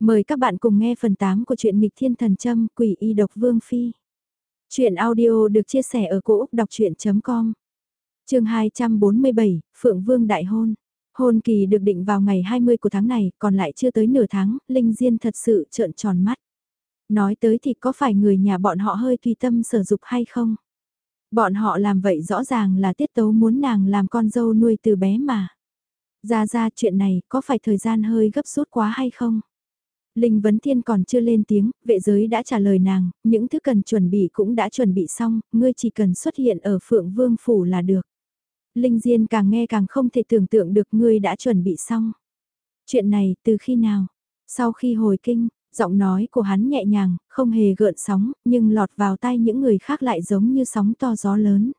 Mời các bạn cùng nghe phần 8 của truyện nghịch thiên thần châm quỷ y độc vương phi. Chuyện audio được chia sẻ ở cỗ đọc chuyện.com Trường 247, Phượng Vương Đại Hôn. Hôn kỳ được định vào ngày 20 của tháng này, còn lại chưa tới nửa tháng, Linh Diên thật sự trợn tròn mắt. Nói tới thì có phải người nhà bọn họ hơi tùy tâm sở dục hay không? Bọn họ làm vậy rõ ràng là tiết tấu muốn nàng làm con dâu nuôi từ bé mà. Ra ra chuyện này có phải thời gian hơi gấp rút quá hay không? Linh Vấn Thiên còn chưa lên tiếng, vệ giới đã trả lời nàng, những thứ cần chuẩn bị cũng đã chuẩn bị xong, ngươi chỉ cần xuất hiện ở Phượng Vương Phủ là được. Linh Diên càng nghe càng không thể tưởng tượng được ngươi đã chuẩn bị xong. Chuyện này từ khi nào? Sau khi hồi kinh, giọng nói của hắn nhẹ nhàng, không hề gợn sóng, nhưng lọt vào tay những người khác lại giống như sóng to gió lớn.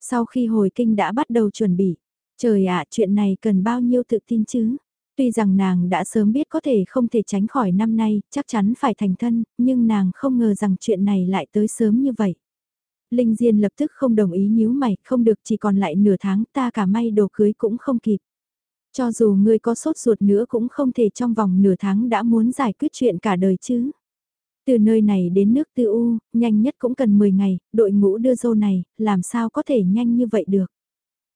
Sau khi hồi kinh đã bắt đầu chuẩn bị, trời ạ chuyện này cần bao nhiêu tự tin chứ? Tuy rằng nàng đã sớm biết có thể không thể tránh khỏi năm nay, chắc chắn phải thành thân, nhưng nàng không ngờ rằng chuyện này lại tới sớm như vậy. Linh Diên lập tức không đồng ý nhíu mày, không được chỉ còn lại nửa tháng ta cả may đồ cưới cũng không kịp. Cho dù ngươi có sốt ruột nữa cũng không thể trong vòng nửa tháng đã muốn giải quyết chuyện cả đời chứ. Từ nơi này đến nước tư u, nhanh nhất cũng cần 10 ngày, đội ngũ đưa dâu này, làm sao có thể nhanh như vậy được.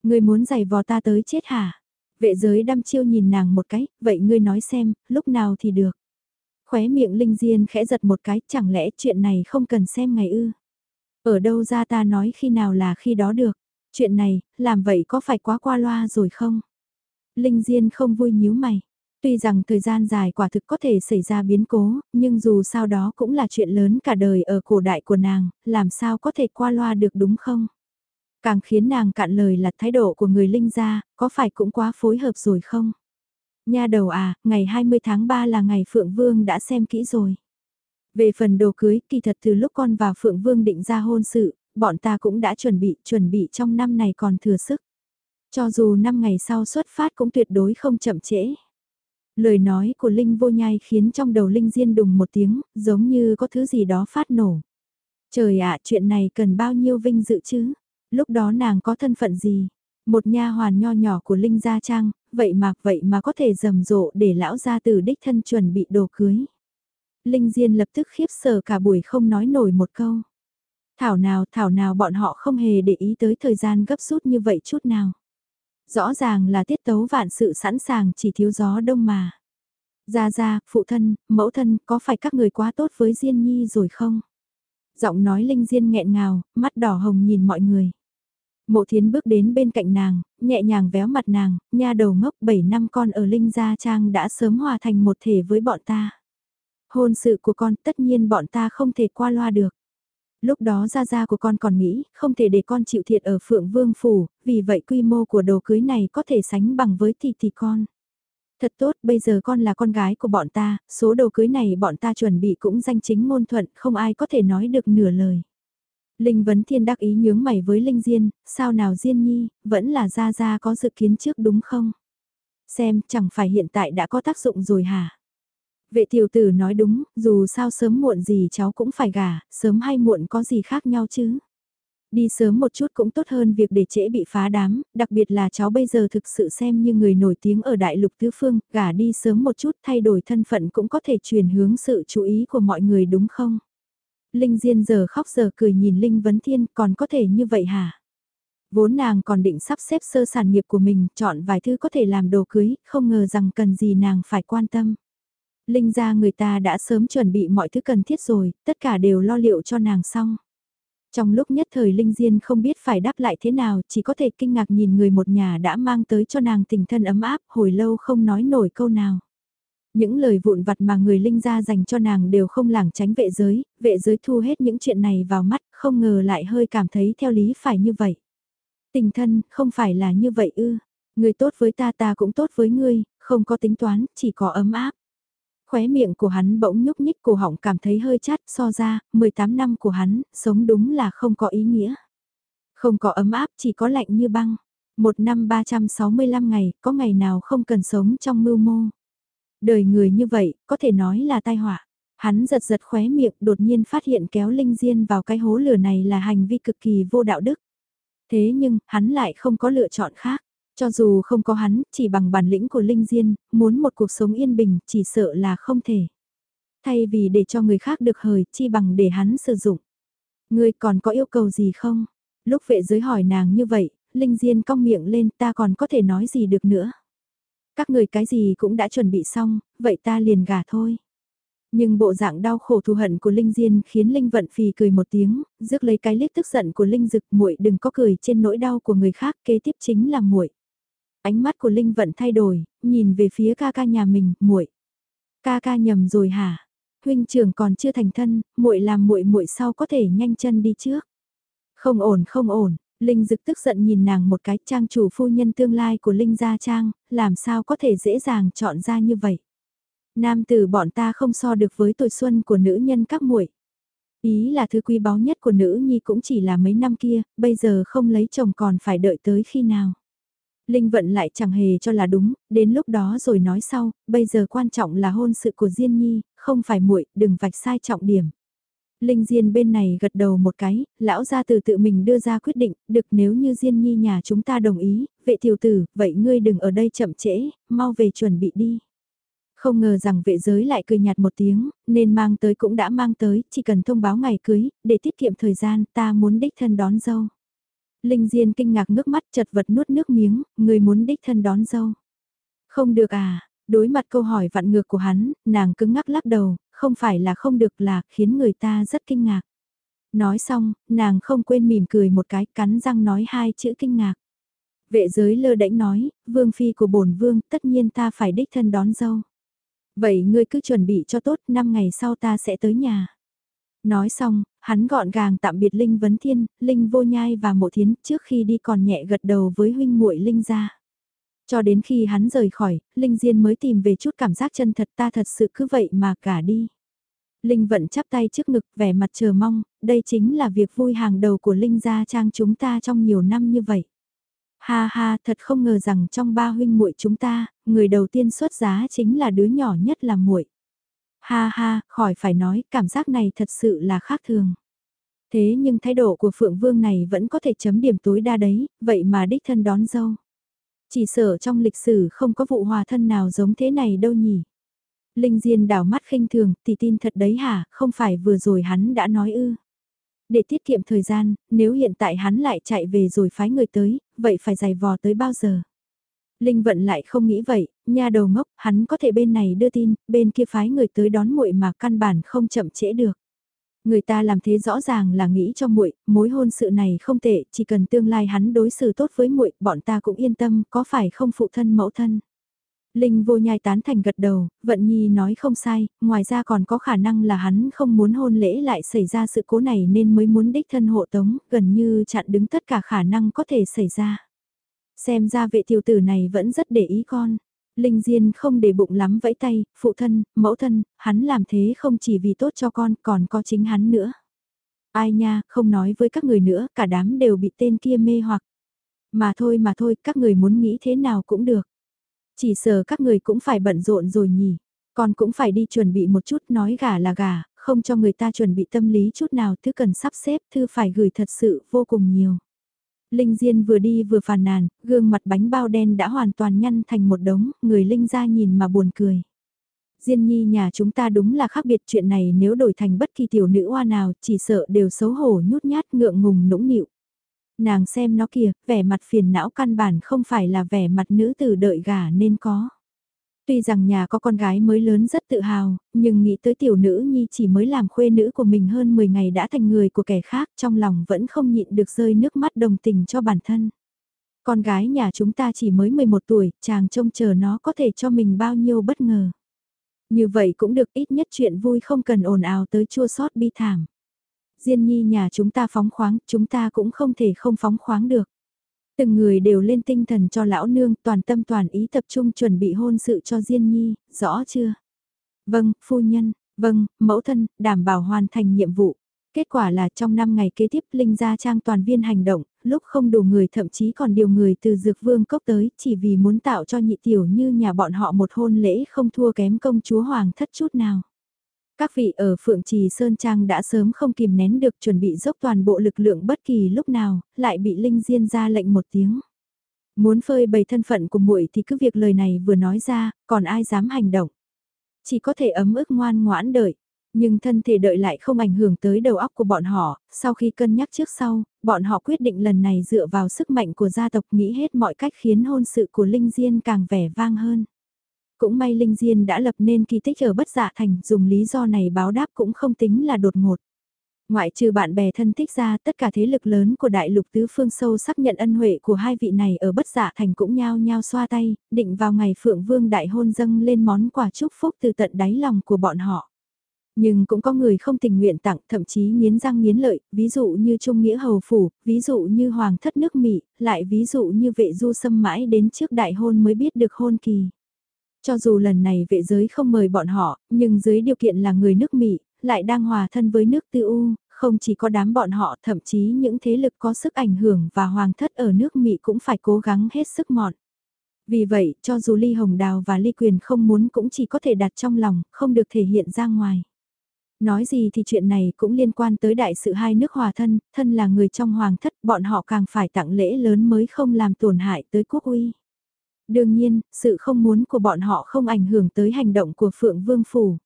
Ngươi muốn giày vò ta tới chết hả? Vệ giới đăm chiêu nhìn nàng một cái, vậy ngươi nói xem, lúc nào thì được. Khóe miệng Linh Diên khẽ giật một cái, chẳng lẽ chuyện này không cần xem ngày ư? Ở đâu ra ta nói khi nào là khi đó được? Chuyện này, làm vậy có phải quá qua loa rồi không? Linh Diên không vui nhíu mày. Tuy rằng thời gian dài quả thực có thể xảy ra biến cố, nhưng dù sao đó cũng là chuyện lớn cả đời ở cổ đại của nàng, làm sao có thể qua loa được đúng không? Càng khiến nàng cạn lời là thái độ của người Linh gia, có phải cũng quá phối hợp rồi không? Nha đầu à, ngày 20 tháng 3 là ngày Phượng Vương đã xem kỹ rồi. Về phần đồ cưới, kỳ thật từ lúc con và Phượng Vương định ra hôn sự, bọn ta cũng đã chuẩn bị, chuẩn bị trong năm này còn thừa sức. Cho dù năm ngày sau xuất phát cũng tuyệt đối không chậm trễ. Lời nói của Linh vô nhai khiến trong đầu Linh Diên đùng một tiếng, giống như có thứ gì đó phát nổ. Trời ạ, chuyện này cần bao nhiêu vinh dự chứ? Lúc đó nàng có thân phận gì? Một nha hoàn nho nhỏ của Linh Gia Trang, vậy mà vậy mà có thể rầm rộ để lão gia tử đích thân chuẩn bị đồ cưới. Linh Diên lập tức khiếp sợ cả buổi không nói nổi một câu. Thảo nào thảo nào bọn họ không hề để ý tới thời gian gấp rút như vậy chút nào. Rõ ràng là tiết tấu vạn sự sẵn sàng chỉ thiếu gió đông mà. Gia Gia, phụ thân, mẫu thân, có phải các người quá tốt với Diên Nhi rồi không? Giọng nói Linh Diên nghẹn ngào, mắt đỏ hồng nhìn mọi người. Mộ thiến bước đến bên cạnh nàng, nhẹ nhàng véo mặt nàng, nha đầu ngốc 7 năm con ở Linh Gia Trang đã sớm hòa thành một thể với bọn ta. Hôn sự của con tất nhiên bọn ta không thể qua loa được. Lúc đó gia gia của con còn nghĩ không thể để con chịu thiệt ở Phượng Vương Phủ, vì vậy quy mô của đồ cưới này có thể sánh bằng với tỷ tỷ con. Thật tốt, bây giờ con là con gái của bọn ta, số đồ cưới này bọn ta chuẩn bị cũng danh chính ngôn thuận, không ai có thể nói được nửa lời. Linh Vấn Thiên đắc ý nhướng mày với Linh Diên, sao nào Diên Nhi, vẫn là Gia Gia có dự kiến trước đúng không? Xem, chẳng phải hiện tại đã có tác dụng rồi hả? Vệ tiểu tử nói đúng, dù sao sớm muộn gì cháu cũng phải gả, sớm hay muộn có gì khác nhau chứ? Đi sớm một chút cũng tốt hơn việc để trễ bị phá đám, đặc biệt là cháu bây giờ thực sự xem như người nổi tiếng ở đại lục tứ phương, gả đi sớm một chút thay đổi thân phận cũng có thể chuyển hướng sự chú ý của mọi người đúng không? Linh Diên giờ khóc giờ cười nhìn Linh Vấn Thiên còn có thể như vậy hả? Vốn nàng còn định sắp xếp sơ sản nghiệp của mình, chọn vài thứ có thể làm đồ cưới, không ngờ rằng cần gì nàng phải quan tâm. Linh ra người ta đã sớm chuẩn bị mọi thứ cần thiết rồi, tất cả đều lo liệu cho nàng xong. Trong lúc nhất thời Linh Diên không biết phải đáp lại thế nào, chỉ có thể kinh ngạc nhìn người một nhà đã mang tới cho nàng tình thân ấm áp, hồi lâu không nói nổi câu nào. Những lời vụn vặt mà người Linh gia dành cho nàng đều không lảng tránh vệ giới, vệ giới thu hết những chuyện này vào mắt, không ngờ lại hơi cảm thấy theo lý phải như vậy. Tình thân, không phải là như vậy ư. Người tốt với ta ta cũng tốt với ngươi, không có tính toán, chỉ có ấm áp. Khóe miệng của hắn bỗng nhúc nhích cổ họng cảm thấy hơi chát so ra, 18 năm của hắn, sống đúng là không có ý nghĩa. Không có ấm áp chỉ có lạnh như băng. Một năm 365 ngày, có ngày nào không cần sống trong mưu mô. Đời người như vậy, có thể nói là tai họa. Hắn giật giật khóe miệng đột nhiên phát hiện kéo Linh Diên vào cái hố lửa này là hành vi cực kỳ vô đạo đức. Thế nhưng, hắn lại không có lựa chọn khác. Cho dù không có hắn, chỉ bằng bản lĩnh của Linh Diên, muốn một cuộc sống yên bình, chỉ sợ là không thể. Thay vì để cho người khác được hời, chi bằng để hắn sử dụng. Ngươi còn có yêu cầu gì không? Lúc vệ giới hỏi nàng như vậy, Linh Diên cong miệng lên ta còn có thể nói gì được nữa. Các người cái gì cũng đã chuẩn bị xong, vậy ta liền gả thôi. Nhưng bộ dạng đau khổ thù hận của Linh Diên khiến Linh Vận Phì cười một tiếng, rước lấy cái liếc tức giận của Linh Dực muội đừng có cười trên nỗi đau của người khác kế tiếp chính là muội. Ánh mắt của Linh Vận thay đổi, nhìn về phía ca ca nhà mình, muội. Ca ca nhầm rồi hả? Huynh trưởng còn chưa thành thân, muội làm muội muội sau có thể nhanh chân đi trước. Không ổn không ổn, Linh Dực tức giận nhìn nàng một cái trang chủ phu nhân tương lai của Linh Gia Trang, làm sao có thể dễ dàng chọn ra như vậy. Nam tử bọn ta không so được với tuổi xuân của nữ nhân các muội. Ý là thứ quý báu nhất của nữ nhi cũng chỉ là mấy năm kia, bây giờ không lấy chồng còn phải đợi tới khi nào. Linh vận lại chẳng hề cho là đúng, đến lúc đó rồi nói sau, bây giờ quan trọng là hôn sự của Diên Nhi, không phải muội, đừng vạch sai trọng điểm. Linh Diên bên này gật đầu một cái, lão gia từ tự mình đưa ra quyết định, được nếu như Diên Nhi nhà chúng ta đồng ý, vệ tiểu tử, vậy ngươi đừng ở đây chậm trễ, mau về chuẩn bị đi. Không ngờ rằng vệ giới lại cười nhạt một tiếng, nên mang tới cũng đã mang tới, chỉ cần thông báo ngày cưới, để tiết kiệm thời gian, ta muốn đích thân đón dâu. Linh Diên kinh ngạc nước mắt chật vật nuốt nước miếng, người muốn đích thân đón dâu. Không được à, đối mặt câu hỏi vặn ngược của hắn, nàng cứng ngắc lắc đầu, không phải là không được là khiến người ta rất kinh ngạc. Nói xong, nàng không quên mỉm cười một cái cắn răng nói hai chữ kinh ngạc. Vệ giới lơ đễnh nói, vương phi của bổn vương, tất nhiên ta phải đích thân đón dâu. Vậy ngươi cứ chuẩn bị cho tốt, 5 ngày sau ta sẽ tới nhà. Nói xong, hắn gọn gàng tạm biệt Linh Vấn Thiên, Linh Vô Nhai và Mộ Thiến trước khi đi còn nhẹ gật đầu với huynh muội Linh ra. Cho đến khi hắn rời khỏi, Linh Diên mới tìm về chút cảm giác chân thật ta thật sự cứ vậy mà cả đi. Linh vận chắp tay trước ngực vẻ mặt chờ mong, đây chính là việc vui hàng đầu của Linh gia trang chúng ta trong nhiều năm như vậy. Ha ha, thật không ngờ rằng trong ba huynh muội chúng ta, người đầu tiên xuất giá chính là đứa nhỏ nhất là muội. Ha ha, khỏi phải nói, cảm giác này thật sự là khác thường. Thế nhưng thái độ của Phượng Vương này vẫn có thể chấm điểm tối đa đấy, vậy mà đích thân đón dâu. Chỉ sợ trong lịch sử không có vụ hòa thân nào giống thế này đâu nhỉ. Linh Diên đảo mắt khinh thường, thì tin thật đấy hả, không phải vừa rồi hắn đã nói ư. Để tiết kiệm thời gian, nếu hiện tại hắn lại chạy về rồi phái người tới, vậy phải giày vò tới bao giờ? Linh vận lại không nghĩ vậy, nha đầu ngốc, hắn có thể bên này đưa tin, bên kia phái người tới đón muội mà căn bản không chậm trễ được. Người ta làm thế rõ ràng là nghĩ cho muội, mối hôn sự này không tệ, chỉ cần tương lai hắn đối xử tốt với muội, bọn ta cũng yên tâm, có phải không phụ thân mẫu thân. Linh vô nhai tán thành gật đầu, vận nhi nói không sai, ngoài ra còn có khả năng là hắn không muốn hôn lễ lại xảy ra sự cố này nên mới muốn đích thân hộ tống, gần như chặn đứng tất cả khả năng có thể xảy ra. Xem ra vệ tiểu tử này vẫn rất để ý con. Linh Diên không để bụng lắm vẫy tay, phụ thân, mẫu thân, hắn làm thế không chỉ vì tốt cho con còn có chính hắn nữa. Ai nha, không nói với các người nữa, cả đám đều bị tên kia mê hoặc. Mà thôi mà thôi, các người muốn nghĩ thế nào cũng được. Chỉ sợ các người cũng phải bận rộn rồi nhỉ. Con cũng phải đi chuẩn bị một chút nói gà là gà, không cho người ta chuẩn bị tâm lý chút nào thứ cần sắp xếp thư phải gửi thật sự vô cùng nhiều. Linh Diên vừa đi vừa phàn nàn, gương mặt bánh bao đen đã hoàn toàn nhăn thành một đống, người Linh ra nhìn mà buồn cười. Diên nhi nhà chúng ta đúng là khác biệt chuyện này nếu đổi thành bất kỳ tiểu nữ hoa nào chỉ sợ đều xấu hổ nhút nhát ngượng ngùng nũng nịu. Nàng xem nó kìa, vẻ mặt phiền não căn bản không phải là vẻ mặt nữ tử đợi gà nên có. Tuy rằng nhà có con gái mới lớn rất tự hào, nhưng nghĩ tới tiểu nữ nhi chỉ mới làm khuê nữ của mình hơn 10 ngày đã thành người của kẻ khác trong lòng vẫn không nhịn được rơi nước mắt đồng tình cho bản thân. Con gái nhà chúng ta chỉ mới 11 tuổi, chàng trông chờ nó có thể cho mình bao nhiêu bất ngờ. Như vậy cũng được ít nhất chuyện vui không cần ồn ào tới chua sót bi thảm. Diên nhi nhà chúng ta phóng khoáng, chúng ta cũng không thể không phóng khoáng được. Từng người đều lên tinh thần cho lão nương toàn tâm toàn ý tập trung chuẩn bị hôn sự cho Diên nhi, rõ chưa? Vâng, phu nhân, vâng, mẫu thân, đảm bảo hoàn thành nhiệm vụ. Kết quả là trong 5 ngày kế tiếp Linh Gia Trang toàn viên hành động, lúc không đủ người thậm chí còn điều người từ Dược Vương Cốc tới chỉ vì muốn tạo cho nhị tiểu như nhà bọn họ một hôn lễ không thua kém công chúa Hoàng thất chút nào. Các vị ở Phượng Trì Sơn Trang đã sớm không kìm nén được chuẩn bị dốc toàn bộ lực lượng bất kỳ lúc nào, lại bị Linh Diên ra lệnh một tiếng. Muốn phơi bày thân phận của muội thì cứ việc lời này vừa nói ra, còn ai dám hành động. Chỉ có thể ấm ức ngoan ngoãn đợi. Nhưng thân thể đợi lại không ảnh hưởng tới đầu óc của bọn họ, sau khi cân nhắc trước sau, bọn họ quyết định lần này dựa vào sức mạnh của gia tộc nghĩ hết mọi cách khiến hôn sự của Linh Diên càng vẻ vang hơn. Cũng may Linh Diên đã lập nên kỳ tích ở bất dạ thành, dùng lý do này báo đáp cũng không tính là đột ngột. Ngoại trừ bạn bè thân thích ra tất cả thế lực lớn của đại lục tứ phương sâu sắc nhận ân huệ của hai vị này ở bất dạ thành cũng nhao nhao xoa tay, định vào ngày Phượng Vương đại hôn dâng lên món quà chúc phúc từ tận đáy lòng của bọn họ. Nhưng cũng có người không tình nguyện tặng, thậm chí nghiến răng nghiến lợi, ví dụ như Trung Nghĩa Hầu Phủ, ví dụ như Hoàng thất nước Mỹ, lại ví dụ như vệ du xâm mãi đến trước đại hôn mới biết được hôn kỳ. Cho dù lần này vệ giới không mời bọn họ, nhưng dưới điều kiện là người nước Mỹ, lại đang hòa thân với nước tư u, không chỉ có đám bọn họ thậm chí những thế lực có sức ảnh hưởng và hoàng thất ở nước Mỹ cũng phải cố gắng hết sức mọn. Vì vậy, cho dù Ly Hồng Đào và Ly Quyền không muốn cũng chỉ có thể đặt trong lòng, không được thể hiện ra ngoài. Nói gì thì chuyện này cũng liên quan tới đại sự hai nước hòa thân, thân là người trong hoàng thất, bọn họ càng phải tặng lễ lớn mới không làm tổn hại tới quốc uy. Đương nhiên, sự không muốn của bọn họ không ảnh hưởng tới hành động của Phượng Vương Phủ.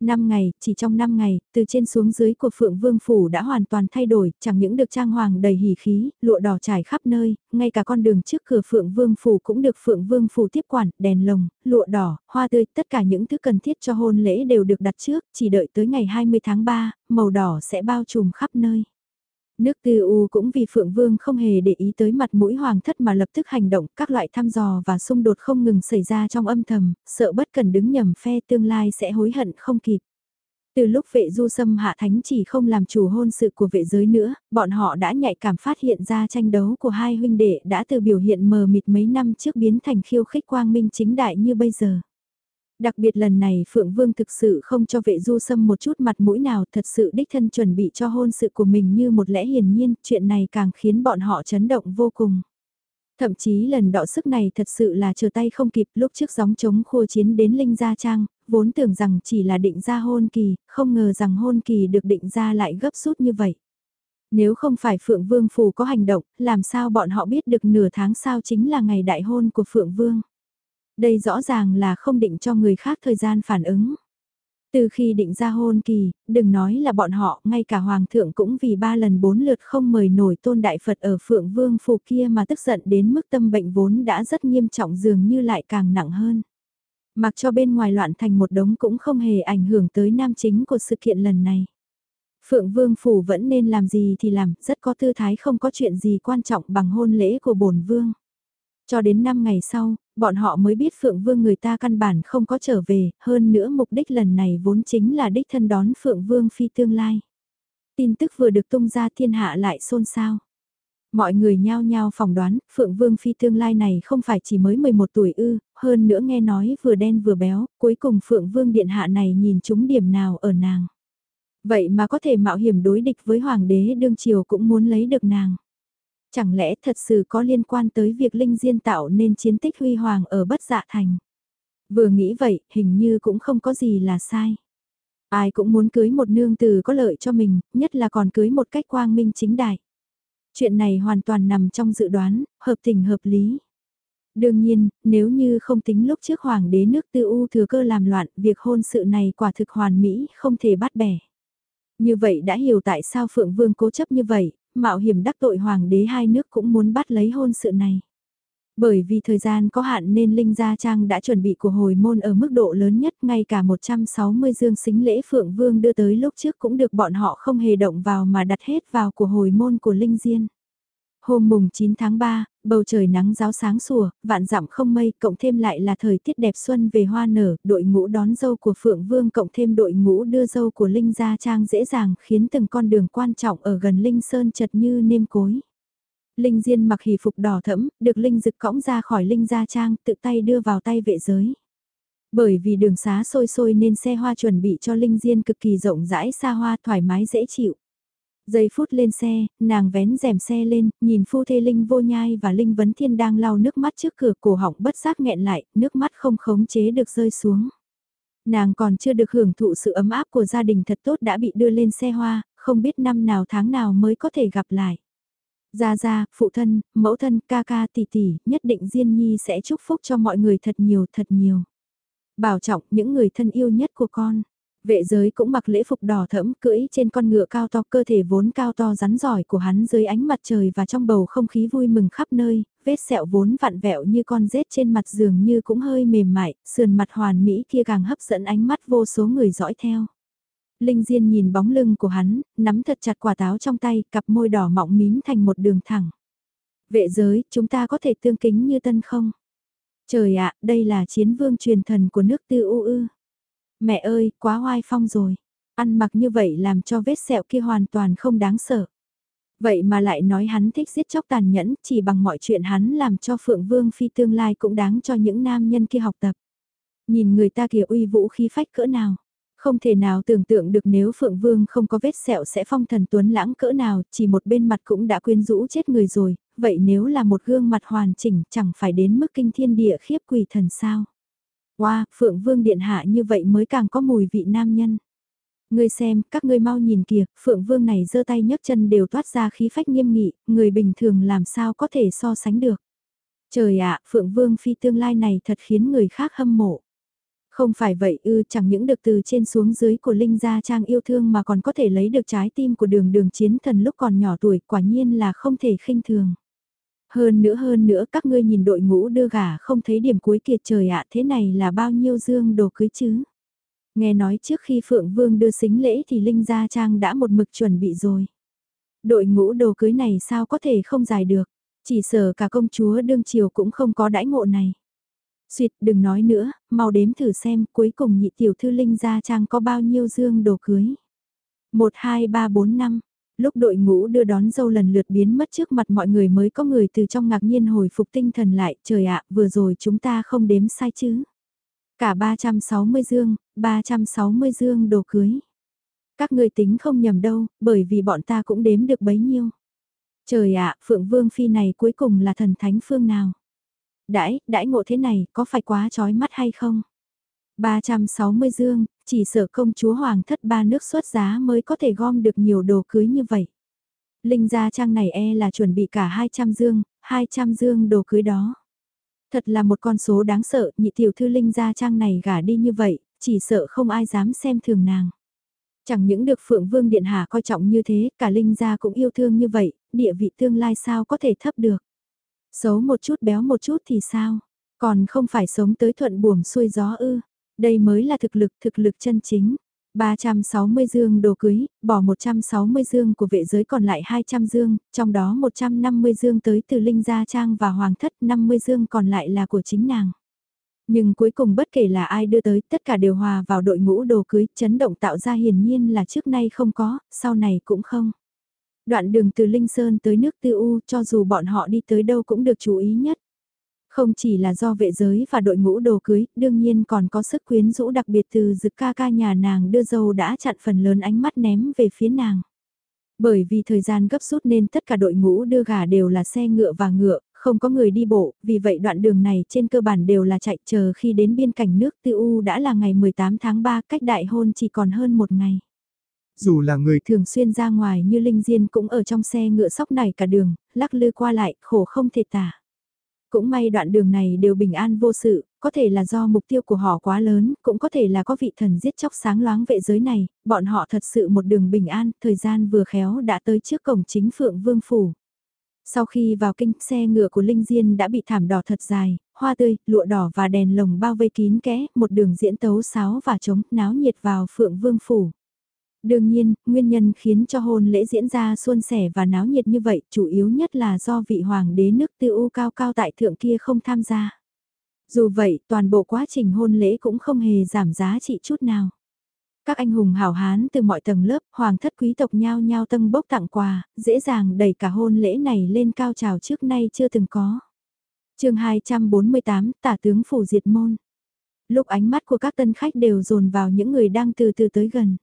năm ngày, chỉ trong 5 ngày, từ trên xuống dưới của Phượng Vương Phủ đã hoàn toàn thay đổi, chẳng những được trang hoàng đầy hỉ khí, lụa đỏ trải khắp nơi, ngay cả con đường trước cửa Phượng Vương Phủ cũng được Phượng Vương Phủ tiếp quản, đèn lồng, lụa đỏ, hoa tươi, tất cả những thứ cần thiết cho hôn lễ đều được đặt trước, chỉ đợi tới ngày 20 tháng 3, màu đỏ sẽ bao trùm khắp nơi. Nước tư u cũng vì Phượng Vương không hề để ý tới mặt mũi hoàng thất mà lập tức hành động, các loại thăm dò và xung đột không ngừng xảy ra trong âm thầm, sợ bất cần đứng nhầm phe tương lai sẽ hối hận không kịp. Từ lúc vệ du sâm hạ thánh chỉ không làm chủ hôn sự của vệ giới nữa, bọn họ đã nhạy cảm phát hiện ra tranh đấu của hai huynh đệ đã từ biểu hiện mờ mịt mấy năm trước biến thành khiêu khích quang minh chính đại như bây giờ. Đặc biệt lần này Phượng Vương thực sự không cho vệ du sâm một chút mặt mũi nào thật sự đích thân chuẩn bị cho hôn sự của mình như một lẽ hiển nhiên, chuyện này càng khiến bọn họ chấn động vô cùng. Thậm chí lần đọ sức này thật sự là chờ tay không kịp lúc trước gióng chống khua chiến đến Linh Gia Trang, vốn tưởng rằng chỉ là định ra hôn kỳ, không ngờ rằng hôn kỳ được định ra lại gấp rút như vậy. Nếu không phải Phượng Vương Phù có hành động, làm sao bọn họ biết được nửa tháng sau chính là ngày đại hôn của Phượng Vương. Đây rõ ràng là không định cho người khác thời gian phản ứng. Từ khi định ra hôn kỳ, đừng nói là bọn họ, ngay cả Hoàng thượng cũng vì ba lần bốn lượt không mời nổi tôn đại Phật ở Phượng Vương Phù kia mà tức giận đến mức tâm bệnh vốn đã rất nghiêm trọng dường như lại càng nặng hơn. Mặc cho bên ngoài loạn thành một đống cũng không hề ảnh hưởng tới nam chính của sự kiện lần này. Phượng Vương Phủ vẫn nên làm gì thì làm, rất có tư thái không có chuyện gì quan trọng bằng hôn lễ của bổn Vương. Cho đến 5 ngày sau, bọn họ mới biết Phượng Vương người ta căn bản không có trở về, hơn nữa mục đích lần này vốn chính là đích thân đón Phượng Vương phi tương lai. Tin tức vừa được tung ra thiên hạ lại xôn xao. Mọi người nhao nhao phỏng đoán, Phượng Vương Phi tương lai này không phải chỉ mới 11 tuổi ư, hơn nữa nghe nói vừa đen vừa béo, cuối cùng Phượng Vương Điện Hạ này nhìn chúng điểm nào ở nàng. Vậy mà có thể mạo hiểm đối địch với Hoàng đế đương triều cũng muốn lấy được nàng. Chẳng lẽ thật sự có liên quan tới việc Linh Diên tạo nên chiến tích huy hoàng ở bất dạ thành. Vừa nghĩ vậy, hình như cũng không có gì là sai. Ai cũng muốn cưới một nương từ có lợi cho mình, nhất là còn cưới một cách quang minh chính đại. Chuyện này hoàn toàn nằm trong dự đoán, hợp tình hợp lý. Đương nhiên, nếu như không tính lúc trước hoàng đế nước tư u thừa cơ làm loạn, việc hôn sự này quả thực hoàn mỹ, không thể bắt bẻ. Như vậy đã hiểu tại sao Phượng Vương cố chấp như vậy, mạo hiểm đắc tội hoàng đế hai nước cũng muốn bắt lấy hôn sự này. Bởi vì thời gian có hạn nên Linh Gia Trang đã chuẩn bị của hồi môn ở mức độ lớn nhất, ngay cả 160 dương xính lễ Phượng Vương đưa tới lúc trước cũng được bọn họ không hề động vào mà đặt hết vào của hồi môn của Linh Diên. Hôm mùng 9 tháng 3, bầu trời nắng giáo sáng sủa, vạn dặm không mây, cộng thêm lại là thời tiết đẹp xuân về hoa nở, đội ngũ đón dâu của Phượng Vương cộng thêm đội ngũ đưa dâu của Linh Gia Trang dễ dàng khiến từng con đường quan trọng ở gần Linh Sơn chật như nêm cối. Linh Diên mặc hỷ phục đỏ thẫm, được Linh Dực cõng ra khỏi Linh Gia Trang, tự tay đưa vào tay vệ giới. Bởi vì đường xá sôi sôi nên xe hoa chuẩn bị cho Linh Diên cực kỳ rộng rãi xa hoa thoải mái dễ chịu. Giây phút lên xe, nàng vén rèm xe lên, nhìn phu thê Linh vô nhai và Linh vấn thiên đang lau nước mắt trước cửa cổ họng bất giác nghẹn lại, nước mắt không khống chế được rơi xuống. Nàng còn chưa được hưởng thụ sự ấm áp của gia đình thật tốt đã bị đưa lên xe hoa, không biết năm nào tháng nào mới có thể gặp lại. Gia Gia, phụ thân, mẫu thân, ca ca, tỷ tỷ, nhất định Diên Nhi sẽ chúc phúc cho mọi người thật nhiều thật nhiều. Bảo trọng những người thân yêu nhất của con. Vệ giới cũng mặc lễ phục đỏ thẫm cưỡi trên con ngựa cao to cơ thể vốn cao to rắn giỏi của hắn dưới ánh mặt trời và trong bầu không khí vui mừng khắp nơi, vết sẹo vốn vặn vẹo như con rết trên mặt giường như cũng hơi mềm mại, sườn mặt hoàn mỹ kia càng hấp dẫn ánh mắt vô số người dõi theo. Linh Diên nhìn bóng lưng của hắn, nắm thật chặt quả táo trong tay, cặp môi đỏ mọng mím thành một đường thẳng. Vệ giới, chúng ta có thể tương kính như tân không? Trời ạ, đây là chiến vương truyền thần của nước tư u ư. Mẹ ơi, quá hoai phong rồi. Ăn mặc như vậy làm cho vết sẹo kia hoàn toàn không đáng sợ. Vậy mà lại nói hắn thích giết chóc tàn nhẫn, chỉ bằng mọi chuyện hắn làm cho Phượng Vương Phi tương lai cũng đáng cho những nam nhân kia học tập. Nhìn người ta kìa uy vũ khí phách cỡ nào. Không thể nào tưởng tượng được nếu Phượng Vương không có vết sẹo sẽ phong thần tuấn lãng cỡ nào, chỉ một bên mặt cũng đã quyến rũ chết người rồi, vậy nếu là một gương mặt hoàn chỉnh chẳng phải đến mức kinh thiên địa khiếp quỷ thần sao. Wow, Phượng Vương Điện Hạ như vậy mới càng có mùi vị nam nhân. Ngươi xem, các ngươi mau nhìn kìa, Phượng Vương này giơ tay nhấc chân đều toát ra khí phách nghiêm nghị, người bình thường làm sao có thể so sánh được. Trời ạ, Phượng Vương phi tương lai này thật khiến người khác hâm mộ. Không phải vậy ư chẳng những được từ trên xuống dưới của Linh Gia Trang yêu thương mà còn có thể lấy được trái tim của đường đường chiến thần lúc còn nhỏ tuổi quả nhiên là không thể khinh thường. Hơn nữa hơn nữa các ngươi nhìn đội ngũ đưa gà không thấy điểm cuối kiệt trời ạ thế này là bao nhiêu dương đồ cưới chứ. Nghe nói trước khi Phượng Vương đưa xính lễ thì Linh Gia Trang đã một mực chuẩn bị rồi. Đội ngũ đồ cưới này sao có thể không dài được, chỉ sợ cả công chúa đương triều cũng không có đãi ngộ này. Xuyệt đừng nói nữa, mau đếm thử xem cuối cùng nhị tiểu thư Linh Gia Trang có bao nhiêu dương đồ cưới. 1, 2, 3, 4, 5. Lúc đội ngũ đưa đón dâu lần lượt biến mất trước mặt mọi người mới có người từ trong ngạc nhiên hồi phục tinh thần lại, trời ạ, vừa rồi chúng ta không đếm sai chứ. Cả 360 dương, 360 dương đồ cưới. Các người tính không nhầm đâu, bởi vì bọn ta cũng đếm được bấy nhiêu. Trời ạ, Phượng Vương Phi này cuối cùng là thần thánh phương nào? Đãi, đãi ngộ thế này, có phải quá trói mắt hay không? 360 dương, chỉ sợ công chúa hoàng thất ba nước xuất giá mới có thể gom được nhiều đồ cưới như vậy. Linh gia trang này e là chuẩn bị cả 200 dương, 200 dương đồ cưới đó. Thật là một con số đáng sợ, nhị tiểu thư Linh gia trang này gả đi như vậy, chỉ sợ không ai dám xem thường nàng. Chẳng những được Phượng Vương Điện Hạ coi trọng như thế, cả Linh gia cũng yêu thương như vậy, địa vị tương lai sao có thể thấp được. Xấu một chút béo một chút thì sao? Còn không phải sống tới thuận buồm xuôi gió ư. Đây mới là thực lực, thực lực chân chính. 360 dương đồ cưới, bỏ 160 dương của vệ giới còn lại 200 dương, trong đó 150 dương tới từ Linh Gia Trang và Hoàng Thất, 50 dương còn lại là của chính nàng. Nhưng cuối cùng bất kể là ai đưa tới, tất cả đều hòa vào đội ngũ đồ cưới, chấn động tạo ra hiển nhiên là trước nay không có, sau này cũng không. Đoạn đường từ Linh Sơn tới nước Tư U cho dù bọn họ đi tới đâu cũng được chú ý nhất. Không chỉ là do vệ giới và đội ngũ đồ cưới, đương nhiên còn có sức quyến rũ đặc biệt từ dực ca ca nhà nàng đưa dâu đã chặn phần lớn ánh mắt ném về phía nàng. Bởi vì thời gian gấp rút nên tất cả đội ngũ đưa gà đều là xe ngựa và ngựa, không có người đi bộ, vì vậy đoạn đường này trên cơ bản đều là chạy chờ khi đến biên cảnh nước Tư U đã là ngày 18 tháng 3 cách đại hôn chỉ còn hơn một ngày. Dù là người thường xuyên ra ngoài như Linh Diên cũng ở trong xe ngựa sóc này cả đường, lắc lư qua lại, khổ không thể tả. Cũng may đoạn đường này đều bình an vô sự, có thể là do mục tiêu của họ quá lớn, cũng có thể là có vị thần giết chóc sáng loáng vệ giới này, bọn họ thật sự một đường bình an, thời gian vừa khéo đã tới trước cổng chính Phượng Vương Phủ. Sau khi vào kinh, xe ngựa của Linh Diên đã bị thảm đỏ thật dài, hoa tươi, lụa đỏ và đèn lồng bao vây kín kẽ, một đường diễn tấu sáo và trống, náo nhiệt vào Phượng Vương Phủ. Đương nhiên, nguyên nhân khiến cho hôn lễ diễn ra suôn sẻ và náo nhiệt như vậy chủ yếu nhất là do vị hoàng đế nước tư u cao cao tại thượng kia không tham gia. Dù vậy, toàn bộ quá trình hôn lễ cũng không hề giảm giá trị chút nào. Các anh hùng hảo hán từ mọi tầng lớp, hoàng thất quý tộc nhao nhao tân bốc tặng quà, dễ dàng đẩy cả hôn lễ này lên cao trào trước nay chưa từng có. chương 248, tả tướng phủ diệt môn. Lúc ánh mắt của các tân khách đều dồn vào những người đang từ từ tới gần.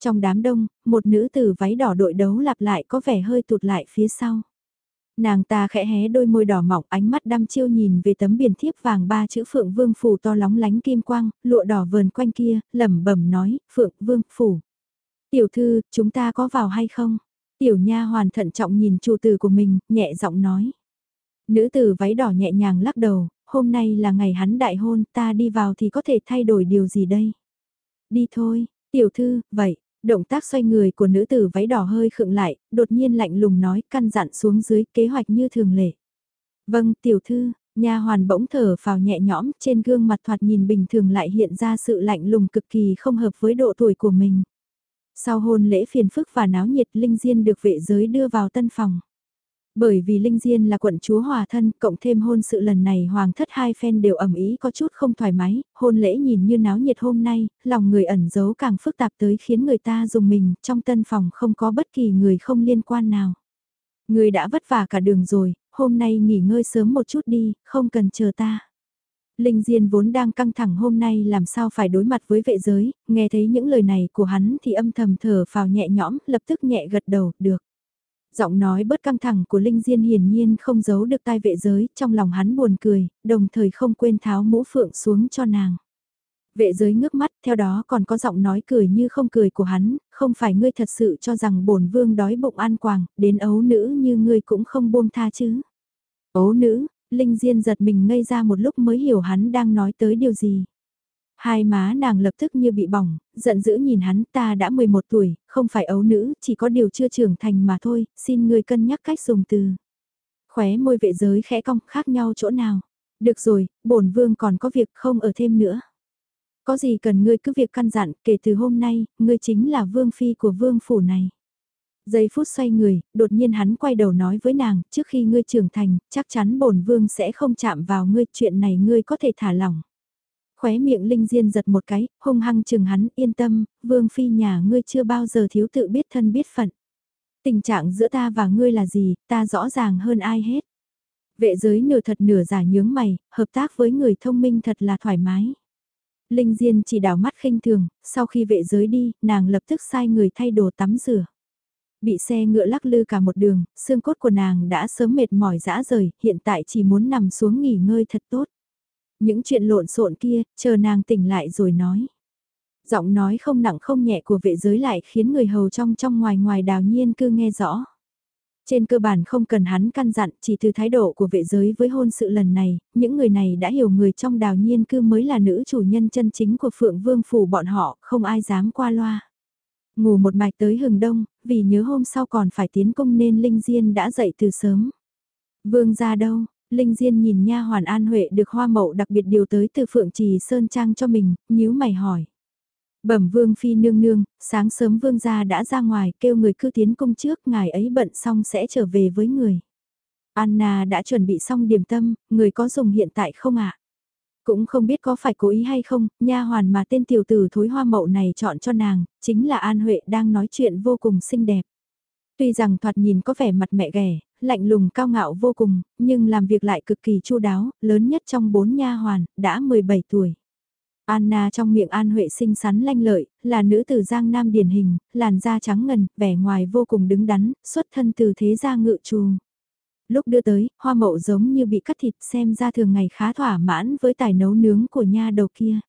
Trong đám đông, một nữ tử váy đỏ đội đấu lặp lại có vẻ hơi tụt lại phía sau. Nàng ta khẽ hé đôi môi đỏ mỏng ánh mắt đăm chiêu nhìn về tấm biển thiếp vàng ba chữ Phượng Vương Phủ to lóng lánh kim quang, lụa đỏ vờn quanh kia, lẩm bẩm nói, Phượng Vương Phủ. Tiểu thư, chúng ta có vào hay không? Tiểu nha hoàn thận trọng nhìn chủ tử của mình, nhẹ giọng nói. Nữ tử váy đỏ nhẹ nhàng lắc đầu, hôm nay là ngày hắn đại hôn, ta đi vào thì có thể thay đổi điều gì đây? Đi thôi, tiểu thư, vậy, động tác xoay người của nữ tử váy đỏ hơi khựng lại, đột nhiên lạnh lùng nói căn dặn xuống dưới kế hoạch như thường lệ. Vâng, tiểu thư, nha hoàn bỗng thở vào nhẹ nhõm, trên gương mặt thoạt nhìn bình thường lại hiện ra sự lạnh lùng cực kỳ không hợp với độ tuổi của mình. Sau hôn lễ phiền phức và náo nhiệt Linh Diên được vệ giới đưa vào tân phòng. Bởi vì Linh Diên là quận chúa hòa thân, cộng thêm hôn sự lần này hoàng thất hai phen đều ẩm ý có chút không thoải mái, hôn lễ nhìn như náo nhiệt hôm nay, lòng người ẩn giấu càng phức tạp tới khiến người ta dùng mình, trong tân phòng không có bất kỳ người không liên quan nào. Người đã vất vả cả đường rồi, hôm nay nghỉ ngơi sớm một chút đi, không cần chờ ta. Linh Diên vốn đang căng thẳng hôm nay làm sao phải đối mặt với vệ giới, nghe thấy những lời này của hắn thì âm thầm thở vào nhẹ nhõm, lập tức nhẹ gật đầu, được. Giọng nói bớt căng thẳng của Linh Diên hiển nhiên không giấu được tai vệ giới, trong lòng hắn buồn cười, đồng thời không quên tháo mũ phượng xuống cho nàng. Vệ giới ngước mắt, theo đó còn có giọng nói cười như không cười của hắn, không phải ngươi thật sự cho rằng bổn vương đói bụng an quàng, đến ấu nữ như ngươi cũng không buông tha chứ. Ấu nữ, Linh Diên giật mình ngây ra một lúc mới hiểu hắn đang nói tới điều gì. Hai má nàng lập tức như bị bỏng, giận dữ nhìn hắn ta đã 11 tuổi, không phải ấu nữ, chỉ có điều chưa trưởng thành mà thôi, xin ngươi cân nhắc cách dùng từ. Khóe môi vệ giới khẽ cong khác nhau chỗ nào. Được rồi, bổn vương còn có việc không ở thêm nữa. Có gì cần ngươi cứ việc căn dặn, kể từ hôm nay, ngươi chính là vương phi của vương phủ này. Giây phút xoay người, đột nhiên hắn quay đầu nói với nàng, trước khi ngươi trưởng thành, chắc chắn bổn vương sẽ không chạm vào ngươi, chuyện này ngươi có thể thả lỏng. Khóe miệng Linh Diên giật một cái, hung hăng chừng hắn, yên tâm, vương phi nhà ngươi chưa bao giờ thiếu tự biết thân biết phận. Tình trạng giữa ta và ngươi là gì, ta rõ ràng hơn ai hết. Vệ giới nửa thật nửa giả nhướng mày, hợp tác với người thông minh thật là thoải mái. Linh Diên chỉ đảo mắt khinh thường, sau khi vệ giới đi, nàng lập tức sai người thay đồ tắm rửa. Bị xe ngựa lắc lư cả một đường, xương cốt của nàng đã sớm mệt mỏi dã rời, hiện tại chỉ muốn nằm xuống nghỉ ngơi thật tốt. Những chuyện lộn xộn kia, chờ nàng tỉnh lại rồi nói. Giọng nói không nặng không nhẹ của vệ giới lại khiến người hầu trong trong ngoài ngoài đào nhiên cư nghe rõ. Trên cơ bản không cần hắn căn dặn, chỉ từ thái độ của vệ giới với hôn sự lần này, những người này đã hiểu người trong đào nhiên cư mới là nữ chủ nhân chân chính của Phượng Vương Phủ bọn họ, không ai dám qua loa. Ngủ một mạch tới hừng đông, vì nhớ hôm sau còn phải tiến công nên Linh Diên đã dậy từ sớm. Vương ra đâu, Linh Diên nhìn nha hoàn An Huệ được hoa mậu đặc biệt điều tới từ Phượng Trì Sơn Trang cho mình, nhíu mày hỏi. Bẩm Vương Phi nương nương, sáng sớm Vương gia đã ra ngoài kêu người cư tiến công trước, ngài ấy bận xong sẽ trở về với người. Anna đã chuẩn bị xong điểm tâm, người có dùng hiện tại không ạ? Cũng không biết có phải cố ý hay không, nha hoàn mà tên tiểu tử thối hoa mậu này chọn cho nàng, chính là An Huệ đang nói chuyện vô cùng xinh đẹp. Tuy rằng thoạt nhìn có vẻ mặt mẹ ghẻ, lạnh lùng cao ngạo vô cùng, nhưng làm việc lại cực kỳ chu đáo, lớn nhất trong bốn nha hoàn, đã 17 tuổi. Anna trong miệng An Huệ xinh xắn lanh lợi, là nữ tử Giang Nam điển hình, làn da trắng ngần, vẻ ngoài vô cùng đứng đắn, xuất thân từ thế gia ngự trù. Lúc đưa tới, hoa mậu giống như bị cắt thịt xem ra thường ngày khá thỏa mãn với tài nấu nướng của nha đầu kia.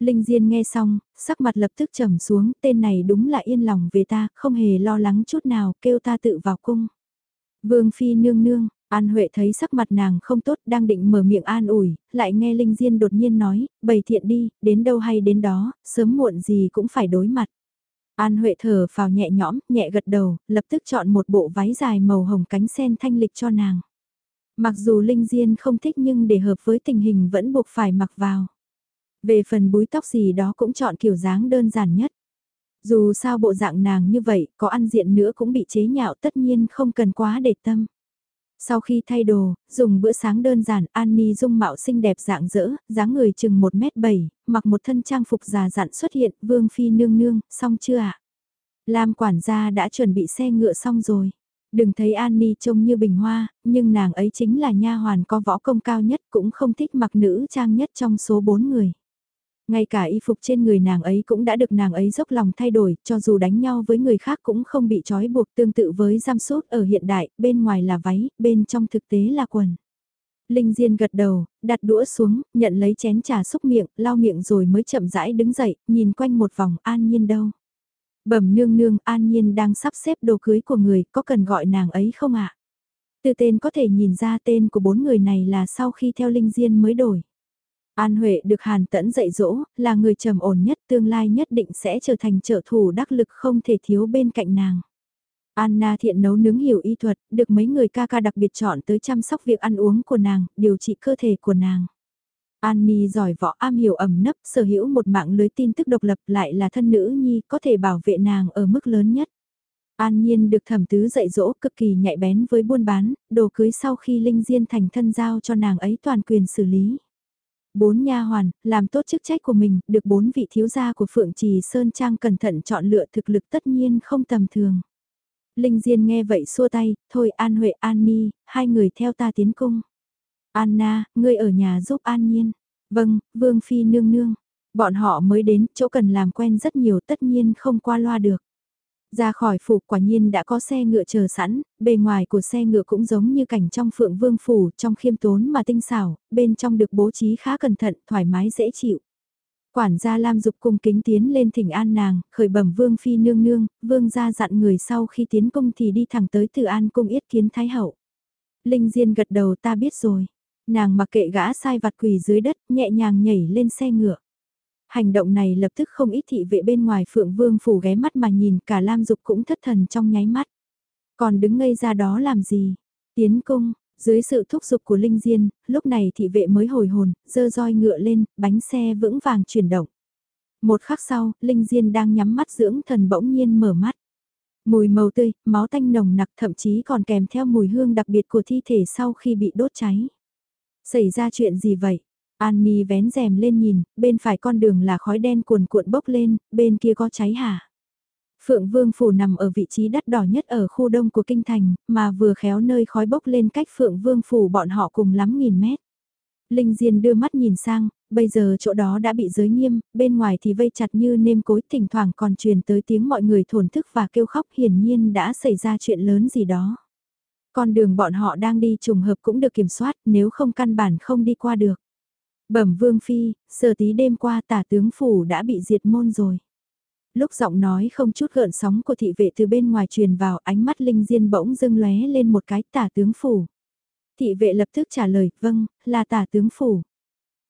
Linh Diên nghe xong, sắc mặt lập tức trầm xuống, tên này đúng là yên lòng về ta, không hề lo lắng chút nào, kêu ta tự vào cung. Vương Phi nương nương, An Huệ thấy sắc mặt nàng không tốt đang định mở miệng an ủi, lại nghe Linh Diên đột nhiên nói, bày thiện đi, đến đâu hay đến đó, sớm muộn gì cũng phải đối mặt. An Huệ thở vào nhẹ nhõm, nhẹ gật đầu, lập tức chọn một bộ váy dài màu hồng cánh sen thanh lịch cho nàng. Mặc dù Linh Diên không thích nhưng để hợp với tình hình vẫn buộc phải mặc vào. Về phần búi tóc gì đó cũng chọn kiểu dáng đơn giản nhất. Dù sao bộ dạng nàng như vậy, có ăn diện nữa cũng bị chế nhạo tất nhiên không cần quá để tâm. Sau khi thay đồ, dùng bữa sáng đơn giản, Annie dung mạo xinh đẹp dạng dỡ, dáng người chừng 1m7, mặc một thân trang phục già dặn xuất hiện, vương phi nương nương, xong chưa ạ? À? Lam quản gia đã chuẩn bị xe ngựa xong rồi. Đừng thấy Annie trông như bình hoa, nhưng nàng ấy chính là nha hoàn có võ công cao nhất cũng không thích mặc nữ trang nhất trong số 4 người. Ngay cả y phục trên người nàng ấy cũng đã được nàng ấy dốc lòng thay đổi, cho dù đánh nhau với người khác cũng không bị trói buộc tương tự với giam sốt ở hiện đại, bên ngoài là váy, bên trong thực tế là quần. Linh Diên gật đầu, đặt đũa xuống, nhận lấy chén trà xúc miệng, lau miệng rồi mới chậm rãi đứng dậy, nhìn quanh một vòng an nhiên đâu. Bẩm nương nương an nhiên đang sắp xếp đồ cưới của người, có cần gọi nàng ấy không ạ? Từ tên có thể nhìn ra tên của bốn người này là sau khi theo linh diên mới đổi. An Huệ được Hàn Tẫn dạy dỗ, là người trầm ổn nhất tương lai nhất định sẽ trở thành trợ thủ đắc lực không thể thiếu bên cạnh nàng. Anna thiện nấu nướng hiểu y thuật, được mấy người ca ca đặc biệt chọn tới chăm sóc việc ăn uống của nàng, điều trị cơ thể của nàng. Annie giỏi võ am hiểu ẩm nấp, sở hữu một mạng lưới tin tức độc lập lại là thân nữ nhi, có thể bảo vệ nàng ở mức lớn nhất. An Nhiên được thẩm tứ dạy dỗ cực kỳ nhạy bén với buôn bán, đồ cưới sau khi Linh Diên thành thân giao cho nàng ấy toàn quyền xử lý. Bốn nha hoàn, làm tốt chức trách của mình, được bốn vị thiếu gia của Phượng Trì Sơn Trang cẩn thận chọn lựa thực lực tất nhiên không tầm thường. Linh Diên nghe vậy xua tay, thôi An Huệ An Ni, hai người theo ta tiến cung. Anna, ngươi ở nhà giúp An Nhiên. Vâng, Vương Phi nương nương. Bọn họ mới đến, chỗ cần làm quen rất nhiều tất nhiên không qua loa được. Ra khỏi phủ quả nhiên đã có xe ngựa chờ sẵn, bề ngoài của xe ngựa cũng giống như cảnh trong phượng vương phủ, trong khiêm tốn mà tinh xảo, bên trong được bố trí khá cẩn thận, thoải mái dễ chịu. Quản gia Lam Dục cung kính tiến lên thỉnh an nàng, khởi bẩm vương phi nương nương, vương gia dặn người sau khi tiến cung thì đi thẳng tới từ an cung yết kiến thái hậu. Linh Diên gật đầu ta biết rồi. Nàng mặc kệ gã sai vặt quỳ dưới đất, nhẹ nhàng nhảy lên xe ngựa. Hành động này lập tức không ít thị vệ bên ngoài phượng vương phủ ghé mắt mà nhìn cả Lam Dục cũng thất thần trong nháy mắt. Còn đứng ngây ra đó làm gì? Tiến cung, dưới sự thúc giục của Linh Diên, lúc này thị vệ mới hồi hồn, dơ roi ngựa lên, bánh xe vững vàng chuyển động. Một khắc sau, Linh Diên đang nhắm mắt dưỡng thần bỗng nhiên mở mắt. Mùi màu tươi, máu tanh nồng nặc thậm chí còn kèm theo mùi hương đặc biệt của thi thể sau khi bị đốt cháy. Xảy ra chuyện gì vậy? An Ni vén rèm lên nhìn, bên phải con đường là khói đen cuồn cuộn bốc lên, bên kia có cháy hả? Phượng Vương Phủ nằm ở vị trí đắt đỏ nhất ở khu đông của kinh thành, mà vừa khéo nơi khói bốc lên cách Phượng Vương Phủ bọn họ cùng lắm nghìn mét. Linh Diên đưa mắt nhìn sang, bây giờ chỗ đó đã bị giới nghiêm, bên ngoài thì vây chặt như nêm cối thỉnh thoảng còn truyền tới tiếng mọi người thổn thức và kêu khóc hiển nhiên đã xảy ra chuyện lớn gì đó. Con đường bọn họ đang đi trùng hợp cũng được kiểm soát nếu không căn bản không đi qua được. Bẩm Vương Phi, giờ tí đêm qua tả tướng phủ đã bị diệt môn rồi. Lúc giọng nói không chút gợn sóng của thị vệ từ bên ngoài truyền vào ánh mắt Linh Diên bỗng dưng lóe lên một cái tả tướng phủ. Thị vệ lập tức trả lời, vâng, là tả tướng phủ.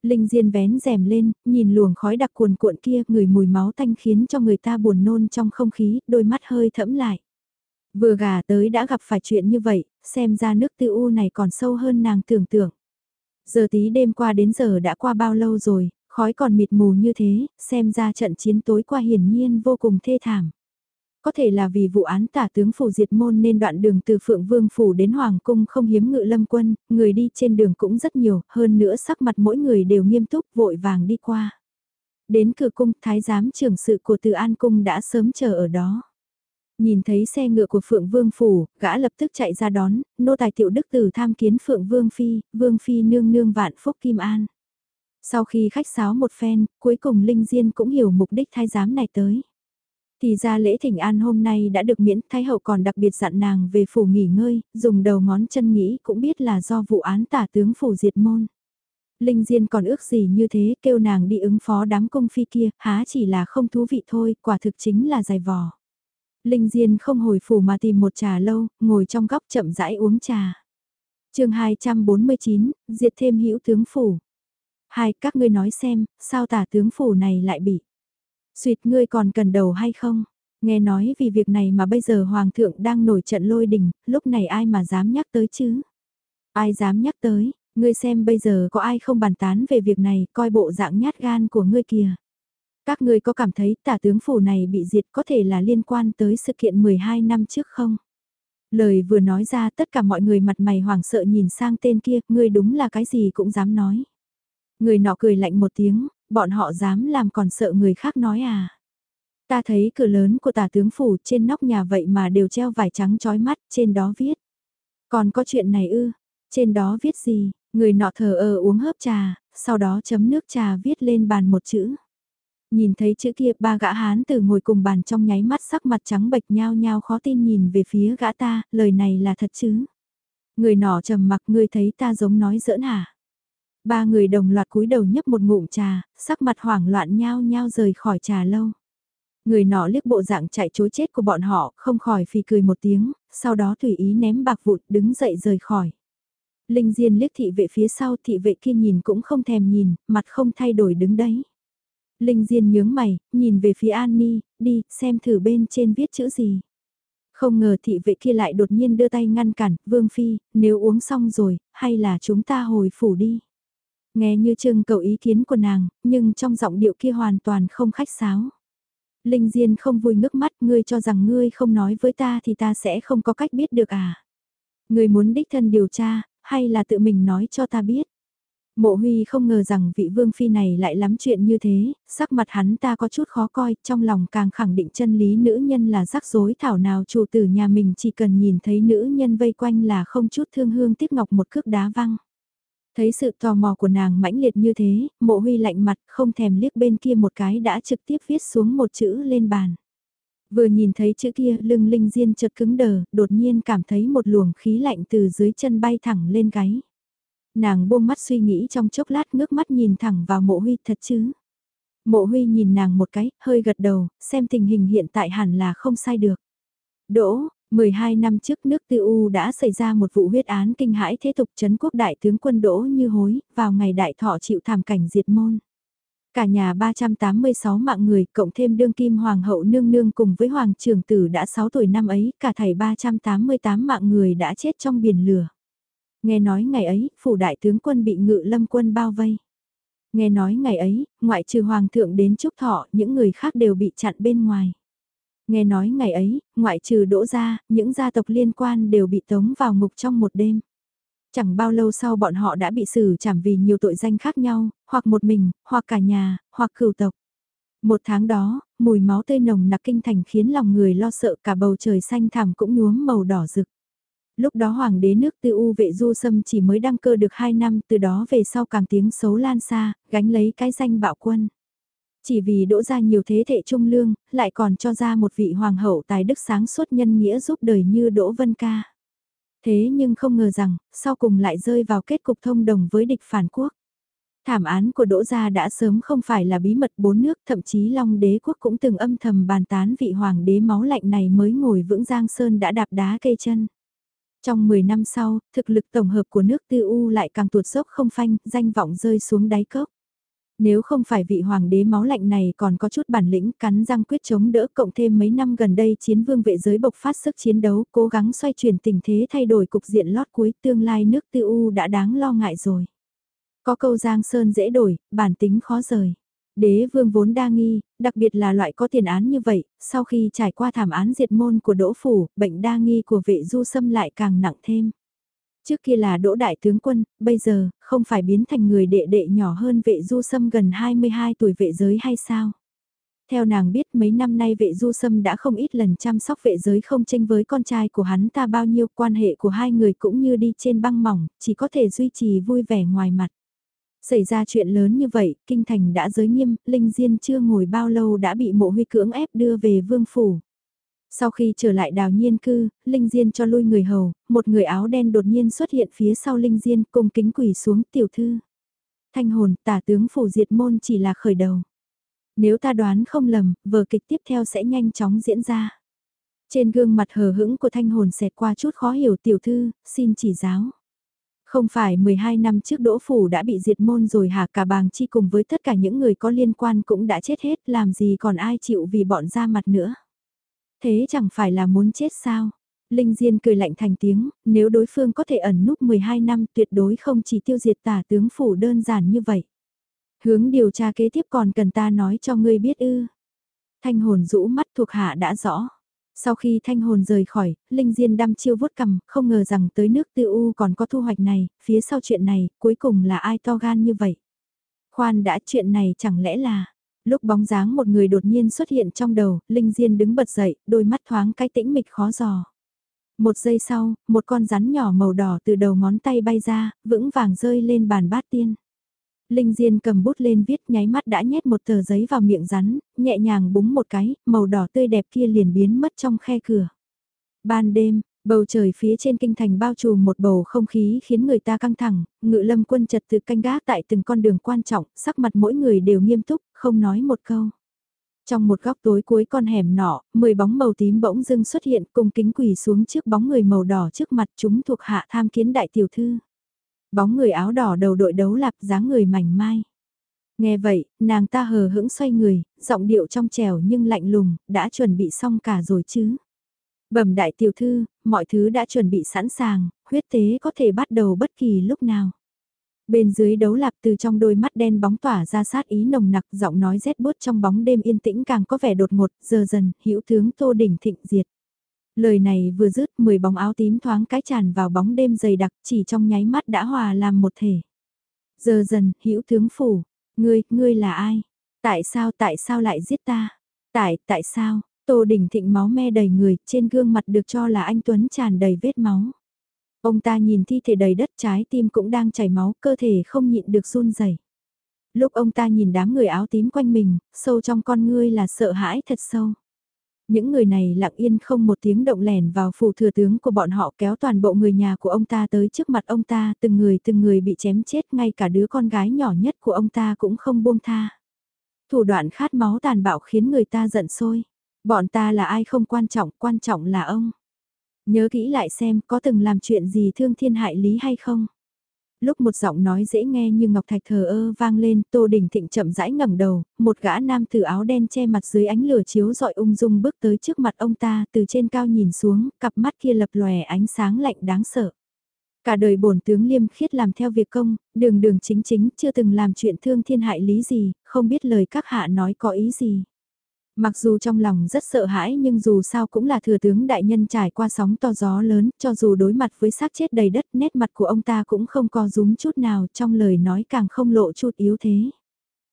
Linh Diên vén rèm lên, nhìn luồng khói đặc cuồn cuộn kia, người mùi máu thanh khiến cho người ta buồn nôn trong không khí, đôi mắt hơi thẫm lại. Vừa gà tới đã gặp phải chuyện như vậy, xem ra nước tư u này còn sâu hơn nàng tưởng tượng. Giờ tí đêm qua đến giờ đã qua bao lâu rồi, khói còn mịt mù như thế, xem ra trận chiến tối qua hiển nhiên vô cùng thê thảm. Có thể là vì vụ án tả tướng phủ diệt môn nên đoạn đường từ Phượng Vương phủ đến Hoàng cung không hiếm ngự lâm quân, người đi trên đường cũng rất nhiều, hơn nữa sắc mặt mỗi người đều nghiêm túc vội vàng đi qua. Đến cửa cung, thái giám trưởng sự của Từ An cung đã sớm chờ ở đó. Nhìn thấy xe ngựa của Phượng Vương Phủ, gã lập tức chạy ra đón, nô tài tiểu đức tử tham kiến Phượng Vương Phi, Vương Phi nương nương vạn phúc kim an. Sau khi khách sáo một phen, cuối cùng Linh Diên cũng hiểu mục đích thái giám này tới. Thì ra lễ thỉnh an hôm nay đã được miễn, thái hậu còn đặc biệt dặn nàng về phủ nghỉ ngơi, dùng đầu ngón chân nghĩ cũng biết là do vụ án tả tướng phủ diệt môn. Linh Diên còn ước gì như thế, kêu nàng đi ứng phó đám công phi kia, há chỉ là không thú vị thôi, quả thực chính là dài vò. Linh Diên không hồi phủ mà tìm một trà lâu, ngồi trong góc chậm rãi uống trà. chương 249, diệt thêm hữu tướng phủ. Hai, các ngươi nói xem, sao tả tướng phủ này lại bị. Xuyệt ngươi còn cần đầu hay không? Nghe nói vì việc này mà bây giờ Hoàng thượng đang nổi trận lôi đình, lúc này ai mà dám nhắc tới chứ? Ai dám nhắc tới, ngươi xem bây giờ có ai không bàn tán về việc này, coi bộ dạng nhát gan của ngươi kìa. Các ngươi có cảm thấy tả tướng phủ này bị diệt có thể là liên quan tới sự kiện 12 năm trước không? Lời vừa nói ra tất cả mọi người mặt mày hoảng sợ nhìn sang tên kia, ngươi đúng là cái gì cũng dám nói. Người nọ cười lạnh một tiếng, bọn họ dám làm còn sợ người khác nói à. Ta thấy cửa lớn của tả tướng phủ trên nóc nhà vậy mà đều treo vải trắng trói mắt, trên đó viết. Còn có chuyện này ư, trên đó viết gì, người nọ thờ ơ uống hớp trà, sau đó chấm nước trà viết lên bàn một chữ. Nhìn thấy chữ kia ba gã hán từ ngồi cùng bàn trong nháy mắt sắc mặt trắng bệch nhao nhao khó tin nhìn về phía gã ta, lời này là thật chứ. Người nọ trầm mặc ngươi thấy ta giống nói giỡn hả? Ba người đồng loạt cúi đầu nhấp một ngụm trà, sắc mặt hoảng loạn nhao nhao rời khỏi trà lâu. Người nọ liếc bộ dạng chạy chối chết của bọn họ, không khỏi phì cười một tiếng, sau đó tùy ý ném bạc vụt đứng dậy rời khỏi. Linh Diên liếc thị vệ phía sau, thị vệ kia nhìn cũng không thèm nhìn, mặt không thay đổi đứng đấy. Linh Diên nhướng mày, nhìn về phía An Ni, đi, xem thử bên trên viết chữ gì. Không ngờ thị vệ kia lại đột nhiên đưa tay ngăn cản, Vương Phi, nếu uống xong rồi, hay là chúng ta hồi phủ đi. Nghe như trưng cầu ý kiến của nàng, nhưng trong giọng điệu kia hoàn toàn không khách sáo. Linh Diên không vui ngước mắt, ngươi cho rằng ngươi không nói với ta thì ta sẽ không có cách biết được à. Ngươi muốn đích thân điều tra, hay là tự mình nói cho ta biết. Mộ Huy không ngờ rằng vị vương phi này lại lắm chuyện như thế, sắc mặt hắn ta có chút khó coi, trong lòng càng khẳng định chân lý nữ nhân là rắc rối thảo nào chủ tử nhà mình chỉ cần nhìn thấy nữ nhân vây quanh là không chút thương hương tiếp ngọc một cước đá văng. Thấy sự tò mò của nàng mãnh liệt như thế, mộ huy lạnh mặt không thèm liếc bên kia một cái đã trực tiếp viết xuống một chữ lên bàn. Vừa nhìn thấy chữ kia lưng linh diên chợt cứng đờ, đột nhiên cảm thấy một luồng khí lạnh từ dưới chân bay thẳng lên gáy. Nàng buông mắt suy nghĩ trong chốc lát ngước mắt nhìn thẳng vào mộ huy thật chứ. Mộ huy nhìn nàng một cái, hơi gật đầu, xem tình hình hiện tại hẳn là không sai được. Đỗ, 12 năm trước nước tư U đã xảy ra một vụ huyết án kinh hãi thế tục chấn quốc đại tướng quân Đỗ như hối, vào ngày đại thọ chịu thảm cảnh diệt môn. Cả nhà 386 mạng người, cộng thêm đương kim hoàng hậu nương nương cùng với hoàng trưởng tử đã 6 tuổi năm ấy, cả thầy 388 mạng người đã chết trong biển lửa. Nghe nói ngày ấy, phủ đại tướng quân bị ngự lâm quân bao vây. Nghe nói ngày ấy, ngoại trừ hoàng thượng đến chúc thọ, những người khác đều bị chặn bên ngoài. Nghe nói ngày ấy, ngoại trừ đỗ gia, những gia tộc liên quan đều bị tống vào ngục trong một đêm. Chẳng bao lâu sau bọn họ đã bị xử trảm vì nhiều tội danh khác nhau, hoặc một mình, hoặc cả nhà, hoặc cửu tộc. Một tháng đó, mùi máu tươi nồng nặc kinh thành khiến lòng người lo sợ cả bầu trời xanh thẳm cũng nhuốm màu đỏ rực. Lúc đó hoàng đế nước tư u vệ du sâm chỉ mới đăng cơ được 2 năm từ đó về sau càng tiếng xấu lan xa, gánh lấy cái danh bạo quân. Chỉ vì đỗ ra nhiều thế hệ trung lương, lại còn cho ra một vị hoàng hậu tài đức sáng suốt nhân nghĩa giúp đời như Đỗ Vân Ca. Thế nhưng không ngờ rằng, sau cùng lại rơi vào kết cục thông đồng với địch phản quốc. Thảm án của Đỗ Gia đã sớm không phải là bí mật bốn nước, thậm chí Long đế quốc cũng từng âm thầm bàn tán vị hoàng đế máu lạnh này mới ngồi vững Giang Sơn đã đạp đá cây chân. Trong 10 năm sau, thực lực tổng hợp của nước tư u lại càng tuột dốc không phanh, danh vọng rơi xuống đáy cốc. Nếu không phải vị hoàng đế máu lạnh này còn có chút bản lĩnh cắn răng quyết chống đỡ cộng thêm mấy năm gần đây chiến vương vệ giới bộc phát sức chiến đấu cố gắng xoay chuyển tình thế thay đổi cục diện lót cuối tương lai nước tư u đã đáng lo ngại rồi. Có câu giang sơn dễ đổi, bản tính khó rời. Đế vương vốn đa nghi, đặc biệt là loại có tiền án như vậy, sau khi trải qua thảm án diệt môn của đỗ phủ, bệnh đa nghi của vệ du xâm lại càng nặng thêm. Trước kia là đỗ đại tướng quân, bây giờ, không phải biến thành người đệ đệ nhỏ hơn vệ du sâm gần 22 tuổi vệ giới hay sao? Theo nàng biết mấy năm nay vệ du sâm đã không ít lần chăm sóc vệ giới không tranh với con trai của hắn ta bao nhiêu quan hệ của hai người cũng như đi trên băng mỏng, chỉ có thể duy trì vui vẻ ngoài mặt. Xảy ra chuyện lớn như vậy, kinh thành đã giới nghiêm, Linh Diên chưa ngồi bao lâu đã bị mộ huy cưỡng ép đưa về vương phủ. Sau khi trở lại đào nhiên cư, Linh Diên cho lui người hầu, một người áo đen đột nhiên xuất hiện phía sau Linh Diên cùng kính quỷ xuống tiểu thư. Thanh hồn tả tướng phủ diệt môn chỉ là khởi đầu. Nếu ta đoán không lầm, vở kịch tiếp theo sẽ nhanh chóng diễn ra. Trên gương mặt hờ hững của thanh hồn xẹt qua chút khó hiểu tiểu thư, xin chỉ giáo. Không phải 12 năm trước đỗ phủ đã bị diệt môn rồi hả cả bàng chi cùng với tất cả những người có liên quan cũng đã chết hết làm gì còn ai chịu vì bọn ra mặt nữa. Thế chẳng phải là muốn chết sao? Linh Diên cười lạnh thành tiếng, nếu đối phương có thể ẩn núp 12 năm tuyệt đối không chỉ tiêu diệt tả tướng phủ đơn giản như vậy. Hướng điều tra kế tiếp còn cần ta nói cho ngươi biết ư. Thanh hồn rũ mắt thuộc hạ đã rõ. Sau khi thanh hồn rời khỏi, Linh Diên đăm chiêu vuốt cầm, không ngờ rằng tới nước tư u còn có thu hoạch này, phía sau chuyện này, cuối cùng là ai to gan như vậy. Khoan đã chuyện này chẳng lẽ là, Lúc bóng dáng một người đột nhiên xuất hiện trong đầu, Linh Diên đứng bật dậy, đôi mắt thoáng cái tĩnh mịch khó giò. Một giây sau, một con rắn nhỏ màu đỏ từ đầu ngón tay bay ra, vững vàng rơi lên bàn bát tiên. Linh Diên cầm bút lên viết nháy mắt đã nhét một tờ giấy vào miệng rắn, nhẹ nhàng búng một cái, màu đỏ tươi đẹp kia liền biến mất trong khe cửa. Ban đêm, Bầu trời phía trên kinh thành bao trùm một bầu không khí khiến người ta căng thẳng, ngự lâm quân trật tự canh gác tại từng con đường quan trọng, sắc mặt mỗi người đều nghiêm túc, không nói một câu. Trong một góc tối cuối con hẻm nọ, 10 bóng màu tím bỗng dưng xuất hiện cùng kính quỳ xuống trước bóng người màu đỏ trước mặt chúng thuộc hạ tham kiến đại tiểu thư. Bóng người áo đỏ đầu đội đấu lạp dáng người mảnh mai. Nghe vậy, nàng ta hờ hững xoay người, giọng điệu trong trèo nhưng lạnh lùng, đã chuẩn bị xong cả rồi chứ. Bẩm đại tiểu thư, mọi thứ đã chuẩn bị sẵn sàng, huyết tế có thể bắt đầu bất kỳ lúc nào. Bên dưới đấu lạp từ trong đôi mắt đen bóng tỏa ra sát ý nồng nặc giọng nói rét bút trong bóng đêm yên tĩnh càng có vẻ đột ngột, giờ dần, hữu tướng tô đỉnh thịnh diệt. Lời này vừa dứt, 10 bóng áo tím thoáng cái tràn vào bóng đêm dày đặc chỉ trong nháy mắt đã hòa làm một thể. Giờ dần, hữu tướng phủ, ngươi, ngươi là ai? Tại sao, tại sao lại giết ta? Tại, tại sao? Tô đỉnh thịnh máu me đầy người, trên gương mặt được cho là anh Tuấn tràn đầy vết máu. Ông ta nhìn thi thể đầy đất trái tim cũng đang chảy máu, cơ thể không nhịn được run rẩy. Lúc ông ta nhìn đám người áo tím quanh mình, sâu trong con ngươi là sợ hãi thật sâu. Những người này lặng yên không một tiếng động lẻn vào phủ thừa tướng của bọn họ kéo toàn bộ người nhà của ông ta tới trước mặt ông ta, từng người từng người bị chém chết, ngay cả đứa con gái nhỏ nhất của ông ta cũng không buông tha. Thủ đoạn khát máu tàn bạo khiến người ta giận sôi. Bọn ta là ai không quan trọng, quan trọng là ông. Nhớ kỹ lại xem có từng làm chuyện gì thương thiên hại lý hay không. Lúc một giọng nói dễ nghe như ngọc thạch thờ ơ vang lên, Tô Đình Thịnh chậm rãi ngẩng đầu, một gã nam từ áo đen che mặt dưới ánh lửa chiếu dọi ung dung bước tới trước mặt ông ta, từ trên cao nhìn xuống, cặp mắt kia lập lòe ánh sáng lạnh đáng sợ. Cả đời bổn tướng liêm khiết làm theo việc công, đường đường chính chính chưa từng làm chuyện thương thiên hại lý gì, không biết lời các hạ nói có ý gì. Mặc dù trong lòng rất sợ hãi nhưng dù sao cũng là thừa tướng đại nhân trải qua sóng to gió lớn, cho dù đối mặt với xác chết đầy đất nét mặt của ông ta cũng không có rúm chút nào trong lời nói càng không lộ chút yếu thế.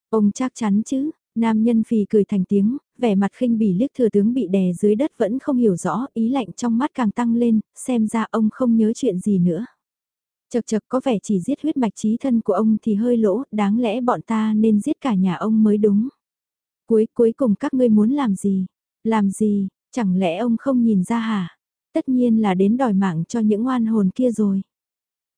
Ông chắc chắn chứ, nam nhân phì cười thành tiếng, vẻ mặt khinh bỉ liếc thừa tướng bị đè dưới đất vẫn không hiểu rõ, ý lạnh trong mắt càng tăng lên, xem ra ông không nhớ chuyện gì nữa. Chật chật có vẻ chỉ giết huyết mạch trí thân của ông thì hơi lỗ, đáng lẽ bọn ta nên giết cả nhà ông mới đúng. Cuối cuối cùng các ngươi muốn làm gì? Làm gì? Chẳng lẽ ông không nhìn ra hả? Tất nhiên là đến đòi mạng cho những oan hồn kia rồi.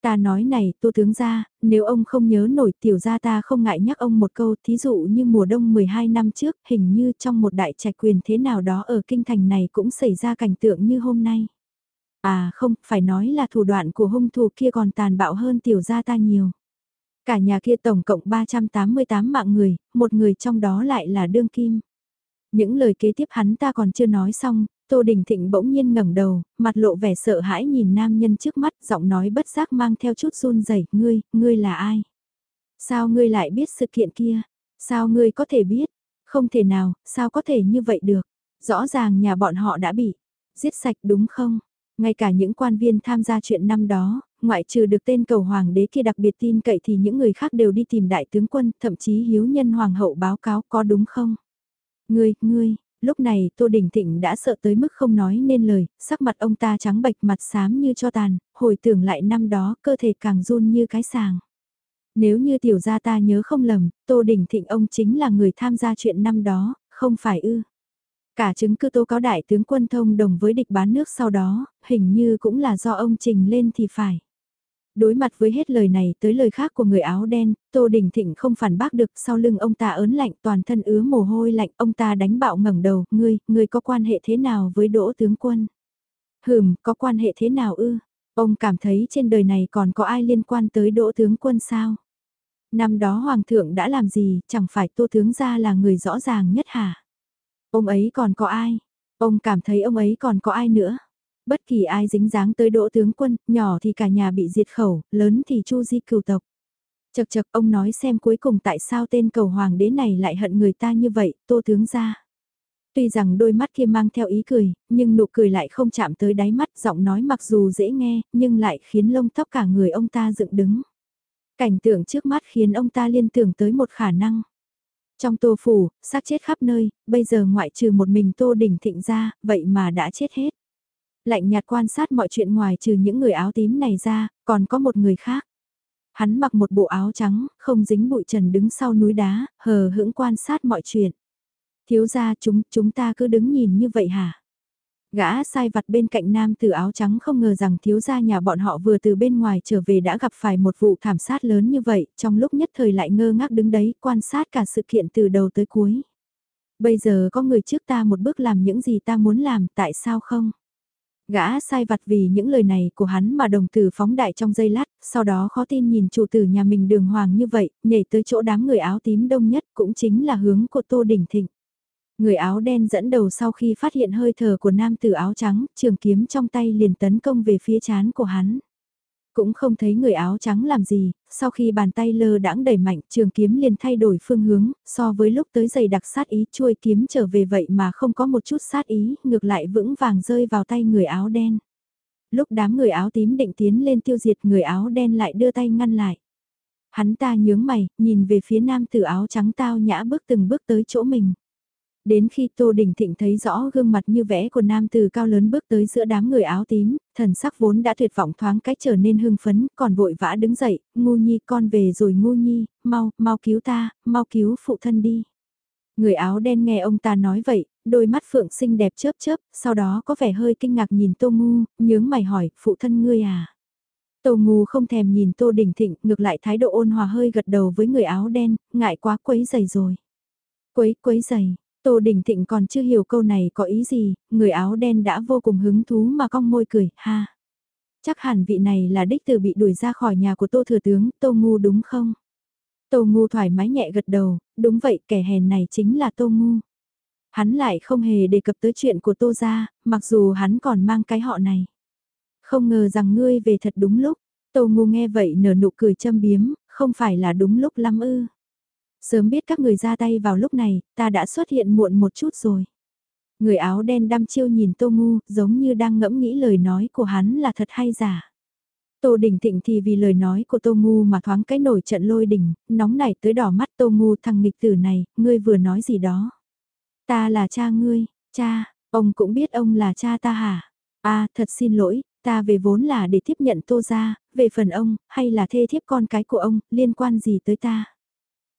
Ta nói này, tô tướng gia, nếu ông không nhớ nổi tiểu gia ta không ngại nhắc ông một câu, thí dụ như mùa đông 12 năm trước, hình như trong một đại trạch quyền thế nào đó ở kinh thành này cũng xảy ra cảnh tượng như hôm nay. À không, phải nói là thủ đoạn của hung thủ kia còn tàn bạo hơn tiểu gia ta nhiều. Cả nhà kia tổng cộng 388 mạng người, một người trong đó lại là đương kim. Những lời kế tiếp hắn ta còn chưa nói xong, Tô Đình Thịnh bỗng nhiên ngẩng đầu, mặt lộ vẻ sợ hãi nhìn nam nhân trước mắt, giọng nói bất giác mang theo chút run rẩy, "Ngươi, ngươi là ai? Sao ngươi lại biết sự kiện kia? Sao ngươi có thể biết? Không thể nào, sao có thể như vậy được? Rõ ràng nhà bọn họ đã bị giết sạch đúng không? Ngay cả những quan viên tham gia chuyện năm đó, ngoại trừ được tên cầu hoàng đế kia đặc biệt tin cậy thì những người khác đều đi tìm đại tướng quân, thậm chí hiếu nhân hoàng hậu báo cáo có đúng không? Ngươi, ngươi, lúc này Tô Đình Thịnh đã sợ tới mức không nói nên lời, sắc mặt ông ta trắng bệch mặt xám như cho tàn, hồi tưởng lại năm đó cơ thể càng run như cái sàng. Nếu như tiểu gia ta nhớ không lầm, Tô Đình Thịnh ông chính là người tham gia chuyện năm đó, không phải ư. Cả chứng cứ tố cáo đại tướng quân thông đồng với địch bán nước sau đó, hình như cũng là do ông trình lên thì phải. Đối mặt với hết lời này tới lời khác của người áo đen, Tô Đình Thịnh không phản bác được sau lưng ông ta ớn lạnh toàn thân ứa mồ hôi lạnh ông ta đánh bạo ngẩng đầu, ngươi, ngươi có quan hệ thế nào với đỗ tướng quân? Hừm, có quan hệ thế nào ư? Ông cảm thấy trên đời này còn có ai liên quan tới đỗ tướng quân sao? Năm đó Hoàng thượng đã làm gì, chẳng phải Tô Tướng gia là người rõ ràng nhất hả? Ông ấy còn có ai? Ông cảm thấy ông ấy còn có ai nữa? Bất kỳ ai dính dáng tới đỗ tướng quân, nhỏ thì cả nhà bị diệt khẩu, lớn thì chu di cửu tộc. Chật chật ông nói xem cuối cùng tại sao tên cầu hoàng đế này lại hận người ta như vậy, tô tướng ra. Tuy rằng đôi mắt kia mang theo ý cười, nhưng nụ cười lại không chạm tới đáy mắt, giọng nói mặc dù dễ nghe, nhưng lại khiến lông tóc cả người ông ta dựng đứng. Cảnh tượng trước mắt khiến ông ta liên tưởng tới một khả năng. Trong tô phủ, xác chết khắp nơi, bây giờ ngoại trừ một mình tô đỉnh thịnh ra, vậy mà đã chết hết. Lạnh nhạt quan sát mọi chuyện ngoài trừ những người áo tím này ra, còn có một người khác. Hắn mặc một bộ áo trắng, không dính bụi trần đứng sau núi đá, hờ hững quan sát mọi chuyện. Thiếu gia chúng, chúng ta cứ đứng nhìn như vậy hả? Gã sai vặt bên cạnh nam tử áo trắng không ngờ rằng thiếu gia nhà bọn họ vừa từ bên ngoài trở về đã gặp phải một vụ thảm sát lớn như vậy, trong lúc nhất thời lại ngơ ngác đứng đấy quan sát cả sự kiện từ đầu tới cuối. Bây giờ có người trước ta một bước làm những gì ta muốn làm, tại sao không? Gã sai vặt vì những lời này của hắn mà đồng tử phóng đại trong giây lát, sau đó khó tin nhìn chủ tử nhà mình đường hoàng như vậy, nhảy tới chỗ đám người áo tím đông nhất cũng chính là hướng của Tô Đình Thịnh. Người áo đen dẫn đầu sau khi phát hiện hơi thở của nam tử áo trắng, trường kiếm trong tay liền tấn công về phía chán của hắn. Cũng không thấy người áo trắng làm gì, sau khi bàn tay lơ đãng đẩy mạnh trường kiếm liền thay đổi phương hướng, so với lúc tới giày đặc sát ý chuôi kiếm trở về vậy mà không có một chút sát ý, ngược lại vững vàng rơi vào tay người áo đen. Lúc đám người áo tím định tiến lên tiêu diệt người áo đen lại đưa tay ngăn lại. Hắn ta nhướng mày, nhìn về phía nam tử áo trắng tao nhã bước từng bước tới chỗ mình. Đến khi Tô Đình Thịnh thấy rõ gương mặt như vẽ của nam từ cao lớn bước tới giữa đám người áo tím, thần sắc vốn đã tuyệt vọng thoáng cách trở nên hưng phấn, còn vội vã đứng dậy, ngu nhi con về rồi ngu nhi, mau, mau cứu ta, mau cứu phụ thân đi. Người áo đen nghe ông ta nói vậy, đôi mắt phượng xinh đẹp chớp chớp, sau đó có vẻ hơi kinh ngạc nhìn Tô Ngu, nhướng mày hỏi, phụ thân ngươi à? Tô Ngu không thèm nhìn Tô Đình Thịnh, ngược lại thái độ ôn hòa hơi gật đầu với người áo đen, ngại quá quấy giày rồi. Quấy quấy giày, Tô Đình Thịnh còn chưa hiểu câu này có ý gì, người áo đen đã vô cùng hứng thú mà cong môi cười, ha. Chắc hẳn vị này là đích từ bị đuổi ra khỏi nhà của Tô Thừa Tướng, Tô Ngu đúng không? Tô Ngu thoải mái nhẹ gật đầu, đúng vậy kẻ hèn này chính là Tô Ngu. Hắn lại không hề đề cập tới chuyện của Tô gia, mặc dù hắn còn mang cái họ này. Không ngờ rằng ngươi về thật đúng lúc, Tô Ngu nghe vậy nở nụ cười châm biếm, không phải là đúng lúc lắm ư. Sớm biết các người ra tay vào lúc này, ta đã xuất hiện muộn một chút rồi. Người áo đen đăm chiêu nhìn Tô Ngu, giống như đang ngẫm nghĩ lời nói của hắn là thật hay giả. Tô Đình Thịnh thì vì lời nói của Tô Ngu mà thoáng cái nổi trận lôi đình, nóng nảy tới đỏ mắt Tô Ngu thằng nghịch tử này, ngươi vừa nói gì đó. Ta là cha ngươi, cha, ông cũng biết ông là cha ta hả? a à, thật xin lỗi, ta về vốn là để tiếp nhận Tô ra, về phần ông, hay là thê thiếp con cái của ông, liên quan gì tới ta?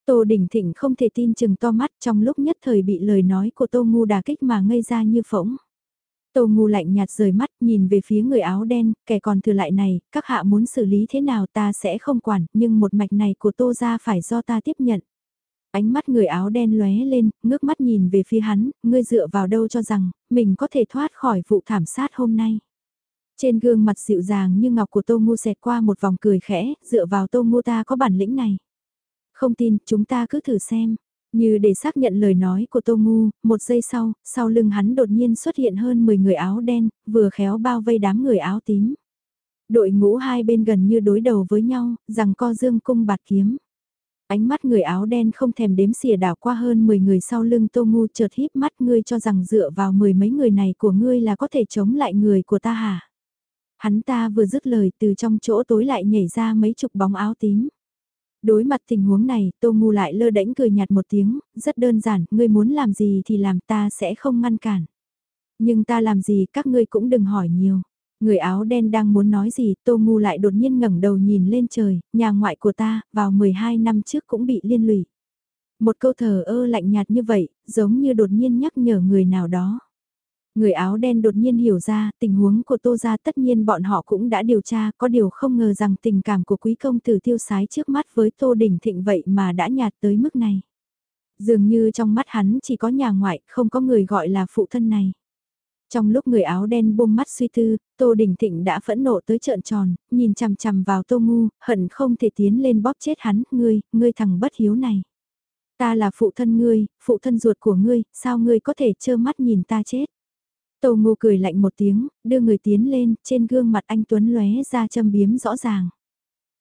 Tô Đình Thịnh không thể tin chừng to mắt trong lúc nhất thời bị lời nói của Tô Ngu đà kích mà ngây ra như phỗng. Tô Ngu lạnh nhạt rời mắt nhìn về phía người áo đen, kẻ còn thừa lại này, các hạ muốn xử lý thế nào ta sẽ không quản, nhưng một mạch này của Tô ra phải do ta tiếp nhận. Ánh mắt người áo đen lóe lên, ngước mắt nhìn về phía hắn, ngươi dựa vào đâu cho rằng, mình có thể thoát khỏi vụ thảm sát hôm nay. Trên gương mặt dịu dàng như ngọc của Tô Ngu xẹt qua một vòng cười khẽ, dựa vào Tô Ngu ta có bản lĩnh này. Không tin, chúng ta cứ thử xem. Như để xác nhận lời nói của Tô Ngu, một giây sau, sau lưng hắn đột nhiên xuất hiện hơn 10 người áo đen, vừa khéo bao vây đám người áo tím. Đội ngũ hai bên gần như đối đầu với nhau, rằng co dương cung bạt kiếm. Ánh mắt người áo đen không thèm đếm xỉa đảo qua hơn 10 người sau lưng Tô Ngu chợt híp mắt ngươi cho rằng dựa vào mười mấy người này của ngươi là có thể chống lại người của ta hả? Hắn ta vừa dứt lời từ trong chỗ tối lại nhảy ra mấy chục bóng áo tím. Đối mặt tình huống này, Tô Ngu lại lơ đễnh cười nhạt một tiếng, rất đơn giản, ngươi muốn làm gì thì làm ta sẽ không ngăn cản. Nhưng ta làm gì các ngươi cũng đừng hỏi nhiều. Người áo đen đang muốn nói gì, Tô Ngu lại đột nhiên ngẩng đầu nhìn lên trời, nhà ngoại của ta, vào 12 năm trước cũng bị liên lụy. Một câu thờ ơ lạnh nhạt như vậy, giống như đột nhiên nhắc nhở người nào đó. Người áo đen đột nhiên hiểu ra tình huống của Tô Gia tất nhiên bọn họ cũng đã điều tra có điều không ngờ rằng tình cảm của quý công tử tiêu sái trước mắt với Tô Đình Thịnh vậy mà đã nhạt tới mức này. Dường như trong mắt hắn chỉ có nhà ngoại không có người gọi là phụ thân này. Trong lúc người áo đen buông mắt suy tư, Tô Đình Thịnh đã phẫn nộ tới trợn tròn, nhìn chằm chằm vào Tô Ngu, hận không thể tiến lên bóp chết hắn, ngươi, ngươi thằng bất hiếu này. Ta là phụ thân ngươi, phụ thân ruột của ngươi, sao ngươi có thể trơ mắt nhìn ta chết? Tô Ngô cười lạnh một tiếng, đưa người tiến lên, trên gương mặt anh Tuấn lóe ra châm biếm rõ ràng.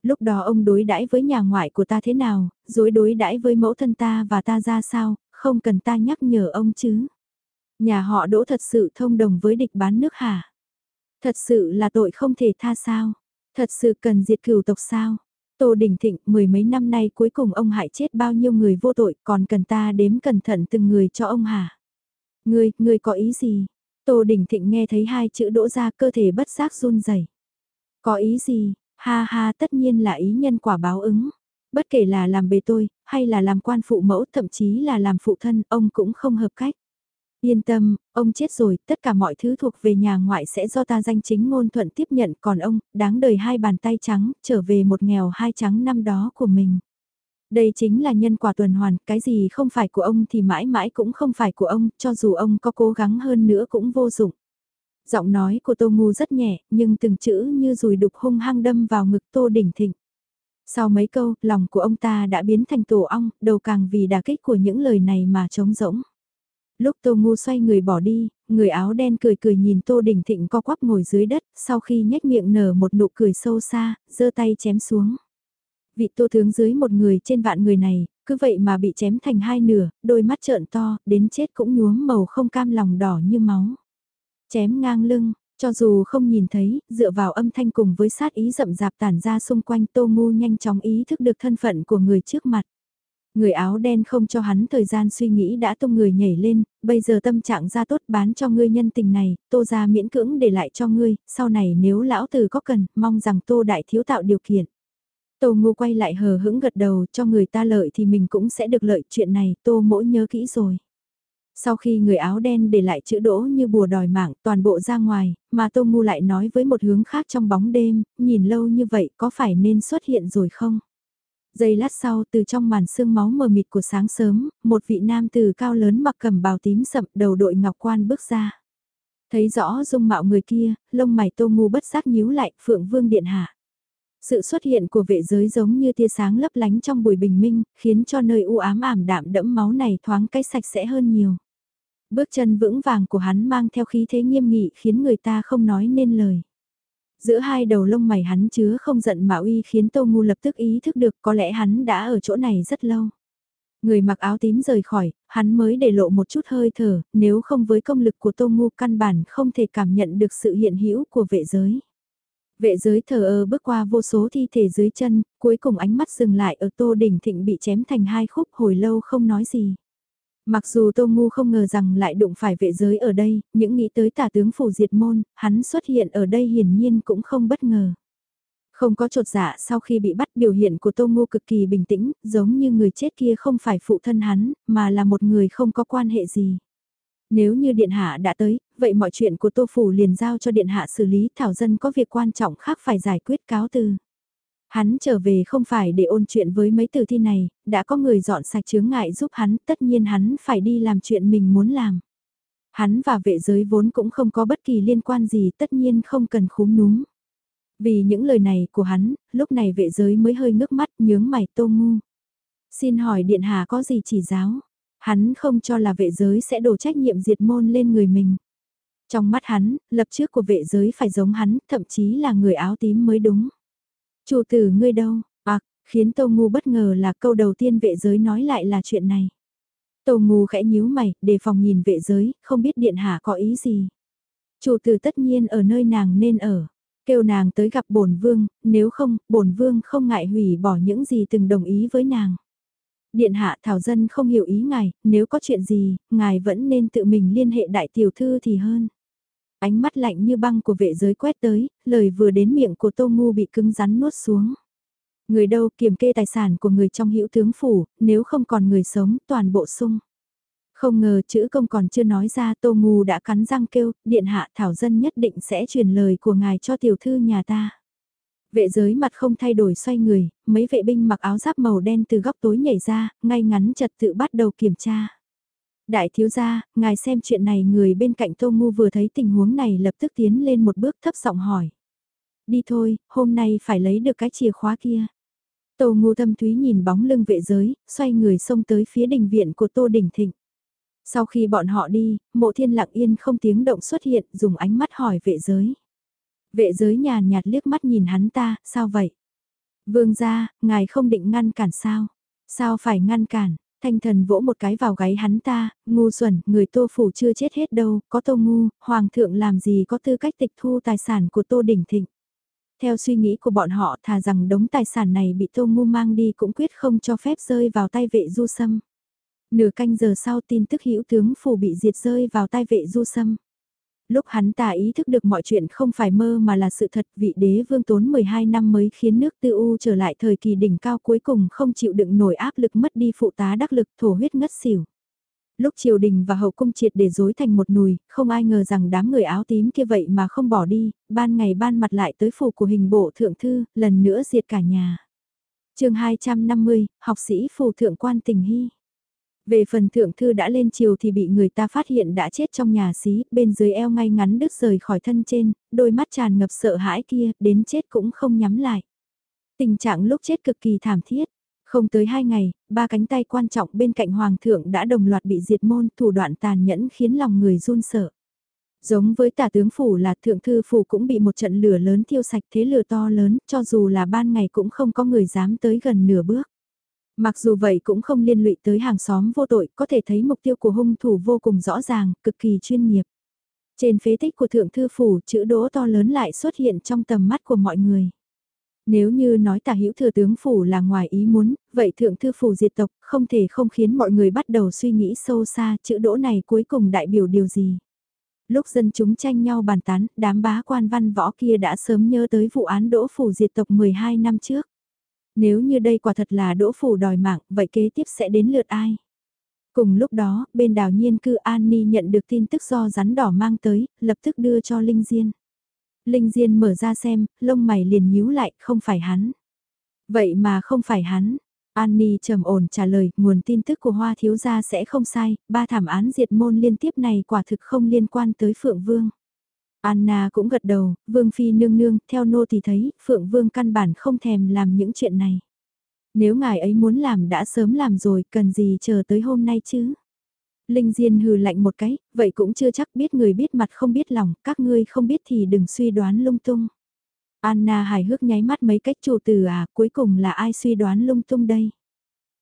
Lúc đó ông đối đãi với nhà ngoại của ta thế nào, dối đối đãi với mẫu thân ta và ta ra sao, không cần ta nhắc nhở ông chứ. Nhà họ đỗ thật sự thông đồng với địch bán nước hả? Thật sự là tội không thể tha sao? Thật sự cần diệt cửu tộc sao? Tô Đình Thịnh, mười mấy năm nay cuối cùng ông hại chết bao nhiêu người vô tội, còn cần ta đếm cẩn thận từng người cho ông hả? Ngươi, ngươi có ý gì? Tô Đình Thịnh nghe thấy hai chữ đỗ ra cơ thể bất giác run rẩy. Có ý gì? Ha ha tất nhiên là ý nhân quả báo ứng. Bất kể là làm bề tôi, hay là làm quan phụ mẫu, thậm chí là làm phụ thân, ông cũng không hợp cách. Yên tâm, ông chết rồi, tất cả mọi thứ thuộc về nhà ngoại sẽ do ta danh chính ngôn thuận tiếp nhận, còn ông, đáng đời hai bàn tay trắng, trở về một nghèo hai trắng năm đó của mình. Đây chính là nhân quả tuần hoàn, cái gì không phải của ông thì mãi mãi cũng không phải của ông, cho dù ông có cố gắng hơn nữa cũng vô dụng. Giọng nói của Tô Ngu rất nhẹ, nhưng từng chữ như rùi đục hung hăng đâm vào ngực Tô Đỉnh Thịnh. Sau mấy câu, lòng của ông ta đã biến thành tổ ong, đầu càng vì đả kích của những lời này mà trống rỗng. Lúc Tô Ngu xoay người bỏ đi, người áo đen cười cười nhìn Tô Đình Thịnh co quắp ngồi dưới đất, sau khi nhếch miệng nở một nụ cười sâu xa, giơ tay chém xuống. Vị Tô tướng dưới một người trên vạn người này, cứ vậy mà bị chém thành hai nửa, đôi mắt trợn to, đến chết cũng nhuốm màu không cam lòng đỏ như máu. Chém ngang lưng, cho dù không nhìn thấy, dựa vào âm thanh cùng với sát ý rậm rạp tản ra xung quanh Tô Ngu nhanh chóng ý thức được thân phận của người trước mặt. Người áo đen không cho hắn thời gian suy nghĩ đã tung người nhảy lên, bây giờ tâm trạng ra tốt bán cho ngươi nhân tình này, tô ra miễn cưỡng để lại cho ngươi, sau này nếu lão tử có cần, mong rằng tô đại thiếu tạo điều kiện. Tô ngu quay lại hờ hững gật đầu cho người ta lợi thì mình cũng sẽ được lợi chuyện này, tô mỗi nhớ kỹ rồi. Sau khi người áo đen để lại chữ đỗ như bùa đòi mạng toàn bộ ra ngoài, mà Tô Ngu lại nói với một hướng khác trong bóng đêm, nhìn lâu như vậy có phải nên xuất hiện rồi không? Giây lát sau từ trong màn sương máu mờ mịt của sáng sớm, một vị nam từ cao lớn mặc cầm bào tím sậm đầu đội ngọc quan bước ra. Thấy rõ dung mạo người kia, lông mày tô ngu bất giác nhíu lại, phượng vương điện hạ. Sự xuất hiện của vệ giới giống như tia sáng lấp lánh trong buổi bình minh, khiến cho nơi u ám ảm đạm đẫm máu này thoáng cái sạch sẽ hơn nhiều. Bước chân vững vàng của hắn mang theo khí thế nghiêm nghị khiến người ta không nói nên lời. Giữa hai đầu lông mày hắn chứa không giận mà uy khiến Tô Ngu lập tức ý thức được có lẽ hắn đã ở chỗ này rất lâu. Người mặc áo tím rời khỏi, hắn mới để lộ một chút hơi thở, nếu không với công lực của Tô Ngu căn bản không thể cảm nhận được sự hiện hữu của vệ giới. Vệ giới thờ ơ bước qua vô số thi thể dưới chân, cuối cùng ánh mắt dừng lại ở Tô Đỉnh Thịnh bị chém thành hai khúc hồi lâu không nói gì. Mặc dù Tô Ngu không ngờ rằng lại đụng phải vệ giới ở đây, những nghĩ tới tả tướng phủ diệt môn, hắn xuất hiện ở đây hiển nhiên cũng không bất ngờ. Không có trột dạ sau khi bị bắt biểu hiện của Tô Ngu cực kỳ bình tĩnh, giống như người chết kia không phải phụ thân hắn, mà là một người không có quan hệ gì. Nếu như Điện Hạ đã tới, vậy mọi chuyện của Tô Phủ liền giao cho Điện Hạ xử lý Thảo Dân có việc quan trọng khác phải giải quyết cáo từ. Hắn trở về không phải để ôn chuyện với mấy từ thi này, đã có người dọn sạch chướng ngại giúp hắn, tất nhiên hắn phải đi làm chuyện mình muốn làm. Hắn và vệ giới vốn cũng không có bất kỳ liên quan gì, tất nhiên không cần khúm núm. Vì những lời này của hắn, lúc này vệ giới mới hơi ngước mắt nhướng mày tô ngu. Xin hỏi Điện Hà có gì chỉ giáo? Hắn không cho là vệ giới sẽ đổ trách nhiệm diệt môn lên người mình. Trong mắt hắn, lập trước của vệ giới phải giống hắn, thậm chí là người áo tím mới đúng. Chủ tử ngươi đâu? À, khiến Tô Ngu bất ngờ là câu đầu tiên vệ giới nói lại là chuyện này. Tô Ngu khẽ nhíu mày, đề phòng nhìn vệ giới, không biết điện hạ có ý gì. Chủ tử tất nhiên ở nơi nàng nên ở. Kêu nàng tới gặp bổn vương, nếu không, bổn vương không ngại hủy bỏ những gì từng đồng ý với nàng. Điện hạ Thảo Dân không hiểu ý ngài, nếu có chuyện gì, ngài vẫn nên tự mình liên hệ đại tiểu thư thì hơn. Ánh mắt lạnh như băng của vệ giới quét tới, lời vừa đến miệng của Tô Ngu bị cứng rắn nuốt xuống. Người đâu kiểm kê tài sản của người trong hữu tướng phủ, nếu không còn người sống, toàn bộ sung. Không ngờ chữ công còn chưa nói ra Tô Ngu đã cắn răng kêu, điện hạ thảo dân nhất định sẽ truyền lời của ngài cho tiểu thư nhà ta. Vệ giới mặt không thay đổi xoay người, mấy vệ binh mặc áo giáp màu đen từ góc tối nhảy ra, ngay ngắn trật tự bắt đầu kiểm tra. Đại thiếu gia, ngài xem chuyện này người bên cạnh Tô Ngu vừa thấy tình huống này lập tức tiến lên một bước thấp giọng hỏi. Đi thôi, hôm nay phải lấy được cái chìa khóa kia. Tô Ngu thâm thúy nhìn bóng lưng vệ giới, xoay người xông tới phía đình viện của Tô Đình Thịnh. Sau khi bọn họ đi, mộ thiên lặng yên không tiếng động xuất hiện, dùng ánh mắt hỏi vệ giới. Vệ giới nhàn nhạt liếc mắt nhìn hắn ta, sao vậy? Vương gia, ngài không định ngăn cản sao? Sao phải ngăn cản? Thanh thần vỗ một cái vào gáy hắn ta, ngu xuẩn, người tô phủ chưa chết hết đâu, có tô ngu, hoàng thượng làm gì có tư cách tịch thu tài sản của tô đỉnh thịnh. Theo suy nghĩ của bọn họ thà rằng đống tài sản này bị tô ngu mang đi cũng quyết không cho phép rơi vào tay vệ du sâm. Nửa canh giờ sau tin tức hữu tướng phủ bị diệt rơi vào tay vệ du sâm lúc hắn ta ý thức được mọi chuyện không phải mơ mà là sự thật vị đế vương tốn 12 năm mới khiến nước tư u trở lại thời kỳ đỉnh cao cuối cùng không chịu đựng nổi áp lực mất đi phụ tá đắc lực thổ huyết ngất xỉu. Lúc triều đình và hậu cung triệt để dối thành một nùi, không ai ngờ rằng đám người áo tím kia vậy mà không bỏ đi, ban ngày ban mặt lại tới phủ của hình bộ thượng thư, lần nữa diệt cả nhà. chương 250, học sĩ phù thượng quan tình hy. Về phần thượng thư đã lên chiều thì bị người ta phát hiện đã chết trong nhà xí, bên dưới eo ngay ngắn đứt rời khỏi thân trên, đôi mắt tràn ngập sợ hãi kia, đến chết cũng không nhắm lại. Tình trạng lúc chết cực kỳ thảm thiết. Không tới hai ngày, ba cánh tay quan trọng bên cạnh hoàng thượng đã đồng loạt bị diệt môn, thủ đoạn tàn nhẫn khiến lòng người run sợ. Giống với tả tướng phủ là thượng thư phủ cũng bị một trận lửa lớn thiêu sạch thế lửa to lớn, cho dù là ban ngày cũng không có người dám tới gần nửa bước. Mặc dù vậy cũng không liên lụy tới hàng xóm vô tội, có thể thấy mục tiêu của hung thủ vô cùng rõ ràng, cực kỳ chuyên nghiệp. Trên phế tích của thượng thư phủ, chữ đỗ to lớn lại xuất hiện trong tầm mắt của mọi người. Nếu như nói tả hữu thừa tướng phủ là ngoài ý muốn, vậy thượng thư phủ diệt tộc không thể không khiến mọi người bắt đầu suy nghĩ sâu xa chữ đỗ này cuối cùng đại biểu điều gì. Lúc dân chúng tranh nhau bàn tán, đám bá quan văn võ kia đã sớm nhớ tới vụ án đỗ phủ diệt tộc 12 năm trước. Nếu như đây quả thật là đỗ phủ đòi mạng, vậy kế tiếp sẽ đến lượt ai? Cùng lúc đó, bên đào nhiên cư An Ni nhận được tin tức do rắn đỏ mang tới, lập tức đưa cho Linh Diên. Linh Diên mở ra xem, lông mày liền nhíu lại, không phải hắn. Vậy mà không phải hắn. Ni trầm ổn trả lời, nguồn tin tức của Hoa Thiếu Gia sẽ không sai, ba thảm án diệt môn liên tiếp này quả thực không liên quan tới Phượng Vương. Anna cũng gật đầu, Vương Phi nương nương, theo nô thì thấy, Phượng Vương căn bản không thèm làm những chuyện này. Nếu ngài ấy muốn làm đã sớm làm rồi, cần gì chờ tới hôm nay chứ? Linh Diên hừ lạnh một cái, vậy cũng chưa chắc biết người biết mặt không biết lòng, các ngươi không biết thì đừng suy đoán lung tung. Anna hài hước nháy mắt mấy cách chủ từ à, cuối cùng là ai suy đoán lung tung đây?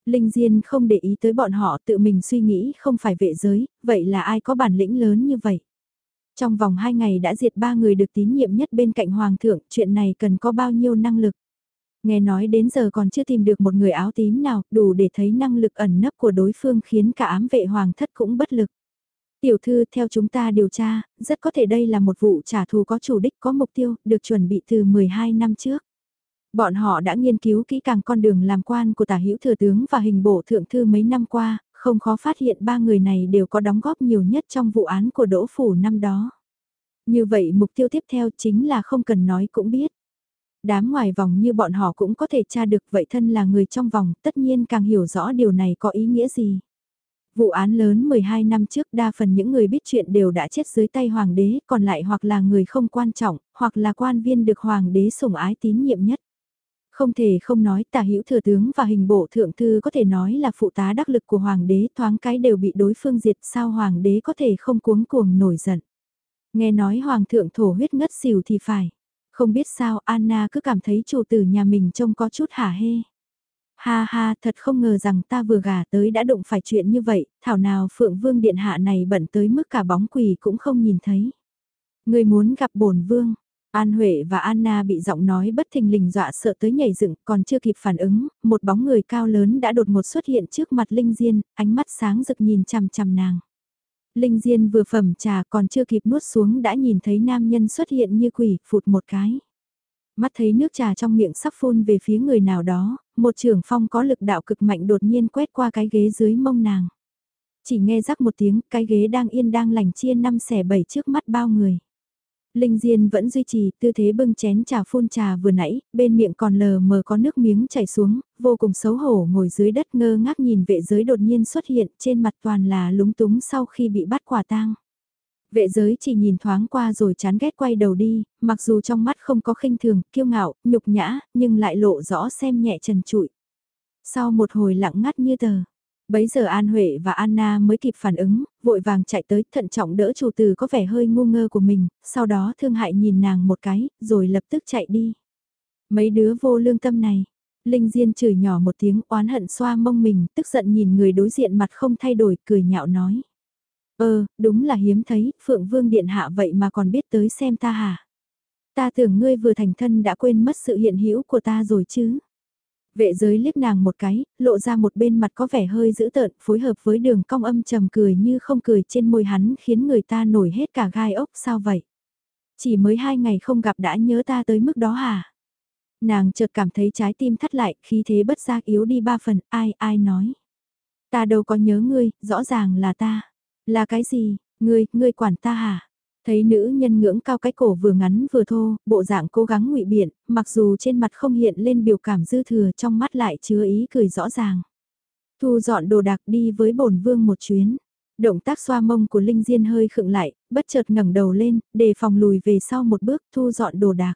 Linh Diên không để ý tới bọn họ tự mình suy nghĩ không phải vệ giới, vậy là ai có bản lĩnh lớn như vậy? Trong vòng 2 ngày đã diệt ba người được tín nhiệm nhất bên cạnh Hoàng thượng, chuyện này cần có bao nhiêu năng lực? Nghe nói đến giờ còn chưa tìm được một người áo tím nào, đủ để thấy năng lực ẩn nấp của đối phương khiến cả ám vệ hoàng thất cũng bất lực. Tiểu thư theo chúng ta điều tra, rất có thể đây là một vụ trả thù có chủ đích có mục tiêu, được chuẩn bị từ 12 năm trước. Bọn họ đã nghiên cứu kỹ càng con đường làm quan của tả hữu thừa tướng và hình bộ thượng thư mấy năm qua, không khó phát hiện ba người này đều có đóng góp nhiều nhất trong vụ án của Đỗ Phủ năm đó. Như vậy mục tiêu tiếp theo chính là không cần nói cũng biết. Đám ngoài vòng như bọn họ cũng có thể tra được vậy thân là người trong vòng tất nhiên càng hiểu rõ điều này có ý nghĩa gì. Vụ án lớn 12 năm trước đa phần những người biết chuyện đều đã chết dưới tay hoàng đế, còn lại hoặc là người không quan trọng, hoặc là quan viên được hoàng đế sủng ái tín nhiệm nhất. Không thể không nói tả hữu thừa tướng và hình bộ thượng thư có thể nói là phụ tá đắc lực của hoàng đế thoáng cái đều bị đối phương diệt sao hoàng đế có thể không cuống cuồng nổi giận. Nghe nói hoàng thượng thổ huyết ngất xỉu thì phải. Không biết sao Anna cứ cảm thấy chủ tử nhà mình trông có chút hả hê. Ha ha, thật không ngờ rằng ta vừa gả tới đã đụng phải chuyện như vậy, thảo nào Phượng Vương Điện Hạ này bận tới mức cả bóng quỳ cũng không nhìn thấy. Người muốn gặp bổn Vương, An Huệ và Anna bị giọng nói bất thình lình dọa sợ tới nhảy dựng, còn chưa kịp phản ứng, một bóng người cao lớn đã đột ngột xuất hiện trước mặt Linh Diên, ánh mắt sáng rực nhìn chằm chằm nàng. Linh Diên vừa phẩm trà còn chưa kịp nuốt xuống đã nhìn thấy nam nhân xuất hiện như quỷ, phụt một cái. Mắt thấy nước trà trong miệng sắp phun về phía người nào đó, một trưởng phong có lực đạo cực mạnh đột nhiên quét qua cái ghế dưới mông nàng. Chỉ nghe rắc một tiếng, cái ghế đang yên đang lành chia năm xẻ bảy trước mắt bao người. Linh Diên vẫn duy trì tư thế bưng chén trà phun trà vừa nãy, bên miệng còn lờ mờ có nước miếng chảy xuống, vô cùng xấu hổ ngồi dưới đất ngơ ngác nhìn vệ giới đột nhiên xuất hiện trên mặt toàn là lúng túng sau khi bị bắt quả tang. Vệ giới chỉ nhìn thoáng qua rồi chán ghét quay đầu đi, mặc dù trong mắt không có khinh thường, kiêu ngạo, nhục nhã, nhưng lại lộ rõ xem nhẹ trần trụi. Sau một hồi lặng ngắt như tờ, Bấy giờ An Huệ và Anna mới kịp phản ứng, vội vàng chạy tới thận trọng đỡ chủ từ có vẻ hơi ngu ngơ của mình, sau đó thương hại nhìn nàng một cái, rồi lập tức chạy đi. Mấy đứa vô lương tâm này, Linh Diên chửi nhỏ một tiếng oán hận xoa mông mình, tức giận nhìn người đối diện mặt không thay đổi, cười nhạo nói. Ơ, đúng là hiếm thấy, Phượng Vương Điện Hạ vậy mà còn biết tới xem ta hả? Ta tưởng ngươi vừa thành thân đã quên mất sự hiện hữu của ta rồi chứ? Vệ giới liếc nàng một cái, lộ ra một bên mặt có vẻ hơi dữ tợn, phối hợp với đường cong âm trầm cười như không cười trên môi hắn khiến người ta nổi hết cả gai ốc sao vậy? Chỉ mới hai ngày không gặp đã nhớ ta tới mức đó hả? Nàng chợt cảm thấy trái tim thắt lại, khí thế bất giác yếu đi ba phần, ai, ai nói? Ta đâu có nhớ ngươi, rõ ràng là ta. Là cái gì, ngươi, ngươi quản ta hả? Thấy nữ nhân ngưỡng cao cái cổ vừa ngắn vừa thô, bộ dạng cố gắng ngụy biện, mặc dù trên mặt không hiện lên biểu cảm dư thừa trong mắt lại chứa ý cười rõ ràng. Thu dọn đồ đạc đi với bổn vương một chuyến. Động tác xoa mông của Linh Diên hơi khựng lại, bất chợt ngẩng đầu lên, đề phòng lùi về sau một bước thu dọn đồ đạc.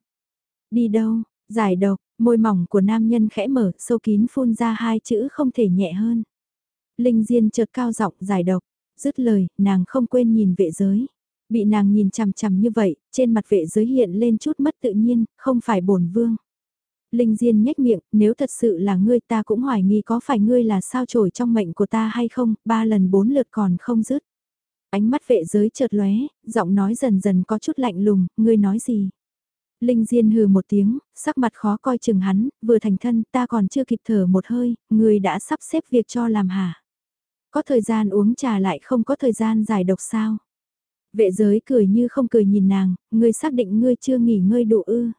Đi đâu, giải độc, môi mỏng của nam nhân khẽ mở, sâu kín phun ra hai chữ không thể nhẹ hơn. Linh Diên chợt cao giọng giải độc, dứt lời, nàng không quên nhìn vệ giới. Bị nàng nhìn chằm chằm như vậy, trên mặt vệ giới hiện lên chút mất tự nhiên, không phải bổn vương. Linh Diên nhếch miệng, nếu thật sự là ngươi ta cũng hoài nghi có phải ngươi là sao trổi trong mệnh của ta hay không, ba lần bốn lượt còn không dứt. Ánh mắt vệ giới chợt lóe, giọng nói dần dần có chút lạnh lùng, ngươi nói gì? Linh Diên hừ một tiếng, sắc mặt khó coi chừng hắn, vừa thành thân ta còn chưa kịp thở một hơi, ngươi đã sắp xếp việc cho làm hả? Có thời gian uống trà lại không có thời gian giải độc sao? Vệ giới cười như không cười nhìn nàng, ngươi xác định ngươi chưa nghỉ ngơi đủ ư.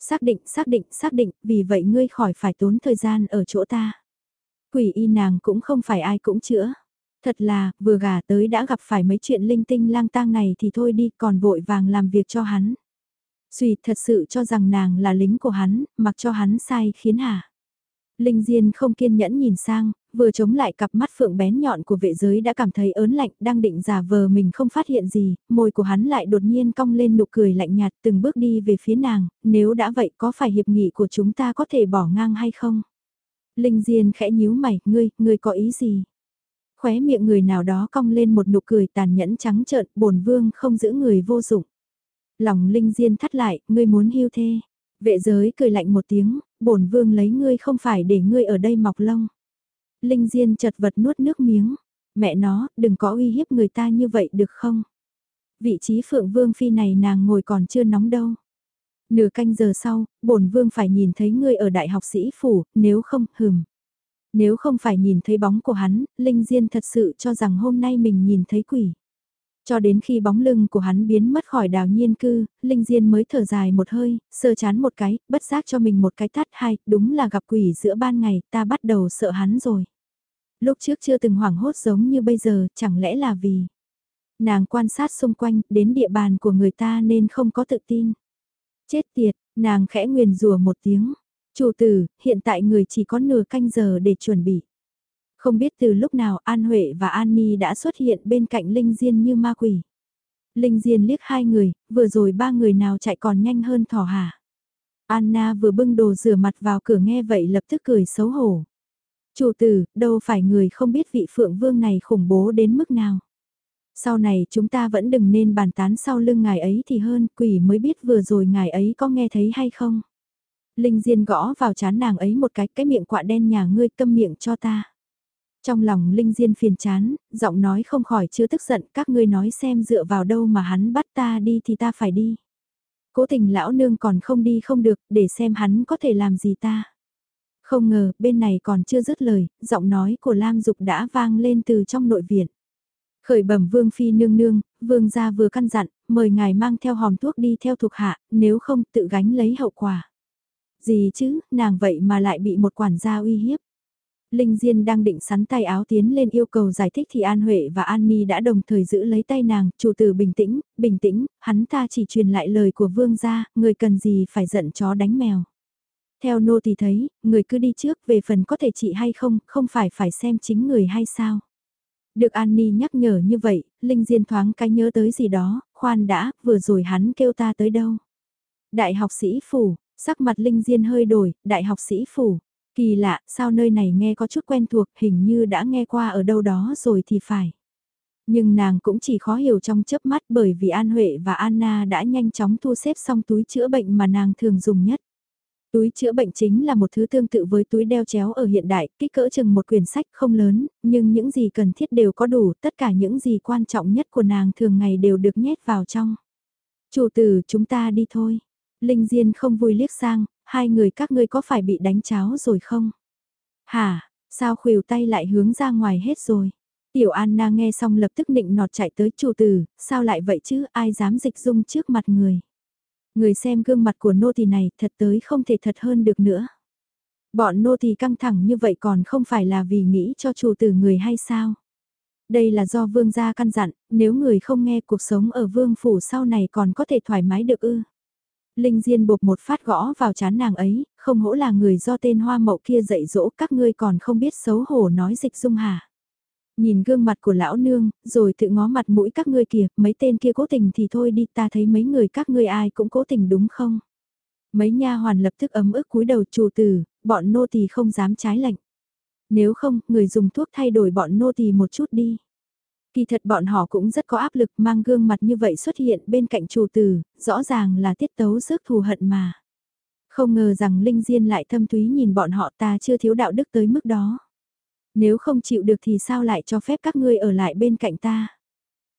Xác định, xác định, xác định, vì vậy ngươi khỏi phải tốn thời gian ở chỗ ta. Quỷ y nàng cũng không phải ai cũng chữa. Thật là, vừa gả tới đã gặp phải mấy chuyện linh tinh lang tang này thì thôi đi, còn vội vàng làm việc cho hắn. Duy thật sự cho rằng nàng là lính của hắn, mặc cho hắn sai khiến hả. Linh Diên không kiên nhẫn nhìn sang, vừa chống lại cặp mắt phượng bén nhọn của vệ giới đã cảm thấy ớn lạnh, đang định giả vờ mình không phát hiện gì, môi của hắn lại đột nhiên cong lên nụ cười lạnh nhạt từng bước đi về phía nàng, nếu đã vậy có phải hiệp nghị của chúng ta có thể bỏ ngang hay không? Linh Diên khẽ nhíu mày, ngươi, ngươi có ý gì? Khóe miệng người nào đó cong lên một nụ cười tàn nhẫn trắng trợn, bổn vương không giữ người vô dụng. Lòng Linh Diên thắt lại, ngươi muốn hưu thê. Vệ giới cười lạnh một tiếng, bổn vương lấy ngươi không phải để ngươi ở đây mọc lông. Linh Diên chật vật nuốt nước miếng. Mẹ nó, đừng có uy hiếp người ta như vậy được không? Vị trí phượng vương phi này nàng ngồi còn chưa nóng đâu. Nửa canh giờ sau, bổn vương phải nhìn thấy ngươi ở đại học sĩ phủ, nếu không, hừm. Nếu không phải nhìn thấy bóng của hắn, Linh Diên thật sự cho rằng hôm nay mình nhìn thấy quỷ. Cho đến khi bóng lưng của hắn biến mất khỏi đào nhiên cư, Linh Diên mới thở dài một hơi, sơ chán một cái, bất giác cho mình một cái tát hai, đúng là gặp quỷ giữa ban ngày, ta bắt đầu sợ hắn rồi. Lúc trước chưa từng hoảng hốt giống như bây giờ, chẳng lẽ là vì... Nàng quan sát xung quanh, đến địa bàn của người ta nên không có tự tin. Chết tiệt, nàng khẽ nguyền rùa một tiếng. Chủ tử, hiện tại người chỉ có nửa canh giờ để chuẩn bị. Không biết từ lúc nào An Huệ và An Ni đã xuất hiện bên cạnh Linh Diên như ma quỷ. Linh Diên liếc hai người, vừa rồi ba người nào chạy còn nhanh hơn thỏ hả. Anna vừa bưng đồ rửa mặt vào cửa nghe vậy lập tức cười xấu hổ. Chủ tử, đâu phải người không biết vị phượng vương này khủng bố đến mức nào. Sau này chúng ta vẫn đừng nên bàn tán sau lưng ngài ấy thì hơn, quỷ mới biết vừa rồi ngài ấy có nghe thấy hay không. Linh Diên gõ vào chán nàng ấy một cái, cái miệng quạ đen nhà ngươi câm miệng cho ta. Trong lòng Linh Diên phiền chán, giọng nói không khỏi chưa tức giận, các ngươi nói xem dựa vào đâu mà hắn bắt ta đi thì ta phải đi. Cố tình lão nương còn không đi không được, để xem hắn có thể làm gì ta. Không ngờ, bên này còn chưa dứt lời, giọng nói của Lam Dục đã vang lên từ trong nội viện. Khởi bẩm Vương Phi nương nương, Vương gia vừa căn dặn, mời ngài mang theo hòm thuốc đi theo thuộc hạ, nếu không tự gánh lấy hậu quả. Gì chứ, nàng vậy mà lại bị một quản gia uy hiếp. Linh Diên đang định sắn tay áo tiến lên yêu cầu giải thích thì An Huệ và An Ni đã đồng thời giữ lấy tay nàng, chủ tử bình tĩnh, bình tĩnh, hắn ta chỉ truyền lại lời của vương gia, người cần gì phải giận chó đánh mèo. Theo nô thì thấy, người cứ đi trước về phần có thể trị hay không, không phải phải xem chính người hay sao. Được An Ni nhắc nhở như vậy, Linh Diên thoáng cái nhớ tới gì đó, khoan đã, vừa rồi hắn kêu ta tới đâu. Đại học sĩ phủ, sắc mặt Linh Diên hơi đổi, đại học sĩ phủ. Kỳ lạ, sao nơi này nghe có chút quen thuộc, hình như đã nghe qua ở đâu đó rồi thì phải. Nhưng nàng cũng chỉ khó hiểu trong chớp mắt bởi vì An Huệ và Anna đã nhanh chóng thu xếp xong túi chữa bệnh mà nàng thường dùng nhất. Túi chữa bệnh chính là một thứ tương tự với túi đeo chéo ở hiện đại, kích cỡ chừng một quyển sách không lớn, nhưng những gì cần thiết đều có đủ, tất cả những gì quan trọng nhất của nàng thường ngày đều được nhét vào trong. Chủ tử, chúng ta đi thôi. Linh Diên không vui liếc sang, hai người các ngươi có phải bị đánh cháo rồi không? Hả, sao khuỷu tay lại hướng ra ngoài hết rồi? Tiểu Anna nghe xong lập tức nịnh nọt chạy tới chủ tử, sao lại vậy chứ, ai dám dịch dung trước mặt người? Người xem gương mặt của nô tỳ này thật tới không thể thật hơn được nữa. Bọn nô tỳ căng thẳng như vậy còn không phải là vì nghĩ cho chủ tử người hay sao? Đây là do vương gia căn dặn, nếu người không nghe cuộc sống ở vương phủ sau này còn có thể thoải mái được ư. Linh Diên bột một phát gõ vào chán nàng ấy, không hổ là người do tên hoa mậu kia dạy dỗ các ngươi còn không biết xấu hổ nói dịch dung hả. Nhìn gương mặt của lão nương, rồi tự ngó mặt mũi các ngươi kìa, mấy tên kia cố tình thì thôi đi ta thấy mấy người các ngươi ai cũng cố tình đúng không? Mấy nha hoàn lập tức ấm ức cúi đầu chủ tử, bọn nô tỳ không dám trái lệnh. Nếu không, người dùng thuốc thay đổi bọn nô tỳ một chút đi. Kỳ thật bọn họ cũng rất có áp lực mang gương mặt như vậy xuất hiện bên cạnh chủ tử, rõ ràng là tiết tấu rước thù hận mà. Không ngờ rằng Linh Diên lại thâm túy nhìn bọn họ ta chưa thiếu đạo đức tới mức đó. Nếu không chịu được thì sao lại cho phép các ngươi ở lại bên cạnh ta.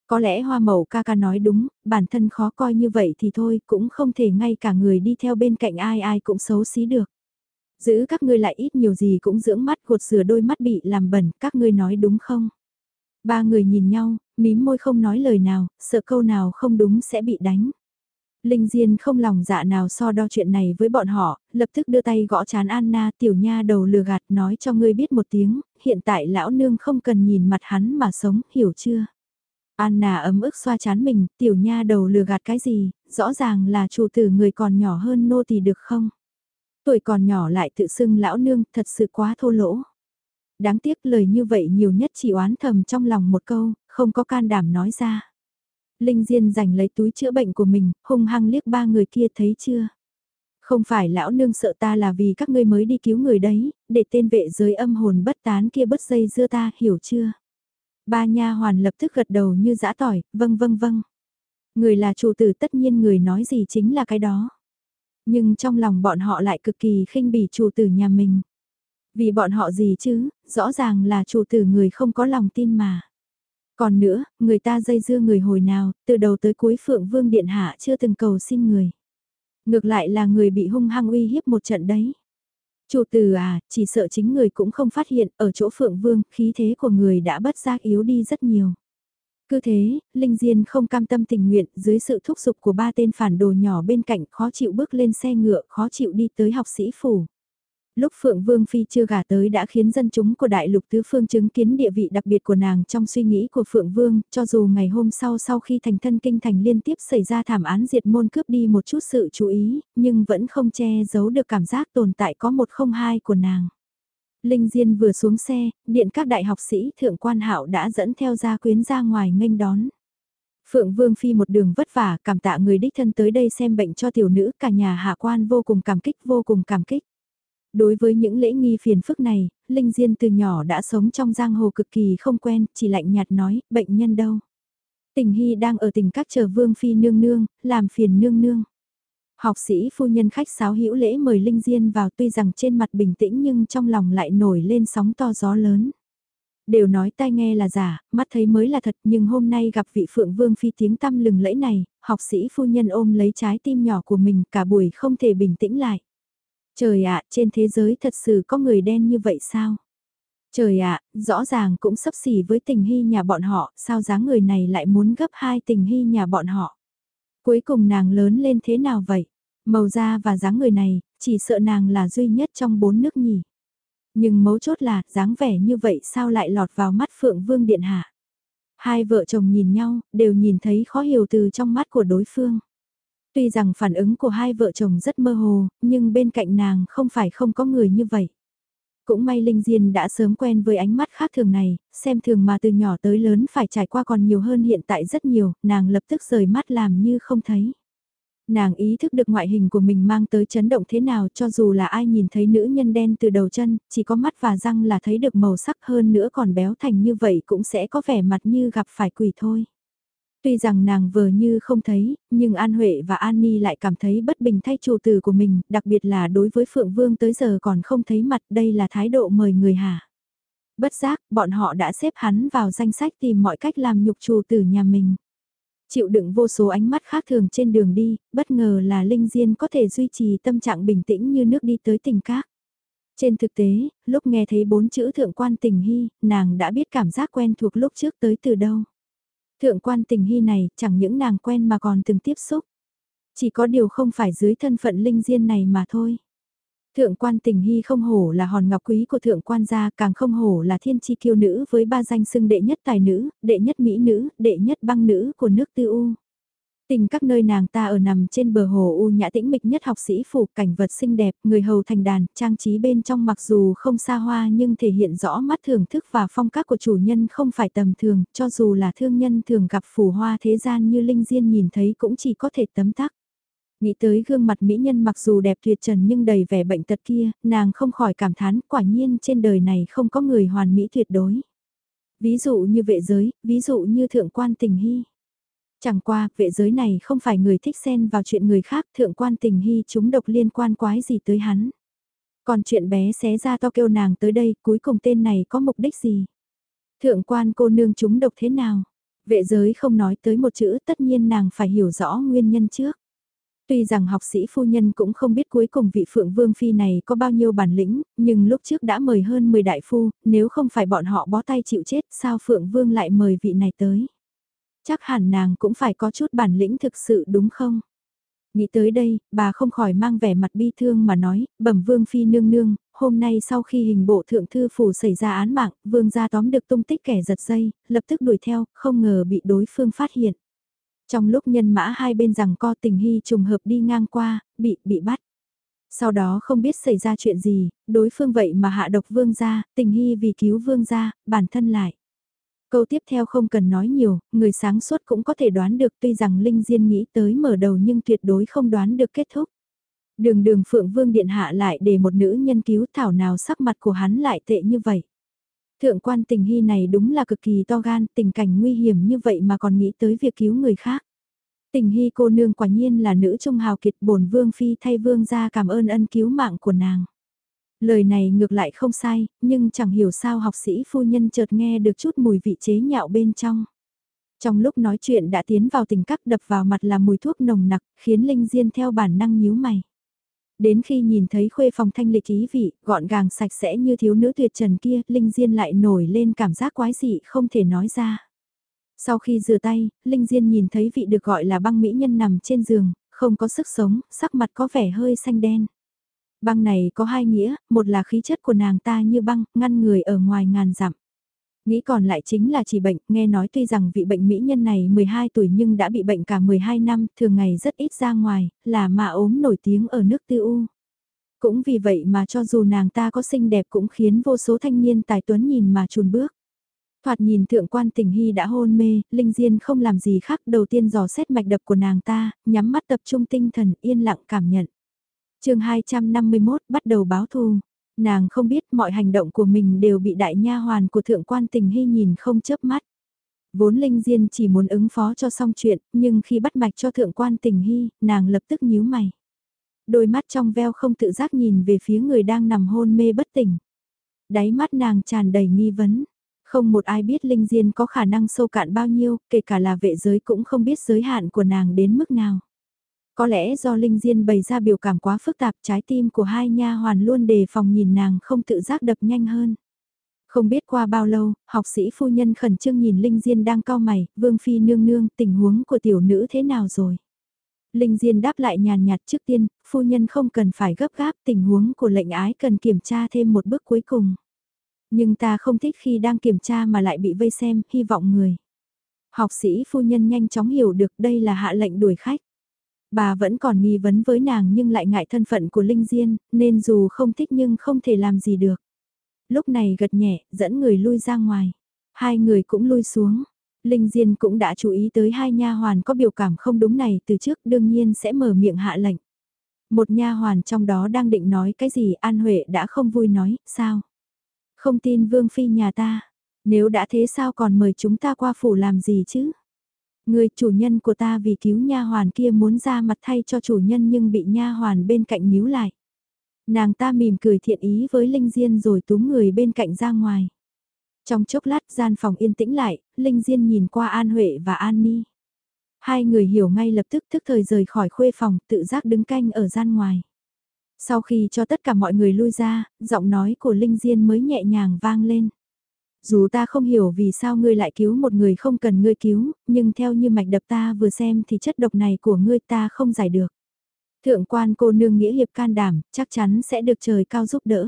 Có lẽ hoa mẫu ca ca nói đúng, bản thân khó coi như vậy thì thôi, cũng không thể ngay cả người đi theo bên cạnh ai ai cũng xấu xí được. Giữ các ngươi lại ít nhiều gì cũng dưỡng mắt gột rửa đôi mắt bị làm bẩn, các ngươi nói đúng không? Ba người nhìn nhau, mím môi không nói lời nào, sợ câu nào không đúng sẽ bị đánh. Linh Diên không lòng dạ nào so đo chuyện này với bọn họ, lập tức đưa tay gõ chán Anna tiểu nha đầu lừa gạt nói cho ngươi biết một tiếng, hiện tại lão nương không cần nhìn mặt hắn mà sống, hiểu chưa? Anna ấm ức xoa chán mình, tiểu nha đầu lừa gạt cái gì, rõ ràng là chủ tử người còn nhỏ hơn nô thì được không? Tuổi còn nhỏ lại tự xưng lão nương, thật sự quá thô lỗ. Đáng tiếc lời như vậy nhiều nhất chỉ oán thầm trong lòng một câu, không có can đảm nói ra. Linh Diên giành lấy túi chữa bệnh của mình, hung hăng liếc ba người kia thấy chưa? Không phải lão nương sợ ta là vì các ngươi mới đi cứu người đấy, để tên vệ giới âm hồn bất tán kia bất dây dưa ta, hiểu chưa? Ba nha hoàn lập tức gật đầu như dã tỏi, vâng vâng vâng. Người là chủ tử tất nhiên người nói gì chính là cái đó. Nhưng trong lòng bọn họ lại cực kỳ khinh bỉ chủ tử nhà mình. Vì bọn họ gì chứ, rõ ràng là chủ tử người không có lòng tin mà. Còn nữa, người ta dây dưa người hồi nào, từ đầu tới cuối Phượng Vương Điện Hạ chưa từng cầu xin người. Ngược lại là người bị hung hăng uy hiếp một trận đấy. Chủ tử à, chỉ sợ chính người cũng không phát hiện, ở chỗ Phượng Vương, khí thế của người đã bất giác yếu đi rất nhiều. Cứ thế, Linh Diên không cam tâm tình nguyện dưới sự thúc giục của ba tên phản đồ nhỏ bên cạnh khó chịu bước lên xe ngựa, khó chịu đi tới học sĩ phủ lúc Phượng Vương Phi chưa gả tới đã khiến dân chúng của đại lục tứ phương chứng kiến địa vị đặc biệt của nàng trong suy nghĩ của Phượng Vương, cho dù ngày hôm sau sau khi thành thân kinh thành liên tiếp xảy ra thảm án diệt môn cướp đi một chút sự chú ý, nhưng vẫn không che giấu được cảm giác tồn tại có một không hai của nàng. Linh Diên vừa xuống xe, điện các đại học sĩ thượng quan hạo đã dẫn theo gia quyến ra ngoài nghênh đón. Phượng Vương Phi một đường vất vả cảm tạ người đích thân tới đây xem bệnh cho tiểu nữ cả nhà hạ quan vô cùng cảm kích vô cùng cảm kích. Đối với những lễ nghi phiền phức này, Linh Diên từ nhỏ đã sống trong giang hồ cực kỳ không quen, chỉ lạnh nhạt nói, bệnh nhân đâu. Tình Hy đang ở tỉnh các chờ Vương Phi nương nương, làm phiền nương nương. Học sĩ phu nhân khách sáo hữu lễ mời Linh Diên vào tuy rằng trên mặt bình tĩnh nhưng trong lòng lại nổi lên sóng to gió lớn. Đều nói tai nghe là giả, mắt thấy mới là thật nhưng hôm nay gặp vị phượng vương phi tiếng tăm lừng lẫy này, học sĩ phu nhân ôm lấy trái tim nhỏ của mình cả buổi không thể bình tĩnh lại. Trời ạ, trên thế giới thật sự có người đen như vậy sao? Trời ạ, rõ ràng cũng sấp xỉ với tình hy nhà bọn họ, sao dáng người này lại muốn gấp hai tình hy nhà bọn họ? Cuối cùng nàng lớn lên thế nào vậy? Màu da và dáng người này, chỉ sợ nàng là duy nhất trong bốn nước nhỉ. Nhưng mấu chốt là, dáng vẻ như vậy sao lại lọt vào mắt Phượng Vương Điện Hạ? Hai vợ chồng nhìn nhau, đều nhìn thấy khó hiểu từ trong mắt của đối phương. Tuy rằng phản ứng của hai vợ chồng rất mơ hồ, nhưng bên cạnh nàng không phải không có người như vậy. Cũng may Linh Diên đã sớm quen với ánh mắt khác thường này, xem thường mà từ nhỏ tới lớn phải trải qua còn nhiều hơn hiện tại rất nhiều, nàng lập tức rời mắt làm như không thấy. Nàng ý thức được ngoại hình của mình mang tới chấn động thế nào cho dù là ai nhìn thấy nữ nhân đen từ đầu chân, chỉ có mắt và răng là thấy được màu sắc hơn nữa còn béo thành như vậy cũng sẽ có vẻ mặt như gặp phải quỷ thôi. Tuy rằng nàng vờ như không thấy, nhưng An Huệ và An Ni lại cảm thấy bất bình thay chủ tử của mình, đặc biệt là đối với Phượng Vương tới giờ còn không thấy mặt đây là thái độ mời người hả. Bất giác, bọn họ đã xếp hắn vào danh sách tìm mọi cách làm nhục chủ tử nhà mình. Chịu đựng vô số ánh mắt khác thường trên đường đi, bất ngờ là Linh Diên có thể duy trì tâm trạng bình tĩnh như nước đi tới tình các. Trên thực tế, lúc nghe thấy bốn chữ thượng quan tình hy, nàng đã biết cảm giác quen thuộc lúc trước tới từ đâu. Thượng quan tình hy này chẳng những nàng quen mà còn từng tiếp xúc. Chỉ có điều không phải dưới thân phận linh diên này mà thôi. Thượng quan tình hy không hổ là hòn ngọc quý của thượng quan gia, càng không hổ là thiên chi kiêu nữ với ba danh xưng đệ nhất tài nữ, đệ nhất mỹ nữ, đệ nhất băng nữ của nước tư u. Tình các nơi nàng ta ở nằm trên bờ hồ u nhã tĩnh mịch nhất học sĩ phủ cảnh vật xinh đẹp, người hầu thành đàn, trang trí bên trong mặc dù không xa hoa nhưng thể hiện rõ mắt thưởng thức và phong cách của chủ nhân không phải tầm thường, cho dù là thương nhân thường gặp phủ hoa thế gian như Linh Diên nhìn thấy cũng chỉ có thể tấm tắc. Nghĩ tới gương mặt mỹ nhân mặc dù đẹp tuyệt trần nhưng đầy vẻ bệnh tật kia, nàng không khỏi cảm thán quả nhiên trên đời này không có người hoàn mỹ tuyệt đối. Ví dụ như vệ giới, ví dụ như thượng quan tình hy. Chẳng qua, vệ giới này không phải người thích xen vào chuyện người khác, thượng quan tình hy chúng độc liên quan quái gì tới hắn. Còn chuyện bé xé ra to kêu nàng tới đây, cuối cùng tên này có mục đích gì? Thượng quan cô nương chúng độc thế nào? Vệ giới không nói tới một chữ, tất nhiên nàng phải hiểu rõ nguyên nhân trước. Tuy rằng học sĩ phu nhân cũng không biết cuối cùng vị Phượng Vương Phi này có bao nhiêu bản lĩnh, nhưng lúc trước đã mời hơn 10 đại phu, nếu không phải bọn họ bó tay chịu chết sao Phượng Vương lại mời vị này tới. Chắc hẳn nàng cũng phải có chút bản lĩnh thực sự đúng không? Nghĩ tới đây, bà không khỏi mang vẻ mặt bi thương mà nói, bẩm vương phi nương nương, hôm nay sau khi hình bộ thượng thư phủ xảy ra án mạng, vương gia tóm được tung tích kẻ giật dây, lập tức đuổi theo, không ngờ bị đối phương phát hiện. Trong lúc nhân mã hai bên rằng co tình hy trùng hợp đi ngang qua, bị, bị bắt. Sau đó không biết xảy ra chuyện gì, đối phương vậy mà hạ độc vương gia, tình hy vì cứu vương gia, bản thân lại. Câu tiếp theo không cần nói nhiều, người sáng suốt cũng có thể đoán được tuy rằng Linh Diên nghĩ tới mở đầu nhưng tuyệt đối không đoán được kết thúc. Đường đường Phượng Vương Điện Hạ lại để một nữ nhân cứu thảo nào sắc mặt của hắn lại tệ như vậy. Thượng quan tình hy này đúng là cực kỳ to gan, tình cảnh nguy hiểm như vậy mà còn nghĩ tới việc cứu người khác. Tình hy cô nương quả nhiên là nữ trung hào kiệt bổn vương phi thay vương ra cảm ơn ân cứu mạng của nàng. Lời này ngược lại không sai, nhưng chẳng hiểu sao học sĩ phu nhân chợt nghe được chút mùi vị chế nhạo bên trong. Trong lúc nói chuyện đã tiến vào tình cắc đập vào mặt là mùi thuốc nồng nặc, khiến Linh Diên theo bản năng nhíu mày. Đến khi nhìn thấy khuê phòng thanh lịch ý vị, gọn gàng sạch sẽ như thiếu nữ tuyệt trần kia, Linh Diên lại nổi lên cảm giác quái dị không thể nói ra. Sau khi rửa tay, Linh Diên nhìn thấy vị được gọi là băng mỹ nhân nằm trên giường, không có sức sống, sắc mặt có vẻ hơi xanh đen. Băng này có hai nghĩa, một là khí chất của nàng ta như băng, ngăn người ở ngoài ngàn dặm. Nghĩ còn lại chính là chỉ bệnh, nghe nói tuy rằng vị bệnh mỹ nhân này 12 tuổi nhưng đã bị bệnh cả 12 năm, thường ngày rất ít ra ngoài, là mà ốm nổi tiếng ở nước tư u. Cũng vì vậy mà cho dù nàng ta có xinh đẹp cũng khiến vô số thanh niên tài tuấn nhìn mà chùn bước. Thoạt nhìn thượng quan tình hy đã hôn mê, Linh Diên không làm gì khác đầu tiên dò xét mạch đập của nàng ta, nhắm mắt tập trung tinh thần yên lặng cảm nhận chương 251 bắt đầu báo thù. Nàng không biết mọi hành động của mình đều bị đại nha hoàn của thượng quan tình hy nhìn không chớp mắt. Vốn Linh Diên chỉ muốn ứng phó cho xong chuyện, nhưng khi bắt mạch cho thượng quan tình hy, nàng lập tức nhíu mày. Đôi mắt trong veo không tự giác nhìn về phía người đang nằm hôn mê bất tỉnh. Đáy mắt nàng tràn đầy nghi vấn. Không một ai biết Linh Diên có khả năng sâu cạn bao nhiêu, kể cả là vệ giới cũng không biết giới hạn của nàng đến mức nào. Có lẽ do Linh Diên bày ra biểu cảm quá phức tạp trái tim của hai nha hoàn luôn đề phòng nhìn nàng không tự giác đập nhanh hơn. Không biết qua bao lâu, học sĩ phu nhân khẩn trương nhìn Linh Diên đang cao mày, Vương Phi nương nương, tình huống của tiểu nữ thế nào rồi? Linh Diên đáp lại nhàn nhạt trước tiên, phu nhân không cần phải gấp gáp, tình huống của lệnh ái cần kiểm tra thêm một bước cuối cùng. Nhưng ta không thích khi đang kiểm tra mà lại bị vây xem, hy vọng người. Học sĩ phu nhân nhanh chóng hiểu được đây là hạ lệnh đuổi khách. Bà vẫn còn nghi vấn với nàng nhưng lại ngại thân phận của Linh Diên, nên dù không thích nhưng không thể làm gì được. Lúc này gật nhẹ, dẫn người lui ra ngoài. Hai người cũng lui xuống. Linh Diên cũng đã chú ý tới hai nha hoàn có biểu cảm không đúng này từ trước đương nhiên sẽ mở miệng hạ lệnh. Một nha hoàn trong đó đang định nói cái gì An Huệ đã không vui nói, sao? Không tin Vương Phi nhà ta, nếu đã thế sao còn mời chúng ta qua phủ làm gì chứ? Người chủ nhân của ta vì cứu nha hoàn kia muốn ra mặt thay cho chủ nhân nhưng bị nha hoàn bên cạnh níu lại. Nàng ta mỉm cười thiện ý với Linh Diên rồi túm người bên cạnh ra ngoài. Trong chốc lát gian phòng yên tĩnh lại, Linh Diên nhìn qua An Huệ và An Ni. Hai người hiểu ngay lập tức thức thời rời khỏi khuê phòng, tự giác đứng canh ở gian ngoài. Sau khi cho tất cả mọi người lui ra, giọng nói của Linh Diên mới nhẹ nhàng vang lên. Dù ta không hiểu vì sao ngươi lại cứu một người không cần ngươi cứu, nhưng theo như mạch đập ta vừa xem thì chất độc này của ngươi ta không giải được. Thượng quan cô nương nghĩa hiệp can đảm, chắc chắn sẽ được trời cao giúp đỡ.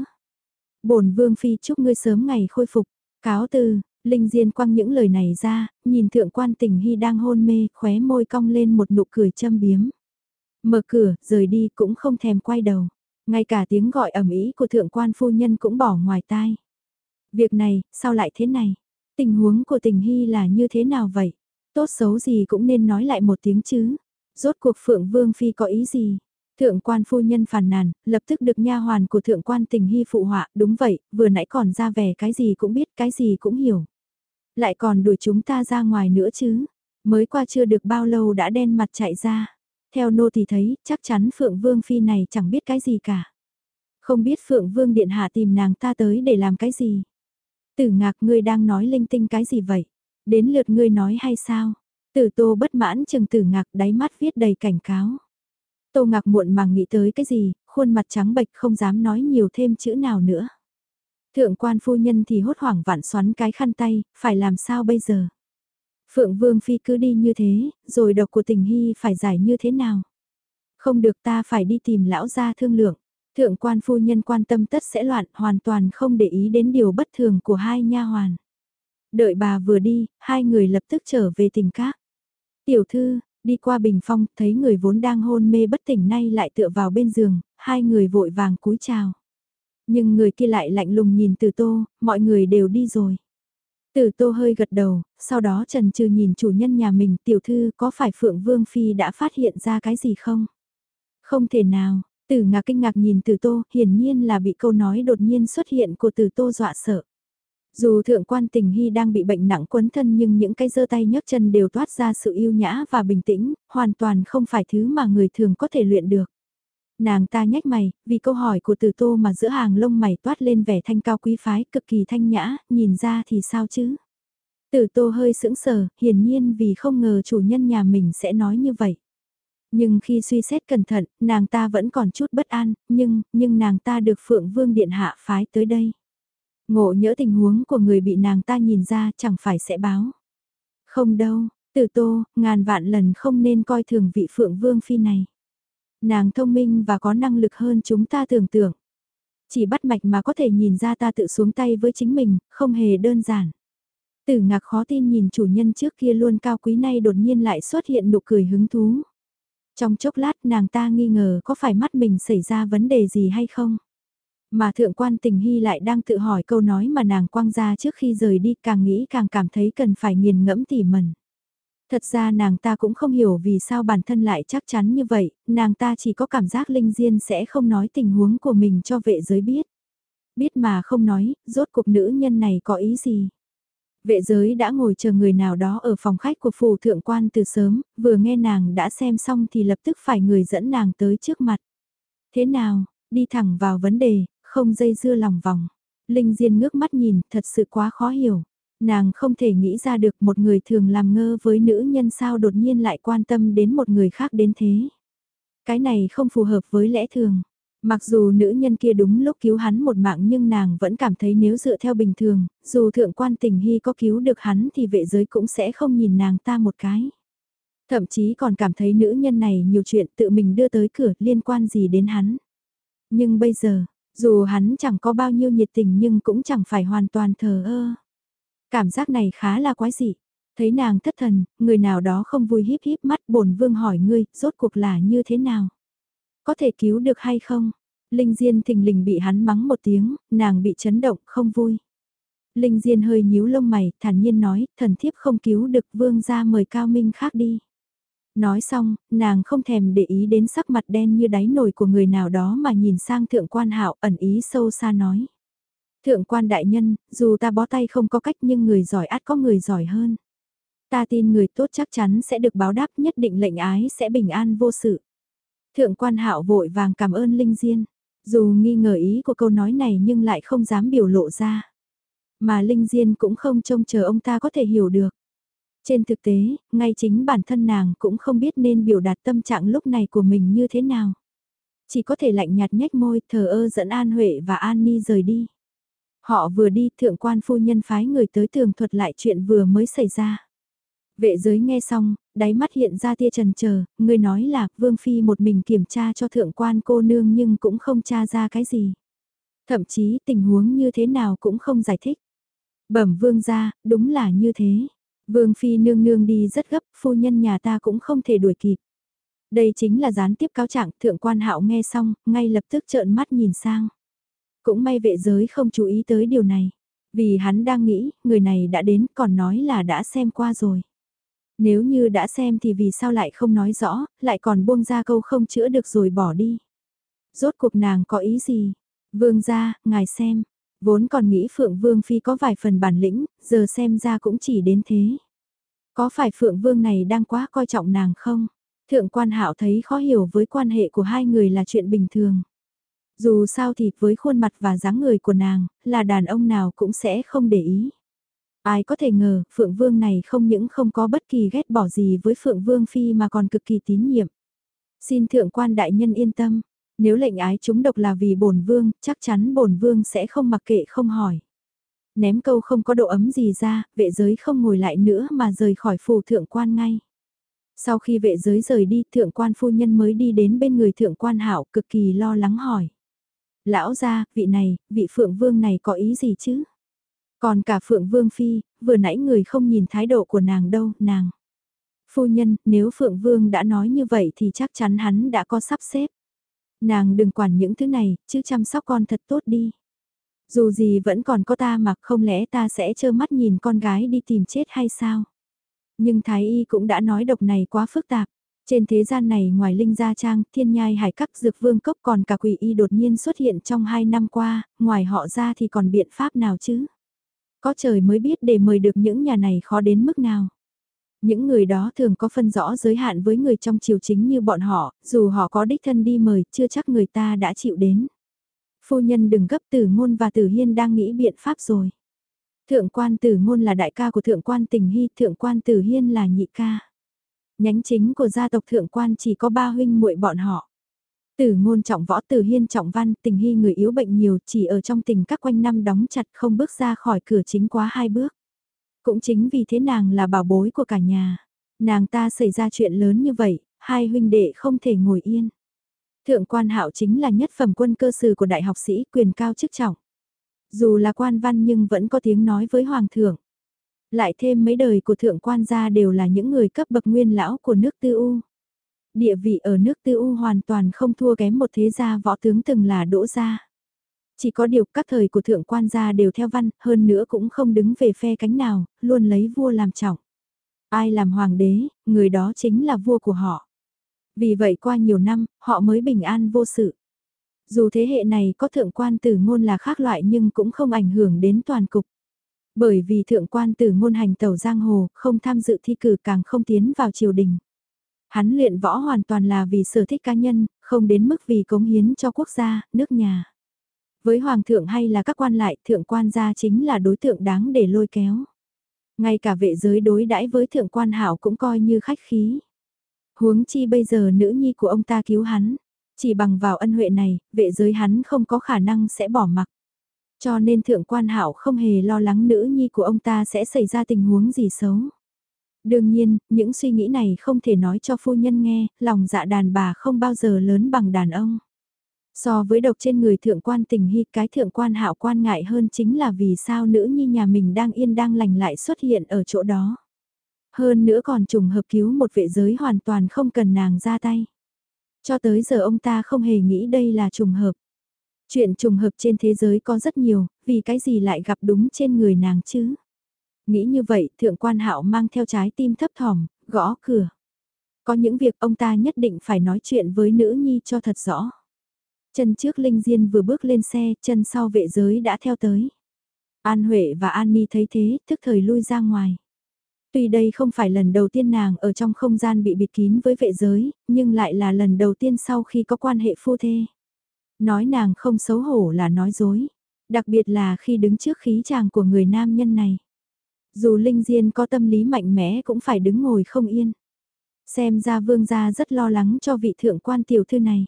bổn vương phi chúc ngươi sớm ngày khôi phục, cáo từ, Linh Diên quăng những lời này ra, nhìn thượng quan tình hy đang hôn mê, khóe môi cong lên một nụ cười châm biếm. Mở cửa, rời đi cũng không thèm quay đầu. Ngay cả tiếng gọi ầm ĩ của thượng quan phu nhân cũng bỏ ngoài tai. Việc này, sao lại thế này? Tình huống của tình hy là như thế nào vậy? Tốt xấu gì cũng nên nói lại một tiếng chứ. Rốt cuộc Phượng Vương Phi có ý gì? Thượng quan phu nhân phàn nàn, lập tức được nha hoàn của thượng quan tình hy phụ họa, đúng vậy, vừa nãy còn ra vẻ cái gì cũng biết, cái gì cũng hiểu. Lại còn đuổi chúng ta ra ngoài nữa chứ, mới qua chưa được bao lâu đã đen mặt chạy ra. Theo nô thì thấy, chắc chắn Phượng Vương Phi này chẳng biết cái gì cả. Không biết Phượng Vương Điện Hạ tìm nàng ta tới để làm cái gì. Tử ngạc ngươi đang nói linh tinh cái gì vậy? Đến lượt ngươi nói hay sao? Tử tô bất mãn chừng tử ngạc đáy mắt viết đầy cảnh cáo. Tô ngạc muộn màng nghĩ tới cái gì, khuôn mặt trắng bệch không dám nói nhiều thêm chữ nào nữa. Thượng quan phu nhân thì hốt hoảng vạn xoắn cái khăn tay, phải làm sao bây giờ? Phượng Vương Phi cứ đi như thế, rồi độc của tình hy phải giải như thế nào? Không được ta phải đi tìm lão gia thương lượng. Thượng quan phu nhân quan tâm tất sẽ loạn, hoàn toàn không để ý đến điều bất thường của hai nha hoàn. Đợi bà vừa đi, hai người lập tức trở về tình các. Tiểu thư, đi qua bình phong, thấy người vốn đang hôn mê bất tỉnh nay lại tựa vào bên giường, hai người vội vàng cúi chào. Nhưng người kia lại lạnh lùng nhìn từ tô, mọi người đều đi rồi. Từ tô hơi gật đầu, sau đó trần trừ nhìn chủ nhân nhà mình tiểu thư có phải Phượng Vương Phi đã phát hiện ra cái gì không? Không thể nào, Tử ngạc kinh ngạc nhìn từ tô, hiển nhiên là bị câu nói đột nhiên xuất hiện của từ tô dọa sợ. Dù thượng quan tình hy đang bị bệnh nặng quấn thân nhưng những cái giơ tay nhấc chân đều toát ra sự yêu nhã và bình tĩnh, hoàn toàn không phải thứ mà người thường có thể luyện được. Nàng ta nhách mày, vì câu hỏi của từ tô mà giữa hàng lông mày toát lên vẻ thanh cao quý phái cực kỳ thanh nhã, nhìn ra thì sao chứ? Từ tô hơi sững sờ, hiển nhiên vì không ngờ chủ nhân nhà mình sẽ nói như vậy. Nhưng khi suy xét cẩn thận, nàng ta vẫn còn chút bất an, nhưng, nhưng nàng ta được Phượng Vương Điện Hạ phái tới đây. Ngộ nhỡ tình huống của người bị nàng ta nhìn ra chẳng phải sẽ báo. Không đâu, từ tô, ngàn vạn lần không nên coi thường vị Phượng Vương Phi này. Nàng thông minh và có năng lực hơn chúng ta tưởng tượng. Chỉ bắt mạch mà có thể nhìn ra ta tự xuống tay với chính mình, không hề đơn giản. Tử ngạc khó tin nhìn chủ nhân trước kia luôn cao quý nay đột nhiên lại xuất hiện nụ cười hứng thú. Trong chốc lát nàng ta nghi ngờ có phải mắt mình xảy ra vấn đề gì hay không. Mà thượng quan tình hy lại đang tự hỏi câu nói mà nàng quăng ra trước khi rời đi càng nghĩ càng cảm thấy cần phải nghiền ngẫm tỉ mẩn. Thật ra nàng ta cũng không hiểu vì sao bản thân lại chắc chắn như vậy, nàng ta chỉ có cảm giác Linh Diên sẽ không nói tình huống của mình cho vệ giới biết. Biết mà không nói, rốt cuộc nữ nhân này có ý gì. Vệ giới đã ngồi chờ người nào đó ở phòng khách của phủ thượng quan từ sớm, vừa nghe nàng đã xem xong thì lập tức phải người dẫn nàng tới trước mặt. Thế nào, đi thẳng vào vấn đề, không dây dưa lòng vòng. Linh Diên ngước mắt nhìn, thật sự quá khó hiểu. Nàng không thể nghĩ ra được một người thường làm ngơ với nữ nhân sao đột nhiên lại quan tâm đến một người khác đến thế. Cái này không phù hợp với lẽ thường. Mặc dù nữ nhân kia đúng lúc cứu hắn một mạng nhưng nàng vẫn cảm thấy nếu dựa theo bình thường, dù thượng quan tình hy có cứu được hắn thì vệ giới cũng sẽ không nhìn nàng ta một cái. Thậm chí còn cảm thấy nữ nhân này nhiều chuyện tự mình đưa tới cửa liên quan gì đến hắn. Nhưng bây giờ, dù hắn chẳng có bao nhiêu nhiệt tình nhưng cũng chẳng phải hoàn toàn thờ ơ. Cảm giác này khá là quái dị. Thấy nàng thất thần, người nào đó không vui híp híp mắt bổn vương hỏi ngươi, rốt cuộc là như thế nào? Có thể cứu được hay không? Linh Diên thình lình bị hắn mắng một tiếng, nàng bị chấn động, không vui. Linh Diên hơi nhíu lông mày, thản nhiên nói, thần thiếp không cứu được vương ra mời cao minh khác đi. Nói xong, nàng không thèm để ý đến sắc mặt đen như đáy nồi của người nào đó mà nhìn sang thượng quan hạo ẩn ý sâu xa nói. Thượng quan đại nhân, dù ta bó tay không có cách nhưng người giỏi át có người giỏi hơn. Ta tin người tốt chắc chắn sẽ được báo đáp nhất định lệnh ái sẽ bình an vô sự. Thượng quan hạo vội vàng cảm ơn Linh Diên. Dù nghi ngờ ý của câu nói này nhưng lại không dám biểu lộ ra. Mà Linh Diên cũng không trông chờ ông ta có thể hiểu được. Trên thực tế, ngay chính bản thân nàng cũng không biết nên biểu đạt tâm trạng lúc này của mình như thế nào. Chỉ có thể lạnh nhạt nhếch môi, thờ ơ dẫn An Huệ và An Ni rời đi. Họ vừa đi, thượng quan phu nhân phái người tới tường thuật lại chuyện vừa mới xảy ra. Vệ giới nghe xong, đáy mắt hiện ra tia trần chờ người nói là Vương Phi một mình kiểm tra cho thượng quan cô nương nhưng cũng không tra ra cái gì. Thậm chí tình huống như thế nào cũng không giải thích. Bẩm Vương ra, đúng là như thế. Vương Phi nương nương đi rất gấp, phu nhân nhà ta cũng không thể đuổi kịp. Đây chính là gián tiếp cáo trạng, thượng quan hạo nghe xong, ngay lập tức trợn mắt nhìn sang. Cũng may vệ giới không chú ý tới điều này. Vì hắn đang nghĩ, người này đã đến còn nói là đã xem qua rồi. Nếu như đã xem thì vì sao lại không nói rõ, lại còn buông ra câu không chữa được rồi bỏ đi. Rốt cuộc nàng có ý gì? Vương gia, ngài xem. Vốn còn nghĩ Phượng Vương Phi có vài phần bản lĩnh, giờ xem ra cũng chỉ đến thế. Có phải Phượng Vương này đang quá coi trọng nàng không? Thượng quan hạo thấy khó hiểu với quan hệ của hai người là chuyện bình thường. Dù sao thì với khuôn mặt và dáng người của nàng, là đàn ông nào cũng sẽ không để ý. Ai có thể ngờ, Phượng Vương này không những không có bất kỳ ghét bỏ gì với Phượng Vương Phi mà còn cực kỳ tín nhiệm. Xin thượng quan đại nhân yên tâm, nếu lệnh ái chúng độc là vì bổn vương, chắc chắn bổn vương sẽ không mặc kệ không hỏi. Ném câu không có độ ấm gì ra, vệ giới không ngồi lại nữa mà rời khỏi phủ thượng quan ngay. Sau khi vệ giới rời đi, thượng quan phu nhân mới đi đến bên người thượng quan hảo cực kỳ lo lắng hỏi. Lão gia, vị này, vị phượng vương này có ý gì chứ? Còn cả phượng vương phi, vừa nãy người không nhìn thái độ của nàng đâu, nàng. Phu nhân, nếu phượng vương đã nói như vậy thì chắc chắn hắn đã có sắp xếp. Nàng đừng quản những thứ này, chứ chăm sóc con thật tốt đi. Dù gì vẫn còn có ta mà không lẽ ta sẽ trơ mắt nhìn con gái đi tìm chết hay sao? Nhưng Thái Y cũng đã nói độc này quá phức tạp. Trên thế gian này ngoài Linh Gia Trang, Thiên Nhai Hải Các Dược Vương Cốc còn cả quỷ y đột nhiên xuất hiện trong hai năm qua, ngoài họ ra thì còn biện pháp nào chứ? Có trời mới biết để mời được những nhà này khó đến mức nào. Những người đó thường có phân rõ giới hạn với người trong triều chính như bọn họ, dù họ có đích thân đi mời, chưa chắc người ta đã chịu đến. Phu nhân đừng gấp tử ngôn và tử hiên đang nghĩ biện pháp rồi. Thượng quan tử ngôn là đại ca của thượng quan tình hy, thượng quan tử hiên là nhị ca. Nhánh chính của gia tộc thượng quan chỉ có ba huynh muội bọn họ. Tử ngôn trọng võ tử hiên trọng văn, tình hy người yếu bệnh nhiều chỉ ở trong tình các quanh năm đóng chặt không bước ra khỏi cửa chính quá hai bước. Cũng chính vì thế nàng là bảo bối của cả nhà. Nàng ta xảy ra chuyện lớn như vậy, hai huynh đệ không thể ngồi yên. Thượng quan hạo chính là nhất phẩm quân cơ sử của đại học sĩ quyền cao chức trọng. Dù là quan văn nhưng vẫn có tiếng nói với hoàng thượng. Lại thêm mấy đời của thượng quan gia đều là những người cấp bậc nguyên lão của nước tư u. Địa vị ở nước tư u hoàn toàn không thua kém một thế gia võ tướng từng là đỗ gia. Chỉ có điều các thời của thượng quan gia đều theo văn, hơn nữa cũng không đứng về phe cánh nào, luôn lấy vua làm trọng. Ai làm hoàng đế, người đó chính là vua của họ. Vì vậy qua nhiều năm, họ mới bình an vô sự. Dù thế hệ này có thượng quan tử ngôn là khác loại nhưng cũng không ảnh hưởng đến toàn cục. Bởi vì thượng quan tử ngôn hành tàu giang hồ, không tham dự thi cử càng không tiến vào triều đình. Hắn luyện võ hoàn toàn là vì sở thích cá nhân, không đến mức vì cống hiến cho quốc gia, nước nhà. Với hoàng thượng hay là các quan lại, thượng quan gia chính là đối tượng đáng để lôi kéo. Ngay cả vệ giới đối đãi với thượng quan hảo cũng coi như khách khí. Huống chi bây giờ nữ nhi của ông ta cứu hắn. Chỉ bằng vào ân huệ này, vệ giới hắn không có khả năng sẽ bỏ mặc. Cho nên thượng quan hảo không hề lo lắng nữ nhi của ông ta sẽ xảy ra tình huống gì xấu. Đương nhiên, những suy nghĩ này không thể nói cho phu nhân nghe, lòng dạ đàn bà không bao giờ lớn bằng đàn ông. So với độc trên người thượng quan tình hy cái thượng quan hạo quan ngại hơn chính là vì sao nữ nhi nhà mình đang yên đang lành lại xuất hiện ở chỗ đó. Hơn nữa còn trùng hợp cứu một vệ giới hoàn toàn không cần nàng ra tay. Cho tới giờ ông ta không hề nghĩ đây là trùng hợp. Chuyện trùng hợp trên thế giới có rất nhiều, vì cái gì lại gặp đúng trên người nàng chứ? Nghĩ như vậy, thượng quan hạo mang theo trái tim thấp thỏm, gõ cửa. Có những việc ông ta nhất định phải nói chuyện với nữ nhi cho thật rõ. Chân trước Linh Diên vừa bước lên xe, chân sau vệ giới đã theo tới. An Huệ và An Ni thấy thế, thức thời lui ra ngoài. Tuy đây không phải lần đầu tiên nàng ở trong không gian bị bịt kín với vệ giới, nhưng lại là lần đầu tiên sau khi có quan hệ phu thê. Nói nàng không xấu hổ là nói dối, đặc biệt là khi đứng trước khí chàng của người nam nhân này. Dù Linh Diên có tâm lý mạnh mẽ cũng phải đứng ngồi không yên. Xem ra vương gia rất lo lắng cho vị thượng quan tiểu thư này.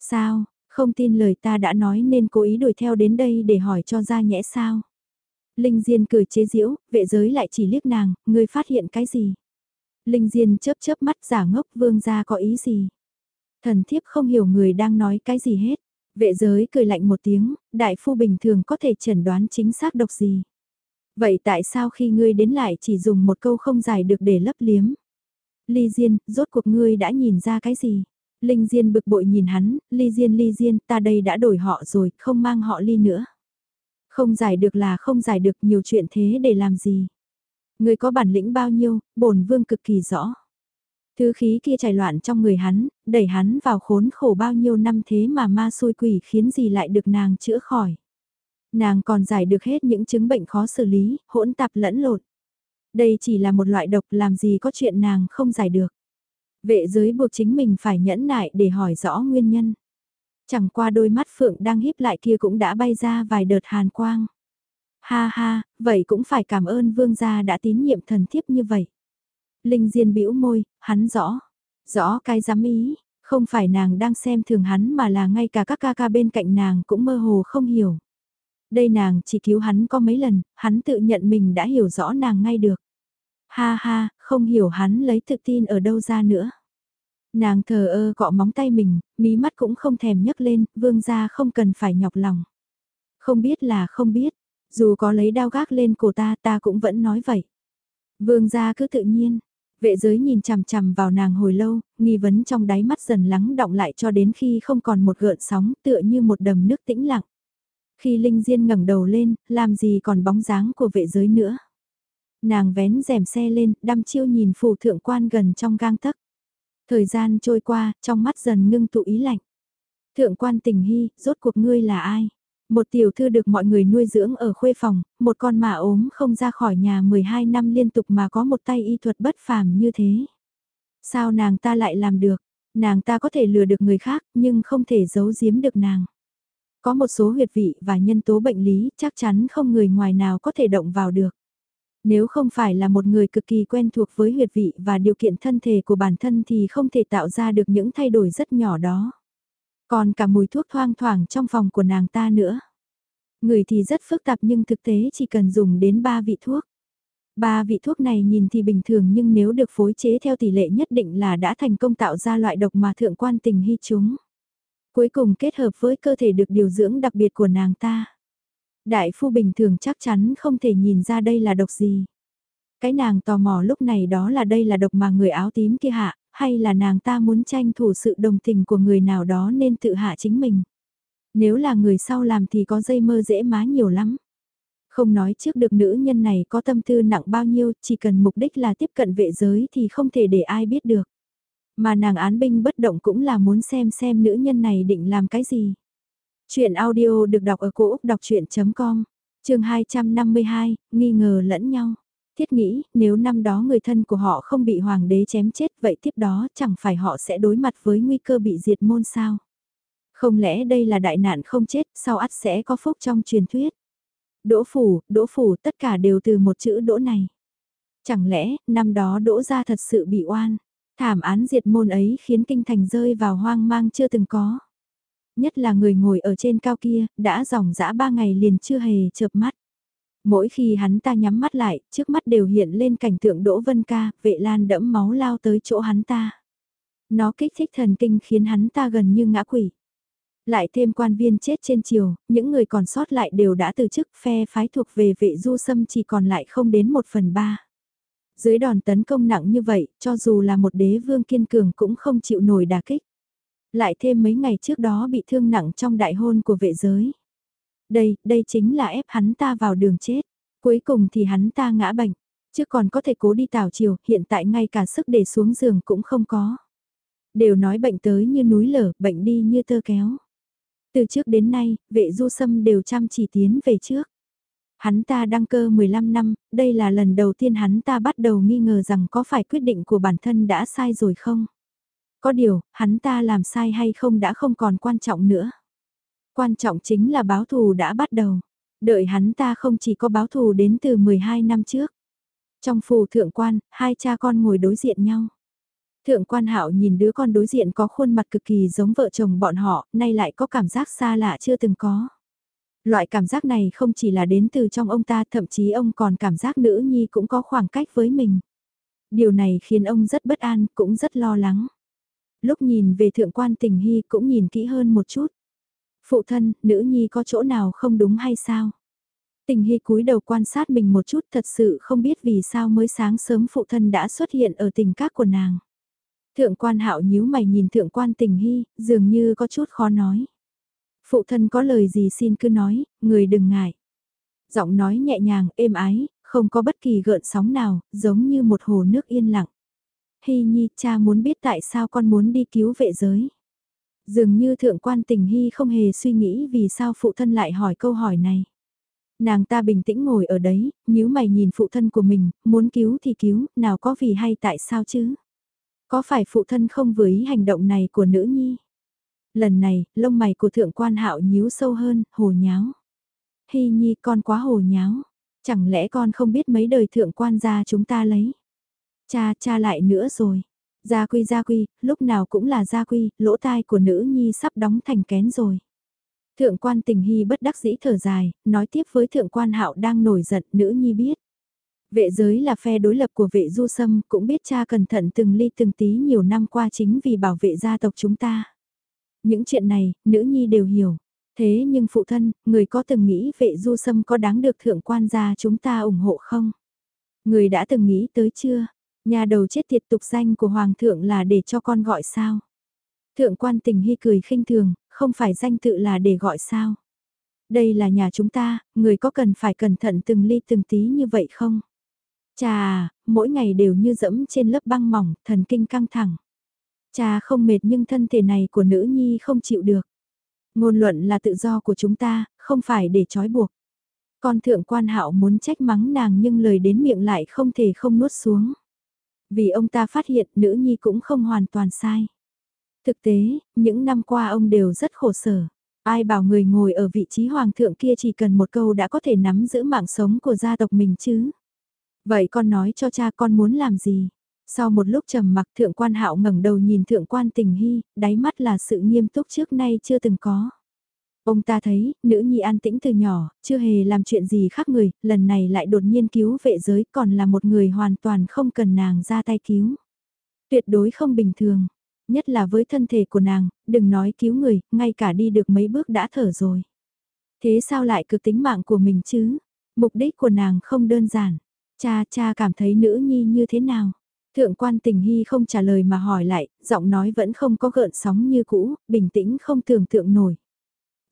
Sao, không tin lời ta đã nói nên cố ý đuổi theo đến đây để hỏi cho ra nhẽ sao? Linh Diên cười chế giễu, vệ giới lại chỉ liếc nàng, ngươi phát hiện cái gì? Linh Diên chớp chớp mắt giả ngốc vương gia có ý gì. Thần thiếp không hiểu người đang nói cái gì hết. Vệ giới cười lạnh một tiếng, đại phu bình thường có thể chẩn đoán chính xác độc gì. Vậy tại sao khi ngươi đến lại chỉ dùng một câu không giải được để lấp liếm? Ly Diên, rốt cuộc ngươi đã nhìn ra cái gì? Linh Diên bực bội nhìn hắn, Ly Diên Ly Diên, ta đây đã đổi họ rồi, không mang họ Ly nữa. Không giải được là không giải được nhiều chuyện thế để làm gì? Ngươi có bản lĩnh bao nhiêu, bổn vương cực kỳ rõ. Thứ khí kia chảy loạn trong người hắn, đẩy hắn vào khốn khổ bao nhiêu năm thế mà ma xui quỷ khiến gì lại được nàng chữa khỏi. Nàng còn giải được hết những chứng bệnh khó xử lý, hỗn tạp lẫn lộn. Đây chỉ là một loại độc làm gì có chuyện nàng không giải được. Vệ giới buộc chính mình phải nhẫn nại để hỏi rõ nguyên nhân. Chẳng qua đôi mắt phượng đang híp lại kia cũng đã bay ra vài đợt hàn quang. Ha ha, vậy cũng phải cảm ơn vương gia đã tín nhiệm thần thiếp như vậy. Linh Diên bĩu môi, hắn rõ. Rõ cái dám ý, không phải nàng đang xem thường hắn mà là ngay cả các ca ca bên cạnh nàng cũng mơ hồ không hiểu. Đây nàng chỉ cứu hắn có mấy lần, hắn tự nhận mình đã hiểu rõ nàng ngay được. Ha ha, không hiểu hắn lấy tự tin ở đâu ra nữa. Nàng thờ ơ cọ móng tay mình, mí mắt cũng không thèm nhấc lên, vương gia không cần phải nhọc lòng. Không biết là không biết, dù có lấy đao gác lên cổ ta ta cũng vẫn nói vậy. Vương gia cứ tự nhiên, vệ giới nhìn chằm chằm vào nàng hồi lâu, nghi vấn trong đáy mắt dần lắng động lại cho đến khi không còn một gợn sóng tựa như một đầm nước tĩnh lặng. Khi Linh Diên ngẩng đầu lên, làm gì còn bóng dáng của vệ giới nữa. Nàng vén rèm xe lên, đăm chiêu nhìn phủ thượng quan gần trong gang tấc. Thời gian trôi qua, trong mắt dần ngưng tụ ý lạnh. Thượng quan tình hy, rốt cuộc ngươi là ai? Một tiểu thư được mọi người nuôi dưỡng ở khuê phòng, một con mà ốm không ra khỏi nhà 12 năm liên tục mà có một tay y thuật bất phàm như thế. Sao nàng ta lại làm được? Nàng ta có thể lừa được người khác nhưng không thể giấu giếm được nàng. Có một số huyệt vị và nhân tố bệnh lý chắc chắn không người ngoài nào có thể động vào được. Nếu không phải là một người cực kỳ quen thuộc với huyệt vị và điều kiện thân thể của bản thân thì không thể tạo ra được những thay đổi rất nhỏ đó. Còn cả mùi thuốc thoang thoảng trong phòng của nàng ta nữa. Người thì rất phức tạp nhưng thực tế chỉ cần dùng đến 3 vị thuốc. Ba vị thuốc này nhìn thì bình thường nhưng nếu được phối chế theo tỷ lệ nhất định là đã thành công tạo ra loại độc mà thượng quan tình hy chúng. Cuối cùng kết hợp với cơ thể được điều dưỡng đặc biệt của nàng ta. Đại phu bình thường chắc chắn không thể nhìn ra đây là độc gì. Cái nàng tò mò lúc này đó là đây là độc mà người áo tím kia hạ, hay là nàng ta muốn tranh thủ sự đồng tình của người nào đó nên tự hạ chính mình. Nếu là người sau làm thì có dây mơ dễ má nhiều lắm. Không nói trước được nữ nhân này có tâm tư nặng bao nhiêu, chỉ cần mục đích là tiếp cận vệ giới thì không thể để ai biết được. Mà nàng án binh bất động cũng là muốn xem xem nữ nhân này định làm cái gì. Chuyện audio được đọc ở cổ Úc đọc chuyện.com, trường 252, nghi ngờ lẫn nhau. Thiết nghĩ, nếu năm đó người thân của họ không bị hoàng đế chém chết vậy tiếp đó chẳng phải họ sẽ đối mặt với nguy cơ bị diệt môn sao. Không lẽ đây là đại nạn không chết, sau ắt sẽ có phúc trong truyền thuyết. Đỗ phủ, đỗ phủ tất cả đều từ một chữ đỗ này. Chẳng lẽ, năm đó đỗ ra thật sự bị oan. Thảm án diệt môn ấy khiến kinh thành rơi vào hoang mang chưa từng có. Nhất là người ngồi ở trên cao kia, đã dòng dã ba ngày liền chưa hề chợp mắt. Mỗi khi hắn ta nhắm mắt lại, trước mắt đều hiện lên cảnh tượng Đỗ Vân Ca, vệ lan đẫm máu lao tới chỗ hắn ta. Nó kích thích thần kinh khiến hắn ta gần như ngã quỷ. Lại thêm quan viên chết trên chiều những người còn sót lại đều đã từ chức phe phái thuộc về vệ du sâm chỉ còn lại không đến một phần ba. Dưới đòn tấn công nặng như vậy, cho dù là một đế vương kiên cường cũng không chịu nổi đả kích. Lại thêm mấy ngày trước đó bị thương nặng trong đại hôn của vệ giới. Đây, đây chính là ép hắn ta vào đường chết. Cuối cùng thì hắn ta ngã bệnh. Chứ còn có thể cố đi tảo chiều, hiện tại ngay cả sức để xuống giường cũng không có. Đều nói bệnh tới như núi lở, bệnh đi như tơ kéo. Từ trước đến nay, vệ du sâm đều chăm chỉ tiến về trước. Hắn ta đăng cơ 15 năm, đây là lần đầu tiên hắn ta bắt đầu nghi ngờ rằng có phải quyết định của bản thân đã sai rồi không? Có điều, hắn ta làm sai hay không đã không còn quan trọng nữa. Quan trọng chính là báo thù đã bắt đầu. Đợi hắn ta không chỉ có báo thù đến từ 12 năm trước. Trong phù thượng quan, hai cha con ngồi đối diện nhau. Thượng quan hạo nhìn đứa con đối diện có khuôn mặt cực kỳ giống vợ chồng bọn họ, nay lại có cảm giác xa lạ chưa từng có. Loại cảm giác này không chỉ là đến từ trong ông ta thậm chí ông còn cảm giác nữ nhi cũng có khoảng cách với mình. Điều này khiến ông rất bất an, cũng rất lo lắng. Lúc nhìn về thượng quan tình hy cũng nhìn kỹ hơn một chút. Phụ thân, nữ nhi có chỗ nào không đúng hay sao? Tình hy cúi đầu quan sát mình một chút thật sự không biết vì sao mới sáng sớm phụ thân đã xuất hiện ở tình các của nàng. Thượng quan hạo nhíu mày nhìn thượng quan tình hy, dường như có chút khó nói. Phụ thân có lời gì xin cứ nói, người đừng ngại. Giọng nói nhẹ nhàng, êm ái, không có bất kỳ gợn sóng nào, giống như một hồ nước yên lặng. Hy nhi, cha muốn biết tại sao con muốn đi cứu vệ giới. Dường như thượng quan tình hy không hề suy nghĩ vì sao phụ thân lại hỏi câu hỏi này. Nàng ta bình tĩnh ngồi ở đấy, nếu mày nhìn phụ thân của mình, muốn cứu thì cứu, nào có vì hay tại sao chứ? Có phải phụ thân không vừa ý hành động này của nữ nhi? Lần này, lông mày của thượng quan hạo nhíu sâu hơn, hồ nháo. Hy nhi con quá hồ nháo. Chẳng lẽ con không biết mấy đời thượng quan gia chúng ta lấy? Cha, cha lại nữa rồi. Gia quy gia quy, lúc nào cũng là gia quy, lỗ tai của nữ nhi sắp đóng thành kén rồi. Thượng quan tình hy bất đắc dĩ thở dài, nói tiếp với thượng quan hạo đang nổi giận, nữ nhi biết. Vệ giới là phe đối lập của vệ du sâm, cũng biết cha cẩn thận từng ly từng tí nhiều năm qua chính vì bảo vệ gia tộc chúng ta. Những chuyện này, nữ nhi đều hiểu. Thế nhưng phụ thân, người có từng nghĩ vệ du sâm có đáng được thượng quan gia chúng ta ủng hộ không? Người đã từng nghĩ tới chưa? Nhà đầu chết tiệt tục danh của hoàng thượng là để cho con gọi sao? Thượng quan tình hy cười khinh thường, không phải danh tự là để gọi sao? Đây là nhà chúng ta, người có cần phải cẩn thận từng ly từng tí như vậy không? Chà, mỗi ngày đều như dẫm trên lớp băng mỏng, thần kinh căng thẳng. Cha không mệt nhưng thân thể này của nữ nhi không chịu được. Ngôn luận là tự do của chúng ta, không phải để trói buộc. Con thượng quan hạo muốn trách mắng nàng nhưng lời đến miệng lại không thể không nuốt xuống. Vì ông ta phát hiện nữ nhi cũng không hoàn toàn sai. Thực tế, những năm qua ông đều rất khổ sở. Ai bảo người ngồi ở vị trí hoàng thượng kia chỉ cần một câu đã có thể nắm giữ mạng sống của gia tộc mình chứ. Vậy con nói cho cha con muốn làm gì? Sau một lúc trầm mặc thượng quan hạo ngẩng đầu nhìn thượng quan tình hy, đáy mắt là sự nghiêm túc trước nay chưa từng có. Ông ta thấy, nữ nhi an tĩnh từ nhỏ, chưa hề làm chuyện gì khác người, lần này lại đột nhiên cứu vệ giới còn là một người hoàn toàn không cần nàng ra tay cứu. Tuyệt đối không bình thường, nhất là với thân thể của nàng, đừng nói cứu người, ngay cả đi được mấy bước đã thở rồi. Thế sao lại cực tính mạng của mình chứ? Mục đích của nàng không đơn giản. Cha cha cảm thấy nữ nhi như thế nào? Thượng quan tình hy không trả lời mà hỏi lại, giọng nói vẫn không có gợn sóng như cũ, bình tĩnh không tưởng tượng nổi.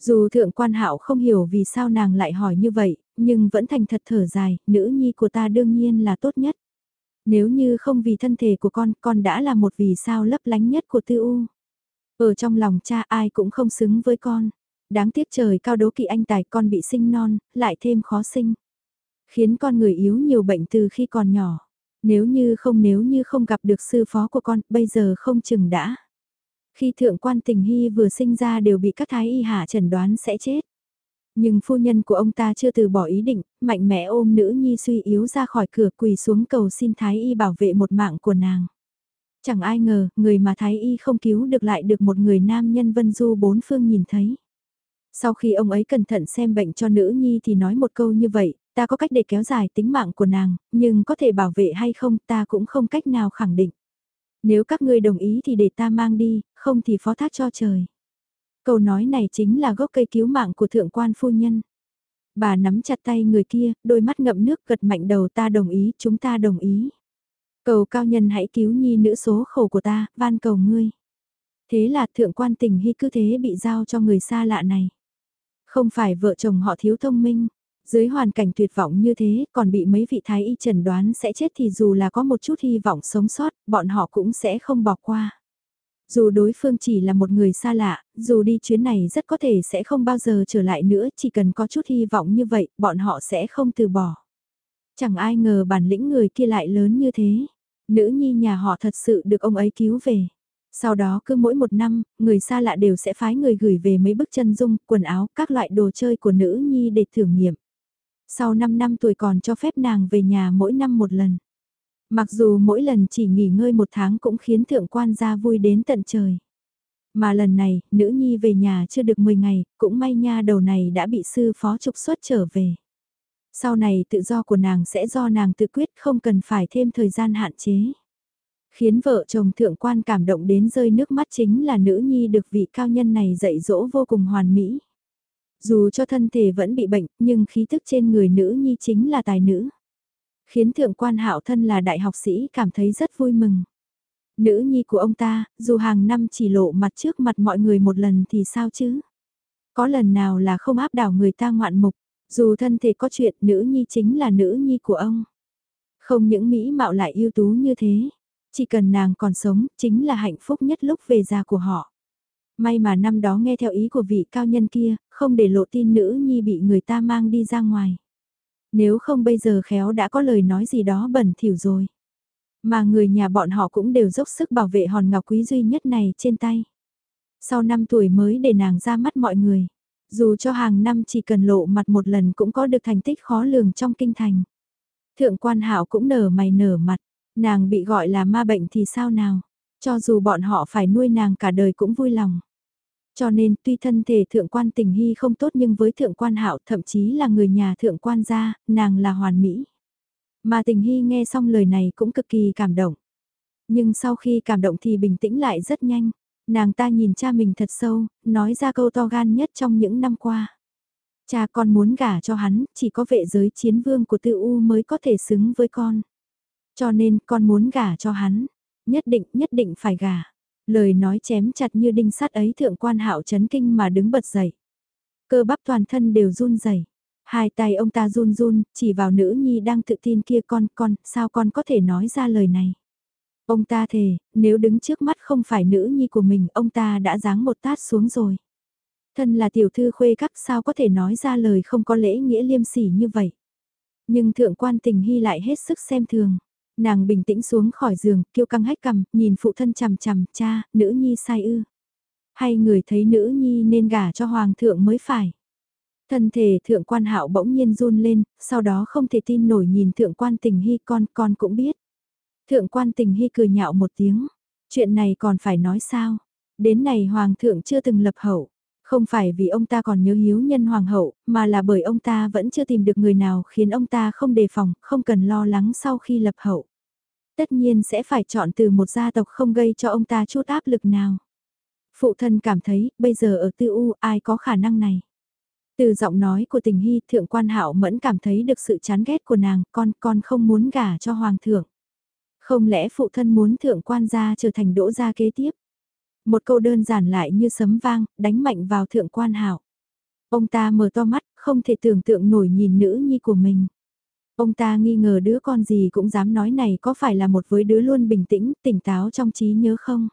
Dù thượng quan hạo không hiểu vì sao nàng lại hỏi như vậy, nhưng vẫn thành thật thở dài, nữ nhi của ta đương nhiên là tốt nhất. Nếu như không vì thân thể của con, con đã là một vì sao lấp lánh nhất của tư u. Ở trong lòng cha ai cũng không xứng với con. Đáng tiếc trời cao đố kỵ anh tài con bị sinh non, lại thêm khó sinh. Khiến con người yếu nhiều bệnh từ khi còn nhỏ. Nếu như không nếu như không gặp được sư phó của con, bây giờ không chừng đã. Khi thượng quan tình hy vừa sinh ra đều bị các thái y hạ chẩn đoán sẽ chết. Nhưng phu nhân của ông ta chưa từ bỏ ý định, mạnh mẽ ôm nữ nhi suy yếu ra khỏi cửa quỳ xuống cầu xin thái y bảo vệ một mạng của nàng. Chẳng ai ngờ, người mà thái y không cứu được lại được một người nam nhân vân du bốn phương nhìn thấy. Sau khi ông ấy cẩn thận xem bệnh cho nữ nhi thì nói một câu như vậy, ta có cách để kéo dài tính mạng của nàng, nhưng có thể bảo vệ hay không ta cũng không cách nào khẳng định. Nếu các ngươi đồng ý thì để ta mang đi, không thì phó thác cho trời. Câu nói này chính là gốc cây cứu mạng của thượng quan phu nhân. Bà nắm chặt tay người kia, đôi mắt ngậm nước gật mạnh đầu ta đồng ý, chúng ta đồng ý. Cầu cao nhân hãy cứu nhi nữ số khổ của ta, van cầu ngươi. Thế là thượng quan tình hy cứ thế bị giao cho người xa lạ này. Không phải vợ chồng họ thiếu thông minh, dưới hoàn cảnh tuyệt vọng như thế, còn bị mấy vị thái y chẩn đoán sẽ chết thì dù là có một chút hy vọng sống sót, bọn họ cũng sẽ không bỏ qua. Dù đối phương chỉ là một người xa lạ, dù đi chuyến này rất có thể sẽ không bao giờ trở lại nữa, chỉ cần có chút hy vọng như vậy, bọn họ sẽ không từ bỏ. Chẳng ai ngờ bản lĩnh người kia lại lớn như thế. Nữ nhi nhà họ thật sự được ông ấy cứu về. Sau đó cứ mỗi một năm, người xa lạ đều sẽ phái người gửi về mấy bức chân dung, quần áo, các loại đồ chơi của nữ nhi để thử nghiệm. Sau 5 năm tuổi còn cho phép nàng về nhà mỗi năm một lần. Mặc dù mỗi lần chỉ nghỉ ngơi một tháng cũng khiến thượng quan gia vui đến tận trời. Mà lần này, nữ nhi về nhà chưa được 10 ngày, cũng may nha đầu này đã bị sư phó trục xuất trở về. Sau này tự do của nàng sẽ do nàng tự quyết không cần phải thêm thời gian hạn chế. Khiến vợ chồng thượng quan cảm động đến rơi nước mắt chính là nữ nhi được vị cao nhân này dạy dỗ vô cùng hoàn mỹ. Dù cho thân thể vẫn bị bệnh, nhưng khí thức trên người nữ nhi chính là tài nữ. Khiến thượng quan hạo thân là đại học sĩ cảm thấy rất vui mừng. Nữ nhi của ông ta, dù hàng năm chỉ lộ mặt trước mặt mọi người một lần thì sao chứ? Có lần nào là không áp đảo người ta ngoạn mục, dù thân thể có chuyện nữ nhi chính là nữ nhi của ông. Không những mỹ mạo lại ưu tú như thế, chỉ cần nàng còn sống chính là hạnh phúc nhất lúc về già của họ. May mà năm đó nghe theo ý của vị cao nhân kia, không để lộ tin nữ nhi bị người ta mang đi ra ngoài. Nếu không bây giờ khéo đã có lời nói gì đó bẩn thỉu rồi. Mà người nhà bọn họ cũng đều dốc sức bảo vệ hòn ngọc quý duy nhất này trên tay. Sau 5 tuổi mới để nàng ra mắt mọi người. Dù cho hàng năm chỉ cần lộ mặt một lần cũng có được thành tích khó lường trong kinh thành. Thượng quan hảo cũng nở mày nở mặt, nàng bị gọi là ma bệnh thì sao nào, cho dù bọn họ phải nuôi nàng cả đời cũng vui lòng. Cho nên tuy thân thể thượng quan tình hy không tốt nhưng với thượng quan hạo thậm chí là người nhà thượng quan gia, nàng là hoàn mỹ. Mà tình hy nghe xong lời này cũng cực kỳ cảm động. Nhưng sau khi cảm động thì bình tĩnh lại rất nhanh. Nàng ta nhìn cha mình thật sâu, nói ra câu to gan nhất trong những năm qua. Cha con muốn gả cho hắn, chỉ có vệ giới chiến vương của tự U mới có thể xứng với con. Cho nên con muốn gả cho hắn, nhất định nhất định phải gả. Lời nói chém chặt như đinh sắt ấy thượng quan hạo chấn kinh mà đứng bật dậy. Cơ bắp toàn thân đều run rẩy. Hai tay ông ta run run, chỉ vào nữ nhi đang tự tin kia con, con, sao con có thể nói ra lời này. Ông ta thề, nếu đứng trước mắt không phải nữ nhi của mình, ông ta đã giáng một tát xuống rồi. Thân là tiểu thư khuê các sao có thể nói ra lời không có lễ nghĩa liêm sỉ như vậy. Nhưng thượng quan tình hy lại hết sức xem thường. Nàng bình tĩnh xuống khỏi giường, kêu căng hách cầm, nhìn phụ thân chằm chằm, cha, nữ nhi sai ư. Hay người thấy nữ nhi nên gả cho hoàng thượng mới phải. Thân thể thượng quan hạo bỗng nhiên run lên, sau đó không thể tin nổi nhìn thượng quan tình hy con, con cũng biết. Thượng quan tình hy cười nhạo một tiếng, chuyện này còn phải nói sao, đến này hoàng thượng chưa từng lập hậu. Không phải vì ông ta còn nhớ hiếu nhân hoàng hậu, mà là bởi ông ta vẫn chưa tìm được người nào khiến ông ta không đề phòng, không cần lo lắng sau khi lập hậu. Tất nhiên sẽ phải chọn từ một gia tộc không gây cho ông ta chút áp lực nào. Phụ thân cảm thấy, bây giờ ở tư u ai có khả năng này. Từ giọng nói của tình hy thượng quan hạo mẫn cảm thấy được sự chán ghét của nàng, con con không muốn gả cho hoàng thượng. Không lẽ phụ thân muốn thượng quan gia trở thành đỗ gia kế tiếp? Một câu đơn giản lại như sấm vang, đánh mạnh vào thượng quan hạo. Ông ta mở to mắt, không thể tưởng tượng nổi nhìn nữ nhi của mình. Ông ta nghi ngờ đứa con gì cũng dám nói này có phải là một với đứa luôn bình tĩnh, tỉnh táo trong trí nhớ không?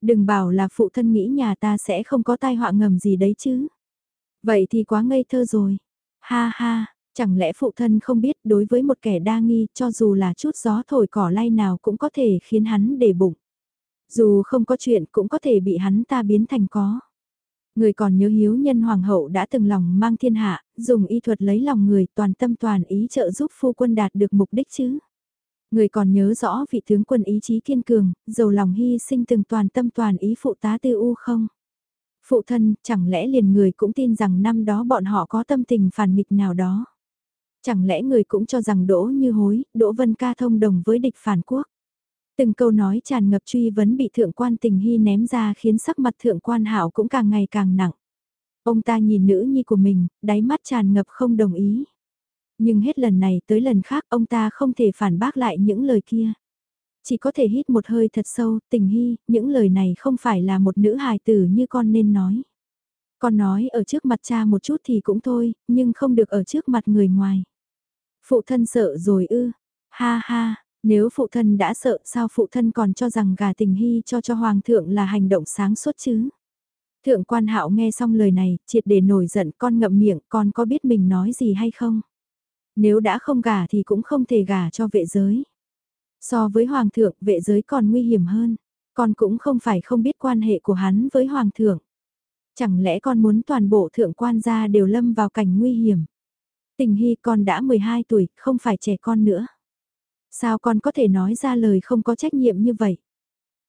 Đừng bảo là phụ thân nghĩ nhà ta sẽ không có tai họa ngầm gì đấy chứ. Vậy thì quá ngây thơ rồi. Ha ha, chẳng lẽ phụ thân không biết đối với một kẻ đa nghi cho dù là chút gió thổi cỏ lay nào cũng có thể khiến hắn để bụng. Dù không có chuyện cũng có thể bị hắn ta biến thành có. Người còn nhớ hiếu nhân hoàng hậu đã từng lòng mang thiên hạ, dùng y thuật lấy lòng người toàn tâm toàn ý trợ giúp phu quân đạt được mục đích chứ. Người còn nhớ rõ vị tướng quân ý chí kiên cường, giàu lòng hy sinh từng toàn tâm toàn ý phụ tá tư u không? Phụ thân, chẳng lẽ liền người cũng tin rằng năm đó bọn họ có tâm tình phản nghịch nào đó? Chẳng lẽ người cũng cho rằng đỗ như hối, đỗ vân ca thông đồng với địch phản quốc? Từng câu nói tràn ngập truy vấn bị thượng quan tình hy ném ra khiến sắc mặt thượng quan hảo cũng càng ngày càng nặng. Ông ta nhìn nữ nhi của mình, đáy mắt tràn ngập không đồng ý. Nhưng hết lần này tới lần khác ông ta không thể phản bác lại những lời kia. Chỉ có thể hít một hơi thật sâu, tình hy, những lời này không phải là một nữ hài tử như con nên nói. Con nói ở trước mặt cha một chút thì cũng thôi, nhưng không được ở trước mặt người ngoài. Phụ thân sợ rồi ư, ha ha, nếu phụ thân đã sợ sao phụ thân còn cho rằng gà tình hy cho cho hoàng thượng là hành động sáng suốt chứ? Thượng quan hạo nghe xong lời này, triệt để nổi giận con ngậm miệng, con có biết mình nói gì hay không? Nếu đã không gà thì cũng không thể gà cho vệ giới. So với hoàng thượng, vệ giới còn nguy hiểm hơn. Con cũng không phải không biết quan hệ của hắn với hoàng thượng. Chẳng lẽ con muốn toàn bộ thượng quan gia đều lâm vào cảnh nguy hiểm? Tình hy con đã 12 tuổi, không phải trẻ con nữa. Sao con có thể nói ra lời không có trách nhiệm như vậy?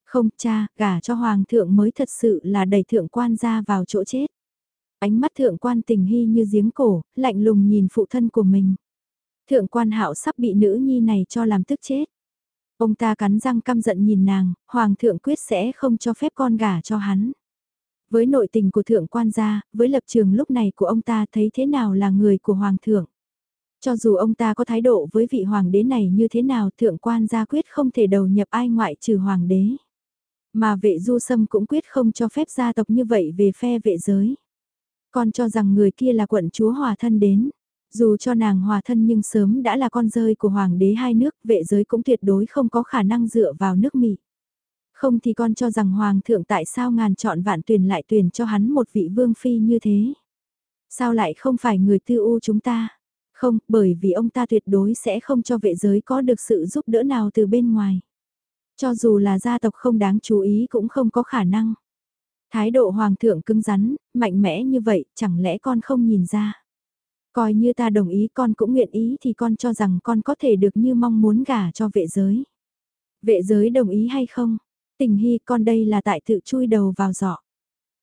Không cha, gả cho hoàng thượng mới thật sự là đẩy thượng quan ra vào chỗ chết. Ánh mắt thượng quan tình hy như giếng cổ, lạnh lùng nhìn phụ thân của mình. Thượng quan hạo sắp bị nữ nhi này cho làm tức chết. Ông ta cắn răng căm giận nhìn nàng, hoàng thượng quyết sẽ không cho phép con gả cho hắn. Với nội tình của thượng quan gia, với lập trường lúc này của ông ta thấy thế nào là người của hoàng thượng. Cho dù ông ta có thái độ với vị hoàng đế này như thế nào thượng quan gia quyết không thể đầu nhập ai ngoại trừ hoàng đế. Mà vệ du sâm cũng quyết không cho phép gia tộc như vậy về phe vệ giới. Con cho rằng người kia là quận chúa hòa thân đến. Dù cho nàng hòa thân nhưng sớm đã là con rơi của hoàng đế hai nước, vệ giới cũng tuyệt đối không có khả năng dựa vào nước Mỹ. Không thì con cho rằng hoàng thượng tại sao ngàn chọn vạn tuyển lại tuyển cho hắn một vị vương phi như thế. Sao lại không phải người tư u chúng ta? Không, bởi vì ông ta tuyệt đối sẽ không cho vệ giới có được sự giúp đỡ nào từ bên ngoài. Cho dù là gia tộc không đáng chú ý cũng không có khả năng. Thái độ hoàng thượng cứng rắn, mạnh mẽ như vậy, chẳng lẽ con không nhìn ra. Coi như ta đồng ý con cũng nguyện ý thì con cho rằng con có thể được như mong muốn gả cho vệ giới. Vệ giới đồng ý hay không? Tình hy con đây là tại tự chui đầu vào giỏ.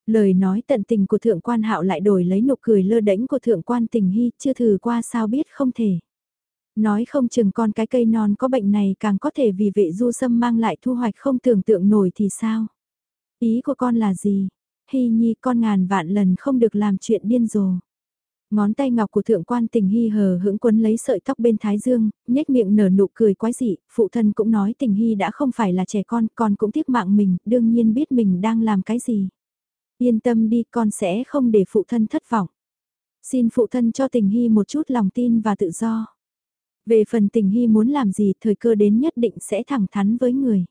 Lời nói tận tình của thượng quan hạo lại đổi lấy nụ cười lơ đễnh của thượng quan tình hy chưa thử qua sao biết không thể. Nói không chừng con cái cây non có bệnh này càng có thể vì vệ du sâm mang lại thu hoạch không tưởng tượng nổi thì sao? Ý của con là gì? Hy nhi con ngàn vạn lần không được làm chuyện điên rồ. Ngón tay ngọc của thượng quan tình hy hờ hững quấn lấy sợi tóc bên thái dương, nhếch miệng nở nụ cười quái dị, phụ thân cũng nói tình hy đã không phải là trẻ con, con cũng tiếc mạng mình, đương nhiên biết mình đang làm cái gì. Yên tâm đi, con sẽ không để phụ thân thất vọng. Xin phụ thân cho tình hy một chút lòng tin và tự do. Về phần tình hy muốn làm gì thời cơ đến nhất định sẽ thẳng thắn với người.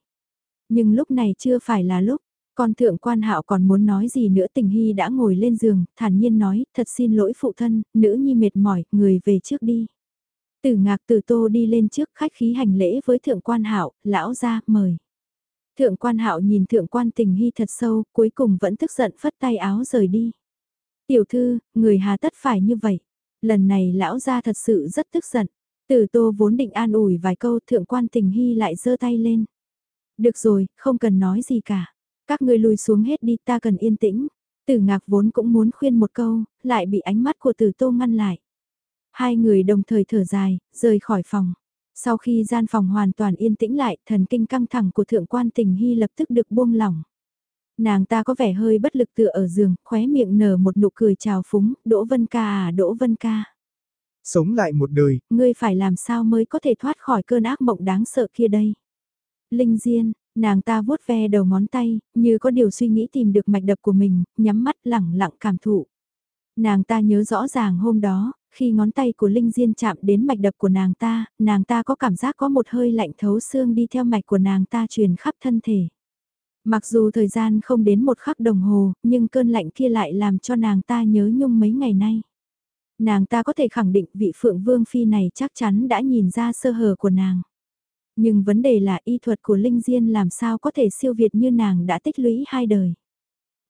Nhưng lúc này chưa phải là lúc, con thượng quan hạo còn muốn nói gì nữa tình hy đã ngồi lên giường, thản nhiên nói, thật xin lỗi phụ thân, nữ nhi mệt mỏi, người về trước đi. Từ ngạc từ tô đi lên trước khách khí hành lễ với thượng quan hạo lão ra, mời. Thượng quan hạo nhìn thượng quan tình hy thật sâu, cuối cùng vẫn tức giận phất tay áo rời đi. Tiểu thư, người hà tất phải như vậy. Lần này lão ra thật sự rất tức giận. Từ tô vốn định an ủi vài câu thượng quan tình hy lại giơ tay lên. Được rồi, không cần nói gì cả. Các ngươi lùi xuống hết đi ta cần yên tĩnh. Tử ngạc vốn cũng muốn khuyên một câu, lại bị ánh mắt của tử tô ngăn lại. Hai người đồng thời thở dài, rời khỏi phòng. Sau khi gian phòng hoàn toàn yên tĩnh lại, thần kinh căng thẳng của thượng quan tình hy lập tức được buông lỏng. Nàng ta có vẻ hơi bất lực tựa ở giường, khóe miệng nở một nụ cười chào phúng, Đỗ Vân Ca à Đỗ Vân Ca. Sống lại một đời. Ngươi phải làm sao mới có thể thoát khỏi cơn ác mộng đáng sợ kia đây. Linh Diên, nàng ta vuốt ve đầu ngón tay, như có điều suy nghĩ tìm được mạch đập của mình, nhắm mắt lẳng lặng cảm thụ. Nàng ta nhớ rõ ràng hôm đó, khi ngón tay của Linh Diên chạm đến mạch đập của nàng ta, nàng ta có cảm giác có một hơi lạnh thấu xương đi theo mạch của nàng ta truyền khắp thân thể. Mặc dù thời gian không đến một khắc đồng hồ, nhưng cơn lạnh kia lại làm cho nàng ta nhớ nhung mấy ngày nay. Nàng ta có thể khẳng định vị Phượng Vương Phi này chắc chắn đã nhìn ra sơ hở của nàng. Nhưng vấn đề là y thuật của Linh Diên làm sao có thể siêu việt như nàng đã tích lũy hai đời.